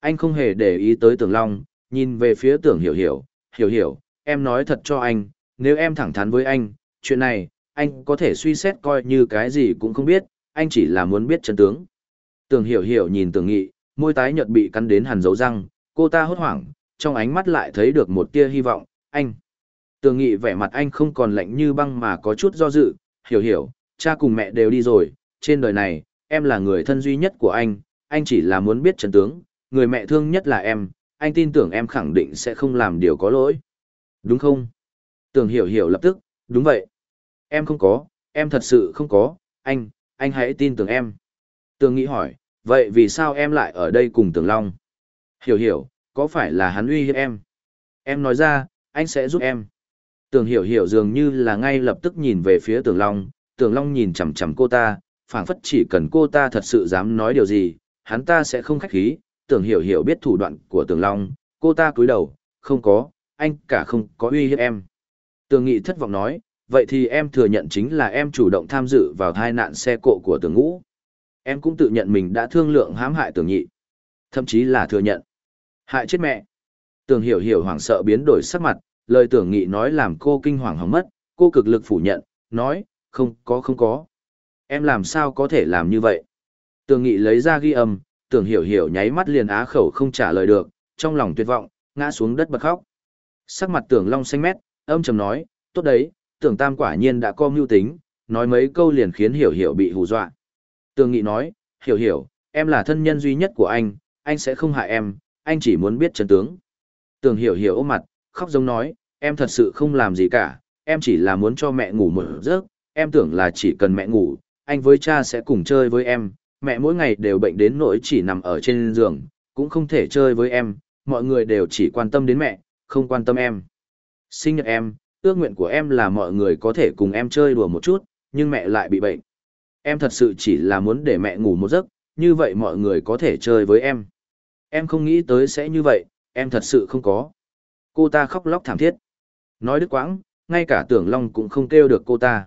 Anh không hề để ý tới Tưởng Long, nhìn về phía Tưởng Hiểu Hiểu, Hiểu Hiểu, em nói thật cho anh, nếu em thẳng thắn với anh, chuyện này, anh có thể suy xét coi như cái gì cũng không biết, anh chỉ là muốn biết chân tướng. Tưởng Hiểu Hiểu nhìn Tưởng Nghị, môi tái nhợt bị cắn đến hằn dấu răng, cô ta hốt hoảng, trong ánh mắt lại thấy được một tia hy vọng, anh. Tường nghị vẻ mặt anh không còn lạnh như băng mà có chút do dự, hiểu hiểu, cha cùng mẹ đều đi rồi, trên đời này, em là người thân duy nhất của anh, anh chỉ là muốn biết trần tướng, người mẹ thương nhất là em, anh tin tưởng em khẳng định sẽ không làm điều có lỗi. Đúng không? Tường hiểu hiểu lập tức, đúng vậy. Em không có, em thật sự không có, anh, anh hãy tin tưởng em. Tường nghĩ hỏi, vậy vì sao em lại ở đây cùng Tường Long? Hiểu hiểu, có phải là hắn uy hiếp em? Em nói ra, anh sẽ giúp em. Tường hiểu hiểu dường như là ngay lập tức nhìn về phía tưởng long, tưởng long nhìn chằm chằm cô ta, phảng phất chỉ cần cô ta thật sự dám nói điều gì, hắn ta sẽ không khách khí, Tường hiểu hiểu biết thủ đoạn của tưởng long, cô ta cúi đầu, không có, anh cả không có uy hiếp em. Tưởng nghị thất vọng nói, vậy thì em thừa nhận chính là em chủ động tham dự vào tai nạn xe cộ của tưởng ngũ. Em cũng tự nhận mình đã thương lượng hãm hại tưởng nhị, thậm chí là thừa nhận. Hại chết mẹ. Tưởng hiểu hiểu hoảng sợ biến đổi sắc mặt, lời tưởng nghị nói làm cô kinh hoàng hóng mất, cô cực lực phủ nhận, nói, không có không có. Em làm sao có thể làm như vậy? Tưởng nghị lấy ra ghi âm, tưởng hiểu hiểu nháy mắt liền á khẩu không trả lời được, trong lòng tuyệt vọng, ngã xuống đất bật khóc. Sắc mặt tưởng long xanh mét, âm trầm nói, tốt đấy, tưởng tam quả nhiên đã có mưu tính, nói mấy câu liền khiến hiểu hiểu bị hù dọa. Tưởng nghị nói, hiểu hiểu, em là thân nhân duy nhất của anh, anh sẽ không hại em, anh chỉ muốn biết chân tướng. Tường hiểu hiểu ôm mặt, khóc giống nói, em thật sự không làm gì cả, em chỉ là muốn cho mẹ ngủ một giấc, em tưởng là chỉ cần mẹ ngủ, anh với cha sẽ cùng chơi với em, mẹ mỗi ngày đều bệnh đến nỗi chỉ nằm ở trên giường, cũng không thể chơi với em, mọi người đều chỉ quan tâm đến mẹ, không quan tâm em. Sinh nhật em, ước nguyện của em là mọi người có thể cùng em chơi đùa một chút, nhưng mẹ lại bị bệnh. Em thật sự chỉ là muốn để mẹ ngủ một giấc, như vậy mọi người có thể chơi với em. Em không nghĩ tới sẽ như vậy, em thật sự không có. Cô ta khóc lóc thảm thiết. Nói đứt quãng, ngay cả tưởng long cũng không kêu được cô ta.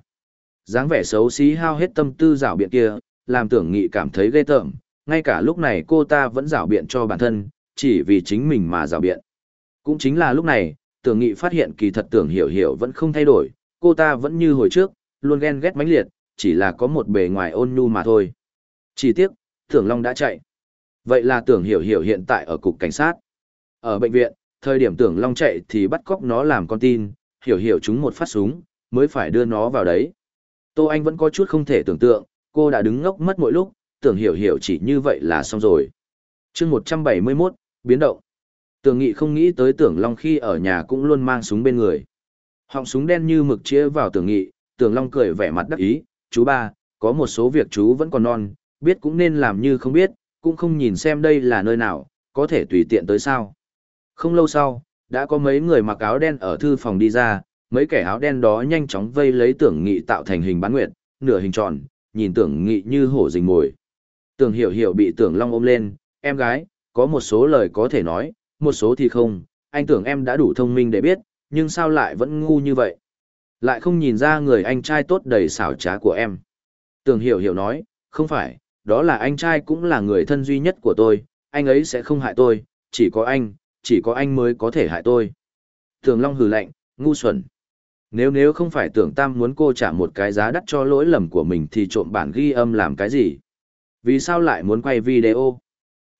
dáng vẻ xấu xí hao hết tâm tư rảo biện kia, làm tưởng nghị cảm thấy ghê tởm. Ngay cả lúc này cô ta vẫn rảo biện cho bản thân, chỉ vì chính mình mà rảo biện. Cũng chính là lúc này, tưởng nghị phát hiện kỳ thật tưởng hiểu hiểu vẫn không thay đổi, cô ta vẫn như hồi trước, luôn ghen ghét mãnh liệt, chỉ là có một bề ngoài ôn nhu mà thôi. Chỉ tiếc, Tưởng Long đã chạy. Vậy là tưởng hiểu hiểu hiện tại ở cục cảnh sát. Ở bệnh viện, thời điểm tưởng long chạy thì bắt cóc nó làm con tin, hiểu hiểu chúng một phát súng, mới phải đưa nó vào đấy. Tô Anh vẫn có chút không thể tưởng tượng, cô đã đứng ngốc mất mỗi lúc, tưởng hiểu hiểu chỉ như vậy là xong rồi. chương 171, biến động. Tưởng nghị không nghĩ tới tưởng long khi ở nhà cũng luôn mang súng bên người. Họng súng đen như mực chĩa vào tưởng nghị, tưởng long cười vẻ mặt đắc ý, chú ba, có một số việc chú vẫn còn non, biết cũng nên làm như không biết, cũng không nhìn xem đây là nơi nào, có thể tùy tiện tới sao. Không lâu sau, đã có mấy người mặc áo đen ở thư phòng đi ra, mấy kẻ áo đen đó nhanh chóng vây lấy tưởng nghị tạo thành hình bán nguyệt, nửa hình tròn, nhìn tưởng nghị như hổ rình mồi. Tưởng hiểu hiểu bị tưởng long ôm lên, em gái, có một số lời có thể nói, một số thì không, anh tưởng em đã đủ thông minh để biết, nhưng sao lại vẫn ngu như vậy? Lại không nhìn ra người anh trai tốt đầy xảo trá của em. Tưởng hiểu hiểu nói, không phải, đó là anh trai cũng là người thân duy nhất của tôi, anh ấy sẽ không hại tôi, chỉ có anh, chỉ có anh mới có thể hại tôi. Tưởng Long hừ lạnh, ngu xuẩn. Nếu nếu không phải tưởng Tam muốn cô trả một cái giá đắt cho lỗi lầm của mình thì trộm bản ghi âm làm cái gì? Vì sao lại muốn quay video?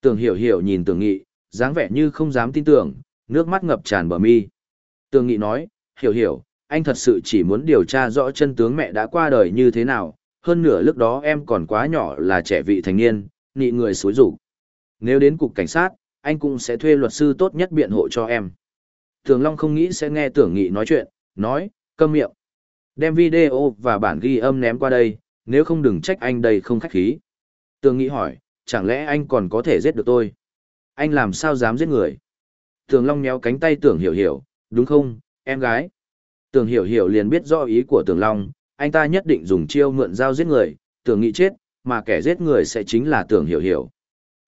Tưởng hiểu hiểu nhìn tưởng nghị, dáng vẻ như không dám tin tưởng, nước mắt ngập tràn bờ mi. Tưởng nghị nói, hiểu hiểu, anh thật sự chỉ muốn điều tra rõ chân tướng mẹ đã qua đời như thế nào, hơn nửa lúc đó em còn quá nhỏ là trẻ vị thành niên, nị người xúi rủ. Nếu đến cục cảnh sát, anh cũng sẽ thuê luật sư tốt nhất biện hộ cho em. Tưởng Long không nghĩ sẽ nghe Tưởng Nghị nói chuyện, nói, câm miệng. Đem video và bản ghi âm ném qua đây, nếu không đừng trách anh đây không khách khí. tường Nghị hỏi, chẳng lẽ anh còn có thể giết được tôi? Anh làm sao dám giết người? Tưởng Long méo cánh tay Tưởng Hiểu Hiểu, đúng không, em gái? Tưởng Hiểu Hiểu liền biết rõ ý của tường Long, anh ta nhất định dùng chiêu mượn dao giết người, tưởng nghĩ chết, mà kẻ giết người sẽ chính là tưởng hiểu hiểu.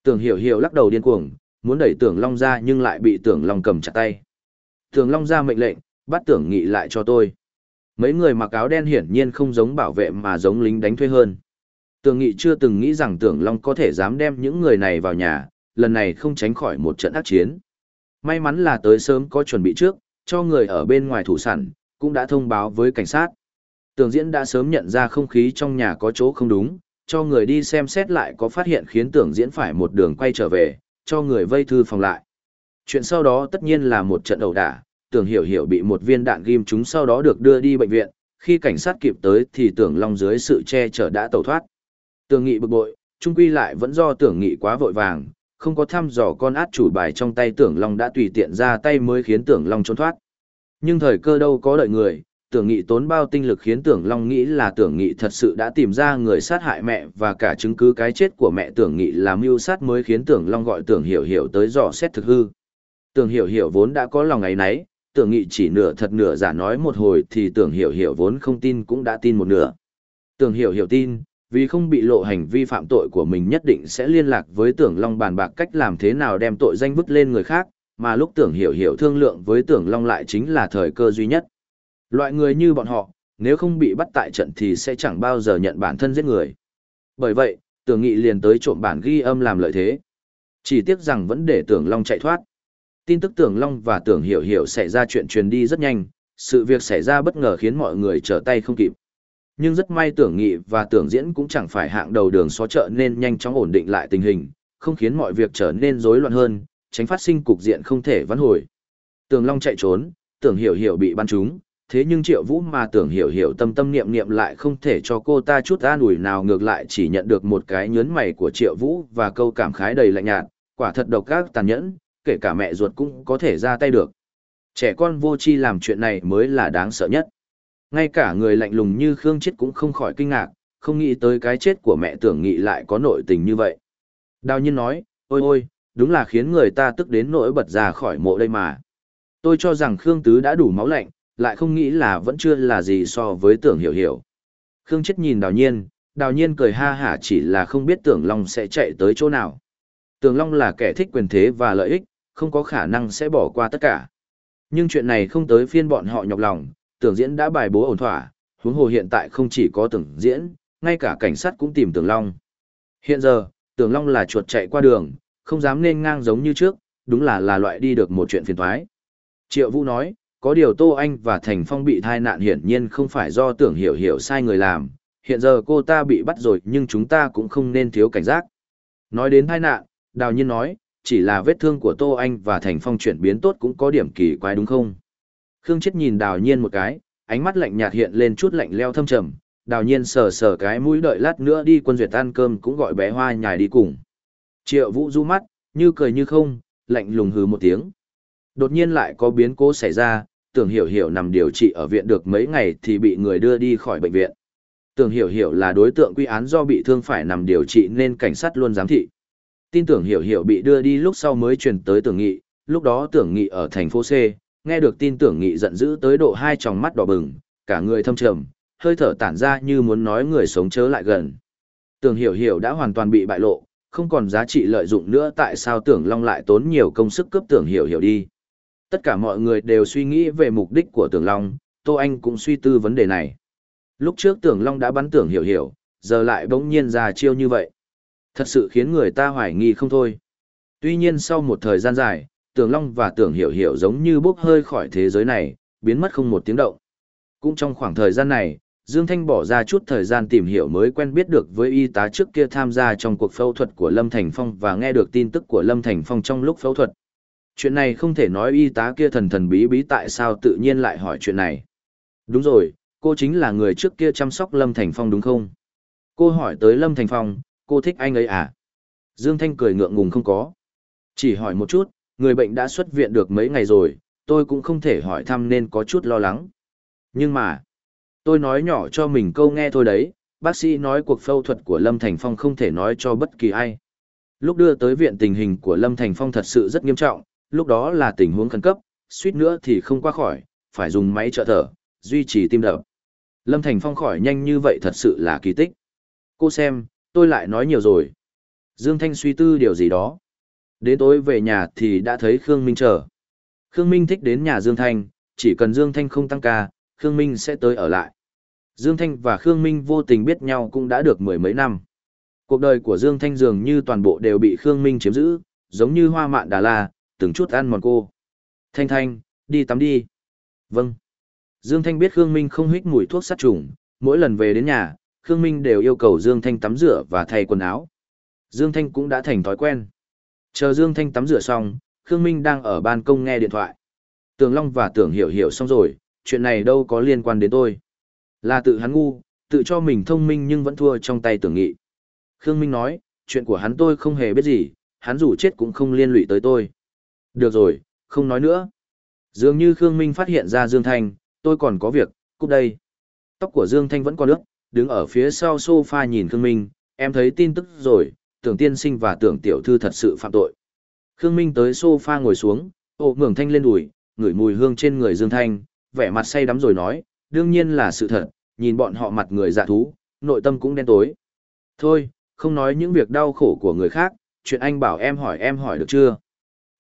Tưởng hiểu hiểu lắc đầu điên cuồng, muốn đẩy tưởng long ra nhưng lại bị tưởng long cầm chặt tay. Tưởng long ra mệnh lệnh, bắt tưởng nghị lại cho tôi. Mấy người mặc áo đen hiển nhiên không giống bảo vệ mà giống lính đánh thuê hơn. Tưởng nghị chưa từng nghĩ rằng tưởng long có thể dám đem những người này vào nhà, lần này không tránh khỏi một trận ác chiến. May mắn là tới sớm có chuẩn bị trước, cho người ở bên ngoài thủ sẵn, cũng đã thông báo với cảnh sát tường diễn đã sớm nhận ra không khí trong nhà có chỗ không đúng, cho người đi xem xét lại có phát hiện khiến tưởng diễn phải một đường quay trở về, cho người vây thư phòng lại. Chuyện sau đó tất nhiên là một trận ẩu đả, tưởng hiểu hiểu bị một viên đạn ghim chúng sau đó được đưa đi bệnh viện, khi cảnh sát kịp tới thì tưởng long dưới sự che chở đã tẩu thoát. Tường nghị bực bội, trung quy lại vẫn do tưởng nghị quá vội vàng, không có thăm dò con át chủ bài trong tay tưởng long đã tùy tiện ra tay mới khiến tưởng long trốn thoát. Nhưng thời cơ đâu có đợi người, tưởng nghị tốn bao tinh lực khiến tưởng long nghĩ là tưởng nghị thật sự đã tìm ra người sát hại mẹ và cả chứng cứ cái chết của mẹ tưởng nghị làm mưu sát mới khiến tưởng long gọi tưởng hiểu hiểu tới dò xét thực hư. Tưởng hiểu hiểu vốn đã có lòng ấy náy, tưởng nghị chỉ nửa thật nửa giả nói một hồi thì tưởng hiểu hiểu vốn không tin cũng đã tin một nửa. Tưởng hiểu hiểu tin, vì không bị lộ hành vi phạm tội của mình nhất định sẽ liên lạc với tưởng long bàn bạc cách làm thế nào đem tội danh vứt lên người khác, mà lúc tưởng hiểu hiểu thương lượng với tưởng long lại chính là thời cơ duy nhất. Loại người như bọn họ, nếu không bị bắt tại trận thì sẽ chẳng bao giờ nhận bản thân giết người. Bởi vậy, tưởng nghị liền tới trộm bản ghi âm làm lợi thế. Chỉ tiếc rằng vẫn để tưởng long chạy thoát. Tin tức tưởng long và tưởng hiểu hiểu xảy ra chuyện truyền đi rất nhanh, sự việc xảy ra bất ngờ khiến mọi người trở tay không kịp. Nhưng rất may tưởng nghị và tưởng diễn cũng chẳng phải hạng đầu đường xó chợ nên nhanh chóng ổn định lại tình hình, không khiến mọi việc trở nên rối loạn hơn, tránh phát sinh cục diện không thể vãn hồi. Tưởng long chạy trốn, tưởng hiểu hiểu bị bắn trúng, thế nhưng triệu vũ mà tưởng hiểu hiểu tâm tâm niệm niệm lại không thể cho cô ta chút an ủi nào, ngược lại chỉ nhận được một cái nhớn mày của triệu vũ và câu cảm khái đầy lạnh nhạt, quả thật độc ác tàn nhẫn, kể cả mẹ ruột cũng có thể ra tay được. Trẻ con vô tri làm chuyện này mới là đáng sợ nhất. Ngay cả người lạnh lùng như khương chết cũng không khỏi kinh ngạc, không nghĩ tới cái chết của mẹ tưởng nghị lại có nội tình như vậy. Đào nhiên nói, ôi ôi, đúng là khiến người ta tức đến nỗi bật ra khỏi mộ đây mà. Tôi cho rằng khương tứ đã đủ máu lạnh lại không nghĩ là vẫn chưa là gì so với tưởng hiểu hiểu. Khương chết nhìn đào nhiên, đào nhiên cười ha hả chỉ là không biết tưởng long sẽ chạy tới chỗ nào. Tưởng long là kẻ thích quyền thế và lợi ích, không có khả năng sẽ bỏ qua tất cả. Nhưng chuyện này không tới phiên bọn họ nhọc lòng, tưởng diễn đã bài bố ổn thỏa, huống hồ hiện tại không chỉ có tưởng diễn, ngay cả cảnh sát cũng tìm tưởng long. Hiện giờ, tưởng long là chuột chạy qua đường, không dám nên ngang giống như trước, đúng là là loại đi được một chuyện phiền thoái. Triệu Vũ nói, có điều Tô Anh và Thành Phong bị thai nạn hiển nhiên không phải do tưởng hiểu hiểu sai người làm, hiện giờ cô ta bị bắt rồi nhưng chúng ta cũng không nên thiếu cảnh giác. Nói đến thai nạn, Đào Nhiên nói, chỉ là vết thương của Tô Anh và Thành Phong chuyển biến tốt cũng có điểm kỳ quái đúng không? Khương Chết nhìn Đào Nhiên một cái, ánh mắt lạnh nhạt hiện lên chút lạnh leo thâm trầm, Đào Nhiên sờ sờ cái mũi đợi lát nữa đi quân duyệt ăn cơm cũng gọi bé hoa nhài đi cùng. Triệu Vũ du mắt, như cười như không, lạnh lùng hừ một tiếng. Đột nhiên lại có biến cố xảy ra, tưởng hiểu hiểu nằm điều trị ở viện được mấy ngày thì bị người đưa đi khỏi bệnh viện. Tưởng hiểu hiểu là đối tượng quy án do bị thương phải nằm điều trị nên cảnh sát luôn giám thị. Tin tưởng hiểu hiểu bị đưa đi lúc sau mới truyền tới tưởng nghị, lúc đó tưởng nghị ở thành phố C, nghe được tin tưởng nghị giận dữ tới độ hai tròng mắt đỏ bừng, cả người thâm trầm, hơi thở tản ra như muốn nói người sống chớ lại gần. Tưởng hiểu hiểu đã hoàn toàn bị bại lộ, không còn giá trị lợi dụng nữa tại sao tưởng long lại tốn nhiều công sức cướp tưởng hiểu hiểu đi. Tất cả mọi người đều suy nghĩ về mục đích của Tưởng Long, Tô Anh cũng suy tư vấn đề này. Lúc trước Tưởng Long đã bắn Tưởng Hiểu Hiểu, giờ lại bỗng nhiên ra chiêu như vậy. Thật sự khiến người ta hoài nghi không thôi. Tuy nhiên sau một thời gian dài, Tưởng Long và Tưởng Hiểu Hiểu giống như bốc hơi khỏi thế giới này, biến mất không một tiếng động. Cũng trong khoảng thời gian này, Dương Thanh bỏ ra chút thời gian tìm hiểu mới quen biết được với y tá trước kia tham gia trong cuộc phẫu thuật của Lâm Thành Phong và nghe được tin tức của Lâm Thành Phong trong lúc phẫu thuật chuyện này không thể nói y tá kia thần thần bí bí tại sao tự nhiên lại hỏi chuyện này. Đúng rồi, cô chính là người trước kia chăm sóc Lâm Thành Phong đúng không? Cô hỏi tới Lâm Thành Phong, cô thích anh ấy à? Dương Thanh cười ngượng ngùng không có. Chỉ hỏi một chút, người bệnh đã xuất viện được mấy ngày rồi, tôi cũng không thể hỏi thăm nên có chút lo lắng. Nhưng mà, tôi nói nhỏ cho mình câu nghe thôi đấy, bác sĩ nói cuộc phẫu thuật của Lâm Thành Phong không thể nói cho bất kỳ ai. Lúc đưa tới viện tình hình của Lâm Thành Phong thật sự rất nghiêm trọng, lúc đó là tình huống khẩn cấp, suýt nữa thì không qua khỏi, phải dùng máy trợ thở, duy trì tim đập. Lâm Thành Phong khỏi nhanh như vậy thật sự là kỳ tích. Cô xem, tôi lại nói nhiều rồi. Dương Thanh suy tư điều gì đó. Đến tối về nhà thì đã thấy Khương Minh chờ. Khương Minh thích đến nhà Dương Thanh, chỉ cần Dương Thanh không tăng ca, Khương Minh sẽ tới ở lại. Dương Thanh và Khương Minh vô tình biết nhau cũng đã được mười mấy năm. Cuộc đời của Dương Thanh dường như toàn bộ đều bị Khương Minh chiếm giữ, giống như hoa mạn Đà La, từng chút ăn mòn cô. Thanh Thanh, đi tắm đi. Vâng. Dương Thanh biết Khương Minh không hít mùi thuốc sát trùng, mỗi lần về đến nhà, Khương Minh đều yêu cầu Dương Thanh tắm rửa và thay quần áo. Dương Thanh cũng đã thành thói quen. Chờ Dương Thanh tắm rửa xong, Khương Minh đang ở ban công nghe điện thoại. Tưởng Long và Tưởng Hiểu Hiểu xong rồi, chuyện này đâu có liên quan đến tôi. Là tự hắn ngu, tự cho mình thông minh nhưng vẫn thua trong tay Tưởng Nghị. Khương Minh nói, chuyện của hắn tôi không hề biết gì, hắn dù chết cũng không liên lụy tới tôi. Được rồi, không nói nữa. Dường như Khương Minh phát hiện ra Dương Thanh, tôi còn có việc, cúp đây. Tóc của Dương Thanh vẫn còn ướt, đứng ở phía sau sofa nhìn Khương Minh, em thấy tin tức rồi, tưởng tiên sinh và tưởng tiểu thư thật sự phạm tội. Khương Minh tới sofa ngồi xuống, ô mưởng thanh lên đùi, ngửi mùi hương trên người Dương Thanh, vẻ mặt say đắm rồi nói, đương nhiên là sự thật, nhìn bọn họ mặt người dạ thú, nội tâm cũng đen tối. Thôi, không nói những việc đau khổ của người khác, chuyện anh bảo em hỏi em hỏi được chưa?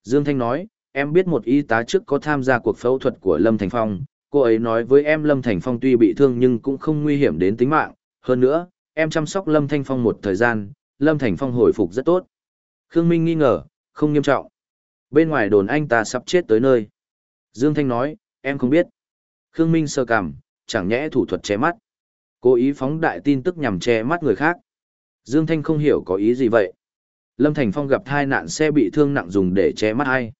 Dương Thanh nói, em biết một y tá trước có tham gia cuộc phẫu thuật của Lâm Thành Phong, cô ấy nói với em Lâm Thành Phong tuy bị thương nhưng cũng không nguy hiểm đến tính mạng, hơn nữa, em chăm sóc Lâm Thanh Phong một thời gian, Lâm Thành Phong hồi phục rất tốt. Khương Minh nghi ngờ, không nghiêm trọng. Bên ngoài đồn anh ta sắp chết tới nơi. Dương Thanh nói, em không biết. Khương Minh sơ cảm, chẳng nhẽ thủ thuật che mắt. Cố ý phóng đại tin tức nhằm che mắt người khác. Dương Thanh không hiểu có ý gì vậy. Lâm Thành Phong gặp thai nạn xe bị thương nặng dùng để che mắt ai.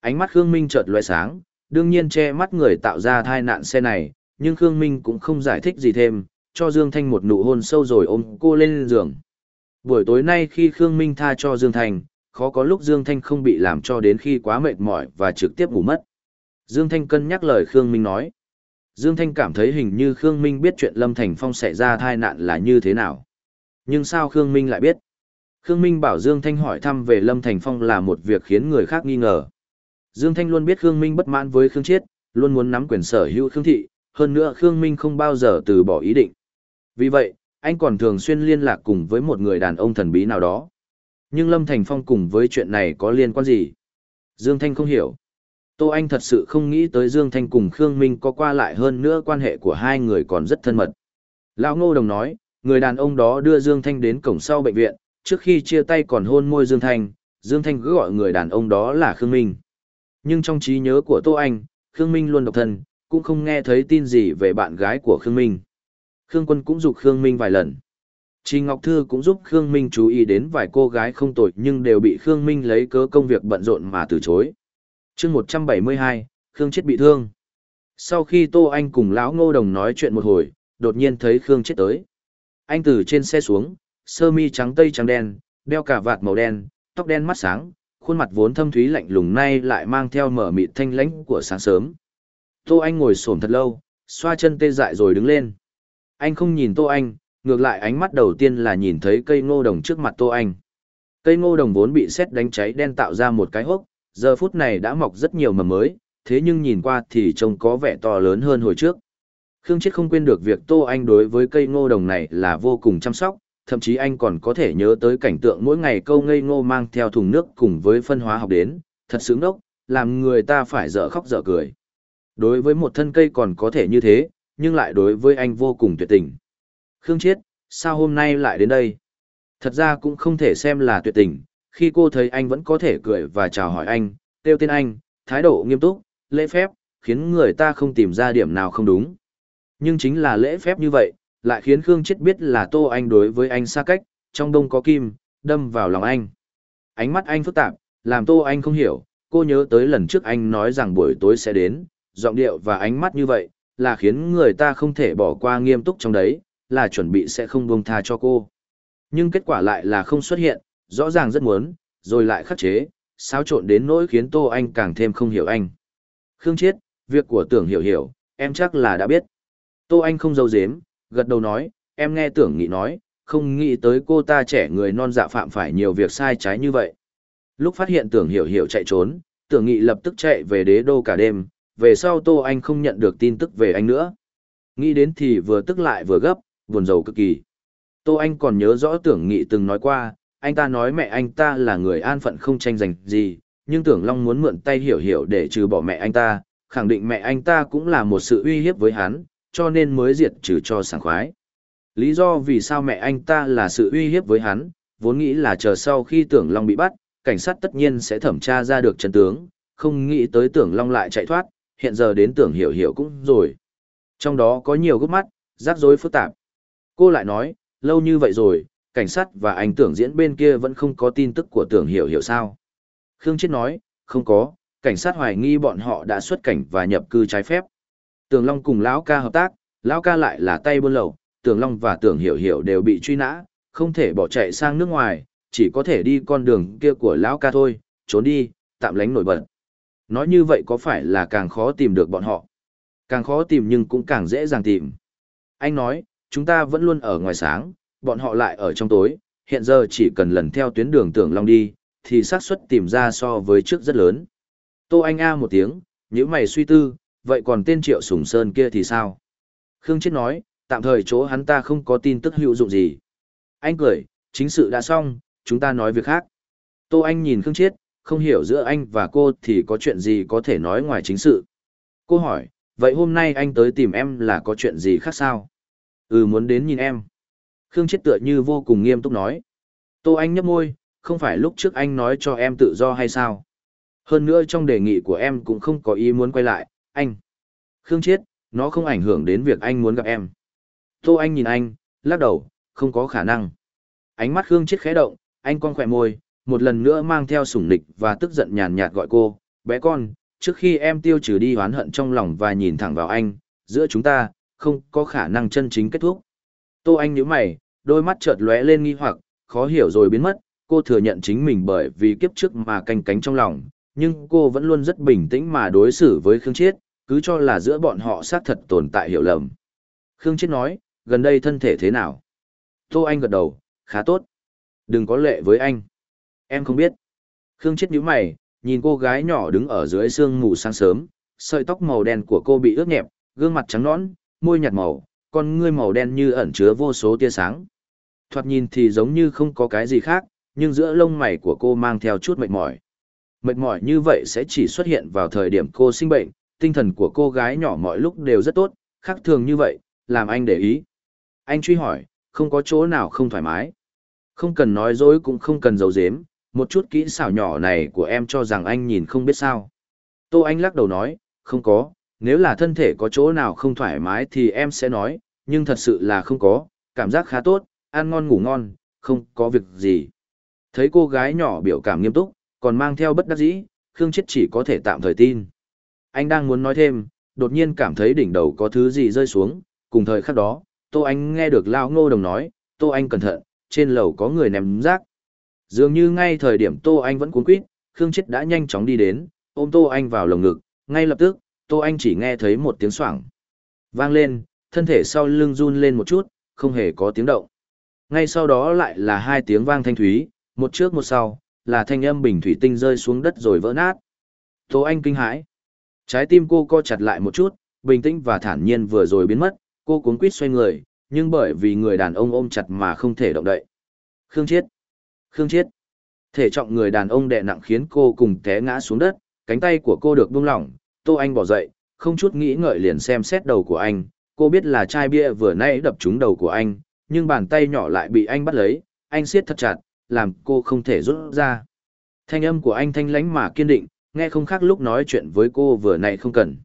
Ánh mắt Khương Minh chợt lóe sáng, đương nhiên che mắt người tạo ra thai nạn xe này, nhưng Khương Minh cũng không giải thích gì thêm, cho Dương Thanh một nụ hôn sâu rồi ôm cô lên giường. Buổi tối nay khi Khương Minh tha cho Dương Thanh, khó có lúc Dương Thanh không bị làm cho đến khi quá mệt mỏi và trực tiếp ngủ mất. Dương Thanh cân nhắc lời Khương Minh nói. Dương Thanh cảm thấy hình như Khương Minh biết chuyện Lâm Thành Phong xảy ra thai nạn là như thế nào. Nhưng sao Khương Minh lại biết? Khương Minh bảo Dương Thanh hỏi thăm về Lâm Thành Phong là một việc khiến người khác nghi ngờ. Dương Thanh luôn biết Khương Minh bất mãn với Khương Chiết, luôn muốn nắm quyền sở hữu Khương Thị, hơn nữa Khương Minh không bao giờ từ bỏ ý định. Vì vậy, anh còn thường xuyên liên lạc cùng với một người đàn ông thần bí nào đó. Nhưng Lâm Thành Phong cùng với chuyện này có liên quan gì? Dương Thanh không hiểu. Tô Anh thật sự không nghĩ tới Dương Thanh cùng Khương Minh có qua lại hơn nữa quan hệ của hai người còn rất thân mật. Lão Ngô Đồng nói, người đàn ông đó đưa Dương Thanh đến cổng sau bệnh viện, trước khi chia tay còn hôn môi Dương Thanh, Dương Thanh cứ gọi người đàn ông đó là Khương Minh. Nhưng trong trí nhớ của Tô Anh, Khương Minh luôn độc thân, cũng không nghe thấy tin gì về bạn gái của Khương Minh. Khương Quân cũng dục Khương Minh vài lần. Trì Ngọc Thư cũng giúp Khương Minh chú ý đến vài cô gái không tội nhưng đều bị Khương Minh lấy cớ công việc bận rộn mà từ chối. chương 172, Khương chết bị thương. Sau khi Tô Anh cùng Lão Ngô Đồng nói chuyện một hồi, đột nhiên thấy Khương chết tới. Anh từ trên xe xuống, sơ mi trắng tây trắng đen, đeo cả vạt màu đen, tóc đen mắt sáng, khuôn mặt vốn thâm thúy lạnh lùng nay lại mang theo mở mịt thanh lãnh của sáng sớm. Tô Anh ngồi xổm thật lâu, xoa chân tê dại rồi đứng lên. Anh không nhìn Tô Anh, ngược lại ánh mắt đầu tiên là nhìn thấy cây ngô đồng trước mặt Tô Anh. Cây ngô đồng vốn bị sét đánh cháy đen tạo ra một cái hốc, giờ phút này đã mọc rất nhiều mầm mới, thế nhưng nhìn qua thì trông có vẻ to lớn hơn hồi trước. Khương Chiết không quên được việc Tô Anh đối với cây ngô đồng này là vô cùng chăm sóc, thậm chí anh còn có thể nhớ tới cảnh tượng mỗi ngày câu ngây ngô mang theo thùng nước cùng với phân hóa học đến, thật sướng đốc, làm người ta phải dở khóc dở cười. Đối với một thân cây còn có thể như thế, nhưng lại đối với anh vô cùng tuyệt tình. Khương Chiết, sao hôm nay lại đến đây? Thật ra cũng không thể xem là tuyệt tình, khi cô thấy anh vẫn có thể cười và chào hỏi anh, kêu tên anh, thái độ nghiêm túc, lễ phép, khiến người ta không tìm ra điểm nào không đúng. Nhưng chính là lễ phép như vậy, lại khiến Khương Chết biết là Tô Anh đối với anh xa cách, trong đông có kim, đâm vào lòng anh. Ánh mắt anh phức tạp, làm Tô Anh không hiểu, cô nhớ tới lần trước anh nói rằng buổi tối sẽ đến, giọng điệu và ánh mắt như vậy, là khiến người ta không thể bỏ qua nghiêm túc trong đấy, là chuẩn bị sẽ không buông tha cho cô. Nhưng kết quả lại là không xuất hiện, rõ ràng rất muốn, rồi lại khắc chế, xáo trộn đến nỗi khiến Tô Anh càng thêm không hiểu anh. Khương Chiết, việc của tưởng hiểu hiểu, em chắc là đã biết. Tô Anh không giấu giếm, gật đầu nói, em nghe tưởng nghị nói, không nghĩ tới cô ta trẻ người non dạ phạm phải nhiều việc sai trái như vậy. Lúc phát hiện tưởng hiểu hiểu chạy trốn, tưởng nghị lập tức chạy về đế đô cả đêm, về sau Tô Anh không nhận được tin tức về anh nữa. Nghĩ đến thì vừa tức lại vừa gấp, buồn rầu cực kỳ. Tô Anh còn nhớ rõ tưởng nghị từng nói qua, anh ta nói mẹ anh ta là người an phận không tranh giành gì, nhưng tưởng Long muốn mượn tay hiểu hiểu để trừ bỏ mẹ anh ta, khẳng định mẹ anh ta cũng là một sự uy hiếp với hắn, cho nên mới diệt trừ cho sảng khoái. Lý do vì sao mẹ anh ta là sự uy hiếp với hắn, vốn nghĩ là chờ sau khi tưởng Long bị bắt, cảnh sát tất nhiên sẽ thẩm tra ra được chân tướng, không nghĩ tới tưởng Long lại chạy thoát, hiện giờ đến tưởng hiểu hiểu cũng rồi. Trong đó có nhiều gốc mắt, rắc rối phức tạp. Cô lại nói, lâu như vậy rồi, cảnh sát và anh tưởng diễn bên kia vẫn không có tin tức của tưởng hiểu hiểu sao. Khương Chết nói, không có, cảnh sát hoài nghi bọn họ đã xuất cảnh và nhập cư trái phép. Tường Long cùng lão ca hợp tác, lão ca lại là tay buôn lậu, Tường Long và Tường Hiểu Hiểu đều bị truy nã, không thể bỏ chạy sang nước ngoài, chỉ có thể đi con đường kia của lão ca thôi, trốn đi, tạm lánh nổi bật. Nói như vậy có phải là càng khó tìm được bọn họ? Càng khó tìm nhưng cũng càng dễ dàng tìm. Anh nói, chúng ta vẫn luôn ở ngoài sáng, bọn họ lại ở trong tối, hiện giờ chỉ cần lần theo tuyến đường Tường Long đi, thì xác suất tìm ra so với trước rất lớn. Tô Anh A một tiếng, những mày suy tư, vậy còn tên Triệu Sùng Sơn kia thì sao? Khương Chết nói, tạm thời chỗ hắn ta không có tin tức hữu dụng gì. Anh cười, chính sự đã xong, chúng ta nói việc khác. Tô Anh nhìn Khương Chết, không hiểu giữa anh và cô thì có chuyện gì có thể nói ngoài chính sự. Cô hỏi, vậy hôm nay anh tới tìm em là có chuyện gì khác sao? Ừ muốn đến nhìn em. Khương Chết tựa như vô cùng nghiêm túc nói. Tô Anh nhấp môi, không phải lúc trước anh nói cho em tự do hay sao? Hơn nữa trong đề nghị của em cũng không có ý muốn quay lại, anh. Khương Chiết, nó không ảnh hưởng đến việc anh muốn gặp em. Tô Anh nhìn anh, lắc đầu, không có khả năng. Ánh mắt Khương Chiết khẽ động, anh con khỏe môi, một lần nữa mang theo sủng nịch và tức giận nhàn nhạt gọi cô, bé con, trước khi em tiêu trừ đi oán hận trong lòng và nhìn thẳng vào anh, giữa chúng ta, không có khả năng chân chính kết thúc. Tô Anh nhíu mày, đôi mắt chợt lóe lên nghi hoặc, khó hiểu rồi biến mất, cô thừa nhận chính mình bởi vì kiếp trước mà canh cánh trong lòng, nhưng cô vẫn luôn rất bình tĩnh mà đối xử với Khương Chiết, cứ cho là giữa bọn họ xác thật tồn tại hiểu lầm. Khương Chiết nói, gần đây thân thể thế nào? Tô Anh gật đầu, khá tốt. Đừng có lệ với anh. Em không biết. Khương Chiết nhíu mày, nhìn cô gái nhỏ đứng ở dưới sương mù sáng sớm, sợi tóc màu đen của cô bị ướt nhẹp, gương mặt trắng nõn, môi nhạt màu, con ngươi màu đen như ẩn chứa vô số tia sáng. Thoạt nhìn thì giống như không có cái gì khác, nhưng giữa lông mày của cô mang theo chút mệt mỏi mệt mỏi như vậy sẽ chỉ xuất hiện vào thời điểm cô sinh bệnh, tinh thần của cô gái nhỏ mọi lúc đều rất tốt, khác thường như vậy, làm anh để ý. Anh truy hỏi, không có chỗ nào không thoải mái. Không cần nói dối cũng không cần giấu giếm, một chút kỹ xảo nhỏ này của em cho rằng anh nhìn không biết sao. Tô Anh lắc đầu nói, không có, nếu là thân thể có chỗ nào không thoải mái thì em sẽ nói, nhưng thật sự là không có, cảm giác khá tốt, ăn ngon ngủ ngon, không có việc gì. Thấy cô gái nhỏ biểu cảm nghiêm túc, còn mang theo bất đắc dĩ, Khương Chết chỉ có thể tạm thời tin. Anh đang muốn nói thêm, đột nhiên cảm thấy đỉnh đầu có thứ gì rơi xuống, cùng thời khắc đó, Tô Anh nghe được Lao Ngô Đồng nói, Tô Anh cẩn thận, trên lầu có người ném rác. Dường như ngay thời điểm Tô Anh vẫn cuốn quýt, Khương Chết đã nhanh chóng đi đến, ôm Tô Anh vào lồng ngực, ngay lập tức, Tô Anh chỉ nghe thấy một tiếng soảng. Vang lên, thân thể sau lưng run lên một chút, không hề có tiếng động. Ngay sau đó lại là hai tiếng vang thanh thúy, một trước một sau, là thanh âm bình thủy tinh rơi xuống đất rồi vỡ nát. Tô Anh kinh hãi. Trái tim cô co chặt lại một chút, bình tĩnh và thản nhiên vừa rồi biến mất, cô cuống quýt xoay người, nhưng bởi vì người đàn ông ôm chặt mà không thể động đậy. Khương Chiết! Khương Chiết! Thể trọng người đàn ông đè nặng khiến cô cùng té ngã xuống đất, cánh tay của cô được buông lỏng, Tô Anh bỏ dậy, không chút nghĩ ngợi liền xem xét đầu của anh, cô biết là chai bia vừa nãy đập trúng đầu của anh, nhưng bàn tay nhỏ lại bị anh bắt lấy, anh siết thật chặt, làm cô không thể rút ra. Thanh âm của anh thanh lánh mà kiên định, nghe không khác lúc nói chuyện với cô vừa nãy không cần.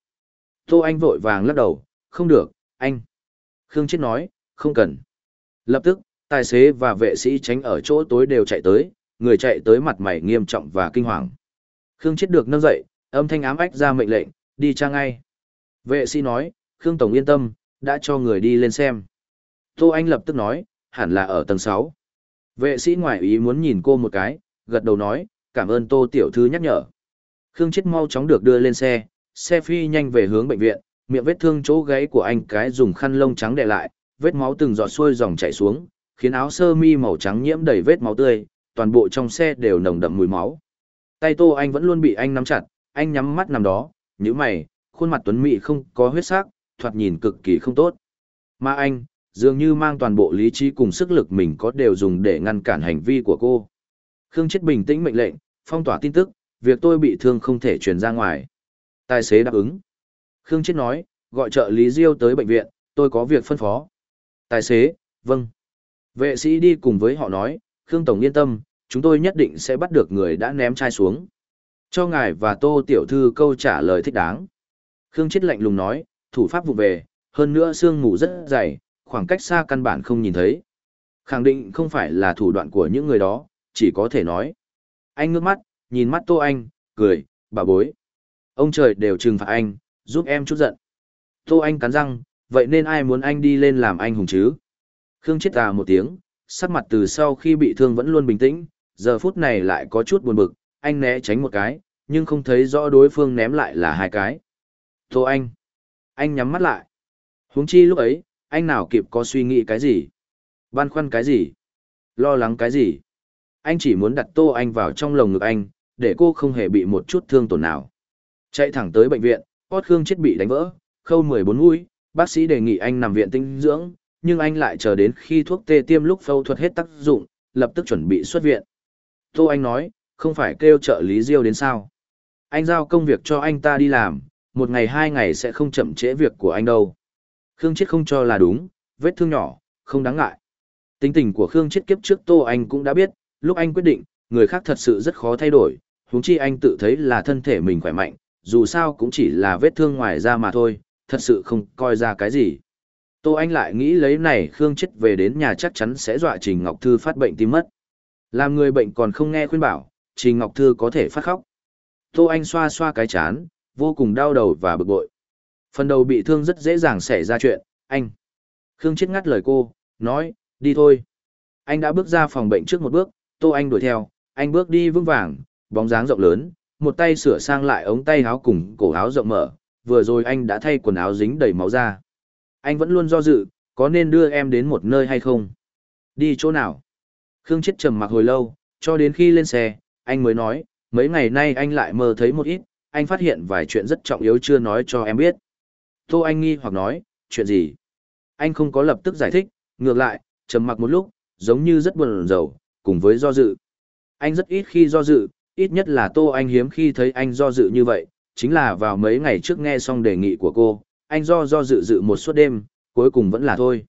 Tô Anh vội vàng lắc đầu, không được, anh. Khương Chết nói, không cần. Lập tức, tài xế và vệ sĩ tránh ở chỗ tối đều chạy tới, người chạy tới mặt mày nghiêm trọng và kinh hoàng. Khương Chết được nâng dậy, âm thanh ám ách ra mệnh lệnh, đi tra ngay. Vệ sĩ nói, Khương Tổng yên tâm, đã cho người đi lên xem. Tô Anh lập tức nói, hẳn là ở tầng 6. Vệ sĩ ngoại ý muốn nhìn cô một cái, gật đầu nói, cảm ơn tô tiểu thư nhắc nhở. Khương chết mau chóng được đưa lên xe, xe phi nhanh về hướng bệnh viện, miệng vết thương chỗ gáy của anh cái dùng khăn lông trắng để lại, vết máu từng giọt xuôi dòng chảy xuống, khiến áo sơ mi màu trắng nhiễm đầy vết máu tươi, toàn bộ trong xe đều nồng đậm mùi máu. Tay Tô Anh vẫn luôn bị anh nắm chặt, anh nhắm mắt nằm đó, nhíu mày, khuôn mặt tuấn mỹ không có huyết sắc, thoạt nhìn cực kỳ không tốt. Mà anh, dường như mang toàn bộ lý trí cùng sức lực mình có đều dùng để ngăn cản hành vi của cô. Khương Chết bình tĩnh mệnh lệnh, phong tỏa tin tức, việc tôi bị thương không thể truyền ra ngoài. Tài xế đáp ứng. Khương Chết nói, gọi trợ lý Diêu tới bệnh viện, tôi có việc phân phó. Tài xế, vâng. Vệ sĩ đi cùng với họ nói, Khương Tổng yên tâm, chúng tôi nhất định sẽ bắt được người đã ném chai xuống. Cho ngài và tô tiểu thư câu trả lời thích đáng. Khương Chết lạnh lùng nói, thủ pháp vụ về, hơn nữa xương ngủ rất dày, khoảng cách xa căn bản không nhìn thấy. Khẳng định không phải là thủ đoạn của những người đó, chỉ có thể nói. Anh ngước mắt, nhìn mắt Tô Anh, cười, bà bối. Ông trời đều trừng phạt anh, giúp em chút giận. Tô Anh cắn răng, vậy nên ai muốn anh đi lên làm anh hùng chứ? Khương chết tà một tiếng, sắc mặt từ sau khi bị thương vẫn luôn bình tĩnh, giờ phút này lại có chút buồn bực, anh né tránh một cái, nhưng không thấy rõ đối phương ném lại là hai cái. Tô Anh! Anh nhắm mắt lại. Huống chi lúc ấy, anh nào kịp có suy nghĩ cái gì? Băn khoăn cái gì? Lo lắng cái gì? Anh chỉ muốn đặt Tô Anh vào trong lồng ngực anh, để cô không hề bị một chút thương tổn nào. Chạy thẳng tới bệnh viện, Hót Khương chết bị đánh vỡ, khâu 14 mũi, bác sĩ đề nghị anh nằm viện tinh dưỡng, nhưng anh lại chờ đến khi thuốc tê tiêm lúc phẫu thuật hết tác dụng, lập tức chuẩn bị xuất viện. Tô Anh nói, không phải kêu trợ lý Diêu đến sao? Anh giao công việc cho anh ta đi làm, một ngày hai ngày sẽ không chậm trễ việc của anh đâu. Khương Chiết không cho là đúng, vết thương nhỏ, không đáng ngại. Tính tình của Khương Chiết kiếp trước Tô Anh cũng đã biết, lúc anh quyết định, người khác thật sự rất khó thay đổi, huống chi anh tự thấy là thân thể mình khỏe mạnh, dù sao cũng chỉ là vết thương ngoài da mà thôi, thật sự không coi ra cái gì. Tô Anh lại nghĩ lấy này Khương Chiết về đến nhà chắc chắn sẽ dọa Trình Ngọc Thư phát bệnh tim mất. Làm người bệnh còn không nghe khuyên bảo, Trình Ngọc Thư có thể phát khóc. Tô Anh xoa xoa cái chán, vô cùng đau đầu và bực bội. Phần đầu bị thương rất dễ dàng xảy ra chuyện, anh. Khương Chết ngắt lời cô, nói, đi thôi. Anh đã bước ra phòng bệnh trước một bước, Tô Anh đuổi theo, anh bước đi vững vàng, bóng dáng rộng lớn, một tay sửa sang lại ống tay áo cùng cổ áo rộng mở, vừa rồi anh đã thay quần áo dính đầy máu ra. Anh vẫn luôn do dự, có nên đưa em đến một nơi hay không? Đi chỗ nào? Khương Chết trầm mặc hồi lâu, cho đến khi lên xe, anh mới nói, mấy ngày nay anh lại mơ thấy một ít, anh phát hiện vài chuyện rất trọng yếu chưa nói cho em biết. Tô Anh nghi hoặc nói, chuyện gì? Anh không có lập tức giải thích, ngược lại, trầm mặc một lúc, giống như rất buồn rầu, cùng với do dự. Anh rất ít khi do dự, ít nhất là Tô Anh hiếm khi thấy anh do dự như vậy, chính là vào mấy ngày trước nghe xong đề nghị của cô, anh do do dự dự một suốt đêm, cuối cùng vẫn là thôi.